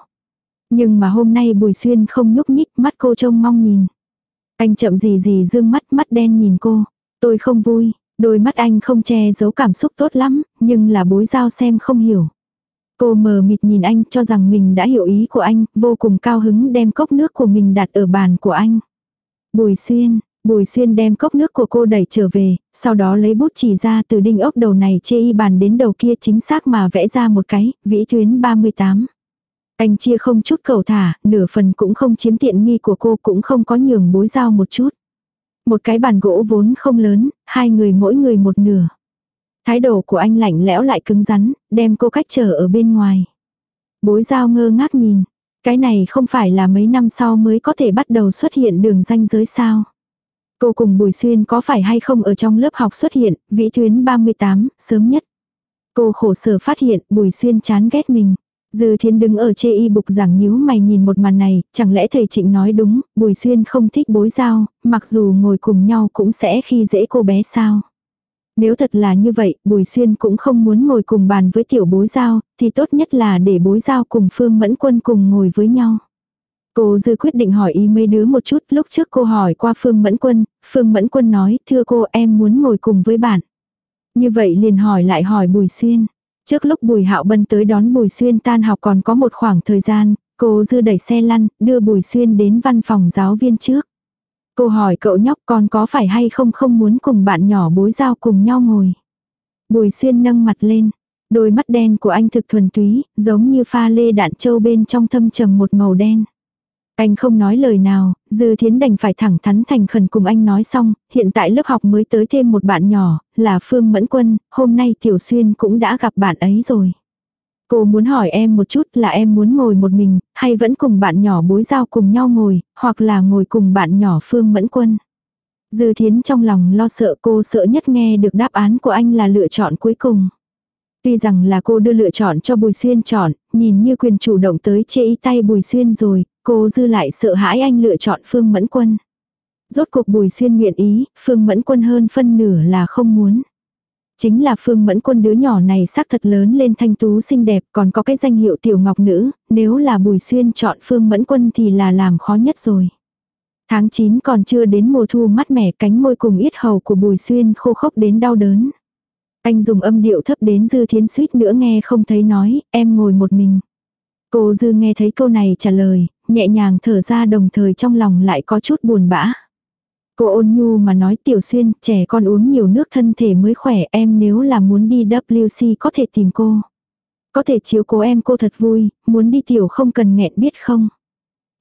Nhưng mà hôm nay Bùi Xuyên không nhúc nhích mắt cô trông mong nhìn. Anh chậm gì gì dương mắt mắt đen nhìn cô. Tôi không vui, đôi mắt anh không che giấu cảm xúc tốt lắm, nhưng là bối giao xem không hiểu. Cô mờ mịt nhìn anh cho rằng mình đã hiểu ý của anh, vô cùng cao hứng đem cốc nước của mình đặt ở bàn của anh. Bùi xuyên, Bùi xuyên đem cốc nước của cô đẩy trở về, sau đó lấy bút chỉ ra từ đinh ốc đầu này chê y bàn đến đầu kia chính xác mà vẽ ra một cái, vĩ tuyến 38. Anh chia không chút cầu thả, nửa phần cũng không chiếm tiện nghi của cô cũng không có nhường bối giao một chút. Một cái bàn gỗ vốn không lớn, hai người mỗi người một nửa. Thái độ của anh lạnh lẽo lại cứng rắn, đem cô cách trở ở bên ngoài. Bối giao ngơ ngác nhìn, cái này không phải là mấy năm sau mới có thể bắt đầu xuất hiện đường ranh giới sao. Cô cùng Bùi Xuyên có phải hay không ở trong lớp học xuất hiện, vĩ tuyến 38, sớm nhất. Cô khổ sở phát hiện Bùi Xuyên chán ghét mình. Dư Thiên đứng ở chê y bục giảng nhíu mày nhìn một màn này, chẳng lẽ thầy Trịnh nói đúng, Bùi Xuyên không thích bối giao, mặc dù ngồi cùng nhau cũng sẽ khi dễ cô bé sao. Nếu thật là như vậy, Bùi Xuyên cũng không muốn ngồi cùng bàn với tiểu bối giao, thì tốt nhất là để bối giao cùng Phương Mẫn Quân cùng ngồi với nhau. Cô dư quyết định hỏi ý mấy đứa một chút, lúc trước cô hỏi qua Phương Mẫn Quân, Phương Mẫn Quân nói, thưa cô em muốn ngồi cùng với bạn. Như vậy liền hỏi lại hỏi Bùi Xuyên. Trước lúc Bùi Hạo Bân tới đón Bùi Xuyên tan học còn có một khoảng thời gian, cô dư đẩy xe lăn, đưa Bùi Xuyên đến văn phòng giáo viên trước. Cô hỏi cậu nhóc con có phải hay không không muốn cùng bạn nhỏ bối giao cùng nhau ngồi. Bùi Xuyên nâng mặt lên. Đôi mắt đen của anh thực thuần túy, giống như pha lê đạn châu bên trong thâm trầm một màu đen. Anh không nói lời nào, Dư Thiến đành phải thẳng thắn thành khẩn cùng anh nói xong, hiện tại lớp học mới tới thêm một bạn nhỏ, là Phương Mẫn Quân, hôm nay Tiểu Xuyên cũng đã gặp bạn ấy rồi. Cô muốn hỏi em một chút là em muốn ngồi một mình, hay vẫn cùng bạn nhỏ bối giao cùng nhau ngồi, hoặc là ngồi cùng bạn nhỏ Phương Mẫn Quân. Dư Thiến trong lòng lo sợ cô sợ nhất nghe được đáp án của anh là lựa chọn cuối cùng. Tuy rằng là cô đưa lựa chọn cho Bùi Xuyên chọn, nhìn như quyền chủ động tới chê ý tay Bùi Xuyên rồi, cô dư lại sợ hãi anh lựa chọn Phương Mẫn Quân. Rốt cuộc Bùi Xuyên nguyện ý, Phương Mẫn Quân hơn phân nửa là không muốn. Chính là Phương Mẫn Quân đứa nhỏ này xác thật lớn lên thanh tú xinh đẹp còn có cái danh hiệu tiểu ngọc nữ, nếu là Bùi Xuyên chọn Phương Mẫn Quân thì là làm khó nhất rồi. Tháng 9 còn chưa đến mùa thu mát mẻ cánh môi cùng yết hầu của Bùi Xuyên khô khốc đến đau đớn. Anh dùng âm điệu thấp đến Dư Thiến suýt nữa nghe không thấy nói, em ngồi một mình. Cô Dư nghe thấy câu này trả lời, nhẹ nhàng thở ra đồng thời trong lòng lại có chút buồn bã. Cô ôn nhu mà nói tiểu xuyên, trẻ con uống nhiều nước thân thể mới khỏe em nếu là muốn đi WC có thể tìm cô. Có thể chiếu cố em cô thật vui, muốn đi tiểu không cần nghẹn biết không.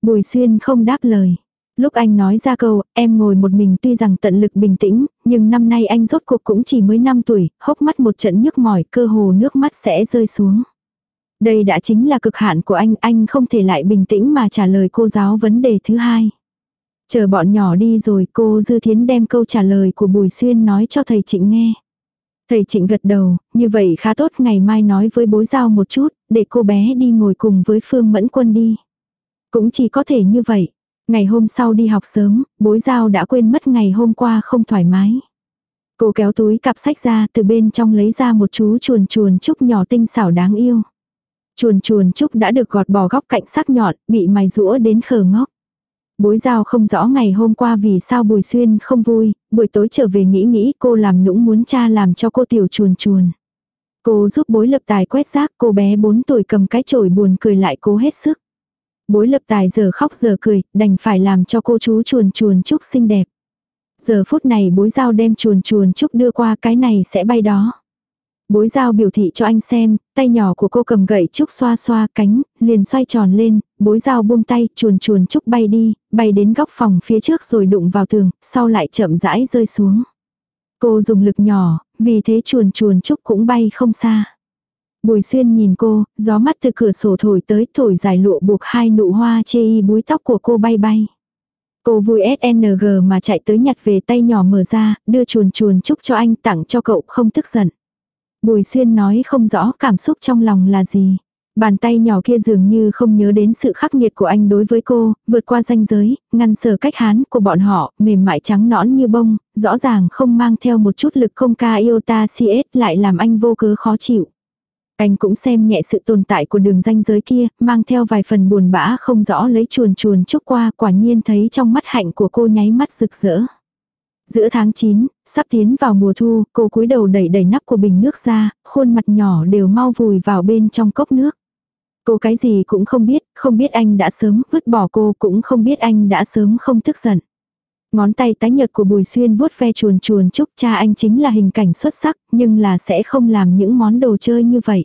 Bùi xuyên không đáp lời. Lúc anh nói ra câu, em ngồi một mình tuy rằng tận lực bình tĩnh, nhưng năm nay anh rốt cuộc cũng chỉ mới 5 tuổi, hốc mắt một trận nhức mỏi, cơ hồ nước mắt sẽ rơi xuống. Đây đã chính là cực hạn của anh, anh không thể lại bình tĩnh mà trả lời cô giáo vấn đề thứ hai. Chờ bọn nhỏ đi rồi cô Dư Thiến đem câu trả lời của Bùi Xuyên nói cho thầy Trịnh nghe. Thầy Trịnh gật đầu, như vậy khá tốt ngày mai nói với bối giao một chút, để cô bé đi ngồi cùng với Phương Mẫn Quân đi. Cũng chỉ có thể như vậy. Ngày hôm sau đi học sớm, bối giao đã quên mất ngày hôm qua không thoải mái. Cô kéo túi cặp sách ra từ bên trong lấy ra một chú chuồn chuồn trúc nhỏ tinh xảo đáng yêu. Chuồn chuồn trúc đã được gọt bỏ góc cạnh sắc nhọn, bị mài rũa đến khờ ngốc. Bối giao không rõ ngày hôm qua vì sao Bùi Xuyên không vui, buổi tối trở về nghĩ nghĩ cô làm nũng muốn cha làm cho cô tiểu chuồn chuồn. Cô giúp bối lập tài quét rác cô bé 4 tuổi cầm cái chổi buồn cười lại cố hết sức. Bối lập tài giờ khóc giờ cười, đành phải làm cho cô chú chuồn chuồn chúc xinh đẹp. Giờ phút này bối giao đem chuồn chuồn chúc đưa qua cái này sẽ bay đó. Bối dao biểu thị cho anh xem, tay nhỏ của cô cầm gậy trúc xoa xoa cánh, liền xoay tròn lên, bối dao buông tay, chuồn chuồn trúc bay đi, bay đến góc phòng phía trước rồi đụng vào tường, sau lại chậm rãi rơi xuống. Cô dùng lực nhỏ, vì thế chuồn chuồn trúc cũng bay không xa. Bùi xuyên nhìn cô, gió mắt từ cửa sổ thổi tới thổi dài lụa buộc hai nụ hoa chê y búi tóc của cô bay bay. Cô vui SNG mà chạy tới nhặt về tay nhỏ mở ra, đưa chuồn chuồn chúc cho anh tặng cho cậu không tức giận. Bùi xuyên nói không rõ cảm xúc trong lòng là gì. Bàn tay nhỏ kia dường như không nhớ đến sự khắc nghiệt của anh đối với cô, vượt qua ranh giới, ngăn sở cách hán của bọn họ, mềm mại trắng nõn như bông, rõ ràng không mang theo một chút lực không ca iota CS lại làm anh vô cớ khó chịu. Anh cũng xem nhẹ sự tồn tại của đường ranh giới kia, mang theo vài phần buồn bã không rõ lấy chuồn chuồn chúc qua quả nhiên thấy trong mắt hạnh của cô nháy mắt rực rỡ. Giữa tháng 9, sắp tiến vào mùa thu, cô cúi đầu đẩy đẩy nắp của bình nước ra, khuôn mặt nhỏ đều mau vùi vào bên trong cốc nước. Cô cái gì cũng không biết, không biết anh đã sớm vứt bỏ cô cũng không biết anh đã sớm không tức giận. Ngón tay tái nhợt của Bùi Xuyên vuốt ve chuồn chuồn chúc cha anh chính là hình cảnh xuất sắc, nhưng là sẽ không làm những món đồ chơi như vậy.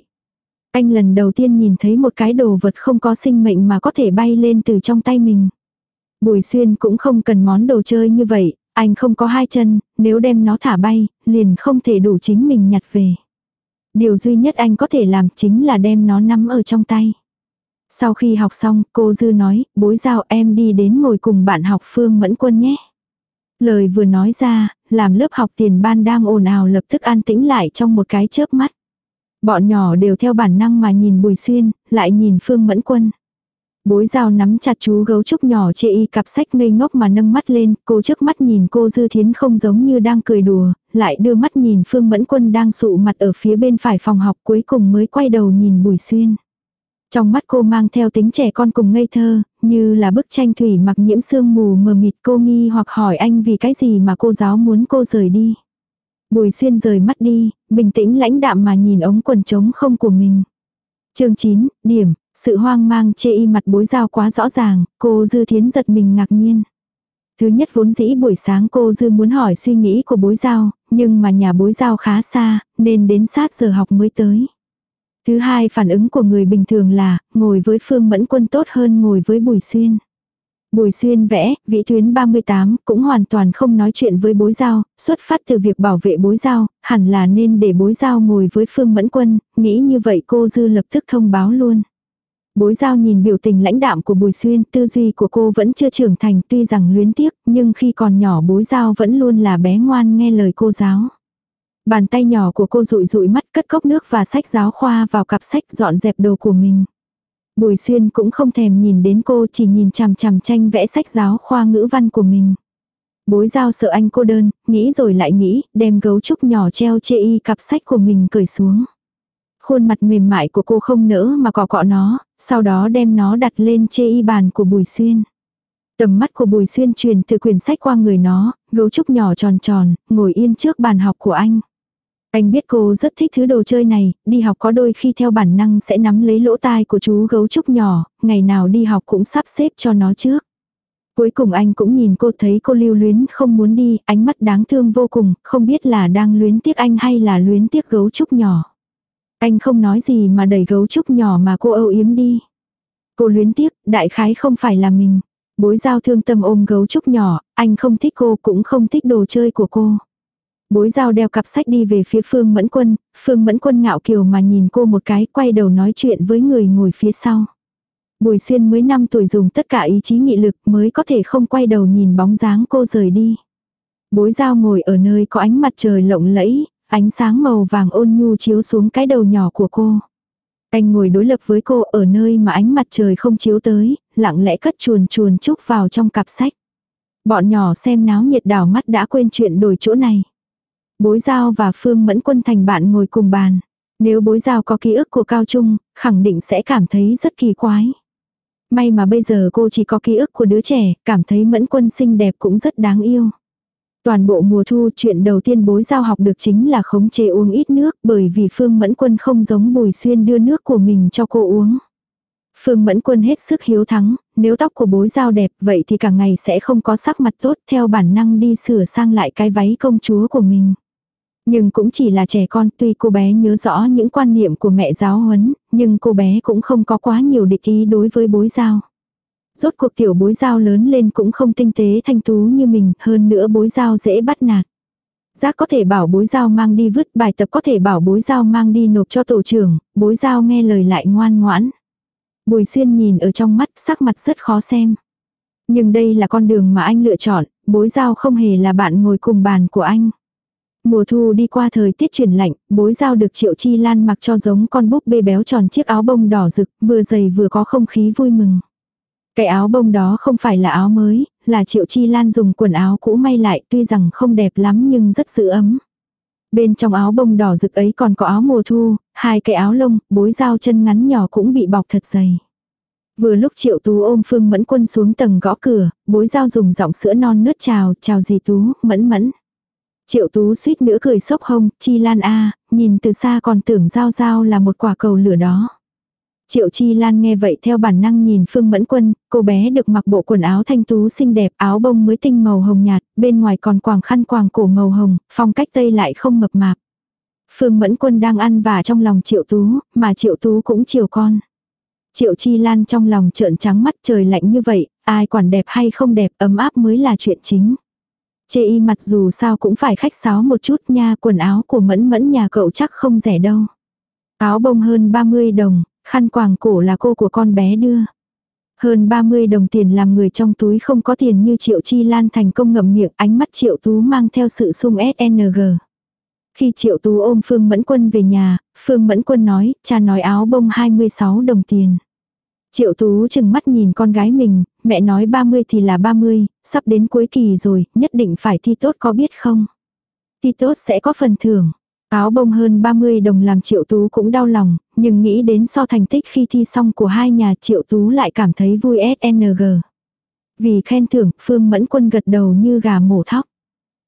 Anh lần đầu tiên nhìn thấy một cái đồ vật không có sinh mệnh mà có thể bay lên từ trong tay mình. Bùi Xuyên cũng không cần món đồ chơi như vậy, anh không có hai chân, nếu đem nó thả bay, liền không thể đủ chính mình nhặt về. Điều duy nhất anh có thể làm chính là đem nó nắm ở trong tay. Sau khi học xong, cô Dư nói, bối giao em đi đến ngồi cùng bạn học Phương Mẫn Quân nhé. Lời vừa nói ra, làm lớp học tiền ban đang ồn ào lập tức an tĩnh lại trong một cái chớp mắt. Bọn nhỏ đều theo bản năng mà nhìn Bùi Xuyên, lại nhìn Phương Mẫn Quân. Bối giao nắm chặt chú gấu trúc nhỏ chê y cặp sách ngây ngốc mà nâng mắt lên, cô trước mắt nhìn cô Dư Thiến không giống như đang cười đùa, lại đưa mắt nhìn Phương Mẫn Quân đang sụ mặt ở phía bên phải phòng học cuối cùng mới quay đầu nhìn Bùi Xuyên. Trong mắt cô mang theo tính trẻ con cùng ngây thơ, như là bức tranh thủy mặc nhiễm sương mù mờ mịt cô nghi hoặc hỏi anh vì cái gì mà cô giáo muốn cô rời đi. Bùi xuyên rời mắt đi, bình tĩnh lãnh đạm mà nhìn ống quần trống không của mình. chương 9, điểm, sự hoang mang chê y mặt bối giao quá rõ ràng, cô dư thiến giật mình ngạc nhiên. Thứ nhất vốn dĩ buổi sáng cô dư muốn hỏi suy nghĩ của bối giao, nhưng mà nhà bối giao khá xa, nên đến sát giờ học mới tới. Thứ hai phản ứng của người bình thường là, ngồi với Phương Mẫn Quân tốt hơn ngồi với Bùi Xuyên. Bùi xuyên vẽ, vĩ tuyến 38, cũng hoàn toàn không nói chuyện với bối giao, xuất phát từ việc bảo vệ bối giao, hẳn là nên để bối giao ngồi với Phương Mẫn Quân, nghĩ như vậy cô Dư lập tức thông báo luôn. Bối giao nhìn biểu tình lãnh đạm của Bùi Xuyên, tư duy của cô vẫn chưa trưởng thành tuy rằng luyến tiếc, nhưng khi còn nhỏ bối giao vẫn luôn là bé ngoan nghe lời cô giáo. Bàn tay nhỏ của cô rụi rụi mắt cất cốc nước và sách giáo khoa vào cặp sách dọn dẹp đồ của mình. Bùi Xuyên cũng không thèm nhìn đến cô chỉ nhìn chằm chằm tranh vẽ sách giáo khoa ngữ văn của mình. Bối giao sợ anh cô đơn, nghĩ rồi lại nghĩ, đem gấu trúc nhỏ treo chê y cặp sách của mình cởi xuống. Khuôn mặt mềm mại của cô không nỡ mà cọ cọ nó, sau đó đem nó đặt lên chê y bàn của Bùi Xuyên. Tầm mắt của Bùi Xuyên truyền từ quyển sách qua người nó, gấu trúc nhỏ tròn tròn, ngồi yên trước bàn học của anh. Anh biết cô rất thích thứ đồ chơi này, đi học có đôi khi theo bản năng sẽ nắm lấy lỗ tai của chú gấu trúc nhỏ, ngày nào đi học cũng sắp xếp cho nó trước. Cuối cùng anh cũng nhìn cô thấy cô lưu luyến không muốn đi, ánh mắt đáng thương vô cùng, không biết là đang luyến tiếc anh hay là luyến tiếc gấu trúc nhỏ. Anh không nói gì mà đẩy gấu trúc nhỏ mà cô âu yếm đi. Cô luyến tiếc, đại khái không phải là mình. Bối giao thương tâm ôm gấu trúc nhỏ, anh không thích cô cũng không thích đồ chơi của cô. Bối giao đeo cặp sách đi về phía Phương Mẫn Quân, Phương Mẫn Quân ngạo kiều mà nhìn cô một cái quay đầu nói chuyện với người ngồi phía sau. Bùi xuyên mới 5 tuổi dùng tất cả ý chí nghị lực mới có thể không quay đầu nhìn bóng dáng cô rời đi. Bối giao ngồi ở nơi có ánh mặt trời lộng lẫy, ánh sáng màu vàng ôn nhu chiếu xuống cái đầu nhỏ của cô. Anh ngồi đối lập với cô ở nơi mà ánh mặt trời không chiếu tới, lặng lẽ cất chuồn chuồn chúc vào trong cặp sách. Bọn nhỏ xem náo nhiệt đảo mắt đã quên chuyện đổi chỗ này. Bối giao và Phương Mẫn Quân thành bạn ngồi cùng bàn. Nếu bối giao có ký ức của Cao Trung, khẳng định sẽ cảm thấy rất kỳ quái. May mà bây giờ cô chỉ có ký ức của đứa trẻ, cảm thấy Mẫn Quân xinh đẹp cũng rất đáng yêu. Toàn bộ mùa thu chuyện đầu tiên bối giao học được chính là khống chế uống ít nước bởi vì Phương Mẫn Quân không giống Bùi Xuyên đưa nước của mình cho cô uống. Phương Mẫn Quân hết sức hiếu thắng, nếu tóc của bối giao đẹp vậy thì cả ngày sẽ không có sắc mặt tốt theo bản năng đi sửa sang lại cái váy công chúa của mình. Nhưng cũng chỉ là trẻ con tuy cô bé nhớ rõ những quan niệm của mẹ giáo huấn, nhưng cô bé cũng không có quá nhiều địch ý đối với bối giao. Rốt cuộc tiểu bối giao lớn lên cũng không tinh tế thanh tú như mình, hơn nữa bối giao dễ bắt nạt. Giác có thể bảo bối giao mang đi vứt bài tập có thể bảo bối giao mang đi nộp cho tổ trưởng, bối giao nghe lời lại ngoan ngoãn. Bùi xuyên nhìn ở trong mắt sắc mặt rất khó xem. Nhưng đây là con đường mà anh lựa chọn, bối giao không hề là bạn ngồi cùng bàn của anh. Mùa thu đi qua thời tiết chuyển lạnh, bối giao được Triệu Chi Lan mặc cho giống con búp bê béo tròn chiếc áo bông đỏ rực, vừa dày vừa có không khí vui mừng. Cái áo bông đó không phải là áo mới, là Triệu Chi Lan dùng quần áo cũ may lại tuy rằng không đẹp lắm nhưng rất giữ ấm. Bên trong áo bông đỏ rực ấy còn có áo mùa thu, hai cái áo lông, bối dao chân ngắn nhỏ cũng bị bọc thật dày. Vừa lúc Triệu Tú ôm Phương Mẫn Quân xuống tầng gõ cửa, bối dao dùng giọng sữa non nớt chào, chào gì Tú, Mẫn Mẫn. Triệu Tú suýt nữa cười sốc hông, Chi Lan A, nhìn từ xa còn tưởng Giao Giao là một quả cầu lửa đó. Triệu Chi Lan nghe vậy theo bản năng nhìn Phương Mẫn Quân, cô bé được mặc bộ quần áo thanh tú xinh đẹp, áo bông mới tinh màu hồng nhạt, bên ngoài còn quàng khăn quàng cổ màu hồng, phong cách tây lại không mập mạp. Phương Mẫn Quân đang ăn và trong lòng Triệu Tú, mà Triệu Tú cũng chiều con. Triệu Chi Lan trong lòng trợn trắng mắt trời lạnh như vậy, ai quản đẹp hay không đẹp ấm áp mới là chuyện chính. Chê y mặt dù sao cũng phải khách sáo một chút nha, quần áo của mẫn mẫn nhà cậu chắc không rẻ đâu. Áo bông hơn 30 đồng, khăn quàng cổ là cô của con bé đưa. Hơn 30 đồng tiền làm người trong túi không có tiền như Triệu Chi Lan thành công ngậm miệng ánh mắt Triệu Tú mang theo sự sung SNG. Khi Triệu Tú ôm Phương Mẫn Quân về nhà, Phương Mẫn Quân nói, cha nói áo bông 26 đồng tiền. Triệu Tú chừng mắt nhìn con gái mình, mẹ nói 30 thì là 30, sắp đến cuối kỳ rồi, nhất định phải thi tốt có biết không? Thi tốt sẽ có phần thưởng. Áo bông hơn 30 đồng làm Triệu Tú cũng đau lòng, nhưng nghĩ đến so thành tích khi thi xong của hai nhà Triệu Tú lại cảm thấy vui SNG. Vì khen thưởng, Phương Mẫn Quân gật đầu như gà mổ thóc.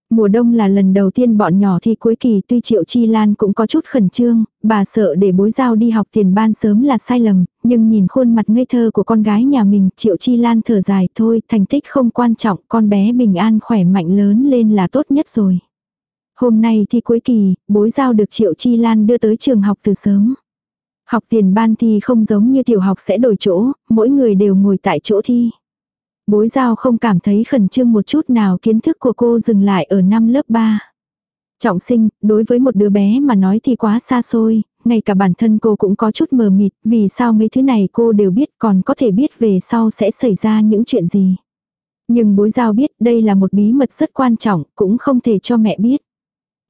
Mùa đông là lần đầu tiên bọn nhỏ thi cuối kỳ tuy Triệu Chi Lan cũng có chút khẩn trương, bà sợ để bối giao đi học tiền ban sớm là sai lầm, nhưng nhìn khuôn mặt ngây thơ của con gái nhà mình Triệu Chi Lan thở dài thôi thành tích không quan trọng con bé bình an khỏe mạnh lớn lên là tốt nhất rồi. Hôm nay thi cuối kỳ, bối giao được Triệu Chi Lan đưa tới trường học từ sớm. Học tiền ban thi không giống như tiểu học sẽ đổi chỗ, mỗi người đều ngồi tại chỗ thi. Bối giao không cảm thấy khẩn trương một chút nào kiến thức của cô dừng lại ở năm lớp 3. Trọng sinh, đối với một đứa bé mà nói thì quá xa xôi, ngay cả bản thân cô cũng có chút mờ mịt, vì sao mấy thứ này cô đều biết còn có thể biết về sau sẽ xảy ra những chuyện gì. Nhưng bối giao biết đây là một bí mật rất quan trọng, cũng không thể cho mẹ biết.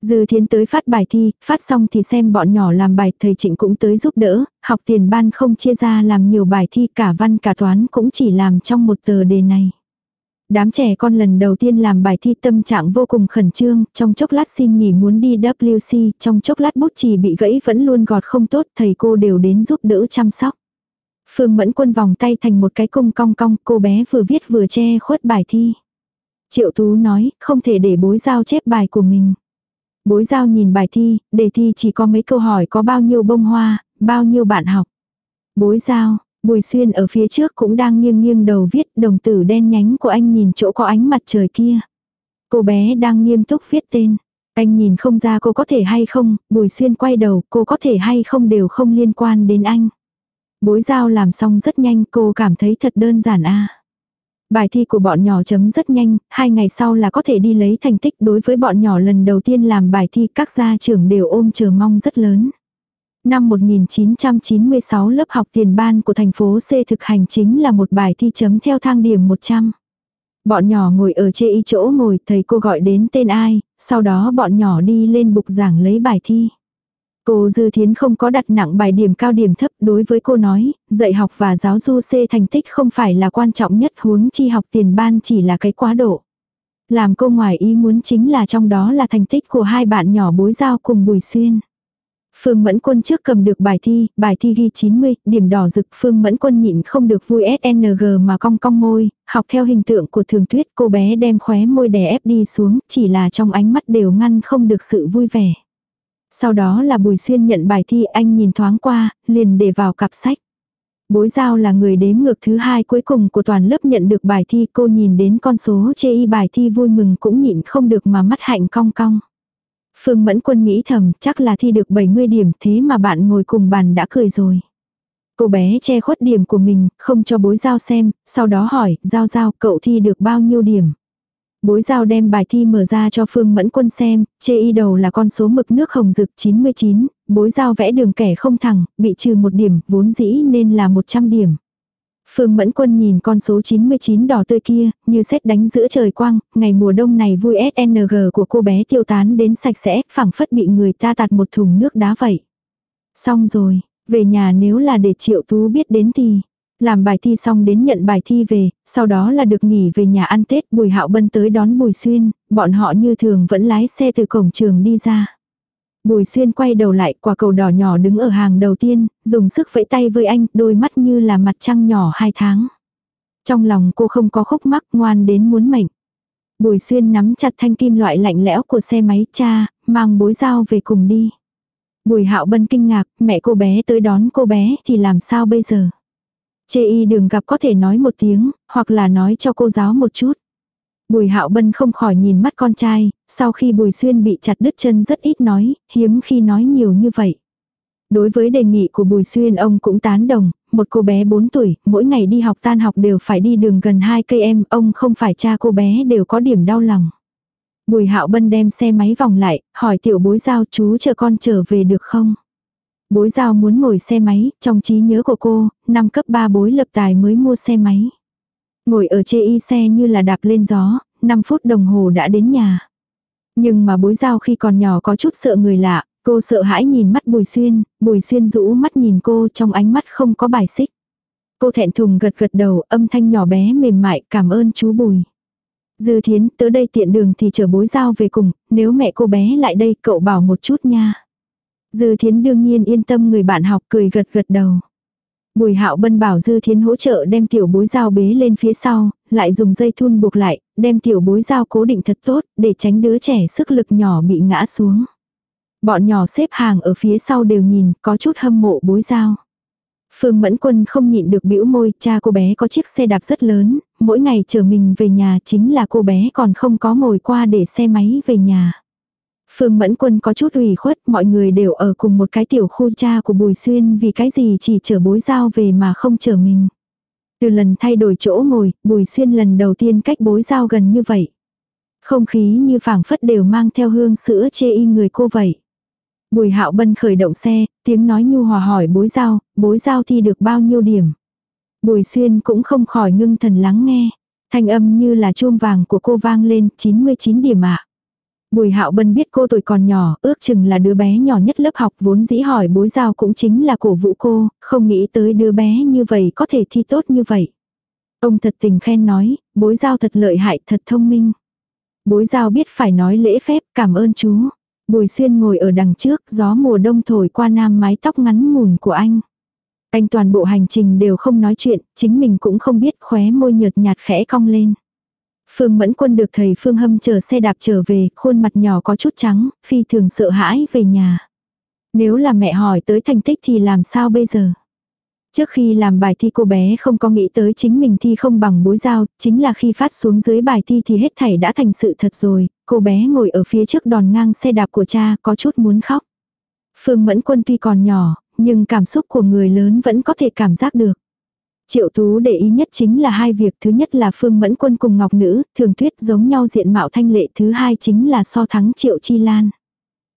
Dư Thiến tới phát bài thi, phát xong thì xem bọn nhỏ làm bài, thầy Trịnh cũng tới giúp đỡ, học tiền ban không chia ra làm nhiều bài thi cả văn cả toán cũng chỉ làm trong một tờ đề này. Đám trẻ con lần đầu tiên làm bài thi tâm trạng vô cùng khẩn trương, trong chốc lát xin nghỉ muốn đi WC, trong chốc lát bút chì bị gãy vẫn luôn gọt không tốt, thầy cô đều đến giúp đỡ chăm sóc. Phương Mẫn Quân vòng tay thành một cái cung cong cong, cô bé vừa viết vừa che khuất bài thi. Triệu Tú nói, không thể để bối giao chép bài của mình. Bối giao nhìn bài thi, đề thi chỉ có mấy câu hỏi có bao nhiêu bông hoa, bao nhiêu bạn học. Bối giao, Bùi xuyên ở phía trước cũng đang nghiêng nghiêng đầu viết đồng tử đen nhánh của anh nhìn chỗ có ánh mặt trời kia. Cô bé đang nghiêm túc viết tên. Anh nhìn không ra cô có thể hay không, bùi xuyên quay đầu, cô có thể hay không đều không liên quan đến anh. Bối giao làm xong rất nhanh, cô cảm thấy thật đơn giản a. Bài thi của bọn nhỏ chấm rất nhanh, hai ngày sau là có thể đi lấy thành tích đối với bọn nhỏ lần đầu tiên làm bài thi các gia trưởng đều ôm chờ mong rất lớn. Năm 1996 lớp học tiền ban của thành phố C thực hành chính là một bài thi chấm theo thang điểm 100. Bọn nhỏ ngồi ở chê y chỗ ngồi, thầy cô gọi đến tên ai, sau đó bọn nhỏ đi lên bục giảng lấy bài thi. Cô Dư Thiến không có đặt nặng bài điểm cao điểm thấp đối với cô nói, dạy học và giáo du C thành tích không phải là quan trọng nhất huống chi học tiền ban chỉ là cái quá độ. Làm cô ngoài ý muốn chính là trong đó là thành tích của hai bạn nhỏ bối giao cùng Bùi Xuyên. Phương Mẫn Quân trước cầm được bài thi, bài thi ghi 90, điểm đỏ rực Phương Mẫn Quân nhịn không được vui SNG mà cong cong môi, học theo hình tượng của thường tuyết cô bé đem khóe môi đè ép đi xuống, chỉ là trong ánh mắt đều ngăn không được sự vui vẻ. Sau đó là Bùi Xuyên nhận bài thi anh nhìn thoáng qua, liền để vào cặp sách. Bối giao là người đếm ngược thứ hai cuối cùng của toàn lớp nhận được bài thi cô nhìn đến con số chê y bài thi vui mừng cũng nhịn không được mà mắt hạnh cong cong. Phương Mẫn Quân nghĩ thầm chắc là thi được 70 điểm thế mà bạn ngồi cùng bàn đã cười rồi. Cô bé che khuất điểm của mình, không cho bối giao xem, sau đó hỏi, giao giao cậu thi được bao nhiêu điểm. Bối giao đem bài thi mở ra cho Phương Mẫn Quân xem, chê y đầu là con số mực nước hồng rực 99, bối giao vẽ đường kẻ không thẳng, bị trừ một điểm, vốn dĩ nên là 100 điểm. Phương Mẫn Quân nhìn con số 99 đỏ tươi kia, như xét đánh giữa trời quang, ngày mùa đông này vui SNG của cô bé tiêu tán đến sạch sẽ, phẳng phất bị người ta tạt một thùng nước đá vậy. Xong rồi, về nhà nếu là để Triệu Tú biết đến thì, làm bài thi xong đến nhận bài thi về, sau đó là được nghỉ về nhà ăn Tết Bùi Hạo Bân tới đón Bùi Xuyên, bọn họ như thường vẫn lái xe từ cổng trường đi ra. Bùi xuyên quay đầu lại quả cầu đỏ nhỏ đứng ở hàng đầu tiên, dùng sức vẫy tay với anh, đôi mắt như là mặt trăng nhỏ hai tháng. Trong lòng cô không có khúc mắc ngoan đến muốn mệnh. Bùi xuyên nắm chặt thanh kim loại lạnh lẽo của xe máy cha, mang bối dao về cùng đi. Bùi hạo bân kinh ngạc, mẹ cô bé tới đón cô bé thì làm sao bây giờ? Chê y đường gặp có thể nói một tiếng, hoặc là nói cho cô giáo một chút. Bùi hạo bân không khỏi nhìn mắt con trai, sau khi bùi xuyên bị chặt đứt chân rất ít nói, hiếm khi nói nhiều như vậy. Đối với đề nghị của bùi xuyên ông cũng tán đồng, một cô bé 4 tuổi, mỗi ngày đi học tan học đều phải đi đường gần 2 cây em, ông không phải cha cô bé đều có điểm đau lòng. Bùi hạo bân đem xe máy vòng lại, hỏi tiểu bối giao chú chờ con trở về được không? Bối giao muốn ngồi xe máy, trong trí nhớ của cô, năm cấp 3 bối lập tài mới mua xe máy. Ngồi ở chê y xe như là đạp lên gió, 5 phút đồng hồ đã đến nhà. Nhưng mà bối giao khi còn nhỏ có chút sợ người lạ, cô sợ hãi nhìn mắt bùi xuyên, bùi xuyên rũ mắt nhìn cô trong ánh mắt không có bài xích. Cô thẹn thùng gật gật đầu âm thanh nhỏ bé mềm mại cảm ơn chú bùi. Dư thiến tới đây tiện đường thì chở bối giao về cùng, nếu mẹ cô bé lại đây cậu bảo một chút nha. Dư thiến đương nhiên yên tâm người bạn học cười gật gật đầu. Bùi hạo bân bảo dư thiến hỗ trợ đem tiểu bối dao bế lên phía sau, lại dùng dây thun buộc lại, đem tiểu bối dao cố định thật tốt, để tránh đứa trẻ sức lực nhỏ bị ngã xuống. Bọn nhỏ xếp hàng ở phía sau đều nhìn, có chút hâm mộ bối dao. Phương Mẫn Quân không nhịn được bĩu môi, cha cô bé có chiếc xe đạp rất lớn, mỗi ngày chờ mình về nhà chính là cô bé còn không có ngồi qua để xe máy về nhà. Phương Mẫn Quân có chút ủy khuất, mọi người đều ở cùng một cái tiểu khu cha của Bùi Xuyên vì cái gì chỉ chở bối giao về mà không chở mình. Từ lần thay đổi chỗ ngồi, Bùi Xuyên lần đầu tiên cách bối giao gần như vậy. Không khí như phảng phất đều mang theo hương sữa chê y người cô vậy. Bùi hạo bân khởi động xe, tiếng nói nhu hòa hỏi bối giao, bối giao thi được bao nhiêu điểm. Bùi xuyên cũng không khỏi ngưng thần lắng nghe. Thanh âm như là chuông vàng của cô vang lên 99 điểm ạ. Bùi hạo bân biết cô tuổi còn nhỏ, ước chừng là đứa bé nhỏ nhất lớp học vốn dĩ hỏi bối giao cũng chính là cổ vũ cô, không nghĩ tới đứa bé như vậy có thể thi tốt như vậy. Ông thật tình khen nói, bối giao thật lợi hại, thật thông minh. Bối giao biết phải nói lễ phép, cảm ơn chú. Bùi xuyên ngồi ở đằng trước, gió mùa đông thổi qua nam mái tóc ngắn ngủn của anh. Anh toàn bộ hành trình đều không nói chuyện, chính mình cũng không biết khóe môi nhợt nhạt khẽ cong lên. Phương Mẫn Quân được thầy Phương Hâm chờ xe đạp trở về, khuôn mặt nhỏ có chút trắng, phi thường sợ hãi về nhà. Nếu là mẹ hỏi tới thành tích thì làm sao bây giờ? Trước khi làm bài thi cô bé không có nghĩ tới chính mình thi không bằng bối dao, chính là khi phát xuống dưới bài thi thì hết thảy đã thành sự thật rồi, cô bé ngồi ở phía trước đòn ngang xe đạp của cha có chút muốn khóc. Phương Mẫn Quân tuy còn nhỏ, nhưng cảm xúc của người lớn vẫn có thể cảm giác được. Triệu Tú để ý nhất chính là hai việc. Thứ nhất là Phương Mẫn Quân cùng Ngọc Nữ, thường tuyết giống nhau diện mạo thanh lệ. Thứ hai chính là so thắng Triệu Chi Lan.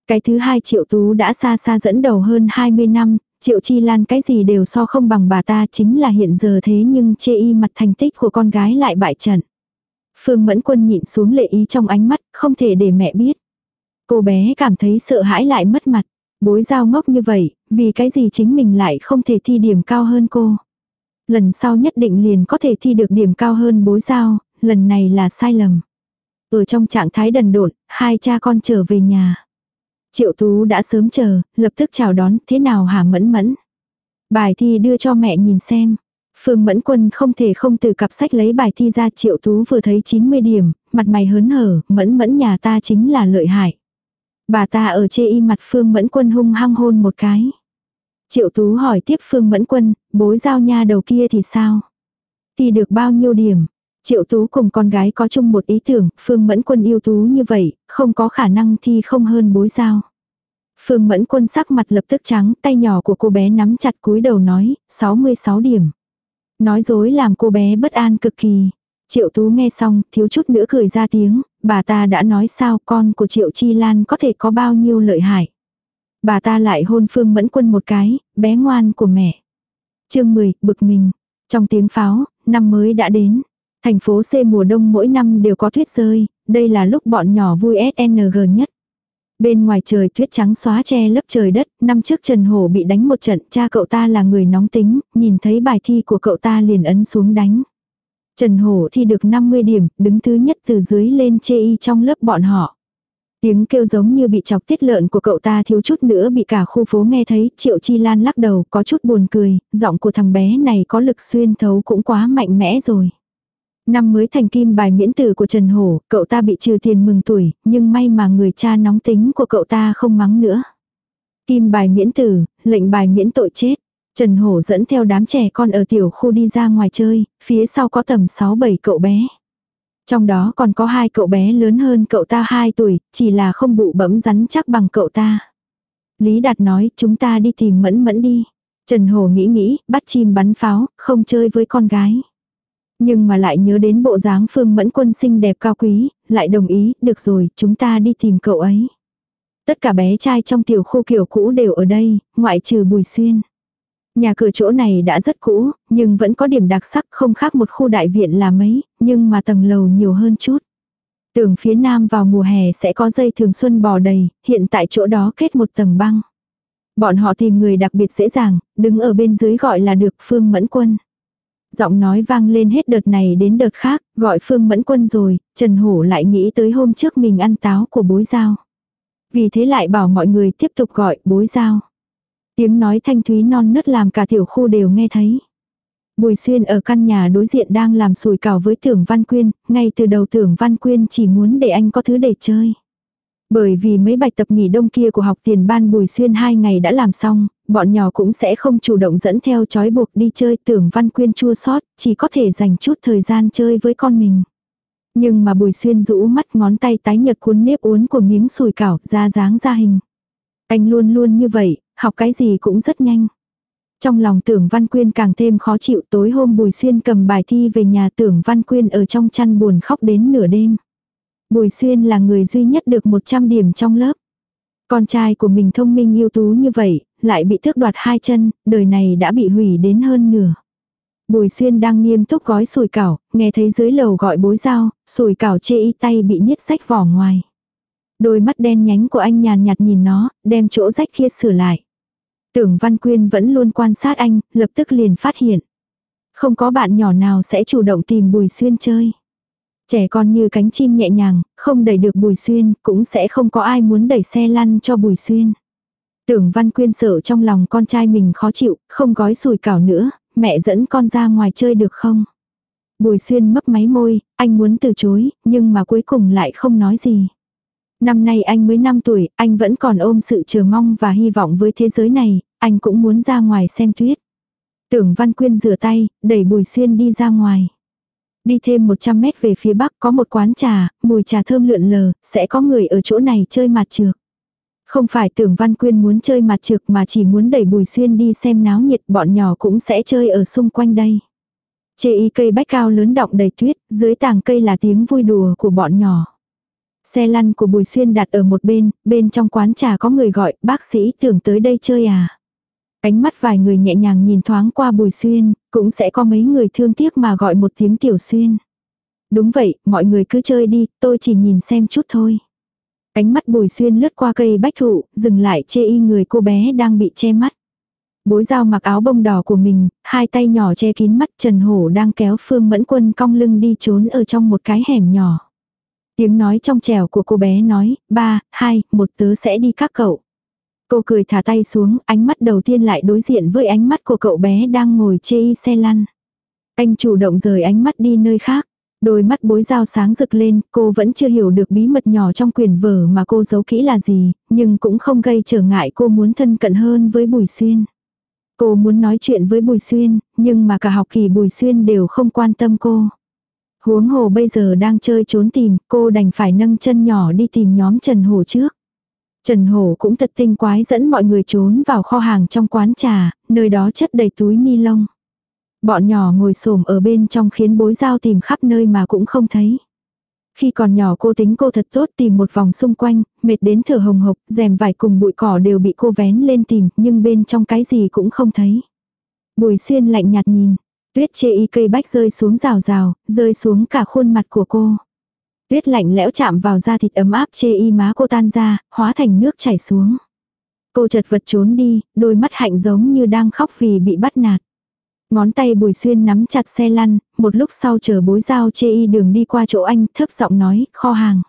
Cái thứ hai Triệu Tú đã xa xa dẫn đầu hơn 20 năm, Triệu Chi Lan cái gì đều so không bằng bà ta chính là hiện giờ thế nhưng chê y mặt thành tích của con gái lại bại trận. Phương Mẫn Quân nhịn xuống lệ ý trong ánh mắt, không thể để mẹ biết. Cô bé cảm thấy sợ hãi lại mất mặt. Bối giao ngốc như vậy, vì cái gì chính mình lại không thể thi điểm cao hơn cô. Lần sau nhất định liền có thể thi được điểm cao hơn bối giao, lần này là sai lầm. Ở trong trạng thái đần độn, hai cha con trở về nhà. Triệu Tú đã sớm chờ, lập tức chào đón, thế nào hả mẫn mẫn. Bài thi đưa cho mẹ nhìn xem. Phương Mẫn Quân không thể không từ cặp sách lấy bài thi ra Triệu Tú vừa thấy 90 điểm, mặt mày hớn hở, mẫn mẫn nhà ta chính là lợi hại. Bà ta ở chê y mặt Phương Mẫn Quân hung hăng hôn một cái. Triệu Tú hỏi tiếp Phương Mẫn Quân, bối giao nha đầu kia thì sao? Thì được bao nhiêu điểm? Triệu Tú cùng con gái có chung một ý tưởng, Phương Mẫn Quân yêu Tú như vậy, không có khả năng thi không hơn bối giao. Phương Mẫn Quân sắc mặt lập tức trắng, tay nhỏ của cô bé nắm chặt cúi đầu nói, 66 điểm. Nói dối làm cô bé bất an cực kỳ. Triệu Tú nghe xong, thiếu chút nữa cười ra tiếng, bà ta đã nói sao con của Triệu Chi Lan có thể có bao nhiêu lợi hại. Bà ta lại hôn Phương Mẫn Quân một cái, bé ngoan của mẹ chương 10, bực mình. Trong tiếng pháo, năm mới đã đến. Thành phố C mùa đông mỗi năm đều có tuyết rơi, đây là lúc bọn nhỏ vui SNG nhất. Bên ngoài trời tuyết trắng xóa che lấp trời đất, năm trước Trần Hổ bị đánh một trận, cha cậu ta là người nóng tính, nhìn thấy bài thi của cậu ta liền ấn xuống đánh. Trần Hổ thi được 50 điểm, đứng thứ nhất từ dưới lên chê y trong lớp bọn họ. Tiếng kêu giống như bị chọc tiết lợn của cậu ta thiếu chút nữa bị cả khu phố nghe thấy, Triệu Chi Lan lắc đầu, có chút buồn cười, giọng của thằng bé này có lực xuyên thấu cũng quá mạnh mẽ rồi. Năm mới thành kim bài miễn tử của Trần Hổ, cậu ta bị trừ tiền mừng tuổi, nhưng may mà người cha nóng tính của cậu ta không mắng nữa. Kim bài miễn tử, lệnh bài miễn tội chết. Trần Hổ dẫn theo đám trẻ con ở tiểu khu đi ra ngoài chơi, phía sau có tầm 6-7 cậu bé. Trong đó còn có hai cậu bé lớn hơn cậu ta 2 tuổi, chỉ là không bụ bẫm rắn chắc bằng cậu ta. Lý Đạt nói chúng ta đi tìm mẫn mẫn đi. Trần Hồ nghĩ nghĩ, bắt chim bắn pháo, không chơi với con gái. Nhưng mà lại nhớ đến bộ dáng Phương Mẫn Quân xinh đẹp cao quý, lại đồng ý, được rồi, chúng ta đi tìm cậu ấy. Tất cả bé trai trong tiểu khu kiểu cũ đều ở đây, ngoại trừ Bùi Xuyên. Nhà cửa chỗ này đã rất cũ, nhưng vẫn có điểm đặc sắc không khác một khu đại viện là mấy, nhưng mà tầng lầu nhiều hơn chút. Tường phía nam vào mùa hè sẽ có dây thường xuân bò đầy, hiện tại chỗ đó kết một tầng băng. Bọn họ tìm người đặc biệt dễ dàng, đứng ở bên dưới gọi là được Phương Mẫn Quân. Giọng nói vang lên hết đợt này đến đợt khác, gọi Phương Mẫn Quân rồi, Trần Hổ lại nghĩ tới hôm trước mình ăn táo của bối giao. Vì thế lại bảo mọi người tiếp tục gọi bối giao. Tiếng nói thanh thúy non nớt làm cả tiểu khu đều nghe thấy. Bùi xuyên ở căn nhà đối diện đang làm sùi cảo với tưởng Văn Quyên, ngay từ đầu tưởng Văn Quyên chỉ muốn để anh có thứ để chơi. Bởi vì mấy bài tập nghỉ đông kia của học tiền ban Bùi Xuyên hai ngày đã làm xong, bọn nhỏ cũng sẽ không chủ động dẫn theo chói buộc đi chơi tưởng Văn Quyên chua sót, chỉ có thể dành chút thời gian chơi với con mình. Nhưng mà Bùi Xuyên rũ mắt ngón tay tái nhật cuốn nếp uốn của miếng sùi cảo ra dáng ra hình. Anh luôn luôn như vậy, học cái gì cũng rất nhanh. Trong lòng tưởng Văn Quyên càng thêm khó chịu tối hôm Bùi Xuyên cầm bài thi về nhà tưởng Văn Quyên ở trong chăn buồn khóc đến nửa đêm. Bùi Xuyên là người duy nhất được 100 điểm trong lớp. Con trai của mình thông minh ưu tú như vậy, lại bị thước đoạt hai chân, đời này đã bị hủy đến hơn nửa. Bùi xuyên đang nghiêm túc gói sùi cảo, nghe thấy dưới lầu gọi bối dao, sùi cảo chê y tay bị niết rách vỏ ngoài. Đôi mắt đen nhánh của anh nhàn nhạt nhìn nó, đem chỗ rách kia sửa lại. Tưởng Văn Quyên vẫn luôn quan sát anh, lập tức liền phát hiện. Không có bạn nhỏ nào sẽ chủ động tìm Bùi Xuyên chơi. Trẻ con như cánh chim nhẹ nhàng, không đẩy được Bùi Xuyên, cũng sẽ không có ai muốn đẩy xe lăn cho Bùi Xuyên. Tưởng Văn Quyên sợ trong lòng con trai mình khó chịu, không gói sùi cảo nữa, mẹ dẫn con ra ngoài chơi được không? Bùi Xuyên mấp máy môi, anh muốn từ chối, nhưng mà cuối cùng lại không nói gì. Năm nay anh mới 5 tuổi, anh vẫn còn ôm sự chờ mong và hy vọng với thế giới này, anh cũng muốn ra ngoài xem tuyết. Tưởng Văn Quyên rửa tay, đẩy Bùi Xuyên đi ra ngoài. Đi thêm 100 mét về phía bắc có một quán trà, mùi trà thơm lượn lờ, sẽ có người ở chỗ này chơi mặt trược. Không phải tưởng Văn Quyên muốn chơi mặt trược mà chỉ muốn đẩy Bùi Xuyên đi xem náo nhiệt bọn nhỏ cũng sẽ chơi ở xung quanh đây. Chê y cây bách cao lớn động đầy tuyết, dưới tàng cây là tiếng vui đùa của bọn nhỏ. Xe lăn của Bùi Xuyên đặt ở một bên, bên trong quán trà có người gọi, bác sĩ tưởng tới đây chơi à. Ánh mắt vài người nhẹ nhàng nhìn thoáng qua Bùi Xuyên, cũng sẽ có mấy người thương tiếc mà gọi một tiếng Tiểu Xuyên. Đúng vậy, mọi người cứ chơi đi, tôi chỉ nhìn xem chút thôi. Ánh mắt Bùi Xuyên lướt qua cây bách thụ, dừng lại chê y người cô bé đang bị che mắt. Bối dao mặc áo bông đỏ của mình, hai tay nhỏ che kín mắt Trần Hổ đang kéo Phương Mẫn Quân cong lưng đi trốn ở trong một cái hẻm nhỏ. Tiếng nói trong trẻo của cô bé nói, ba, hai, một tớ sẽ đi các cậu. Cô cười thả tay xuống, ánh mắt đầu tiên lại đối diện với ánh mắt của cậu bé đang ngồi chê y xe lăn. Anh chủ động rời ánh mắt đi nơi khác. Đôi mắt bối dao sáng rực lên, cô vẫn chưa hiểu được bí mật nhỏ trong quyển vở mà cô giấu kỹ là gì, nhưng cũng không gây trở ngại cô muốn thân cận hơn với Bùi Xuyên. Cô muốn nói chuyện với Bùi Xuyên, nhưng mà cả học kỳ Bùi Xuyên đều không quan tâm cô. Huống hồ bây giờ đang chơi trốn tìm, cô đành phải nâng chân nhỏ đi tìm nhóm Trần Hồ trước. Trần Hổ cũng thật tinh quái dẫn mọi người trốn vào kho hàng trong quán trà, nơi đó chất đầy túi ni lông. Bọn nhỏ ngồi xổm ở bên trong khiến bối giao tìm khắp nơi mà cũng không thấy. Khi còn nhỏ cô tính cô thật tốt tìm một vòng xung quanh, mệt đến thở hồng hộc, rèm vải cùng bụi cỏ đều bị cô vén lên tìm, nhưng bên trong cái gì cũng không thấy. Bùi xuyên lạnh nhạt nhìn, tuyết chê y cây bách rơi xuống rào rào, rơi xuống cả khuôn mặt của cô. Tuyết lạnh lẽo chạm vào da thịt ấm áp chê y má cô tan ra, hóa thành nước chảy xuống. Cô chật vật trốn đi, đôi mắt hạnh giống như đang khóc vì bị bắt nạt. Ngón tay bùi xuyên nắm chặt xe lăn, một lúc sau chờ bối giao chê y đường đi qua chỗ anh thấp giọng nói, kho hàng.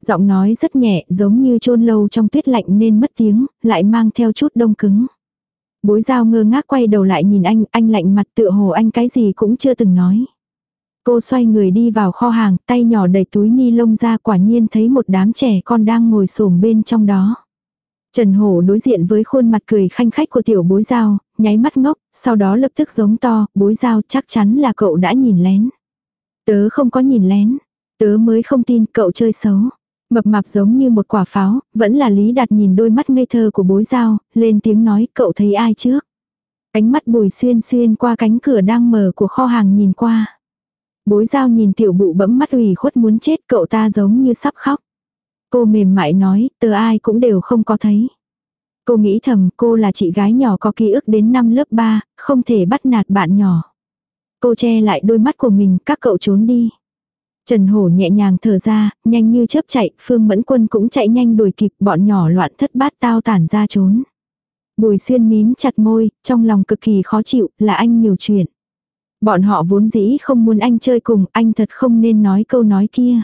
Giọng nói rất nhẹ, giống như chôn lâu trong tuyết lạnh nên mất tiếng, lại mang theo chút đông cứng. Bối giao ngơ ngác quay đầu lại nhìn anh, anh lạnh mặt tựa hồ anh cái gì cũng chưa từng nói. Cô xoay người đi vào kho hàng, tay nhỏ đầy túi ni lông ra quả nhiên thấy một đám trẻ con đang ngồi xổm bên trong đó. Trần Hổ đối diện với khuôn mặt cười khanh khách của tiểu bối giao, nháy mắt ngốc, sau đó lập tức giống to, bối giao chắc chắn là cậu đã nhìn lén. Tớ không có nhìn lén, tớ mới không tin cậu chơi xấu. Mập mạp giống như một quả pháo, vẫn là Lý Đạt nhìn đôi mắt ngây thơ của bối giao, lên tiếng nói cậu thấy ai trước. Ánh mắt bùi xuyên xuyên qua cánh cửa đang mở của kho hàng nhìn qua. Bối giao nhìn tiểu bụ bẫm mắt ủy khuất muốn chết cậu ta giống như sắp khóc. Cô mềm mại nói, tớ ai cũng đều không có thấy. Cô nghĩ thầm cô là chị gái nhỏ có ký ức đến năm lớp 3, không thể bắt nạt bạn nhỏ. Cô che lại đôi mắt của mình, các cậu trốn đi. Trần Hổ nhẹ nhàng thở ra, nhanh như chớp chạy, Phương Mẫn Quân cũng chạy nhanh đuổi kịp, bọn nhỏ loạn thất bát tao tản ra trốn. Bùi xuyên mím chặt môi, trong lòng cực kỳ khó chịu, là anh nhiều chuyện. Bọn họ vốn dĩ không muốn anh chơi cùng, anh thật không nên nói câu nói kia.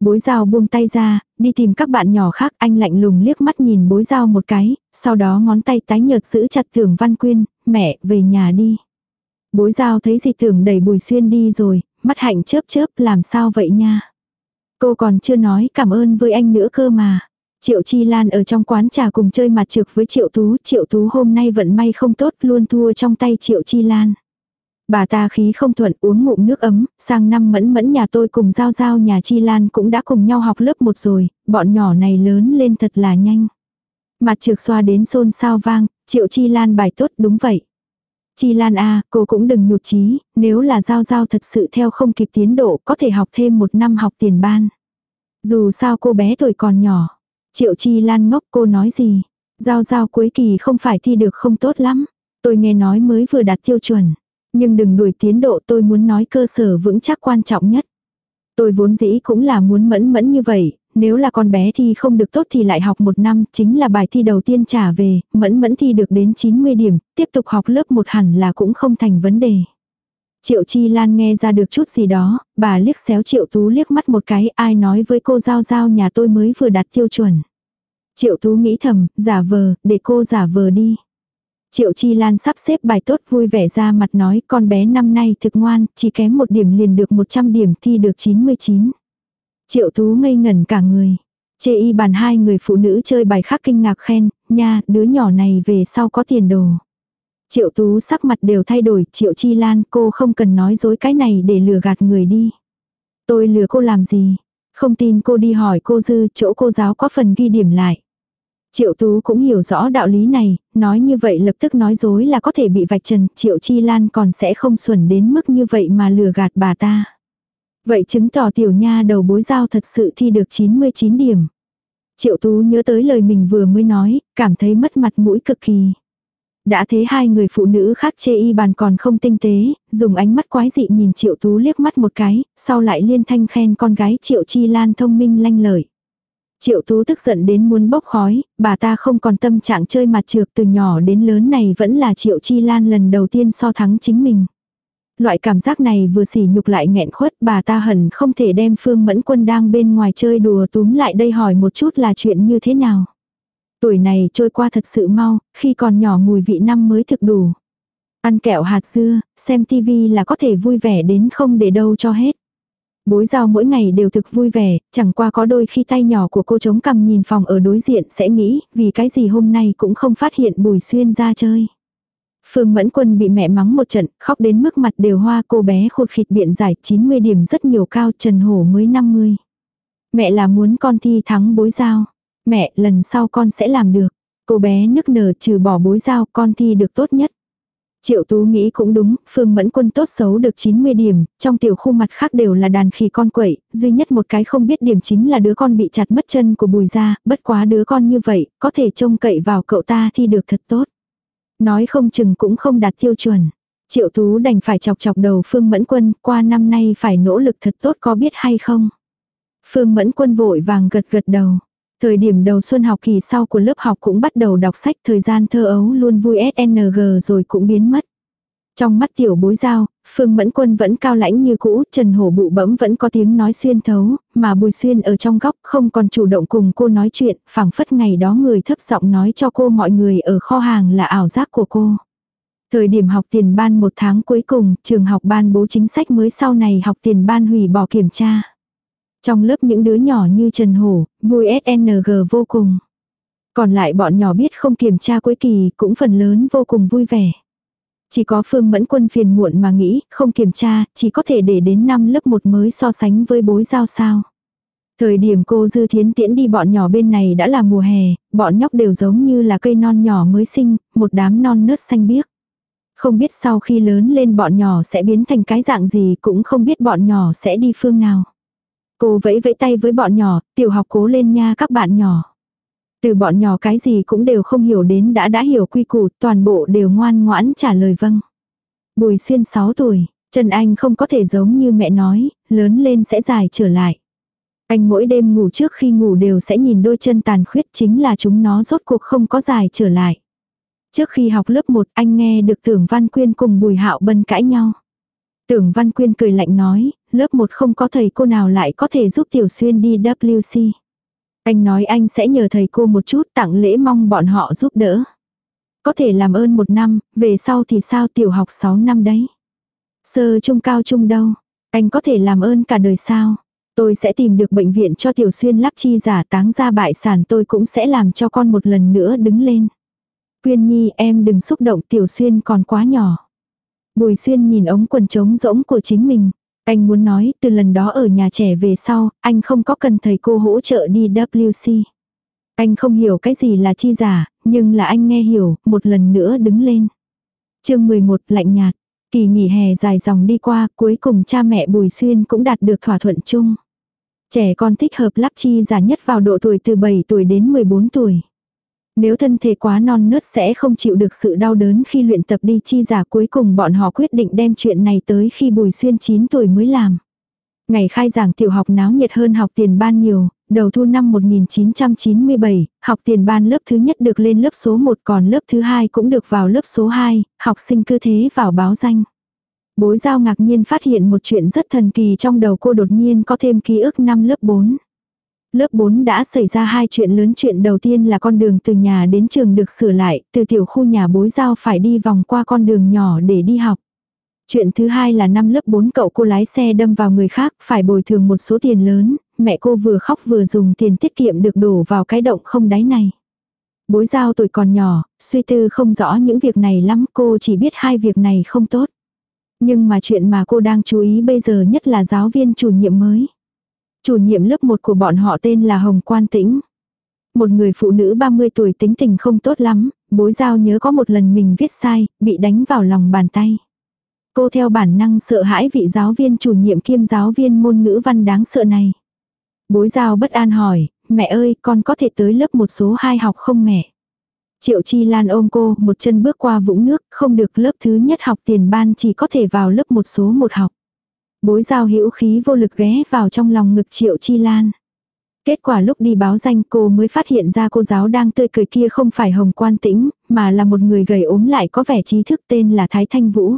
Bối dao buông tay ra, đi tìm các bạn nhỏ khác, anh lạnh lùng liếc mắt nhìn bối dao một cái, sau đó ngón tay tái nhợt giữ chặt tưởng văn quyên, mẹ, về nhà đi. Bối dao thấy gì tưởng đẩy bùi xuyên đi rồi, mắt hạnh chớp chớp làm sao vậy nha. Cô còn chưa nói cảm ơn với anh nữa cơ mà. Triệu Chi Lan ở trong quán trà cùng chơi mặt trược với Triệu Tú. Triệu Tú hôm nay vận may không tốt luôn thua trong tay Triệu Chi Lan. Bà ta khí không thuận uống ngụm nước ấm, sang năm mẫn mẫn nhà tôi cùng giao giao nhà Chi Lan cũng đã cùng nhau học lớp một rồi, bọn nhỏ này lớn lên thật là nhanh. Mặt trược xoa đến xôn xao vang, triệu Chi Lan bài tốt đúng vậy. Chi Lan A, cô cũng đừng nhụt chí, nếu là giao giao thật sự theo không kịp tiến độ có thể học thêm một năm học tiền ban. Dù sao cô bé tuổi còn nhỏ. Triệu Chi Lan ngốc cô nói gì? Giao giao cuối kỳ không phải thi được không tốt lắm. Tôi nghe nói mới vừa đạt tiêu chuẩn. Nhưng đừng đuổi tiến độ tôi muốn nói cơ sở vững chắc quan trọng nhất. Tôi vốn dĩ cũng là muốn mẫn mẫn như vậy, nếu là con bé thi không được tốt thì lại học một năm, chính là bài thi đầu tiên trả về, mẫn mẫn thi được đến 90 điểm, tiếp tục học lớp một hẳn là cũng không thành vấn đề. Triệu Chi Lan nghe ra được chút gì đó, bà liếc xéo Triệu Tú liếc mắt một cái, ai nói với cô Giao Giao nhà tôi mới vừa đặt tiêu chuẩn. Triệu Tú nghĩ thầm, giả vờ, để cô giả vờ đi. Triệu Chi Lan sắp xếp bài tốt vui vẻ ra mặt nói con bé năm nay thực ngoan, chỉ kém một điểm liền được 100 điểm thi được 99. Triệu Tú ngây ngẩn cả người. Chê y bàn hai người phụ nữ chơi bài khác kinh ngạc khen, nha, đứa nhỏ này về sau có tiền đồ. Triệu Tú sắc mặt đều thay đổi, Triệu Chi Lan cô không cần nói dối cái này để lừa gạt người đi. Tôi lừa cô làm gì? Không tin cô đi hỏi cô Dư chỗ cô giáo có phần ghi điểm lại. Triệu Tú cũng hiểu rõ đạo lý này, nói như vậy lập tức nói dối là có thể bị vạch trần, Triệu Chi Lan còn sẽ không xuẩn đến mức như vậy mà lừa gạt bà ta. Vậy chứng tỏ tiểu nha đầu bối giao thật sự thi được 99 điểm. Triệu Tú nhớ tới lời mình vừa mới nói, cảm thấy mất mặt mũi cực kỳ. Đã thế hai người phụ nữ khác chê y bàn còn không tinh tế, dùng ánh mắt quái dị nhìn Triệu Tú liếc mắt một cái, sau lại liên thanh khen con gái Triệu Chi Lan thông minh lanh lợi. Triệu Tú tức giận đến muốn bốc khói, bà ta không còn tâm trạng chơi mặt trược từ nhỏ đến lớn này vẫn là Triệu Chi Lan lần đầu tiên so thắng chính mình. Loại cảm giác này vừa sỉ nhục lại nghẹn khuất bà ta hẳn không thể đem Phương Mẫn Quân đang bên ngoài chơi đùa túm lại đây hỏi một chút là chuyện như thế nào. Tuổi này trôi qua thật sự mau, khi còn nhỏ mùi vị năm mới thực đủ. Ăn kẹo hạt dưa, xem tivi là có thể vui vẻ đến không để đâu cho hết. Bối giao mỗi ngày đều thực vui vẻ, chẳng qua có đôi khi tay nhỏ của cô chống cằm nhìn phòng ở đối diện sẽ nghĩ, vì cái gì hôm nay cũng không phát hiện Bùi Xuyên ra chơi. Phương Mẫn Quân bị mẹ mắng một trận, khóc đến mức mặt đều hoa cô bé khụt khịt biện giải 90 điểm rất nhiều cao Trần Hổ mới 50. Mẹ là muốn con thi thắng bối giao. Mẹ, lần sau con sẽ làm được. Cô bé nức nở trừ bỏ bối giao con thi được tốt nhất. Triệu Tú nghĩ cũng đúng, Phương Mẫn Quân tốt xấu được 90 điểm, trong tiểu khu mặt khác đều là đàn khỉ con quậy, duy nhất một cái không biết điểm chính là đứa con bị chặt mất chân của bùi ra, bất quá đứa con như vậy, có thể trông cậy vào cậu ta thi được thật tốt. Nói không chừng cũng không đạt tiêu chuẩn. Triệu Tú đành phải chọc chọc đầu Phương Mẫn Quân, qua năm nay phải nỗ lực thật tốt có biết hay không. Phương Mẫn Quân vội vàng gật gật đầu. Thời điểm đầu xuân học kỳ sau của lớp học cũng bắt đầu đọc sách thời gian thơ ấu luôn vui SNG rồi cũng biến mất. Trong mắt tiểu bối giao, Phương Mẫn Quân vẫn cao lãnh như cũ, Trần Hổ bụ bẫm vẫn có tiếng nói xuyên thấu, mà Bùi Xuyên ở trong góc không còn chủ động cùng cô nói chuyện, phảng phất ngày đó người thấp giọng nói cho cô mọi người ở kho hàng là ảo giác của cô. Thời điểm học tiền ban một tháng cuối cùng, trường học ban bố chính sách mới sau này học tiền ban hủy bỏ kiểm tra. Trong lớp những đứa nhỏ như Trần Hổ, vui SNG vô cùng. Còn lại bọn nhỏ biết không kiểm tra cuối kỳ cũng phần lớn vô cùng vui vẻ. Chỉ có Phương Mẫn Quân phiền muộn mà nghĩ, không kiểm tra, chỉ có thể để đến năm lớp một mới so sánh với bối giao sao. Thời điểm cô Dư Thiến tiễn đi bọn nhỏ bên này đã là mùa hè, bọn nhóc đều giống như là cây non nhỏ mới sinh, một đám non nớt xanh biếc. Không biết sau khi lớn lên bọn nhỏ sẽ biến thành cái dạng gì cũng không biết bọn nhỏ sẽ đi phương nào. Cô vẫy vẫy tay với bọn nhỏ, tiểu học cố lên nha các bạn nhỏ. Từ bọn nhỏ cái gì cũng đều không hiểu đến đã đã hiểu quy củ, toàn bộ đều ngoan ngoãn trả lời vâng. Bùi xuyên 6 tuổi, Trần Anh không có thể giống như mẹ nói, lớn lên sẽ dài trở lại. Anh mỗi đêm ngủ trước khi ngủ đều sẽ nhìn đôi chân tàn khuyết chính là chúng nó rốt cuộc không có dài trở lại. Trước khi học lớp 1 anh nghe được tưởng Văn Quyên cùng Bùi Hạo Bân cãi nhau. Tưởng Văn Quyên cười lạnh nói, lớp 1 không có thầy cô nào lại có thể giúp Tiểu Xuyên đi WC. Anh nói anh sẽ nhờ thầy cô một chút tặng lễ mong bọn họ giúp đỡ. Có thể làm ơn một năm, về sau thì sao tiểu học 6 năm đấy. Sơ trung cao trung đâu, anh có thể làm ơn cả đời sao. Tôi sẽ tìm được bệnh viện cho tiểu xuyên lắp chi giả táng ra bại sản tôi cũng sẽ làm cho con một lần nữa đứng lên. Quyên nhi em đừng xúc động tiểu xuyên còn quá nhỏ. Bùi xuyên nhìn ống quần trống rỗng của chính mình. Anh muốn nói từ lần đó ở nhà trẻ về sau, anh không có cần thầy cô hỗ trợ đi WC. Anh không hiểu cái gì là chi giả, nhưng là anh nghe hiểu, một lần nữa đứng lên. chương 11 lạnh nhạt. Kỳ nghỉ hè dài dòng đi qua, cuối cùng cha mẹ Bùi Xuyên cũng đạt được thỏa thuận chung. Trẻ con thích hợp lắp chi giả nhất vào độ tuổi từ 7 tuổi đến 14 tuổi. Nếu thân thể quá non nớt sẽ không chịu được sự đau đớn khi luyện tập đi chi giả cuối cùng bọn họ quyết định đem chuyện này tới khi Bùi Xuyên 9 tuổi mới làm. Ngày khai giảng tiểu học náo nhiệt hơn học tiền ban nhiều, đầu thu năm 1997, học tiền ban lớp thứ nhất được lên lớp số 1 còn lớp thứ hai cũng được vào lớp số 2, học sinh cứ thế vào báo danh. Bối giao ngạc nhiên phát hiện một chuyện rất thần kỳ trong đầu cô đột nhiên có thêm ký ức năm lớp 4. Lớp 4 đã xảy ra hai chuyện lớn chuyện đầu tiên là con đường từ nhà đến trường được sửa lại, từ tiểu khu nhà bối giao phải đi vòng qua con đường nhỏ để đi học. Chuyện thứ hai là năm lớp 4 cậu cô lái xe đâm vào người khác, phải bồi thường một số tiền lớn, mẹ cô vừa khóc vừa dùng tiền tiết kiệm được đổ vào cái động không đáy này. Bối giao tuổi còn nhỏ, suy tư không rõ những việc này lắm, cô chỉ biết hai việc này không tốt. Nhưng mà chuyện mà cô đang chú ý bây giờ nhất là giáo viên chủ nhiệm mới. Chủ nhiệm lớp 1 của bọn họ tên là Hồng Quan Tĩnh. Một người phụ nữ 30 tuổi tính tình không tốt lắm, bối giao nhớ có một lần mình viết sai, bị đánh vào lòng bàn tay. Cô theo bản năng sợ hãi vị giáo viên chủ nhiệm kiêm giáo viên môn ngữ văn đáng sợ này. Bối giao bất an hỏi, mẹ ơi con có thể tới lớp một số 2 học không mẹ? Triệu Chi Lan ôm cô, một chân bước qua vũng nước, không được lớp thứ nhất học tiền ban chỉ có thể vào lớp một số một học. Bối giao hữu khí vô lực ghé vào trong lòng ngực Triệu Chi Lan. Kết quả lúc đi báo danh cô mới phát hiện ra cô giáo đang tươi cười kia không phải Hồng Quan Tĩnh, mà là một người gầy ốm lại có vẻ trí thức tên là Thái Thanh Vũ.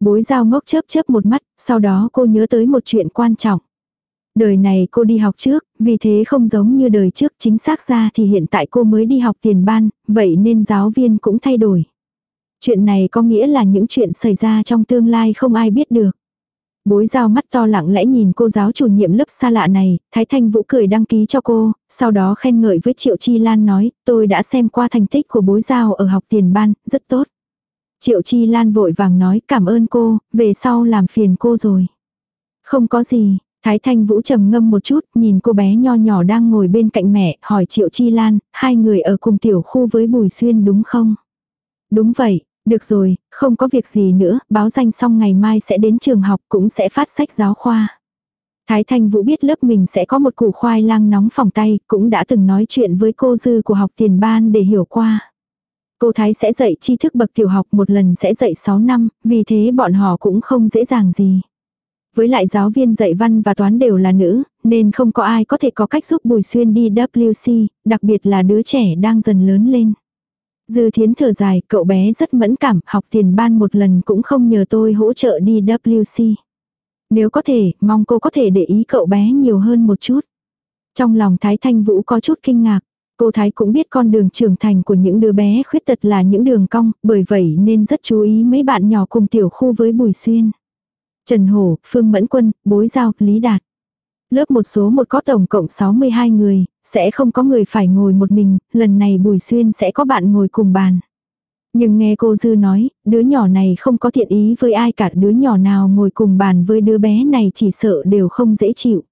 Bối giao ngốc chớp chớp một mắt, sau đó cô nhớ tới một chuyện quan trọng. Đời này cô đi học trước, vì thế không giống như đời trước chính xác ra thì hiện tại cô mới đi học tiền ban, vậy nên giáo viên cũng thay đổi. Chuyện này có nghĩa là những chuyện xảy ra trong tương lai không ai biết được. Bối giao mắt to lặng lẽ nhìn cô giáo chủ nhiệm lớp xa lạ này, Thái Thanh Vũ cười đăng ký cho cô, sau đó khen ngợi với Triệu Chi Lan nói, tôi đã xem qua thành tích của bối giao ở học tiền ban, rất tốt. Triệu Chi Lan vội vàng nói cảm ơn cô, về sau làm phiền cô rồi. Không có gì, Thái Thanh Vũ trầm ngâm một chút, nhìn cô bé nho nhỏ đang ngồi bên cạnh mẹ, hỏi Triệu Chi Lan, hai người ở cùng tiểu khu với Bùi Xuyên đúng không? Đúng vậy, được rồi, không có việc gì nữa, báo danh xong ngày mai sẽ đến trường học cũng sẽ phát sách giáo khoa. Thái Thanh Vũ biết lớp mình sẽ có một củ khoai lang nóng phòng tay, cũng đã từng nói chuyện với cô dư của học tiền ban để hiểu qua. Cô Thái sẽ dạy tri thức bậc tiểu học một lần sẽ dạy 6 năm, vì thế bọn họ cũng không dễ dàng gì. Với lại giáo viên dạy văn và toán đều là nữ, nên không có ai có thể có cách giúp Bùi Xuyên đi WC, đặc biệt là đứa trẻ đang dần lớn lên. Dư thiến thở dài, cậu bé rất mẫn cảm, học tiền ban một lần cũng không nhờ tôi hỗ trợ đi WC. Nếu có thể, mong cô có thể để ý cậu bé nhiều hơn một chút. Trong lòng Thái Thanh Vũ có chút kinh ngạc. Cô Thái cũng biết con đường trưởng thành của những đứa bé khuyết tật là những đường cong, bởi vậy nên rất chú ý mấy bạn nhỏ cùng tiểu khu với Bùi Xuyên. Trần Hổ, Phương Mẫn Quân, Bối Giao, Lý Đạt. Lớp một số một có tổng cộng 62 người, sẽ không có người phải ngồi một mình, lần này Bùi Xuyên sẽ có bạn ngồi cùng bàn. Nhưng nghe cô Dư nói, đứa nhỏ này không có thiện ý với ai cả, đứa nhỏ nào ngồi cùng bàn với đứa bé này chỉ sợ đều không dễ chịu.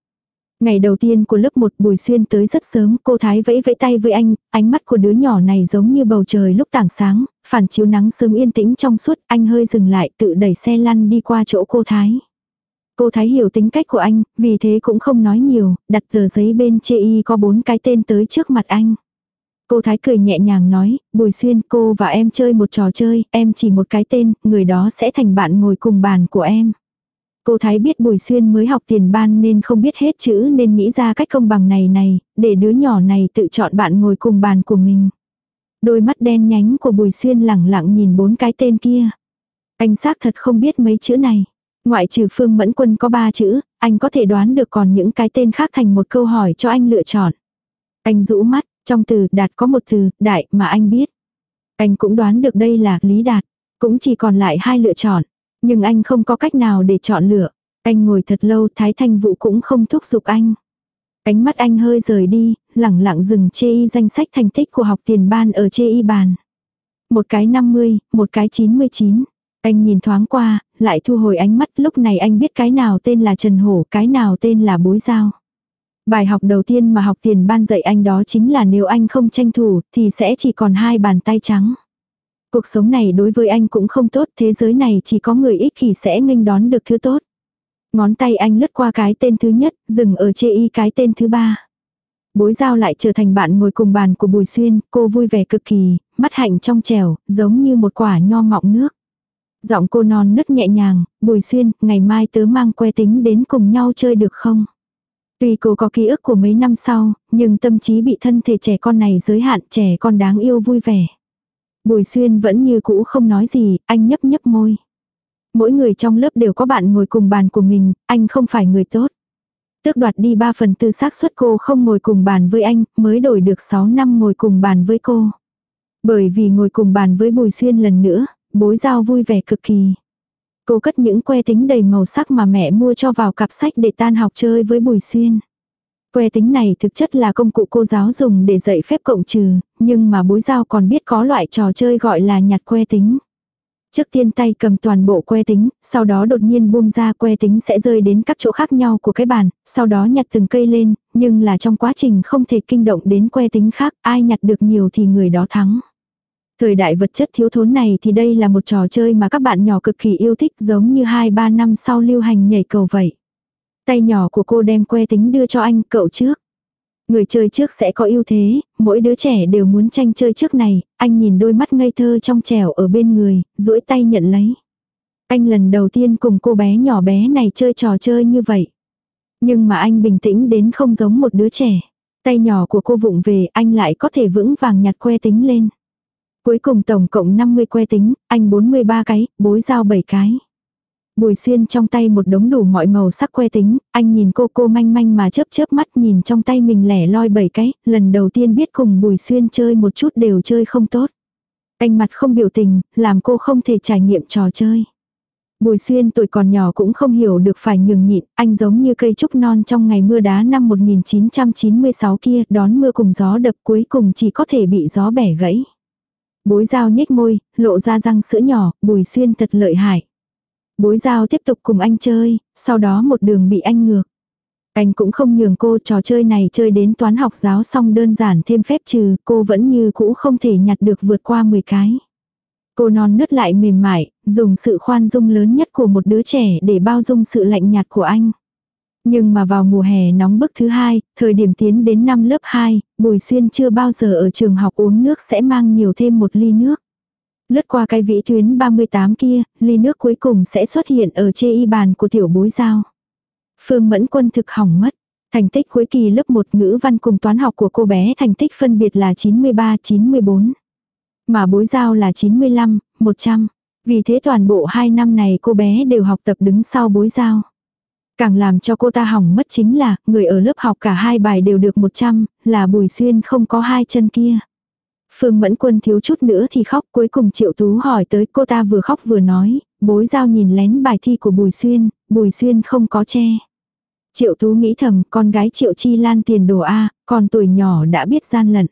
Ngày đầu tiên của lớp 1 Bùi Xuyên tới rất sớm, cô Thái vẫy vẫy tay với anh, ánh mắt của đứa nhỏ này giống như bầu trời lúc tảng sáng, phản chiếu nắng sớm yên tĩnh trong suốt, anh hơi dừng lại tự đẩy xe lăn đi qua chỗ cô Thái. Cô Thái hiểu tính cách của anh, vì thế cũng không nói nhiều, đặt tờ giấy bên chê y có bốn cái tên tới trước mặt anh. Cô Thái cười nhẹ nhàng nói, Bùi Xuyên cô và em chơi một trò chơi, em chỉ một cái tên, người đó sẽ thành bạn ngồi cùng bàn của em. Cô Thái biết Bùi Xuyên mới học tiền ban nên không biết hết chữ nên nghĩ ra cách công bằng này này, để đứa nhỏ này tự chọn bạn ngồi cùng bàn của mình. Đôi mắt đen nhánh của Bùi Xuyên lẳng lặng nhìn bốn cái tên kia. Anh xác thật không biết mấy chữ này. Ngoại trừ Phương Mẫn Quân có ba chữ, anh có thể đoán được còn những cái tên khác thành một câu hỏi cho anh lựa chọn. Anh rũ mắt, trong từ đạt có một từ, đại mà anh biết. Anh cũng đoán được đây là Lý Đạt. Cũng chỉ còn lại hai lựa chọn. Nhưng anh không có cách nào để chọn lựa. Anh ngồi thật lâu Thái Thanh Vũ cũng không thúc giục anh. Ánh mắt anh hơi rời đi, lẳng lặng dừng chê y danh sách thành tích của học tiền ban ở chê y bàn. Một cái 50, một cái 99. Anh nhìn thoáng qua, lại thu hồi ánh mắt lúc này anh biết cái nào tên là Trần Hổ, cái nào tên là Bối Giao. Bài học đầu tiên mà học tiền ban dạy anh đó chính là nếu anh không tranh thủ thì sẽ chỉ còn hai bàn tay trắng. Cuộc sống này đối với anh cũng không tốt, thế giới này chỉ có người ích kỷ sẽ nghênh đón được thứ tốt. Ngón tay anh lướt qua cái tên thứ nhất, dừng ở chê y cái tên thứ ba. Bối giao lại trở thành bạn ngồi cùng bàn của Bùi Xuyên, cô vui vẻ cực kỳ, mắt hạnh trong trèo, giống như một quả nho mọng nước. Giọng cô non nứt nhẹ nhàng, Bùi Xuyên, ngày mai tớ mang que tính đến cùng nhau chơi được không? Tuy cô có ký ức của mấy năm sau, nhưng tâm trí bị thân thể trẻ con này giới hạn trẻ con đáng yêu vui vẻ. Bùi Xuyên vẫn như cũ không nói gì, anh nhấp nhấp môi. Mỗi người trong lớp đều có bạn ngồi cùng bàn của mình, anh không phải người tốt. Tước đoạt đi 3 phần tư xác suất cô không ngồi cùng bàn với anh, mới đổi được 6 năm ngồi cùng bàn với cô. Bởi vì ngồi cùng bàn với Bùi Xuyên lần nữa, bối giao vui vẻ cực kỳ. Cô cất những que tính đầy màu sắc mà mẹ mua cho vào cặp sách để tan học chơi với Bùi Xuyên. Que tính này thực chất là công cụ cô giáo dùng để dạy phép cộng trừ, nhưng mà bối giao còn biết có loại trò chơi gọi là nhặt que tính. Trước tiên tay cầm toàn bộ que tính, sau đó đột nhiên buông ra que tính sẽ rơi đến các chỗ khác nhau của cái bàn, sau đó nhặt từng cây lên, nhưng là trong quá trình không thể kinh động đến que tính khác, ai nhặt được nhiều thì người đó thắng. Thời đại vật chất thiếu thốn này thì đây là một trò chơi mà các bạn nhỏ cực kỳ yêu thích giống như 2-3 năm sau lưu hành nhảy cầu vậy. Tay nhỏ của cô đem que tính đưa cho anh cậu trước. Người chơi trước sẽ có ưu thế, mỗi đứa trẻ đều muốn tranh chơi trước này, anh nhìn đôi mắt ngây thơ trong trẻo ở bên người, duỗi tay nhận lấy. Anh lần đầu tiên cùng cô bé nhỏ bé này chơi trò chơi như vậy. Nhưng mà anh bình tĩnh đến không giống một đứa trẻ. Tay nhỏ của cô vụng về anh lại có thể vững vàng nhặt que tính lên. Cuối cùng tổng cộng 50 que tính, anh 43 cái, bối giao 7 cái. Bùi xuyên trong tay một đống đủ mọi màu sắc que tính, anh nhìn cô cô manh manh mà chớp chớp mắt nhìn trong tay mình lẻ loi bảy cái, lần đầu tiên biết cùng bùi xuyên chơi một chút đều chơi không tốt. Anh mặt không biểu tình, làm cô không thể trải nghiệm trò chơi. Bùi xuyên tuổi còn nhỏ cũng không hiểu được phải nhường nhịn, anh giống như cây trúc non trong ngày mưa đá năm 1996 kia, đón mưa cùng gió đập cuối cùng chỉ có thể bị gió bẻ gãy. Bối dao nhếch môi, lộ ra răng sữa nhỏ, bùi xuyên thật lợi hại. Bối giao tiếp tục cùng anh chơi, sau đó một đường bị anh ngược. Anh cũng không nhường cô trò chơi này chơi đến toán học giáo xong đơn giản thêm phép trừ, cô vẫn như cũ không thể nhặt được vượt qua 10 cái. Cô non nứt lại mềm mại, dùng sự khoan dung lớn nhất của một đứa trẻ để bao dung sự lạnh nhạt của anh. Nhưng mà vào mùa hè nóng bức thứ hai, thời điểm tiến đến năm lớp 2, Bùi Xuyên chưa bao giờ ở trường học uống nước sẽ mang nhiều thêm một ly nước. Lướt qua cái vĩ tuyến 38 kia, ly nước cuối cùng sẽ xuất hiện ở chê y bàn của tiểu bối giao. Phương Mẫn Quân thực hỏng mất. Thành tích cuối kỳ lớp 1 ngữ văn cùng toán học của cô bé thành tích phân biệt là 93-94. Mà bối giao là 95, 100. Vì thế toàn bộ 2 năm này cô bé đều học tập đứng sau bối giao. Càng làm cho cô ta hỏng mất chính là, người ở lớp học cả hai bài đều được 100, là Bùi Xuyên không có hai chân kia. Phương Mẫn Quân thiếu chút nữa thì khóc cuối cùng Triệu Tú hỏi tới cô ta vừa khóc vừa nói, bối giao nhìn lén bài thi của Bùi Xuyên, Bùi Xuyên không có che. Triệu Tú nghĩ thầm con gái Triệu Chi Lan tiền đồ A, còn tuổi nhỏ đã biết gian lận.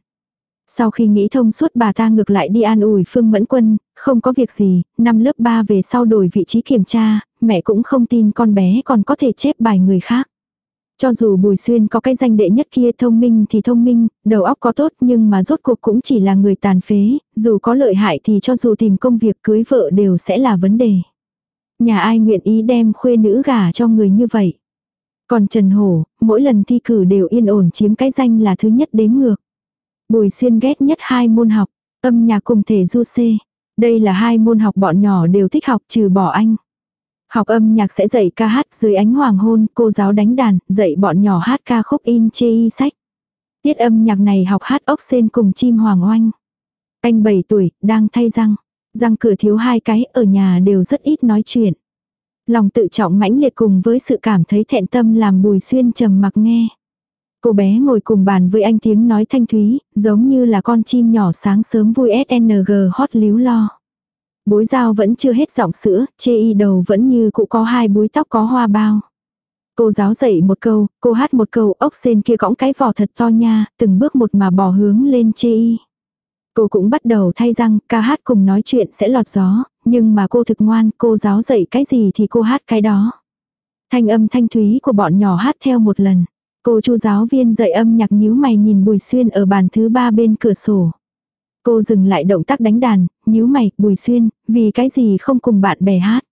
Sau khi nghĩ thông suốt bà ta ngược lại đi an ủi Phương Mẫn Quân, không có việc gì, năm lớp 3 về sau đổi vị trí kiểm tra, mẹ cũng không tin con bé còn có thể chép bài người khác. Cho dù Bùi Xuyên có cái danh đệ nhất kia thông minh thì thông minh, đầu óc có tốt nhưng mà rốt cuộc cũng chỉ là người tàn phế, dù có lợi hại thì cho dù tìm công việc cưới vợ đều sẽ là vấn đề. Nhà ai nguyện ý đem khuê nữ gả cho người như vậy. Còn Trần Hổ, mỗi lần thi cử đều yên ổn chiếm cái danh là thứ nhất đếm ngược. Bùi Xuyên ghét nhất hai môn học, âm nhạc cùng thể du xê. Đây là hai môn học bọn nhỏ đều thích học trừ bỏ anh. Học âm nhạc sẽ dạy ca hát dưới ánh hoàng hôn, cô giáo đánh đàn, dạy bọn nhỏ hát ca khúc in chê y sách. Tiết âm nhạc này học hát ốc sen cùng chim hoàng oanh. Anh 7 tuổi, đang thay răng. Răng cửa thiếu hai cái, ở nhà đều rất ít nói chuyện. Lòng tự trọng mãnh liệt cùng với sự cảm thấy thẹn tâm làm bùi xuyên trầm mặc nghe. Cô bé ngồi cùng bàn với anh tiếng nói thanh thúy, giống như là con chim nhỏ sáng sớm vui SNG hót líu lo. Bối dao vẫn chưa hết giọng sữa, chê y đầu vẫn như cụ có hai búi tóc có hoa bao. Cô giáo dạy một câu, cô hát một câu ốc sen kia cõng cái vỏ thật to nha, từng bước một mà bỏ hướng lên chê y. Cô cũng bắt đầu thay răng, ca hát cùng nói chuyện sẽ lọt gió, nhưng mà cô thực ngoan, cô giáo dạy cái gì thì cô hát cái đó. Thanh âm thanh thúy của bọn nhỏ hát theo một lần. Cô chu giáo viên dạy âm nhạc nhíu mày nhìn Bùi Xuyên ở bàn thứ ba bên cửa sổ. Cô dừng lại động tác đánh đàn, nhíu mày, Bùi Xuyên, vì cái gì không cùng bạn bè hát.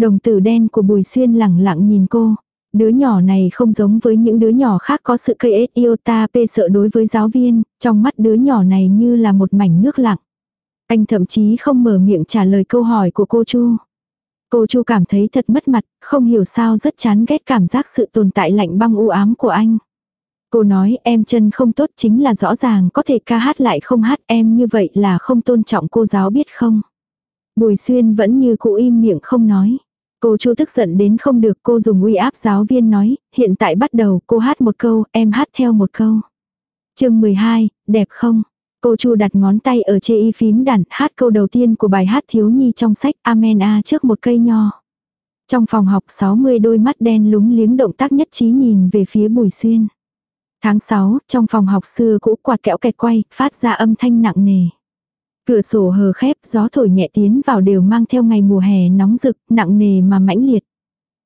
Đồng tử đen của Bùi Xuyên lẳng lặng nhìn cô. Đứa nhỏ này không giống với những đứa nhỏ khác có sự cây ết yêu ta pê sợ đối với giáo viên, trong mắt đứa nhỏ này như là một mảnh nước lặng. Anh thậm chí không mở miệng trả lời câu hỏi của cô Chu. Cô Chu cảm thấy thật mất mặt, không hiểu sao rất chán ghét cảm giác sự tồn tại lạnh băng u ám của anh. Cô nói em chân không tốt chính là rõ ràng có thể ca hát lại không hát em như vậy là không tôn trọng cô giáo biết không. Bùi xuyên vẫn như cũ im miệng không nói. Cô Chu tức giận đến không được cô dùng uy áp giáo viên nói, hiện tại bắt đầu cô hát một câu, em hát theo một câu. chương 12, đẹp không? Cô Chu đặt ngón tay ở chê y phím đàn hát câu đầu tiên của bài hát thiếu nhi trong sách Amen A trước một cây nho. Trong phòng học 60 đôi mắt đen lúng liếng động tác nhất trí nhìn về phía Bùi Xuyên. Tháng 6, trong phòng học xưa cũ quạt kẹo kẹt quay, phát ra âm thanh nặng nề. Cửa sổ hờ khép, gió thổi nhẹ tiến vào đều mang theo ngày mùa hè nóng rực, nặng nề mà mãnh liệt.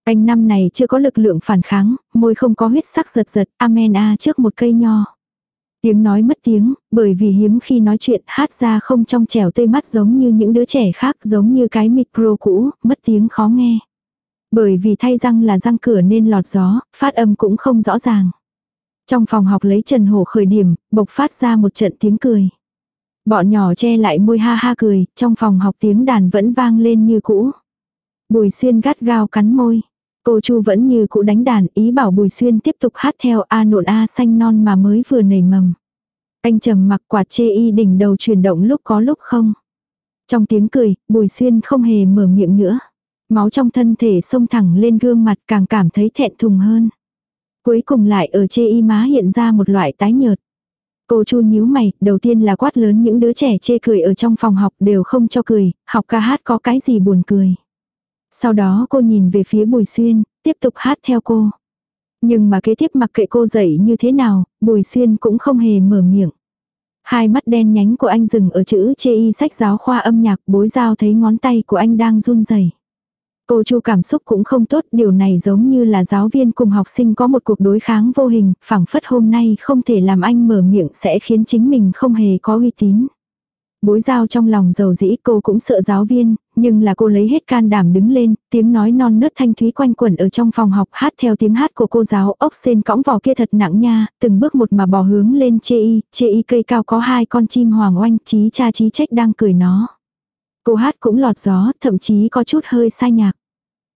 Anh năm này chưa có lực lượng phản kháng, môi không có huyết sắc giật giật, amen a trước một cây nho. Tiếng nói mất tiếng, bởi vì hiếm khi nói chuyện hát ra không trong trẻo tê mắt giống như những đứa trẻ khác giống như cái micro cũ, mất tiếng khó nghe. Bởi vì thay răng là răng cửa nên lọt gió, phát âm cũng không rõ ràng. Trong phòng học lấy Trần Hổ khởi điểm, bộc phát ra một trận tiếng cười. Bọn nhỏ che lại môi ha ha cười, trong phòng học tiếng đàn vẫn vang lên như cũ. Bùi xuyên gắt gao cắn môi. Cô Chu vẫn như cũ đánh đàn ý bảo Bùi Xuyên tiếp tục hát theo A nộn A xanh non mà mới vừa nảy mầm. Anh trầm mặc quạt chê y đỉnh đầu chuyển động lúc có lúc không. Trong tiếng cười, Bùi Xuyên không hề mở miệng nữa. Máu trong thân thể xông thẳng lên gương mặt càng cảm thấy thẹn thùng hơn. Cuối cùng lại ở chê y má hiện ra một loại tái nhợt. Cô Chu nhíu mày, đầu tiên là quát lớn những đứa trẻ chê cười ở trong phòng học đều không cho cười, học ca hát có cái gì buồn cười. Sau đó cô nhìn về phía Bùi Xuyên, tiếp tục hát theo cô. Nhưng mà kế tiếp mặc kệ cô dậy như thế nào, Bùi Xuyên cũng không hề mở miệng. Hai mắt đen nhánh của anh dừng ở chữ chê y sách giáo khoa âm nhạc bối giao thấy ngón tay của anh đang run rẩy. Cô Chu cảm xúc cũng không tốt, điều này giống như là giáo viên cùng học sinh có một cuộc đối kháng vô hình, phảng phất hôm nay không thể làm anh mở miệng sẽ khiến chính mình không hề có uy tín. Bối giao trong lòng dầu dĩ cô cũng sợ giáo viên, nhưng là cô lấy hết can đảm đứng lên, tiếng nói non nớt thanh thúy quanh quẩn ở trong phòng học hát theo tiếng hát của cô giáo ốc sen cõng vò kia thật nặng nha, từng bước một mà bò hướng lên chê y, chê y cây cao có hai con chim hoàng oanh trí cha trí trách đang cười nó. Cô hát cũng lọt gió, thậm chí có chút hơi sai nhạc.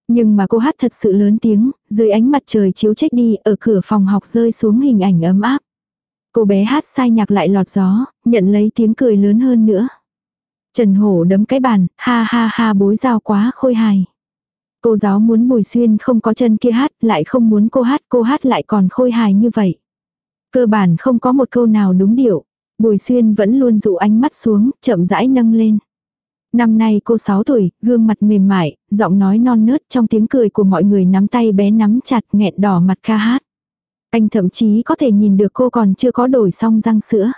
Nhưng mà cô hát thật sự lớn tiếng, dưới ánh mặt trời chiếu trách đi, ở cửa phòng học rơi xuống hình ảnh ấm áp. Cô bé hát sai nhạc lại lọt gió, nhận lấy tiếng cười lớn hơn nữa. Trần Hổ đấm cái bàn, ha ha ha bối giao quá khôi hài. Cô giáo muốn Bùi Xuyên không có chân kia hát, lại không muốn cô hát, cô hát lại còn khôi hài như vậy. Cơ bản không có một câu nào đúng điệu. Bùi Xuyên vẫn luôn dụ ánh mắt xuống, chậm rãi nâng lên. Năm nay cô 6 tuổi, gương mặt mềm mại, giọng nói non nớt trong tiếng cười của mọi người nắm tay bé nắm chặt nghẹn đỏ mặt ca hát. Anh thậm chí có thể nhìn được cô còn chưa có đổi xong răng sữa.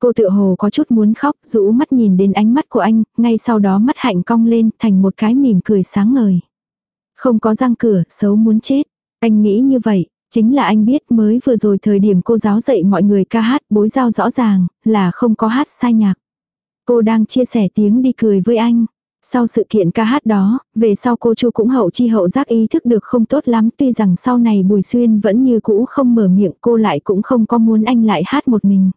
Cô tự hồ có chút muốn khóc, rũ mắt nhìn đến ánh mắt của anh, ngay sau đó mắt hạnh cong lên thành một cái mỉm cười sáng ngời. Không có răng cửa, xấu muốn chết. Anh nghĩ như vậy, chính là anh biết mới vừa rồi thời điểm cô giáo dạy mọi người ca hát bối giao rõ ràng, là không có hát sai nhạc. Cô đang chia sẻ tiếng đi cười với anh. Sau sự kiện ca hát đó, về sau cô Chu cũng hậu chi hậu giác ý thức được không tốt lắm tuy rằng sau này Bùi Xuyên vẫn như cũ không mở miệng cô lại cũng không có muốn anh lại hát một mình.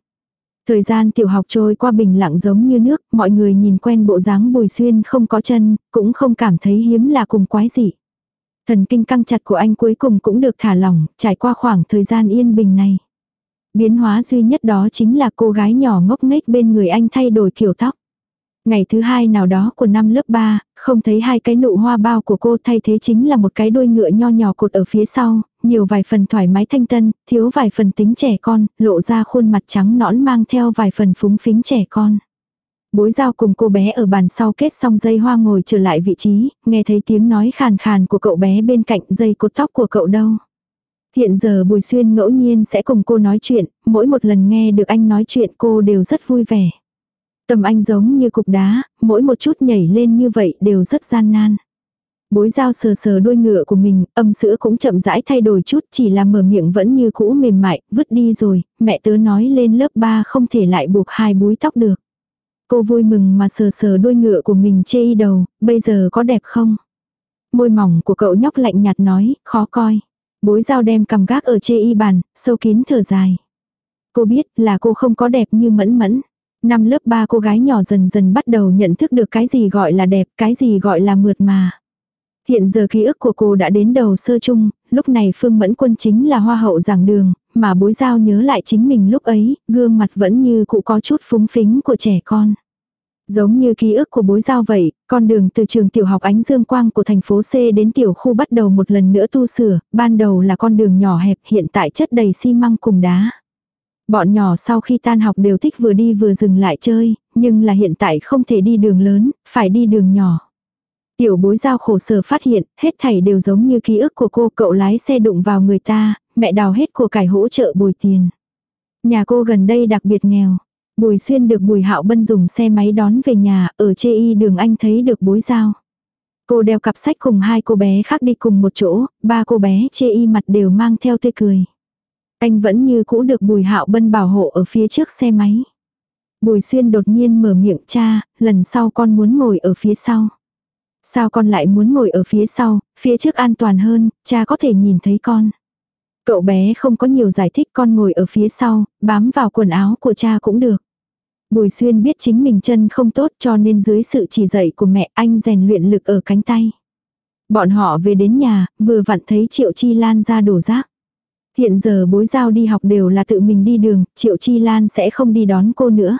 Thời gian tiểu học trôi qua bình lặng giống như nước, mọi người nhìn quen bộ dáng Bùi Xuyên không có chân, cũng không cảm thấy hiếm là cùng quái gì. Thần kinh căng chặt của anh cuối cùng cũng được thả lỏng, trải qua khoảng thời gian yên bình này. Biến hóa duy nhất đó chính là cô gái nhỏ ngốc nghếch bên người anh thay đổi kiểu tóc. Ngày thứ hai nào đó của năm lớp 3, không thấy hai cái nụ hoa bao của cô thay thế chính là một cái đuôi ngựa nho nhỏ cột ở phía sau, nhiều vài phần thoải mái thanh tân, thiếu vài phần tính trẻ con, lộ ra khuôn mặt trắng nõn mang theo vài phần phúng phính trẻ con. Bối giao cùng cô bé ở bàn sau kết xong dây hoa ngồi trở lại vị trí, nghe thấy tiếng nói khàn khàn của cậu bé bên cạnh dây cột tóc của cậu đâu. Hiện giờ Bùi Xuyên ngẫu nhiên sẽ cùng cô nói chuyện, mỗi một lần nghe được anh nói chuyện cô đều rất vui vẻ. tầm anh giống như cục đá, mỗi một chút nhảy lên như vậy đều rất gian nan. Bối dao sờ sờ đuôi ngựa của mình, âm sữa cũng chậm rãi thay đổi chút chỉ là mở miệng vẫn như cũ mềm mại, vứt đi rồi, mẹ tớ nói lên lớp 3 không thể lại buộc hai búi tóc được. Cô vui mừng mà sờ sờ đuôi ngựa của mình chê y đầu, bây giờ có đẹp không? Môi mỏng của cậu nhóc lạnh nhạt nói, khó coi. Bối dao đem cầm gác ở chê y bàn, sâu kín thở dài. Cô biết là cô không có đẹp như mẫn mẫn. Năm lớp 3 cô gái nhỏ dần dần bắt đầu nhận thức được cái gì gọi là đẹp, cái gì gọi là mượt mà. Hiện giờ ký ức của cô đã đến đầu sơ chung, lúc này Phương Mẫn Quân chính là hoa hậu giảng đường, mà bối giao nhớ lại chính mình lúc ấy, gương mặt vẫn như cụ có chút phúng phính của trẻ con. Giống như ký ức của bối giao vậy, con đường từ trường tiểu học ánh dương quang của thành phố C đến tiểu khu bắt đầu một lần nữa tu sửa, ban đầu là con đường nhỏ hẹp hiện tại chất đầy xi măng cùng đá. Bọn nhỏ sau khi tan học đều thích vừa đi vừa dừng lại chơi, nhưng là hiện tại không thể đi đường lớn, phải đi đường nhỏ. Tiểu bối giao khổ sở phát hiện, hết thảy đều giống như ký ức của cô cậu lái xe đụng vào người ta, mẹ đào hết của cải hỗ trợ bồi tiền. Nhà cô gần đây đặc biệt nghèo. Bùi xuyên được bùi hạo bân dùng xe máy đón về nhà, ở chê y đường anh thấy được bối giao. Cô đeo cặp sách cùng hai cô bé khác đi cùng một chỗ, ba cô bé chê y mặt đều mang theo tươi cười. Anh vẫn như cũ được bùi hạo bân bảo hộ ở phía trước xe máy. Bùi xuyên đột nhiên mở miệng cha, lần sau con muốn ngồi ở phía sau. Sao con lại muốn ngồi ở phía sau, phía trước an toàn hơn, cha có thể nhìn thấy con. Cậu bé không có nhiều giải thích con ngồi ở phía sau, bám vào quần áo của cha cũng được. Bùi xuyên biết chính mình chân không tốt cho nên dưới sự chỉ dạy của mẹ anh rèn luyện lực ở cánh tay. Bọn họ về đến nhà, vừa vặn thấy Triệu Chi Lan ra đổ rác. Hiện giờ bối giao đi học đều là tự mình đi đường, Triệu Chi Lan sẽ không đi đón cô nữa.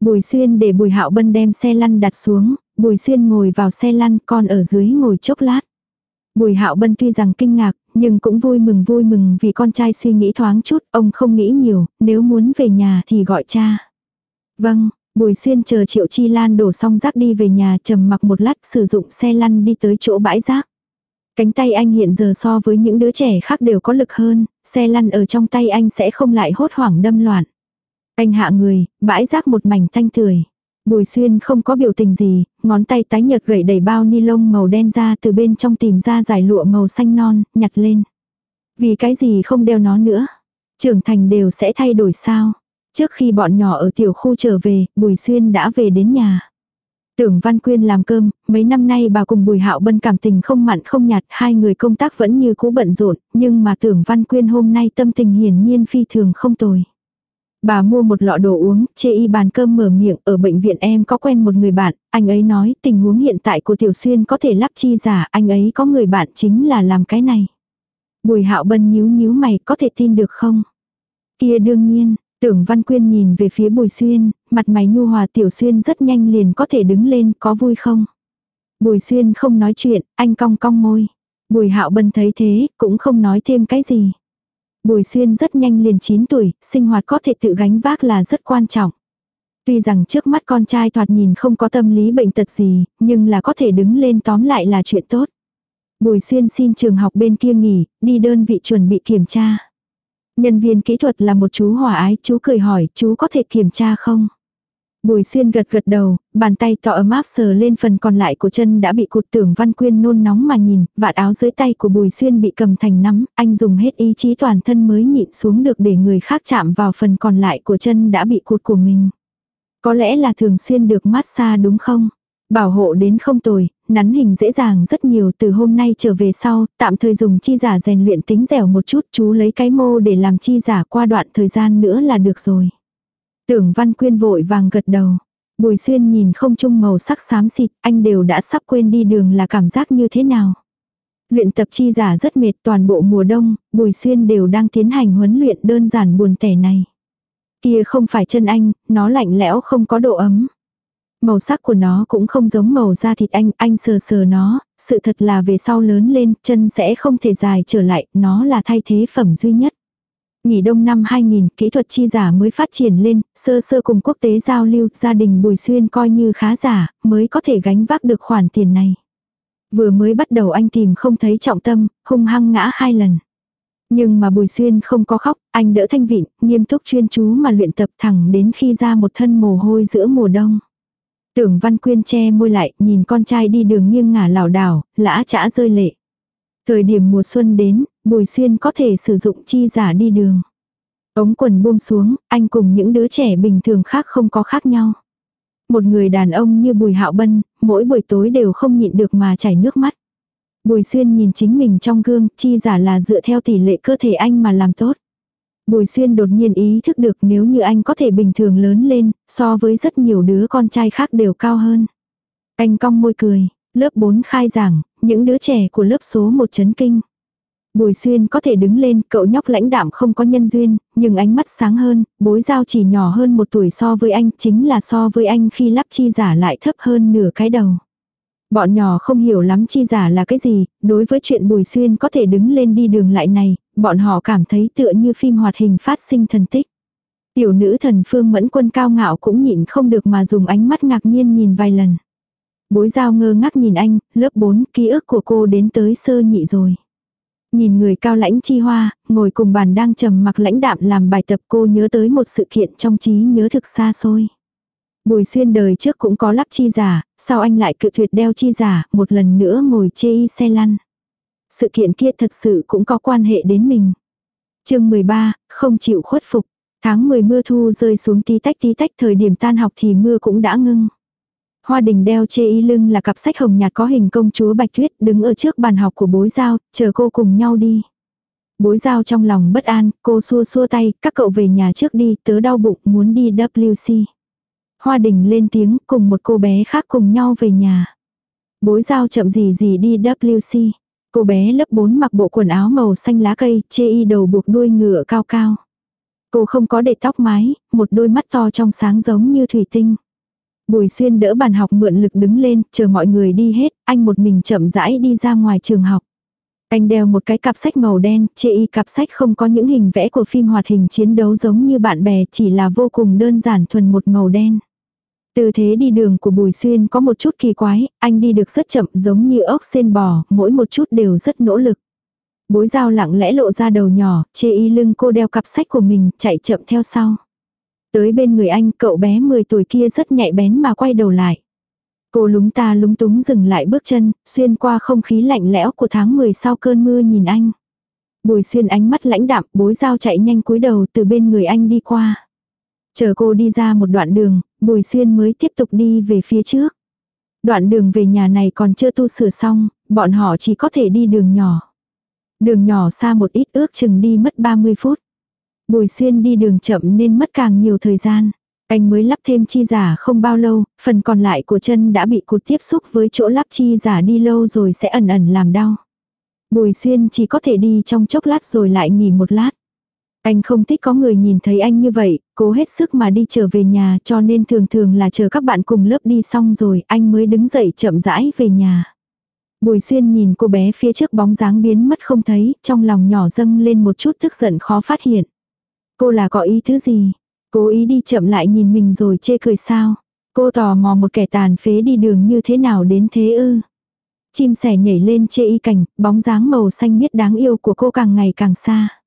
Bùi xuyên để bùi hạo bân đem xe lăn đặt xuống, bùi xuyên ngồi vào xe lăn con ở dưới ngồi chốc lát. Bùi hạo bân tuy rằng kinh ngạc, nhưng cũng vui mừng vui mừng vì con trai suy nghĩ thoáng chút, ông không nghĩ nhiều, nếu muốn về nhà thì gọi cha. Vâng, Bùi Xuyên chờ Triệu Chi Lan đổ xong rác đi về nhà trầm mặc một lát sử dụng xe lăn đi tới chỗ bãi rác. Cánh tay anh hiện giờ so với những đứa trẻ khác đều có lực hơn, xe lăn ở trong tay anh sẽ không lại hốt hoảng đâm loạn. Anh hạ người, bãi rác một mảnh thanh tươi. Bùi xuyên không có biểu tình gì, ngón tay tái nhợt gậy đầy bao ni lông màu đen ra từ bên trong tìm ra giải lụa màu xanh non, nhặt lên. Vì cái gì không đeo nó nữa? Trưởng thành đều sẽ thay đổi sao? Trước khi bọn nhỏ ở tiểu khu trở về, Bùi Xuyên đã về đến nhà. Tưởng Văn Quyên làm cơm, mấy năm nay bà cùng Bùi Hạo Bân cảm tình không mặn không nhạt, hai người công tác vẫn như cũ bận rộn, nhưng mà Tưởng Văn Quyên hôm nay tâm tình hiển nhiên phi thường không tồi. Bà mua một lọ đồ uống, chê y bàn cơm mở miệng, ở bệnh viện em có quen một người bạn, anh ấy nói tình huống hiện tại của Tiểu Xuyên có thể lắp chi giả, anh ấy có người bạn chính là làm cái này. Bùi Hạo Bân nhíu nhíu mày, có thể tin được không? Kia đương nhiên, Tưởng Văn Quyên nhìn về phía Bùi Xuyên, mặt mày nhu hòa Tiểu Xuyên rất nhanh liền có thể đứng lên, có vui không? Bùi Xuyên không nói chuyện, anh cong cong môi. Bùi Hạo Bân thấy thế, cũng không nói thêm cái gì. Bùi Xuyên rất nhanh liền 9 tuổi, sinh hoạt có thể tự gánh vác là rất quan trọng. Tuy rằng trước mắt con trai thoạt nhìn không có tâm lý bệnh tật gì, nhưng là có thể đứng lên tóm lại là chuyện tốt. Bùi Xuyên xin trường học bên kia nghỉ, đi đơn vị chuẩn bị kiểm tra. Nhân viên kỹ thuật là một chú hòa ái, chú cười hỏi, chú có thể kiểm tra không? Bùi xuyên gật gật đầu, bàn tay to ấm áp sờ lên phần còn lại của chân đã bị cụt tưởng văn quyên nôn nóng mà nhìn, vạt áo dưới tay của bùi xuyên bị cầm thành nắm, anh dùng hết ý chí toàn thân mới nhịn xuống được để người khác chạm vào phần còn lại của chân đã bị cụt của mình. Có lẽ là thường xuyên được massage đúng không? Bảo hộ đến không tồi, nắn hình dễ dàng rất nhiều từ hôm nay trở về sau, tạm thời dùng chi giả rèn luyện tính dẻo một chút, chú lấy cái mô để làm chi giả qua đoạn thời gian nữa là được rồi. Tưởng văn quyên vội vàng gật đầu. Bùi xuyên nhìn không chung màu sắc xám xịt, anh đều đã sắp quên đi đường là cảm giác như thế nào. Luyện tập chi giả rất mệt toàn bộ mùa đông, Bùi Xuyên đều đang tiến hành huấn luyện đơn giản buồn tẻ này. Kia không phải chân anh, nó lạnh lẽo không có độ ấm. Màu sắc của nó cũng không giống màu da thịt anh, anh sờ sờ nó, sự thật là về sau lớn lên, chân sẽ không thể dài trở lại, nó là thay thế phẩm duy nhất. Nghỉ đông năm 2000, kỹ thuật chi giả mới phát triển lên, sơ sơ cùng quốc tế giao lưu, gia đình Bùi Xuyên coi như khá giả, mới có thể gánh vác được khoản tiền này. Vừa mới bắt đầu anh tìm không thấy trọng tâm, hung hăng ngã hai lần. Nhưng mà Bùi Xuyên không có khóc, anh đỡ thanh vịn, nghiêm túc chuyên chú mà luyện tập thẳng đến khi ra một thân mồ hôi giữa mùa đông. Tưởng Văn Quyên che môi lại, nhìn con trai đi đường nghiêng ngả lảo đảo, lã chã rơi lệ. Thời điểm mùa xuân đến, Bùi Xuyên có thể sử dụng chi giả đi đường. Ống quần buông xuống, anh cùng những đứa trẻ bình thường khác không có khác nhau. Một người đàn ông như Bùi Hạo Bân, mỗi buổi tối đều không nhịn được mà chảy nước mắt. Bùi Xuyên nhìn chính mình trong gương, chi giả là dựa theo tỷ lệ cơ thể anh mà làm tốt. Bùi Xuyên đột nhiên ý thức được nếu như anh có thể bình thường lớn lên, so với rất nhiều đứa con trai khác đều cao hơn. Anh cong môi cười, lớp 4 khai giảng, những đứa trẻ của lớp số 1 chấn kinh. Bùi Xuyên có thể đứng lên, cậu nhóc lãnh đạm không có nhân duyên, nhưng ánh mắt sáng hơn, bối giao chỉ nhỏ hơn một tuổi so với anh, chính là so với anh khi lắp chi giả lại thấp hơn nửa cái đầu. Bọn nhỏ không hiểu lắm chi giả là cái gì, đối với chuyện Bùi Xuyên có thể đứng lên đi đường lại này, bọn họ cảm thấy tựa như phim hoạt hình phát sinh thần tích. Tiểu nữ thần phương mẫn quân cao ngạo cũng nhịn không được mà dùng ánh mắt ngạc nhiên nhìn vài lần. Bối giao ngơ ngác nhìn anh, lớp 4, ký ức của cô đến tới sơ nhị rồi. Nhìn người cao lãnh chi hoa, ngồi cùng bàn đang trầm mặc lãnh đạm làm bài tập cô nhớ tới một sự kiện trong trí nhớ thực xa xôi. Bùi xuyên đời trước cũng có lắp chi giả, sau anh lại cự tuyệt đeo chi giả, một lần nữa ngồi chê y xe lăn. Sự kiện kia thật sự cũng có quan hệ đến mình. chương 13, không chịu khuất phục. Tháng 10 mưa thu rơi xuống tí tách tí tách thời điểm tan học thì mưa cũng đã ngưng. Hoa đình đeo chê y lưng là cặp sách hồng nhạt có hình công chúa Bạch Tuyết đứng ở trước bàn học của bối giao, chờ cô cùng nhau đi. Bối giao trong lòng bất an, cô xua xua tay, các cậu về nhà trước đi, tớ đau bụng muốn đi WC. Hoa đình lên tiếng cùng một cô bé khác cùng nhau về nhà. Bối giao chậm gì gì đi WC. Cô bé lớp 4 mặc bộ quần áo màu xanh lá cây, chê y đầu buộc đuôi ngựa cao cao. Cô không có để tóc mái, một đôi mắt to trong sáng giống như thủy tinh. Bùi xuyên đỡ bàn học mượn lực đứng lên, chờ mọi người đi hết, anh một mình chậm rãi đi ra ngoài trường học. Anh đeo một cái cặp sách màu đen, chê y cặp sách không có những hình vẽ của phim hoạt hình chiến đấu giống như bạn bè, chỉ là vô cùng đơn giản thuần một màu đen. Tư thế đi đường của Bùi Xuyên có một chút kỳ quái, anh đi được rất chậm giống như ốc sen bò, mỗi một chút đều rất nỗ lực. Bối dao lặng lẽ lộ ra đầu nhỏ, chê y lưng cô đeo cặp sách của mình, chạy chậm theo sau. Tới bên người anh, cậu bé 10 tuổi kia rất nhạy bén mà quay đầu lại. Cô lúng ta lúng túng dừng lại bước chân, xuyên qua không khí lạnh lẽo của tháng 10 sau cơn mưa nhìn anh. Bùi xuyên ánh mắt lãnh đạm, bối dao chạy nhanh cúi đầu từ bên người anh đi qua. Chờ cô đi ra một đoạn đường, Bùi Xuyên mới tiếp tục đi về phía trước. Đoạn đường về nhà này còn chưa tu sửa xong, bọn họ chỉ có thể đi đường nhỏ. Đường nhỏ xa một ít ước chừng đi mất 30 phút. Bùi Xuyên đi đường chậm nên mất càng nhiều thời gian. Anh mới lắp thêm chi giả không bao lâu, phần còn lại của chân đã bị cụt tiếp xúc với chỗ lắp chi giả đi lâu rồi sẽ ẩn ẩn làm đau. Bùi Xuyên chỉ có thể đi trong chốc lát rồi lại nghỉ một lát. Anh không thích có người nhìn thấy anh như vậy, cố hết sức mà đi trở về nhà cho nên thường thường là chờ các bạn cùng lớp đi xong rồi anh mới đứng dậy chậm rãi về nhà. Bùi xuyên nhìn cô bé phía trước bóng dáng biến mất không thấy, trong lòng nhỏ dâng lên một chút tức giận khó phát hiện. Cô là có ý thứ gì? Cố ý đi chậm lại nhìn mình rồi chê cười sao? Cô tò mò một kẻ tàn phế đi đường như thế nào đến thế ư? Chim sẻ nhảy lên chê y cảnh, bóng dáng màu xanh miết đáng yêu của cô càng ngày càng xa.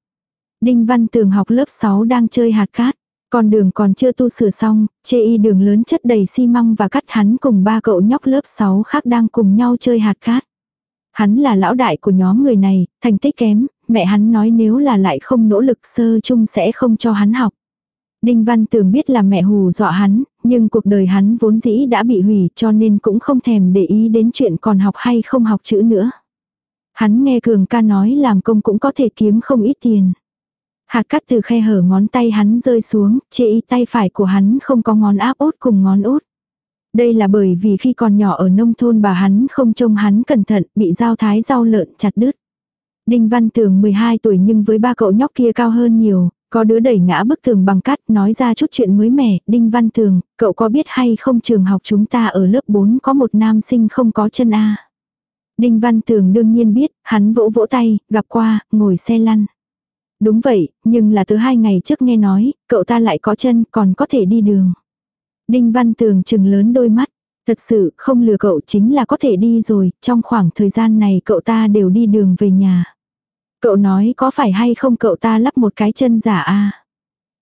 Đinh Văn Tường học lớp 6 đang chơi hạt cát. Con đường còn chưa tu sửa xong, chê y đường lớn chất đầy xi măng và cắt hắn cùng ba cậu nhóc lớp 6 khác đang cùng nhau chơi hạt cát. Hắn là lão đại của nhóm người này, thành tích kém, mẹ hắn nói nếu là lại không nỗ lực sơ chung sẽ không cho hắn học. Đinh Văn Tường biết là mẹ hù dọa hắn, nhưng cuộc đời hắn vốn dĩ đã bị hủy cho nên cũng không thèm để ý đến chuyện còn học hay không học chữ nữa. Hắn nghe Cường ca nói làm công cũng có thể kiếm không ít tiền. Hạt cắt từ khe hở ngón tay hắn rơi xuống, chê y tay phải của hắn không có ngón áp út cùng ngón út. Đây là bởi vì khi còn nhỏ ở nông thôn bà hắn không trông hắn cẩn thận, bị dao thái rau lợn chặt đứt. Đinh Văn Tường 12 tuổi nhưng với ba cậu nhóc kia cao hơn nhiều, có đứa đẩy ngã bức tường bằng cắt nói ra chút chuyện mới mẻ, Đinh Văn Tường, cậu có biết hay không trường học chúng ta ở lớp 4 có một nam sinh không có chân A. Đinh Văn Tường đương nhiên biết, hắn vỗ vỗ tay, gặp qua, ngồi xe lăn. Đúng vậy, nhưng là từ hai ngày trước nghe nói, cậu ta lại có chân còn có thể đi đường. Đinh Văn Tường chừng lớn đôi mắt. Thật sự không lừa cậu chính là có thể đi rồi, trong khoảng thời gian này cậu ta đều đi đường về nhà. Cậu nói có phải hay không cậu ta lắp một cái chân giả a à?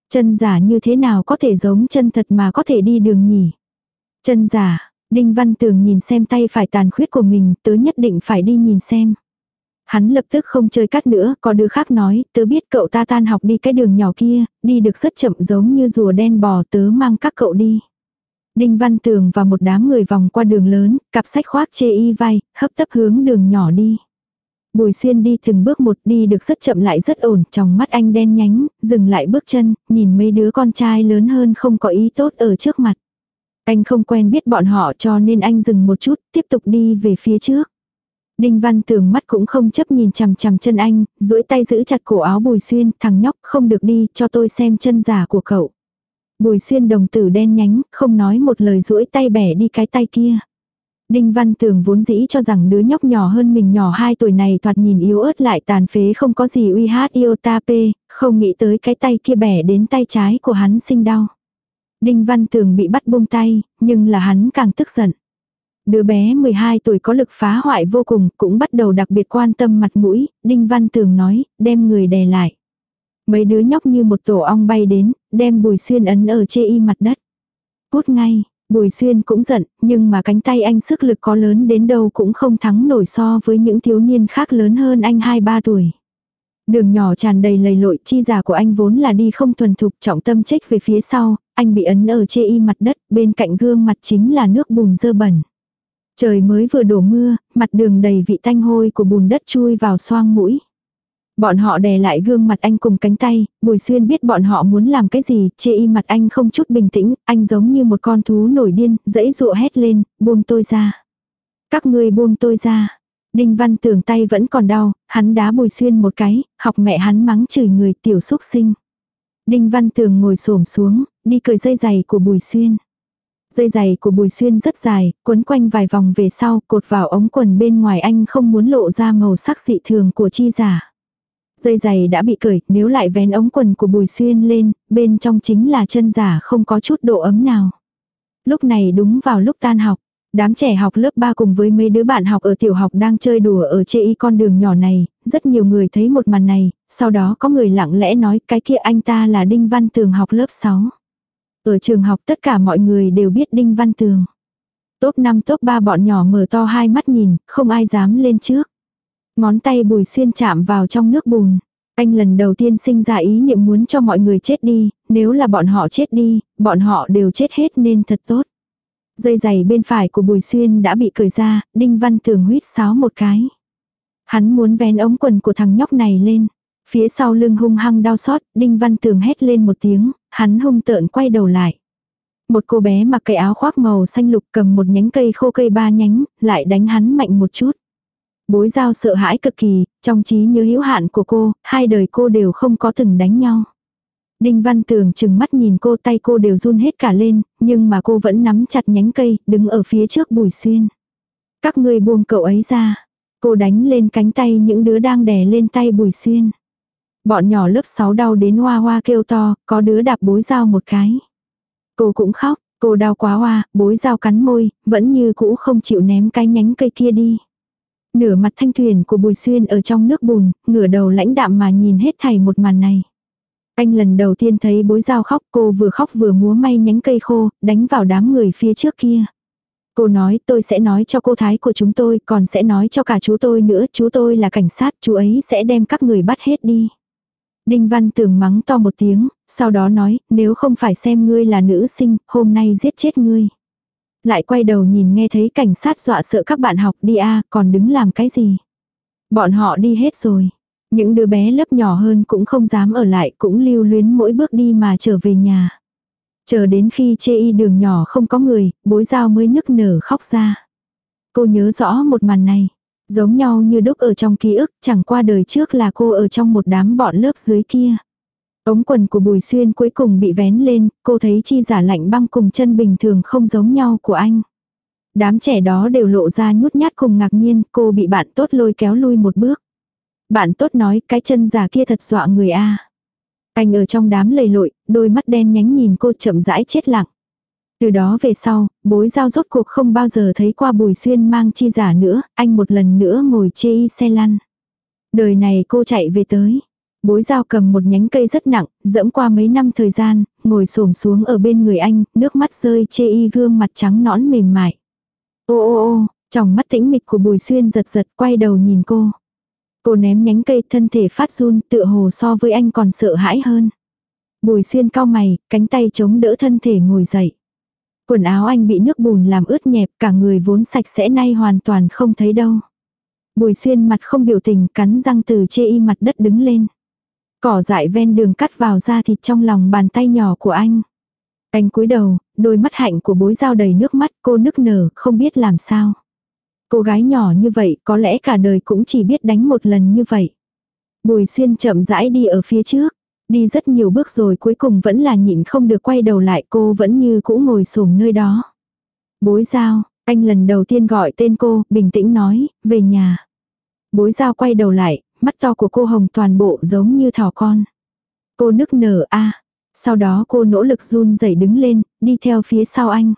Chân giả như thế nào có thể giống chân thật mà có thể đi đường nhỉ? Chân giả, Đinh Văn Tường nhìn xem tay phải tàn khuyết của mình, tớ nhất định phải đi nhìn xem. Hắn lập tức không chơi cắt nữa, có đứa khác nói, tớ biết cậu ta tan học đi cái đường nhỏ kia, đi được rất chậm giống như rùa đen bò tớ mang các cậu đi. Đinh Văn Tường và một đám người vòng qua đường lớn, cặp sách khoác chê y vai, hấp tấp hướng đường nhỏ đi. Bùi xuyên đi từng bước một đi được rất chậm lại rất ổn, trong mắt anh đen nhánh, dừng lại bước chân, nhìn mấy đứa con trai lớn hơn không có ý tốt ở trước mặt. Anh không quen biết bọn họ cho nên anh dừng một chút, tiếp tục đi về phía trước. Đinh Văn Tường mắt cũng không chấp nhìn chằm chằm chân anh, duỗi tay giữ chặt cổ áo Bùi Xuyên, thằng nhóc không được đi, cho tôi xem chân giả của cậu. Bùi Xuyên đồng tử đen nhánh, không nói một lời duỗi tay bẻ đi cái tay kia. Đinh Văn Tường vốn dĩ cho rằng đứa nhóc nhỏ hơn mình nhỏ 2 tuổi này thoạt nhìn yếu ớt lại tàn phế không có gì uy hát iota p, không nghĩ tới cái tay kia bẻ đến tay trái của hắn sinh đau. Đinh Văn Tường bị bắt buông tay, nhưng là hắn càng tức giận. Đứa bé 12 tuổi có lực phá hoại vô cùng, cũng bắt đầu đặc biệt quan tâm mặt mũi, Đinh Văn Tường nói, đem người đè lại. Mấy đứa nhóc như một tổ ong bay đến, đem Bùi Xuyên ấn ở chê y mặt đất. Cút ngay, Bùi Xuyên cũng giận, nhưng mà cánh tay anh sức lực có lớn đến đâu cũng không thắng nổi so với những thiếu niên khác lớn hơn anh 2-3 tuổi. Đường nhỏ tràn đầy lầy lội chi giả của anh vốn là đi không thuần thục trọng tâm trách về phía sau, anh bị ấn ở chê y mặt đất, bên cạnh gương mặt chính là nước bùn dơ bẩn. Trời mới vừa đổ mưa, mặt đường đầy vị tanh hôi của bùn đất chui vào xoang mũi. Bọn họ đè lại gương mặt anh cùng cánh tay, Bùi Xuyên biết bọn họ muốn làm cái gì, chê y mặt anh không chút bình tĩnh, anh giống như một con thú nổi điên, dẫy dụa hét lên, buông tôi ra. Các ngươi buông tôi ra. Đinh Văn tưởng tay vẫn còn đau, hắn đá Bùi Xuyên một cái, học mẹ hắn mắng chửi người tiểu xúc sinh. Đinh Văn Tường ngồi xổm xuống, đi cởi dây giày của Bùi Xuyên. Dây giày của Bùi Xuyên rất dài, quấn quanh vài vòng về sau, cột vào ống quần bên ngoài anh không muốn lộ ra màu sắc dị thường của chi giả. Dây giày đã bị cởi, nếu lại vén ống quần của Bùi Xuyên lên, bên trong chính là chân giả không có chút độ ấm nào. Lúc này đúng vào lúc tan học, Đám trẻ học lớp 3 cùng với mấy đứa bạn học ở tiểu học đang chơi đùa ở chê y con đường nhỏ này, rất nhiều người thấy một màn này, sau đó có người lặng lẽ nói cái kia anh ta là Đinh Văn Tường học lớp 6. Ở trường học tất cả mọi người đều biết Đinh Văn Tường. Top 5 top 3 bọn nhỏ mở to hai mắt nhìn, không ai dám lên trước. Ngón tay bùi xuyên chạm vào trong nước bùn. Anh lần đầu tiên sinh ra ý niệm muốn cho mọi người chết đi, nếu là bọn họ chết đi, bọn họ đều chết hết nên thật tốt. Dây giày bên phải của Bùi Xuyên đã bị cởi ra, Đinh Văn Tường huyết sáo một cái. Hắn muốn vén ống quần của thằng nhóc này lên. Phía sau lưng hung hăng đau xót, Đinh Văn Tường hét lên một tiếng, hắn hung tợn quay đầu lại. Một cô bé mặc cái áo khoác màu xanh lục cầm một nhánh cây khô cây ba nhánh, lại đánh hắn mạnh một chút. Bối giao sợ hãi cực kỳ, trong trí nhớ hữu hạn của cô, hai đời cô đều không có từng đánh nhau. Đinh Văn Tường chừng mắt nhìn cô tay cô đều run hết cả lên, nhưng mà cô vẫn nắm chặt nhánh cây, đứng ở phía trước Bùi Xuyên. Các ngươi buông cậu ấy ra. Cô đánh lên cánh tay những đứa đang đè lên tay Bùi Xuyên. Bọn nhỏ lớp 6 đau đến hoa hoa kêu to, có đứa đạp bối dao một cái. Cô cũng khóc, cô đau quá hoa, bối dao cắn môi, vẫn như cũ không chịu ném cái nhánh cây kia đi. Nửa mặt thanh thuyền của Bùi Xuyên ở trong nước bùn, ngửa đầu lãnh đạm mà nhìn hết thảy một màn này. Anh lần đầu tiên thấy bối dao khóc cô vừa khóc vừa múa may nhánh cây khô, đánh vào đám người phía trước kia. Cô nói tôi sẽ nói cho cô thái của chúng tôi, còn sẽ nói cho cả chú tôi nữa, chú tôi là cảnh sát, chú ấy sẽ đem các người bắt hết đi. Đinh Văn Tường mắng to một tiếng, sau đó nói, nếu không phải xem ngươi là nữ sinh, hôm nay giết chết ngươi. Lại quay đầu nhìn nghe thấy cảnh sát dọa sợ các bạn học đi a còn đứng làm cái gì. Bọn họ đi hết rồi. Những đứa bé lớp nhỏ hơn cũng không dám ở lại, cũng lưu luyến mỗi bước đi mà trở về nhà. Chờ đến khi chê y đường nhỏ không có người, bối dao mới nức nở khóc ra. Cô nhớ rõ một màn này. Giống nhau như đúc ở trong ký ức, chẳng qua đời trước là cô ở trong một đám bọn lớp dưới kia. Ống quần của Bùi Xuyên cuối cùng bị vén lên, cô thấy chi giả lạnh băng cùng chân bình thường không giống nhau của anh. Đám trẻ đó đều lộ ra nhút nhát cùng ngạc nhiên, cô bị bạn tốt lôi kéo lui một bước. Bạn tốt nói cái chân giả kia thật dọa người a. Anh ở trong đám lầy lội, đôi mắt đen nhánh nhìn cô chậm rãi chết lặng. Từ đó về sau, bối giao rốt cuộc không bao giờ thấy qua bùi xuyên mang chi giả nữa, anh một lần nữa ngồi chê y xe lăn. Đời này cô chạy về tới. Bối giao cầm một nhánh cây rất nặng, dẫm qua mấy năm thời gian, ngồi xổm xuống ở bên người anh, nước mắt rơi chê y gương mặt trắng nõn mềm mại. Ô ô ô, trong mắt tĩnh mịch của bùi xuyên giật giật quay đầu nhìn cô. Cô ném nhánh cây thân thể phát run tựa hồ so với anh còn sợ hãi hơn. Bùi xuyên cao mày, cánh tay chống đỡ thân thể ngồi dậy. Quần áo anh bị nước bùn làm ướt nhẹp cả người vốn sạch sẽ nay hoàn toàn không thấy đâu. Bùi xuyên mặt không biểu tình cắn răng từ chê y mặt đất đứng lên. Cỏ dại ven đường cắt vào da thịt trong lòng bàn tay nhỏ của anh. Anh cúi đầu, đôi mắt hạnh của bối dao đầy nước mắt cô nức nở, không biết làm sao. Cô gái nhỏ như vậy có lẽ cả đời cũng chỉ biết đánh một lần như vậy. Bùi xuyên chậm rãi đi ở phía trước. Đi rất nhiều bước rồi cuối cùng vẫn là nhịn không được quay đầu lại cô vẫn như cũ ngồi xổm nơi đó. Bối giao, anh lần đầu tiên gọi tên cô, bình tĩnh nói, về nhà. Bối giao quay đầu lại, mắt to của cô hồng toàn bộ giống như thỏ con. Cô nức nở a Sau đó cô nỗ lực run rẩy đứng lên, đi theo phía sau anh.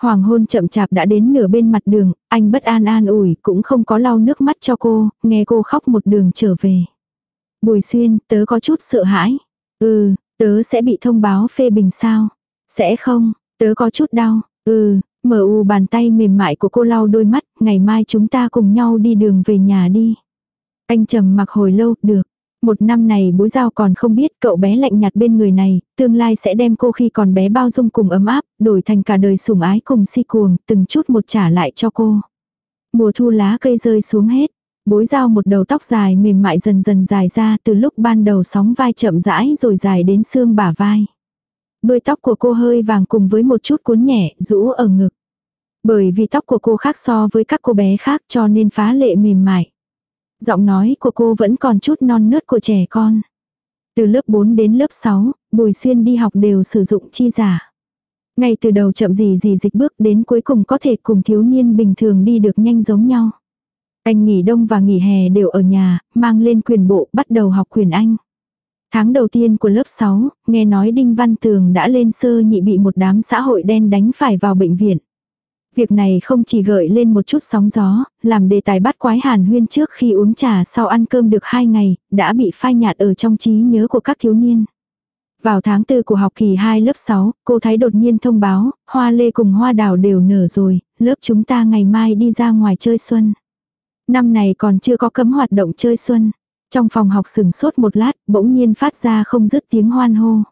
Hoàng hôn chậm chạp đã đến nửa bên mặt đường, anh bất an an ủi cũng không có lau nước mắt cho cô, nghe cô khóc một đường trở về. Bùi xuyên, tớ có chút sợ hãi. Ừ, tớ sẽ bị thông báo phê bình sao? Sẽ không, tớ có chút đau. Ừ, mở u bàn tay mềm mại của cô lau đôi mắt, ngày mai chúng ta cùng nhau đi đường về nhà đi. Anh trầm mặc hồi lâu, được. Một năm này bối giao còn không biết cậu bé lạnh nhạt bên người này, tương lai sẽ đem cô khi còn bé bao dung cùng ấm áp, đổi thành cả đời sủng ái cùng si cuồng, từng chút một trả lại cho cô. Mùa thu lá cây rơi xuống hết, bối giao một đầu tóc dài mềm mại dần dần dài ra từ lúc ban đầu sóng vai chậm rãi rồi dài đến xương bả vai. Đuôi tóc của cô hơi vàng cùng với một chút cuốn nhẹ, rũ ở ngực. Bởi vì tóc của cô khác so với các cô bé khác cho nên phá lệ mềm mại. Giọng nói của cô vẫn còn chút non nớt của trẻ con. Từ lớp 4 đến lớp 6, Bùi Xuyên đi học đều sử dụng chi giả. Ngay từ đầu chậm gì gì dịch bước đến cuối cùng có thể cùng thiếu niên bình thường đi được nhanh giống nhau. Anh nghỉ đông và nghỉ hè đều ở nhà, mang lên quyền bộ bắt đầu học quyền Anh. Tháng đầu tiên của lớp 6, nghe nói Đinh Văn Tường đã lên sơ nhị bị một đám xã hội đen đánh phải vào bệnh viện. Việc này không chỉ gợi lên một chút sóng gió, làm đề tài bắt quái hàn huyên trước khi uống trà sau ăn cơm được hai ngày, đã bị phai nhạt ở trong trí nhớ của các thiếu niên. Vào tháng tư của học kỳ 2 lớp 6, cô thái đột nhiên thông báo, hoa lê cùng hoa đào đều nở rồi, lớp chúng ta ngày mai đi ra ngoài chơi xuân. Năm này còn chưa có cấm hoạt động chơi xuân. Trong phòng học sừng sốt một lát, bỗng nhiên phát ra không dứt tiếng hoan hô.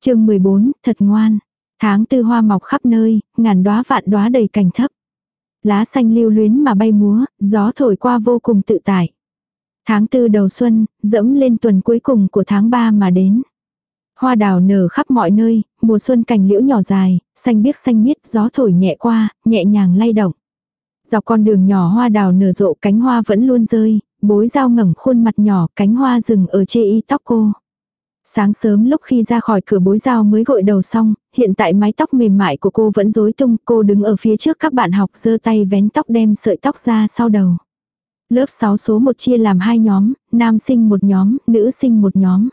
chương 14, thật ngoan. Tháng tư hoa mọc khắp nơi, ngàn đóa vạn đóa đầy cành thấp. Lá xanh lưu luyến mà bay múa, gió thổi qua vô cùng tự tại. Tháng tư đầu xuân, dẫm lên tuần cuối cùng của tháng 3 mà đến. Hoa đào nở khắp mọi nơi, mùa xuân cành liễu nhỏ dài, xanh biếc xanh miết, gió thổi nhẹ qua, nhẹ nhàng lay động. Dọc con đường nhỏ hoa đào nở rộ cánh hoa vẫn luôn rơi, bối dao ngẩng khuôn mặt nhỏ cánh hoa rừng ở chê y tóc cô. Sáng sớm lúc khi ra khỏi cửa bối dao mới gội đầu xong, hiện tại mái tóc mềm mại của cô vẫn rối tung, cô đứng ở phía trước các bạn học giơ tay vén tóc đem sợi tóc ra sau đầu. Lớp 6 số 1 chia làm hai nhóm, nam sinh một nhóm, nữ sinh một nhóm.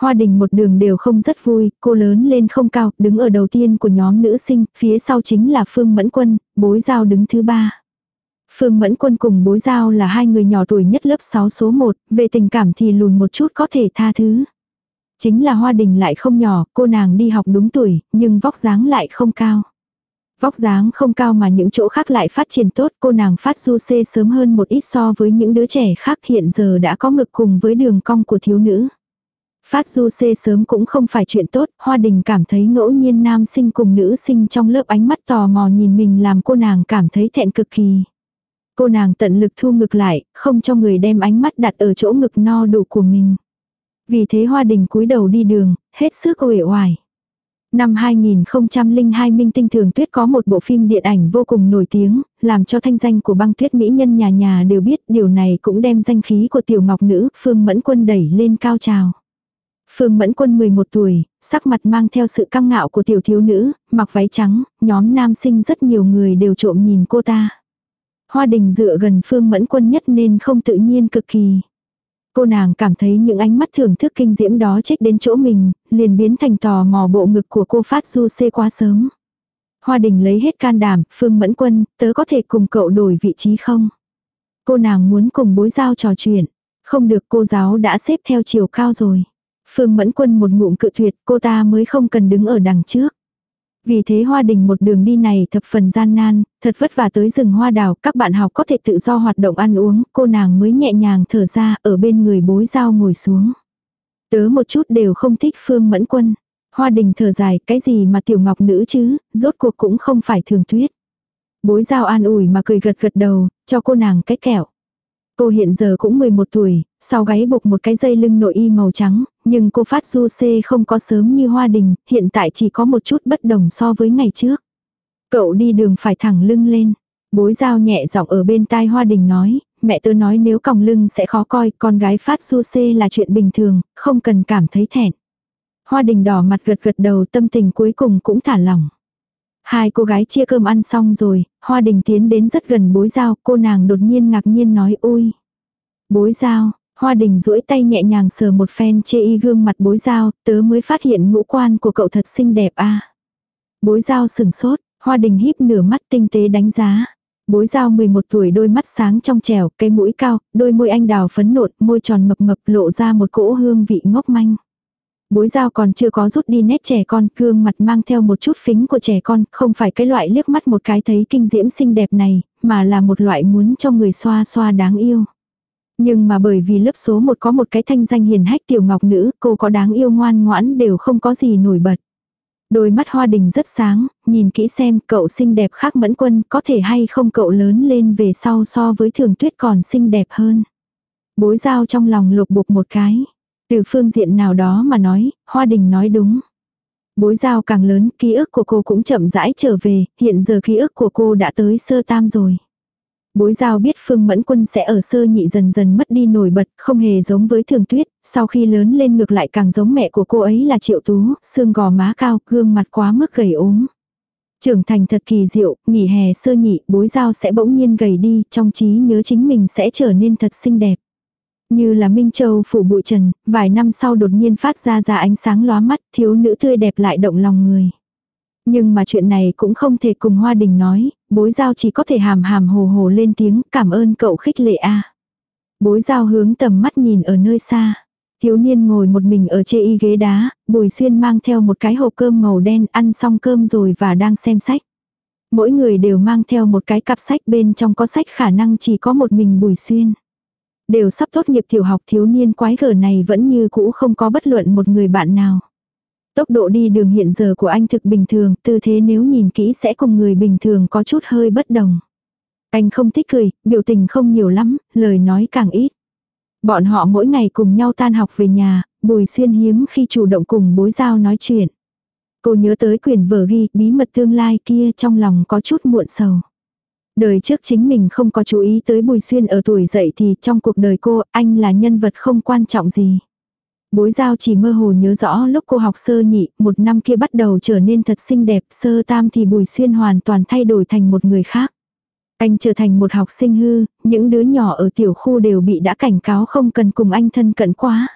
Hoa đình một đường đều không rất vui, cô lớn lên không cao, đứng ở đầu tiên của nhóm nữ sinh, phía sau chính là Phương Mẫn Quân, bối giao đứng thứ ba. Phương Mẫn Quân cùng bối giao là hai người nhỏ tuổi nhất lớp 6 số 1, về tình cảm thì lùn một chút có thể tha thứ. Chính là Hoa Đình lại không nhỏ, cô nàng đi học đúng tuổi, nhưng vóc dáng lại không cao. Vóc dáng không cao mà những chỗ khác lại phát triển tốt, cô nàng phát du xê sớm hơn một ít so với những đứa trẻ khác hiện giờ đã có ngực cùng với đường cong của thiếu nữ. Phát du xê sớm cũng không phải chuyện tốt, Hoa Đình cảm thấy ngẫu nhiên nam sinh cùng nữ sinh trong lớp ánh mắt tò mò nhìn mình làm cô nàng cảm thấy thẹn cực kỳ. Cô nàng tận lực thu ngực lại, không cho người đem ánh mắt đặt ở chỗ ngực no đủ của mình. Vì thế Hoa Đình cúi đầu đi đường, hết sức uể oải. Năm 2002 Minh Tinh Thường Tuyết có một bộ phim điện ảnh vô cùng nổi tiếng, làm cho thanh danh của băng tuyết mỹ nhân nhà nhà đều biết điều này cũng đem danh khí của tiểu ngọc nữ Phương Mẫn Quân đẩy lên cao trào. Phương Mẫn Quân 11 tuổi, sắc mặt mang theo sự căng ngạo của tiểu thiếu nữ, mặc váy trắng, nhóm nam sinh rất nhiều người đều trộm nhìn cô ta. Hoa đình dựa gần Phương Mẫn Quân nhất nên không tự nhiên cực kỳ. Cô nàng cảm thấy những ánh mắt thưởng thức kinh diễm đó chết đến chỗ mình, liền biến thành tò mò bộ ngực của cô phát du xê quá sớm. Hoa đình lấy hết can đảm, Phương Mẫn Quân, tớ có thể cùng cậu đổi vị trí không? Cô nàng muốn cùng bối giao trò chuyện. Không được cô giáo đã xếp theo chiều cao rồi. Phương Mẫn Quân một ngụm cự tuyệt cô ta mới không cần đứng ở đằng trước. Vì thế hoa đình một đường đi này thập phần gian nan, thật vất vả tới rừng hoa đào, các bạn học có thể tự do hoạt động ăn uống, cô nàng mới nhẹ nhàng thở ra ở bên người bối giao ngồi xuống. Tớ một chút đều không thích Phương Mẫn Quân. Hoa đình thở dài, cái gì mà tiểu ngọc nữ chứ, rốt cuộc cũng không phải thường tuyết. Bối giao an ủi mà cười gật gật đầu, cho cô nàng cái kẹo. Cô hiện giờ cũng 11 tuổi, sau gáy buộc một cái dây lưng nội y màu trắng, nhưng cô phát du xê không có sớm như hoa đình, hiện tại chỉ có một chút bất đồng so với ngày trước. Cậu đi đường phải thẳng lưng lên. Bối giao nhẹ giọng ở bên tai hoa đình nói, mẹ tớ nói nếu còng lưng sẽ khó coi, con gái phát du xê là chuyện bình thường, không cần cảm thấy thẹn. Hoa đình đỏ mặt gật gật đầu tâm tình cuối cùng cũng thả lỏng. Hai cô gái chia cơm ăn xong rồi, Hoa Đình tiến đến rất gần bối giao, cô nàng đột nhiên ngạc nhiên nói ui. Bối giao, Hoa Đình duỗi tay nhẹ nhàng sờ một phen chê y gương mặt bối giao, tớ mới phát hiện ngũ quan của cậu thật xinh đẹp a. Bối giao sừng sốt, Hoa Đình híp nửa mắt tinh tế đánh giá. Bối giao 11 tuổi đôi mắt sáng trong trẻo, cây mũi cao, đôi môi anh đào phấn nộn, môi tròn mập mập lộ ra một cỗ hương vị ngốc manh. Bối giao còn chưa có rút đi nét trẻ con, gương mặt mang theo một chút phính của trẻ con, không phải cái loại liếc mắt một cái thấy kinh diễm xinh đẹp này, mà là một loại muốn cho người xoa xoa đáng yêu. Nhưng mà bởi vì lớp số một có một cái thanh danh hiền hách tiểu ngọc nữ, cô có đáng yêu ngoan ngoãn đều không có gì nổi bật. Đôi mắt hoa đình rất sáng, nhìn kỹ xem cậu xinh đẹp khác mẫn quân có thể hay không cậu lớn lên về sau so với thường tuyết còn xinh đẹp hơn. Bối giao trong lòng lục bục một cái. Từ phương diện nào đó mà nói, Hoa Đình nói đúng. Bối giao càng lớn, ký ức của cô cũng chậm rãi trở về, hiện giờ ký ức của cô đã tới sơ tam rồi. Bối giao biết Phương Mẫn Quân sẽ ở sơ nhị dần dần mất đi nổi bật, không hề giống với thường tuyết, sau khi lớn lên ngược lại càng giống mẹ của cô ấy là triệu tú, xương gò má cao, gương mặt quá mức gầy ốm. Trưởng thành thật kỳ diệu, nghỉ hè sơ nhị, bối giao sẽ bỗng nhiên gầy đi, trong trí nhớ chính mình sẽ trở nên thật xinh đẹp. Như là Minh Châu phủ bụi trần, vài năm sau đột nhiên phát ra ra ánh sáng lóa mắt, thiếu nữ tươi đẹp lại động lòng người. Nhưng mà chuyện này cũng không thể cùng Hoa Đình nói, bối giao chỉ có thể hàm hàm hồ hồ lên tiếng cảm ơn cậu khích lệ a Bối giao hướng tầm mắt nhìn ở nơi xa. Thiếu niên ngồi một mình ở chê y ghế đá, Bùi Xuyên mang theo một cái hộp cơm màu đen ăn xong cơm rồi và đang xem sách. Mỗi người đều mang theo một cái cặp sách bên trong có sách khả năng chỉ có một mình Bùi Xuyên. Đều sắp tốt nghiệp tiểu học thiếu niên quái gở này vẫn như cũ không có bất luận một người bạn nào. Tốc độ đi đường hiện giờ của anh thực bình thường, tư thế nếu nhìn kỹ sẽ cùng người bình thường có chút hơi bất đồng. Anh không thích cười, biểu tình không nhiều lắm, lời nói càng ít. Bọn họ mỗi ngày cùng nhau tan học về nhà, Bùi Xuyên hiếm khi chủ động cùng bối giao nói chuyện. Cô nhớ tới quyển vở ghi bí mật tương lai kia trong lòng có chút muộn sầu. Đời trước chính mình không có chú ý tới Bùi Xuyên ở tuổi dậy thì trong cuộc đời cô, anh là nhân vật không quan trọng gì. Bối giao chỉ mơ hồ nhớ rõ lúc cô học sơ nhị, một năm kia bắt đầu trở nên thật xinh đẹp, sơ tam thì Bùi Xuyên hoàn toàn thay đổi thành một người khác. Anh trở thành một học sinh hư, những đứa nhỏ ở tiểu khu đều bị đã cảnh cáo không cần cùng anh thân cận quá.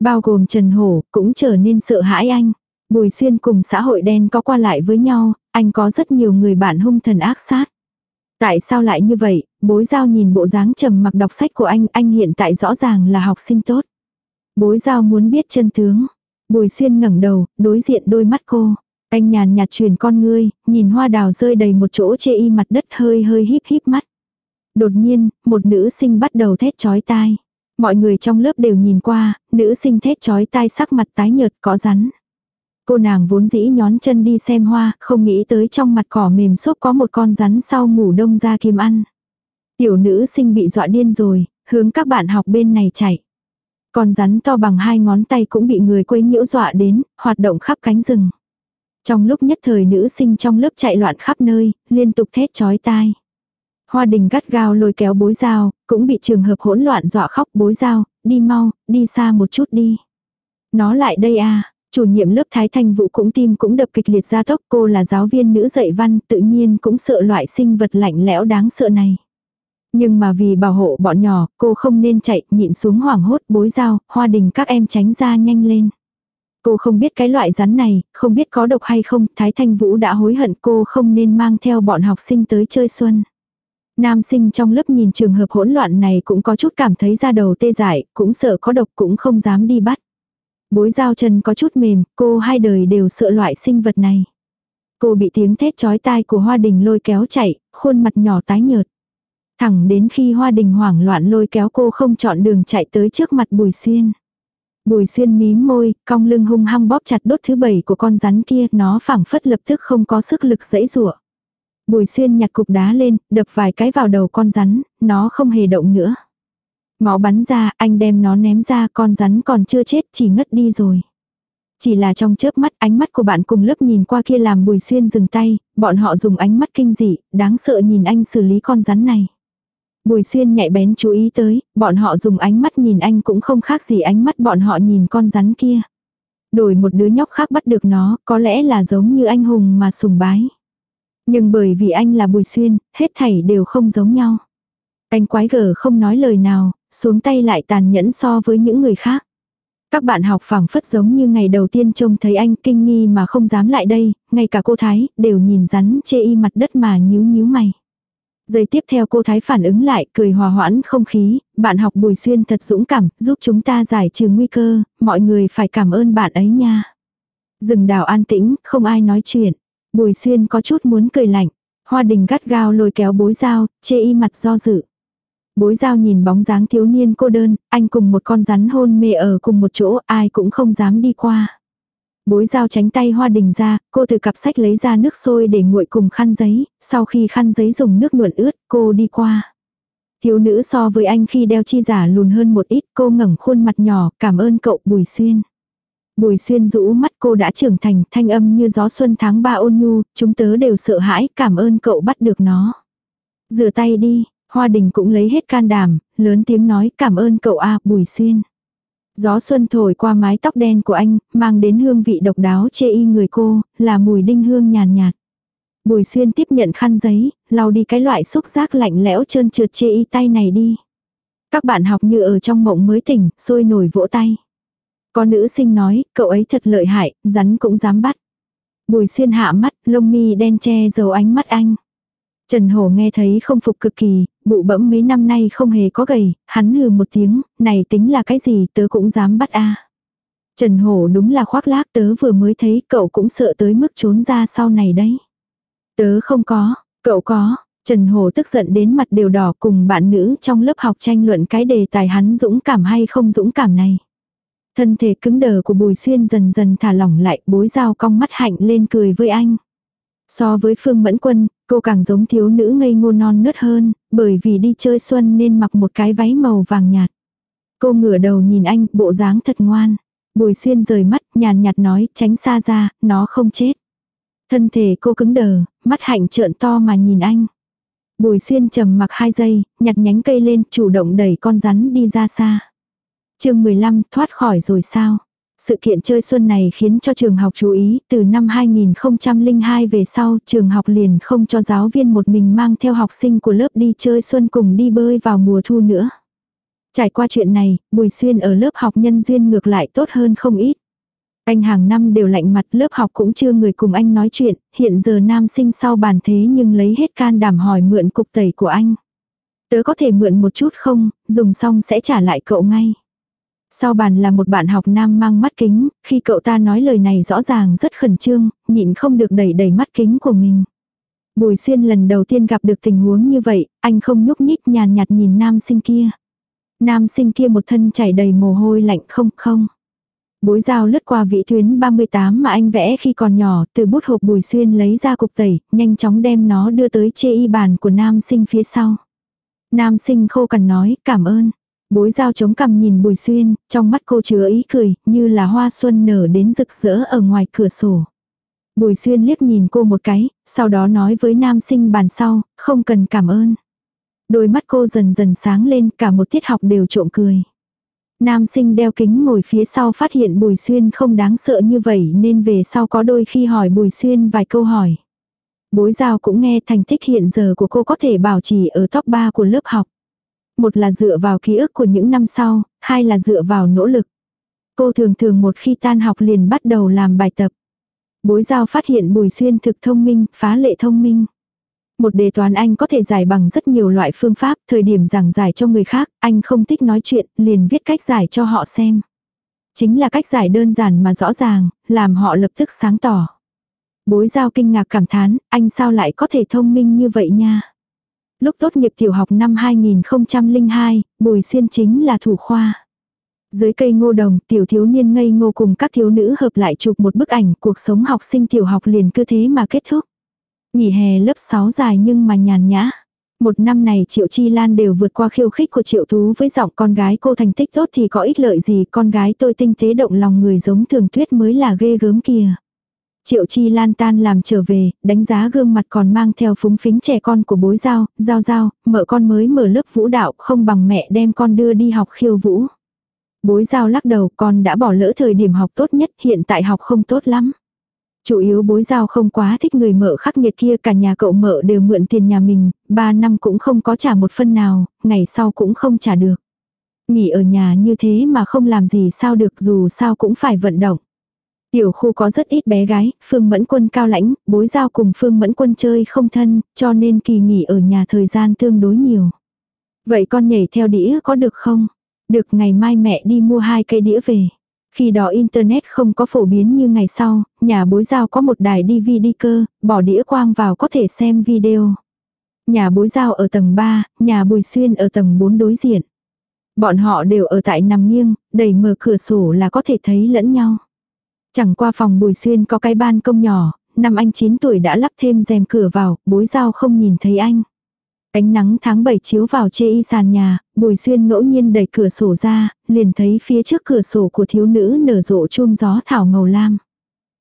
Bao gồm Trần Hổ, cũng trở nên sợ hãi anh. Bùi Xuyên cùng xã hội đen có qua lại với nhau, anh có rất nhiều người bạn hung thần ác sát. Tại sao lại như vậy, bối giao nhìn bộ dáng trầm mặc đọc sách của anh, anh hiện tại rõ ràng là học sinh tốt. Bối giao muốn biết chân tướng. Bùi xuyên ngẩng đầu, đối diện đôi mắt cô. Anh nhàn nhạt truyền con ngươi, nhìn hoa đào rơi đầy một chỗ chê y mặt đất hơi hơi híp híp mắt. Đột nhiên, một nữ sinh bắt đầu thét chói tai. Mọi người trong lớp đều nhìn qua, nữ sinh thét chói tai sắc mặt tái nhợt có rắn. Cô nàng vốn dĩ nhón chân đi xem hoa, không nghĩ tới trong mặt cỏ mềm xốp có một con rắn sau ngủ đông ra kiếm ăn. Tiểu nữ sinh bị dọa điên rồi, hướng các bạn học bên này chạy. Con rắn to bằng hai ngón tay cũng bị người quấy nhiễu dọa đến, hoạt động khắp cánh rừng. Trong lúc nhất thời nữ sinh trong lớp chạy loạn khắp nơi, liên tục thét chói tai. Hoa đình gắt gao lôi kéo bối dao, cũng bị trường hợp hỗn loạn dọa khóc bối dao, đi mau, đi xa một chút đi. Nó lại đây à, Chủ nhiệm lớp Thái Thanh Vũ cũng tim cũng đập kịch liệt ra tốc cô là giáo viên nữ dạy văn tự nhiên cũng sợ loại sinh vật lạnh lẽo đáng sợ này. Nhưng mà vì bảo hộ bọn nhỏ, cô không nên chạy, nhịn xuống hoảng hốt bối dao, hoa đình các em tránh ra nhanh lên. Cô không biết cái loại rắn này, không biết có độc hay không, Thái Thanh Vũ đã hối hận cô không nên mang theo bọn học sinh tới chơi xuân. Nam sinh trong lớp nhìn trường hợp hỗn loạn này cũng có chút cảm thấy ra đầu tê dại, cũng sợ có độc cũng không dám đi bắt. Bối dao chân có chút mềm, cô hai đời đều sợ loại sinh vật này. Cô bị tiếng thét chói tai của Hoa Đình lôi kéo chạy, khuôn mặt nhỏ tái nhợt. Thẳng đến khi Hoa Đình hoảng loạn lôi kéo cô không chọn đường chạy tới trước mặt Bùi Xuyên. Bùi xuyên mím môi, cong lưng hung hăng bóp chặt đốt thứ bảy của con rắn kia, nó phảng phất lập tức không có sức lực dễ rủa. Bùi xuyên nhặt cục đá lên, đập vài cái vào đầu con rắn, nó không hề động nữa. Máu bắn ra, anh đem nó ném ra, con rắn còn chưa chết, chỉ ngất đi rồi. Chỉ là trong chớp mắt ánh mắt của bạn cùng lớp nhìn qua kia làm bùi xuyên dừng tay, bọn họ dùng ánh mắt kinh dị, đáng sợ nhìn anh xử lý con rắn này. Bùi xuyên nhạy bén chú ý tới, bọn họ dùng ánh mắt nhìn anh cũng không khác gì ánh mắt bọn họ nhìn con rắn kia. Đổi một đứa nhóc khác bắt được nó, có lẽ là giống như anh hùng mà sùng bái. Nhưng bởi vì anh là bùi xuyên, hết thảy đều không giống nhau. Anh quái gở không nói lời nào, xuống tay lại tàn nhẫn so với những người khác. Các bạn học phảng phất giống như ngày đầu tiên trông thấy anh kinh nghi mà không dám lại đây, ngay cả cô Thái đều nhìn rắn chê y mặt đất mà nhíu nhíu mày. Giây tiếp theo cô Thái phản ứng lại, cười hòa hoãn không khí, bạn học Bùi Xuyên thật dũng cảm, giúp chúng ta giải trừ nguy cơ, mọi người phải cảm ơn bạn ấy nha. Rừng đào an tĩnh, không ai nói chuyện. Bùi Xuyên có chút muốn cười lạnh. Hoa đình gắt gao lôi kéo bối dao, chê y mặt do dự. Bối giao nhìn bóng dáng thiếu niên cô đơn, anh cùng một con rắn hôn mê ở cùng một chỗ, ai cũng không dám đi qua. Bối dao tránh tay hoa đình ra, cô từ cặp sách lấy ra nước sôi để nguội cùng khăn giấy, sau khi khăn giấy dùng nước nhuận ướt, cô đi qua. Thiếu nữ so với anh khi đeo chi giả lùn hơn một ít, cô ngẩng khuôn mặt nhỏ, cảm ơn cậu Bùi Xuyên. Bùi Xuyên rũ mắt cô đã trưởng thành, thanh âm như gió xuân tháng ba ôn nhu, chúng tớ đều sợ hãi, cảm ơn cậu bắt được nó. Rửa tay đi, Hoa đình cũng lấy hết can đảm, lớn tiếng nói cảm ơn cậu A Bùi Xuyên. Gió xuân thổi qua mái tóc đen của anh, mang đến hương vị độc đáo chê y người cô, là mùi đinh hương nhàn nhạt, Bùi xuyên tiếp nhận khăn giấy, lau đi cái loại xúc giác lạnh lẽo trơn trượt chê y tay này đi. Các bạn học như ở trong mộng mới tỉnh, sôi nổi vỗ tay. Có nữ sinh nói, cậu ấy thật lợi hại, rắn cũng dám bắt. Bùi xuyên hạ mắt, lông mi đen che dầu ánh mắt anh. Trần Hổ nghe thấy không phục cực kỳ, bụ bẫm mấy năm nay không hề có gầy, hắn hừ một tiếng, này tính là cái gì tớ cũng dám bắt a. Trần Hổ đúng là khoác lác tớ vừa mới thấy cậu cũng sợ tới mức trốn ra sau này đấy. Tớ không có, cậu có, Trần Hổ tức giận đến mặt đều đỏ cùng bạn nữ trong lớp học tranh luận cái đề tài hắn dũng cảm hay không dũng cảm này. Thân thể cứng đờ của Bùi Xuyên dần dần thả lỏng lại bối dao cong mắt hạnh lên cười với anh. So với Phương Mẫn Quân, cô càng giống thiếu nữ ngây ngô non nớt hơn, bởi vì đi chơi xuân nên mặc một cái váy màu vàng nhạt. Cô ngửa đầu nhìn anh, bộ dáng thật ngoan. Bùi xuyên rời mắt, nhàn nhạt nói, tránh xa ra, nó không chết. Thân thể cô cứng đờ, mắt hạnh trợn to mà nhìn anh. Bùi xuyên trầm mặc hai giây, nhặt nhánh cây lên, chủ động đẩy con rắn đi ra xa. chương 15, thoát khỏi rồi sao? Sự kiện chơi xuân này khiến cho trường học chú ý, từ năm 2002 về sau, trường học liền không cho giáo viên một mình mang theo học sinh của lớp đi chơi xuân cùng đi bơi vào mùa thu nữa. Trải qua chuyện này, Bùi Xuyên ở lớp học nhân duyên ngược lại tốt hơn không ít. Anh hàng năm đều lạnh mặt lớp học cũng chưa người cùng anh nói chuyện, hiện giờ nam sinh sau bàn thế nhưng lấy hết can đảm hỏi mượn cục tẩy của anh. Tớ có thể mượn một chút không, dùng xong sẽ trả lại cậu ngay. Sau bàn là một bạn học nam mang mắt kính, khi cậu ta nói lời này rõ ràng rất khẩn trương, nhịn không được đẩy đẩy mắt kính của mình. Bùi xuyên lần đầu tiên gặp được tình huống như vậy, anh không nhúc nhích nhàn nhạt nhìn nam sinh kia. Nam sinh kia một thân chảy đầy mồ hôi lạnh không không. Bối dao lướt qua vị tuyến 38 mà anh vẽ khi còn nhỏ, từ bút hộp bùi xuyên lấy ra cục tẩy, nhanh chóng đem nó đưa tới chê y bàn của nam sinh phía sau. Nam sinh khô cằn nói, cảm ơn. Bối dao chống cằm nhìn Bùi Xuyên, trong mắt cô chứa ý cười, như là hoa xuân nở đến rực rỡ ở ngoài cửa sổ. Bùi Xuyên liếc nhìn cô một cái, sau đó nói với nam sinh bàn sau, không cần cảm ơn. Đôi mắt cô dần dần sáng lên, cả một tiết học đều trộm cười. Nam sinh đeo kính ngồi phía sau phát hiện Bùi Xuyên không đáng sợ như vậy nên về sau có đôi khi hỏi Bùi Xuyên vài câu hỏi. Bối giao cũng nghe thành tích hiện giờ của cô có thể bảo trì ở top 3 của lớp học. Một là dựa vào ký ức của những năm sau, hai là dựa vào nỗ lực. Cô thường thường một khi tan học liền bắt đầu làm bài tập. Bối giao phát hiện Bùi Xuyên thực thông minh, phá lệ thông minh. Một đề toán anh có thể giải bằng rất nhiều loại phương pháp, thời điểm giảng giải cho người khác, anh không thích nói chuyện, liền viết cách giải cho họ xem. Chính là cách giải đơn giản mà rõ ràng, làm họ lập tức sáng tỏ. Bối giao kinh ngạc cảm thán, anh sao lại có thể thông minh như vậy nha. Lúc tốt nghiệp tiểu học năm 2002, Bùi Xuyên chính là thủ khoa. Dưới cây ngô đồng, tiểu thiếu niên ngây ngô cùng các thiếu nữ hợp lại chụp một bức ảnh cuộc sống học sinh tiểu học liền cứ thế mà kết thúc. Nghỉ hè lớp 6 dài nhưng mà nhàn nhã. Một năm này Triệu Chi Lan đều vượt qua khiêu khích của Triệu Tú với giọng con gái cô thành tích tốt thì có ích lợi gì con gái tôi tinh tế động lòng người giống thường tuyết mới là ghê gớm kìa. Triệu Chi Lan tan làm trở về, đánh giá gương mặt còn mang theo phúng phính trẻ con của bối giao, giao giao, mợ con mới mở lớp vũ đạo không bằng mẹ đem con đưa đi học khiêu vũ. Bối giao lắc đầu con đã bỏ lỡ thời điểm học tốt nhất hiện tại học không tốt lắm. Chủ yếu bối giao không quá thích người mợ khắc nghiệt kia cả nhà cậu mợ đều mượn tiền nhà mình, ba năm cũng không có trả một phân nào, ngày sau cũng không trả được. Nghỉ ở nhà như thế mà không làm gì sao được dù sao cũng phải vận động. Tiểu khu có rất ít bé gái, Phương Mẫn Quân cao lãnh, bối giao cùng Phương Mẫn Quân chơi không thân, cho nên kỳ nghỉ ở nhà thời gian tương đối nhiều. Vậy con nhảy theo đĩa có được không? Được ngày mai mẹ đi mua hai cây đĩa về. Khi đó Internet không có phổ biến như ngày sau, nhà bối giao có một đài DVD cơ, bỏ đĩa quang vào có thể xem video. Nhà bối giao ở tầng 3, nhà bùi xuyên ở tầng 4 đối diện. Bọn họ đều ở tại nằm nghiêng, đẩy mở cửa sổ là có thể thấy lẫn nhau. Chẳng qua phòng bùi xuyên có cái ban công nhỏ, năm anh 9 tuổi đã lắp thêm rèm cửa vào, bối giao không nhìn thấy anh. Ánh nắng tháng 7 chiếu vào chê y sàn nhà, Bùi Xuyên ngẫu nhiên đẩy cửa sổ ra, liền thấy phía trước cửa sổ của thiếu nữ nở rộ chuông gió thảo màu lam.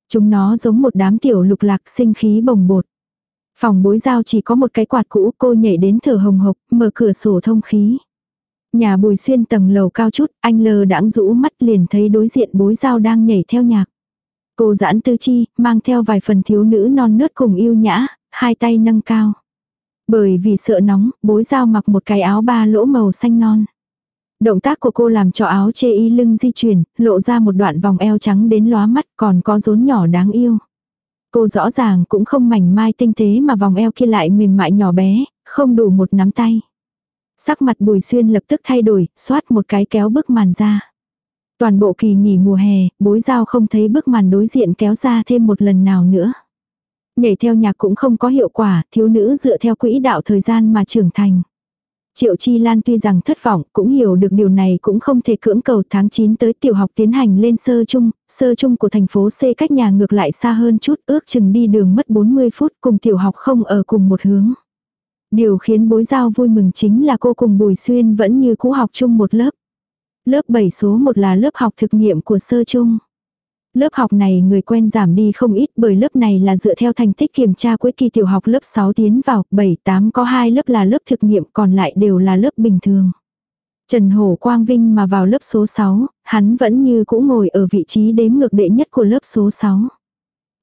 Chúng nó giống một đám tiểu lục lạc sinh khí bồng bột. Phòng bối giao chỉ có một cái quạt cũ cô nhảy đến thở hồng hộc, mở cửa sổ thông khí. Nhà bùi xuyên tầng lầu cao chút, anh lờ đãng rũ mắt liền thấy đối diện bối giao đang nhảy theo nhạc. Cô giãn tư chi, mang theo vài phần thiếu nữ non nớt cùng yêu nhã, hai tay nâng cao. Bởi vì sợ nóng, bối giao mặc một cái áo ba lỗ màu xanh non. Động tác của cô làm cho áo chê y lưng di chuyển, lộ ra một đoạn vòng eo trắng đến lóa mắt còn có rốn nhỏ đáng yêu. Cô rõ ràng cũng không mảnh mai tinh tế mà vòng eo kia lại mềm mại nhỏ bé, không đủ một nắm tay. Sắc mặt bùi xuyên lập tức thay đổi, xoát một cái kéo bức màn ra. Toàn bộ kỳ nghỉ mùa hè, bối giao không thấy bức màn đối diện kéo ra thêm một lần nào nữa. Nhảy theo nhạc cũng không có hiệu quả, thiếu nữ dựa theo quỹ đạo thời gian mà trưởng thành. Triệu Chi Lan tuy rằng thất vọng, cũng hiểu được điều này cũng không thể cưỡng cầu tháng 9 tới tiểu học tiến hành lên sơ trung, sơ trung của thành phố C cách nhà ngược lại xa hơn chút, ước chừng đi đường mất 40 phút cùng tiểu học không ở cùng một hướng. Điều khiến bối giao vui mừng chính là cô cùng Bùi Xuyên vẫn như cũ học chung một lớp. Lớp 7 số 1 là lớp học thực nghiệm của sơ trung. Lớp học này người quen giảm đi không ít bởi lớp này là dựa theo thành tích kiểm tra cuối kỳ tiểu học lớp 6 tiến vào, 7, 8 có 2 lớp là lớp thực nghiệm còn lại đều là lớp bình thường. Trần Hổ Quang Vinh mà vào lớp số 6, hắn vẫn như cũ ngồi ở vị trí đếm ngược đệ nhất của lớp số 6.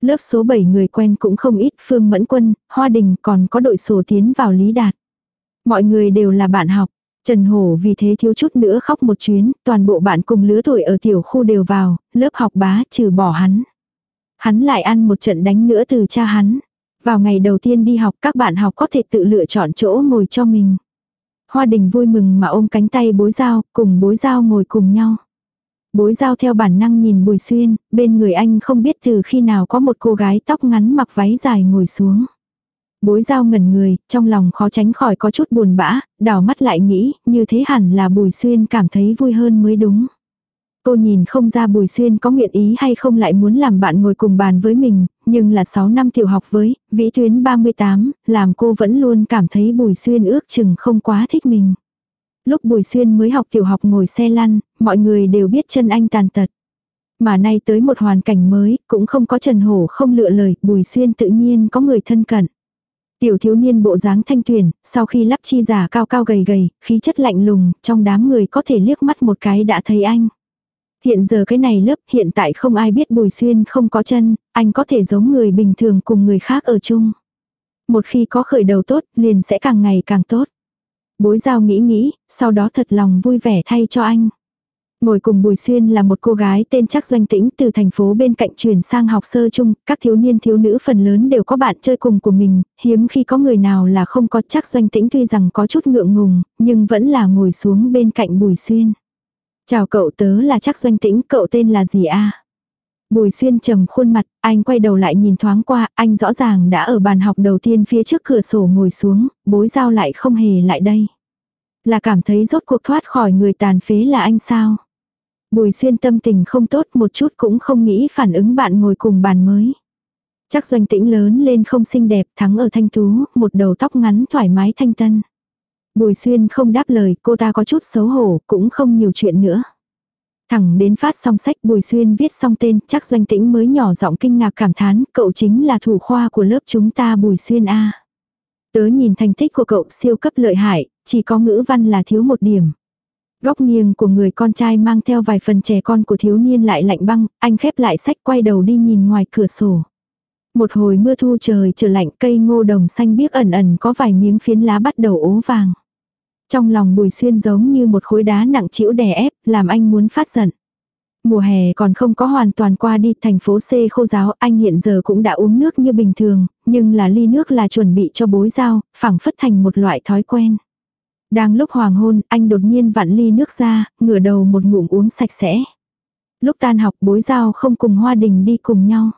Lớp số 7 người quen cũng không ít, Phương Mẫn Quân, Hoa Đình còn có đội sổ tiến vào Lý Đạt. Mọi người đều là bạn học, Trần Hổ vì thế thiếu chút nữa khóc một chuyến, toàn bộ bạn cùng lứa tuổi ở tiểu khu đều vào, lớp học bá trừ bỏ hắn. Hắn lại ăn một trận đánh nữa từ cha hắn. Vào ngày đầu tiên đi học các bạn học có thể tự lựa chọn chỗ ngồi cho mình. Hoa đình vui mừng mà ôm cánh tay bối giao, cùng bối giao ngồi cùng nhau. Bối giao theo bản năng nhìn Bùi Xuyên, bên người anh không biết từ khi nào có một cô gái tóc ngắn mặc váy dài ngồi xuống. Bối giao ngẩn người, trong lòng khó tránh khỏi có chút buồn bã, đảo mắt lại nghĩ, như thế hẳn là Bùi Xuyên cảm thấy vui hơn mới đúng. Cô nhìn không ra Bùi Xuyên có nguyện ý hay không lại muốn làm bạn ngồi cùng bàn với mình, nhưng là 6 năm tiểu học với, vĩ tuyến 38, làm cô vẫn luôn cảm thấy Bùi Xuyên ước chừng không quá thích mình. Lúc Bùi Xuyên mới học tiểu học ngồi xe lăn, mọi người đều biết chân anh tàn tật. Mà nay tới một hoàn cảnh mới, cũng không có Trần Hổ không lựa lời, Bùi Xuyên tự nhiên có người thân cận. Tiểu thiếu niên bộ dáng thanh tuyển, sau khi lắp chi giả cao cao gầy gầy, khí chất lạnh lùng, trong đám người có thể liếc mắt một cái đã thấy anh. Hiện giờ cái này lớp hiện tại không ai biết Bùi Xuyên không có chân, anh có thể giống người bình thường cùng người khác ở chung. Một khi có khởi đầu tốt, liền sẽ càng ngày càng tốt. Bối giao nghĩ nghĩ, sau đó thật lòng vui vẻ thay cho anh. Ngồi cùng Bùi Xuyên là một cô gái tên chắc doanh tĩnh từ thành phố bên cạnh chuyển sang học sơ chung, các thiếu niên thiếu nữ phần lớn đều có bạn chơi cùng của mình, hiếm khi có người nào là không có chắc doanh tĩnh tuy rằng có chút ngượng ngùng, nhưng vẫn là ngồi xuống bên cạnh Bùi Xuyên. Chào cậu tớ là chắc doanh tĩnh, cậu tên là gì a Bùi xuyên trầm khuôn mặt, anh quay đầu lại nhìn thoáng qua, anh rõ ràng đã ở bàn học đầu tiên phía trước cửa sổ ngồi xuống, bối giao lại không hề lại đây. Là cảm thấy rốt cuộc thoát khỏi người tàn phế là anh sao? Bùi xuyên tâm tình không tốt một chút cũng không nghĩ phản ứng bạn ngồi cùng bàn mới. Chắc doanh tĩnh lớn lên không xinh đẹp thắng ở thanh tú, một đầu tóc ngắn thoải mái thanh tân. Bùi xuyên không đáp lời, cô ta có chút xấu hổ, cũng không nhiều chuyện nữa. Thẳng đến phát xong sách Bùi Xuyên viết xong tên, chắc doanh tĩnh mới nhỏ giọng kinh ngạc cảm thán, cậu chính là thủ khoa của lớp chúng ta Bùi Xuyên A. Tớ nhìn thành tích của cậu siêu cấp lợi hại, chỉ có ngữ văn là thiếu một điểm. Góc nghiêng của người con trai mang theo vài phần trẻ con của thiếu niên lại lạnh băng, anh khép lại sách quay đầu đi nhìn ngoài cửa sổ. Một hồi mưa thu trời trở lạnh cây ngô đồng xanh biếc ẩn ẩn có vài miếng phiến lá bắt đầu ố vàng. Trong lòng bùi xuyên giống như một khối đá nặng chịu đè ép, làm anh muốn phát giận. Mùa hè còn không có hoàn toàn qua đi thành phố C khô giáo, anh hiện giờ cũng đã uống nước như bình thường, nhưng là ly nước là chuẩn bị cho bối giao, phẳng phất thành một loại thói quen. Đang lúc hoàng hôn, anh đột nhiên vặn ly nước ra, ngửa đầu một ngụm uống sạch sẽ. Lúc tan học bối giao không cùng Hoa Đình đi cùng nhau.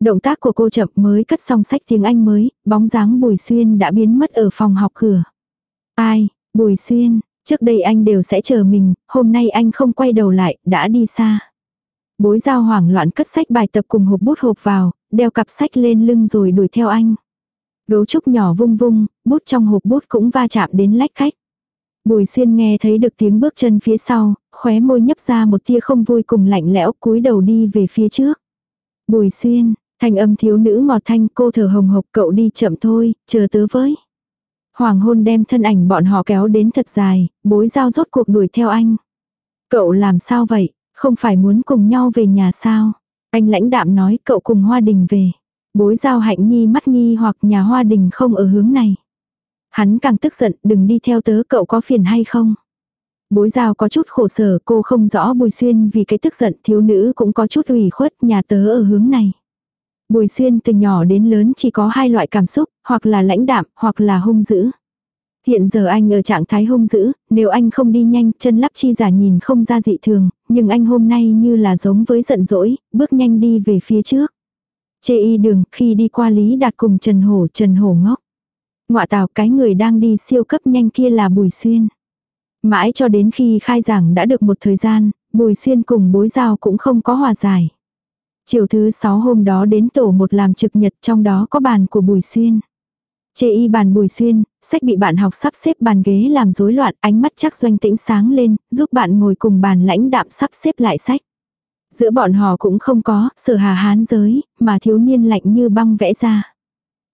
Động tác của cô chậm mới cất xong sách tiếng Anh mới, bóng dáng Bùi Xuyên đã biến mất ở phòng học cửa. Ai, Bùi Xuyên, trước đây anh đều sẽ chờ mình, hôm nay anh không quay đầu lại, đã đi xa. Bối giao hoảng loạn cất sách bài tập cùng hộp bút hộp vào, đeo cặp sách lên lưng rồi đuổi theo anh. Gấu trúc nhỏ vung vung, bút trong hộp bút cũng va chạm đến lách cách. Bùi xuyên nghe thấy được tiếng bước chân phía sau, khóe môi nhấp ra một tia không vui cùng lạnh lẽo cúi đầu đi về phía trước. Bùi xuyên, thanh âm thiếu nữ ngọt thanh cô thở hồng hộc cậu đi chậm thôi, chờ tớ với. Hoàng hôn đem thân ảnh bọn họ kéo đến thật dài, bối giao rốt cuộc đuổi theo anh. Cậu làm sao vậy, không phải muốn cùng nhau về nhà sao? Anh lãnh đạm nói cậu cùng Hoa Đình về. Bối giao hạnh nhi mắt nghi hoặc nhà Hoa Đình không ở hướng này. Hắn càng tức giận đừng đi theo tớ cậu có phiền hay không? Bối giao có chút khổ sở cô không rõ Bùi Xuyên vì cái tức giận thiếu nữ cũng có chút ủy khuất nhà tớ ở hướng này. Bùi xuyên từ nhỏ đến lớn chỉ có hai loại cảm xúc, hoặc là lãnh đạm, hoặc là hung dữ. Hiện giờ anh ở trạng thái hung dữ, nếu anh không đi nhanh, chân lắp chi giả nhìn không ra dị thường, nhưng anh hôm nay như là giống với giận dỗi, bước nhanh đi về phía trước. Chê y đường, khi đi qua Lý Đạt cùng Trần Hổ, Trần Hổ ngốc. Ngoạ tào cái người đang đi siêu cấp nhanh kia là Bùi Xuyên. Mãi cho đến khi khai giảng đã được một thời gian, Bùi Xuyên cùng bối giao cũng không có hòa giải. Chiều thứ sáu hôm đó đến tổ một làm trực nhật trong đó có bàn của Bùi Xuyên. Chê y bàn Bùi Xuyên, sách bị bạn học sắp xếp bàn ghế làm rối loạn ánh mắt chắc doanh tĩnh sáng lên, giúp bạn ngồi cùng bàn lãnh đạm sắp xếp lại sách. Giữa bọn họ cũng không có, sở hà hán giới, mà thiếu niên lạnh như băng vẽ ra.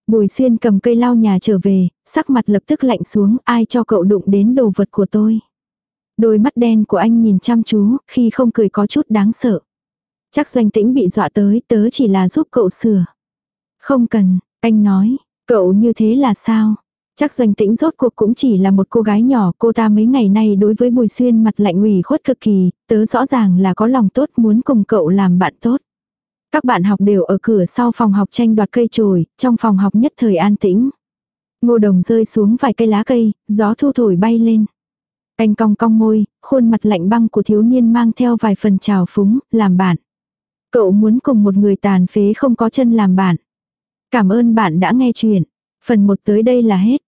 Bùi xuyên cầm cây lau nhà trở về, sắc mặt lập tức lạnh xuống, ai cho cậu đụng đến đồ vật của tôi. Đôi mắt đen của anh nhìn chăm chú, khi không cười có chút đáng sợ. Chắc doanh tĩnh bị dọa tới, tớ chỉ là giúp cậu sửa. Không cần, anh nói, cậu như thế là sao? Chắc doanh tĩnh rốt cuộc cũng chỉ là một cô gái nhỏ, cô ta mấy ngày nay đối với Bùi Xuyên mặt lạnh ủy khuất cực kỳ, tớ rõ ràng là có lòng tốt muốn cùng cậu làm bạn tốt. Các bạn học đều ở cửa sau phòng học tranh đoạt cây trồi, trong phòng học nhất thời an tĩnh. Ngô đồng rơi xuống vài cây lá cây, gió thu thổi bay lên. Anh cong cong môi, khuôn mặt lạnh băng của thiếu niên mang theo vài phần trào phúng, làm bạn. Cậu muốn cùng một người tàn phế không có chân làm bạn. Cảm ơn bạn đã nghe chuyện. Phần 1 tới đây là hết.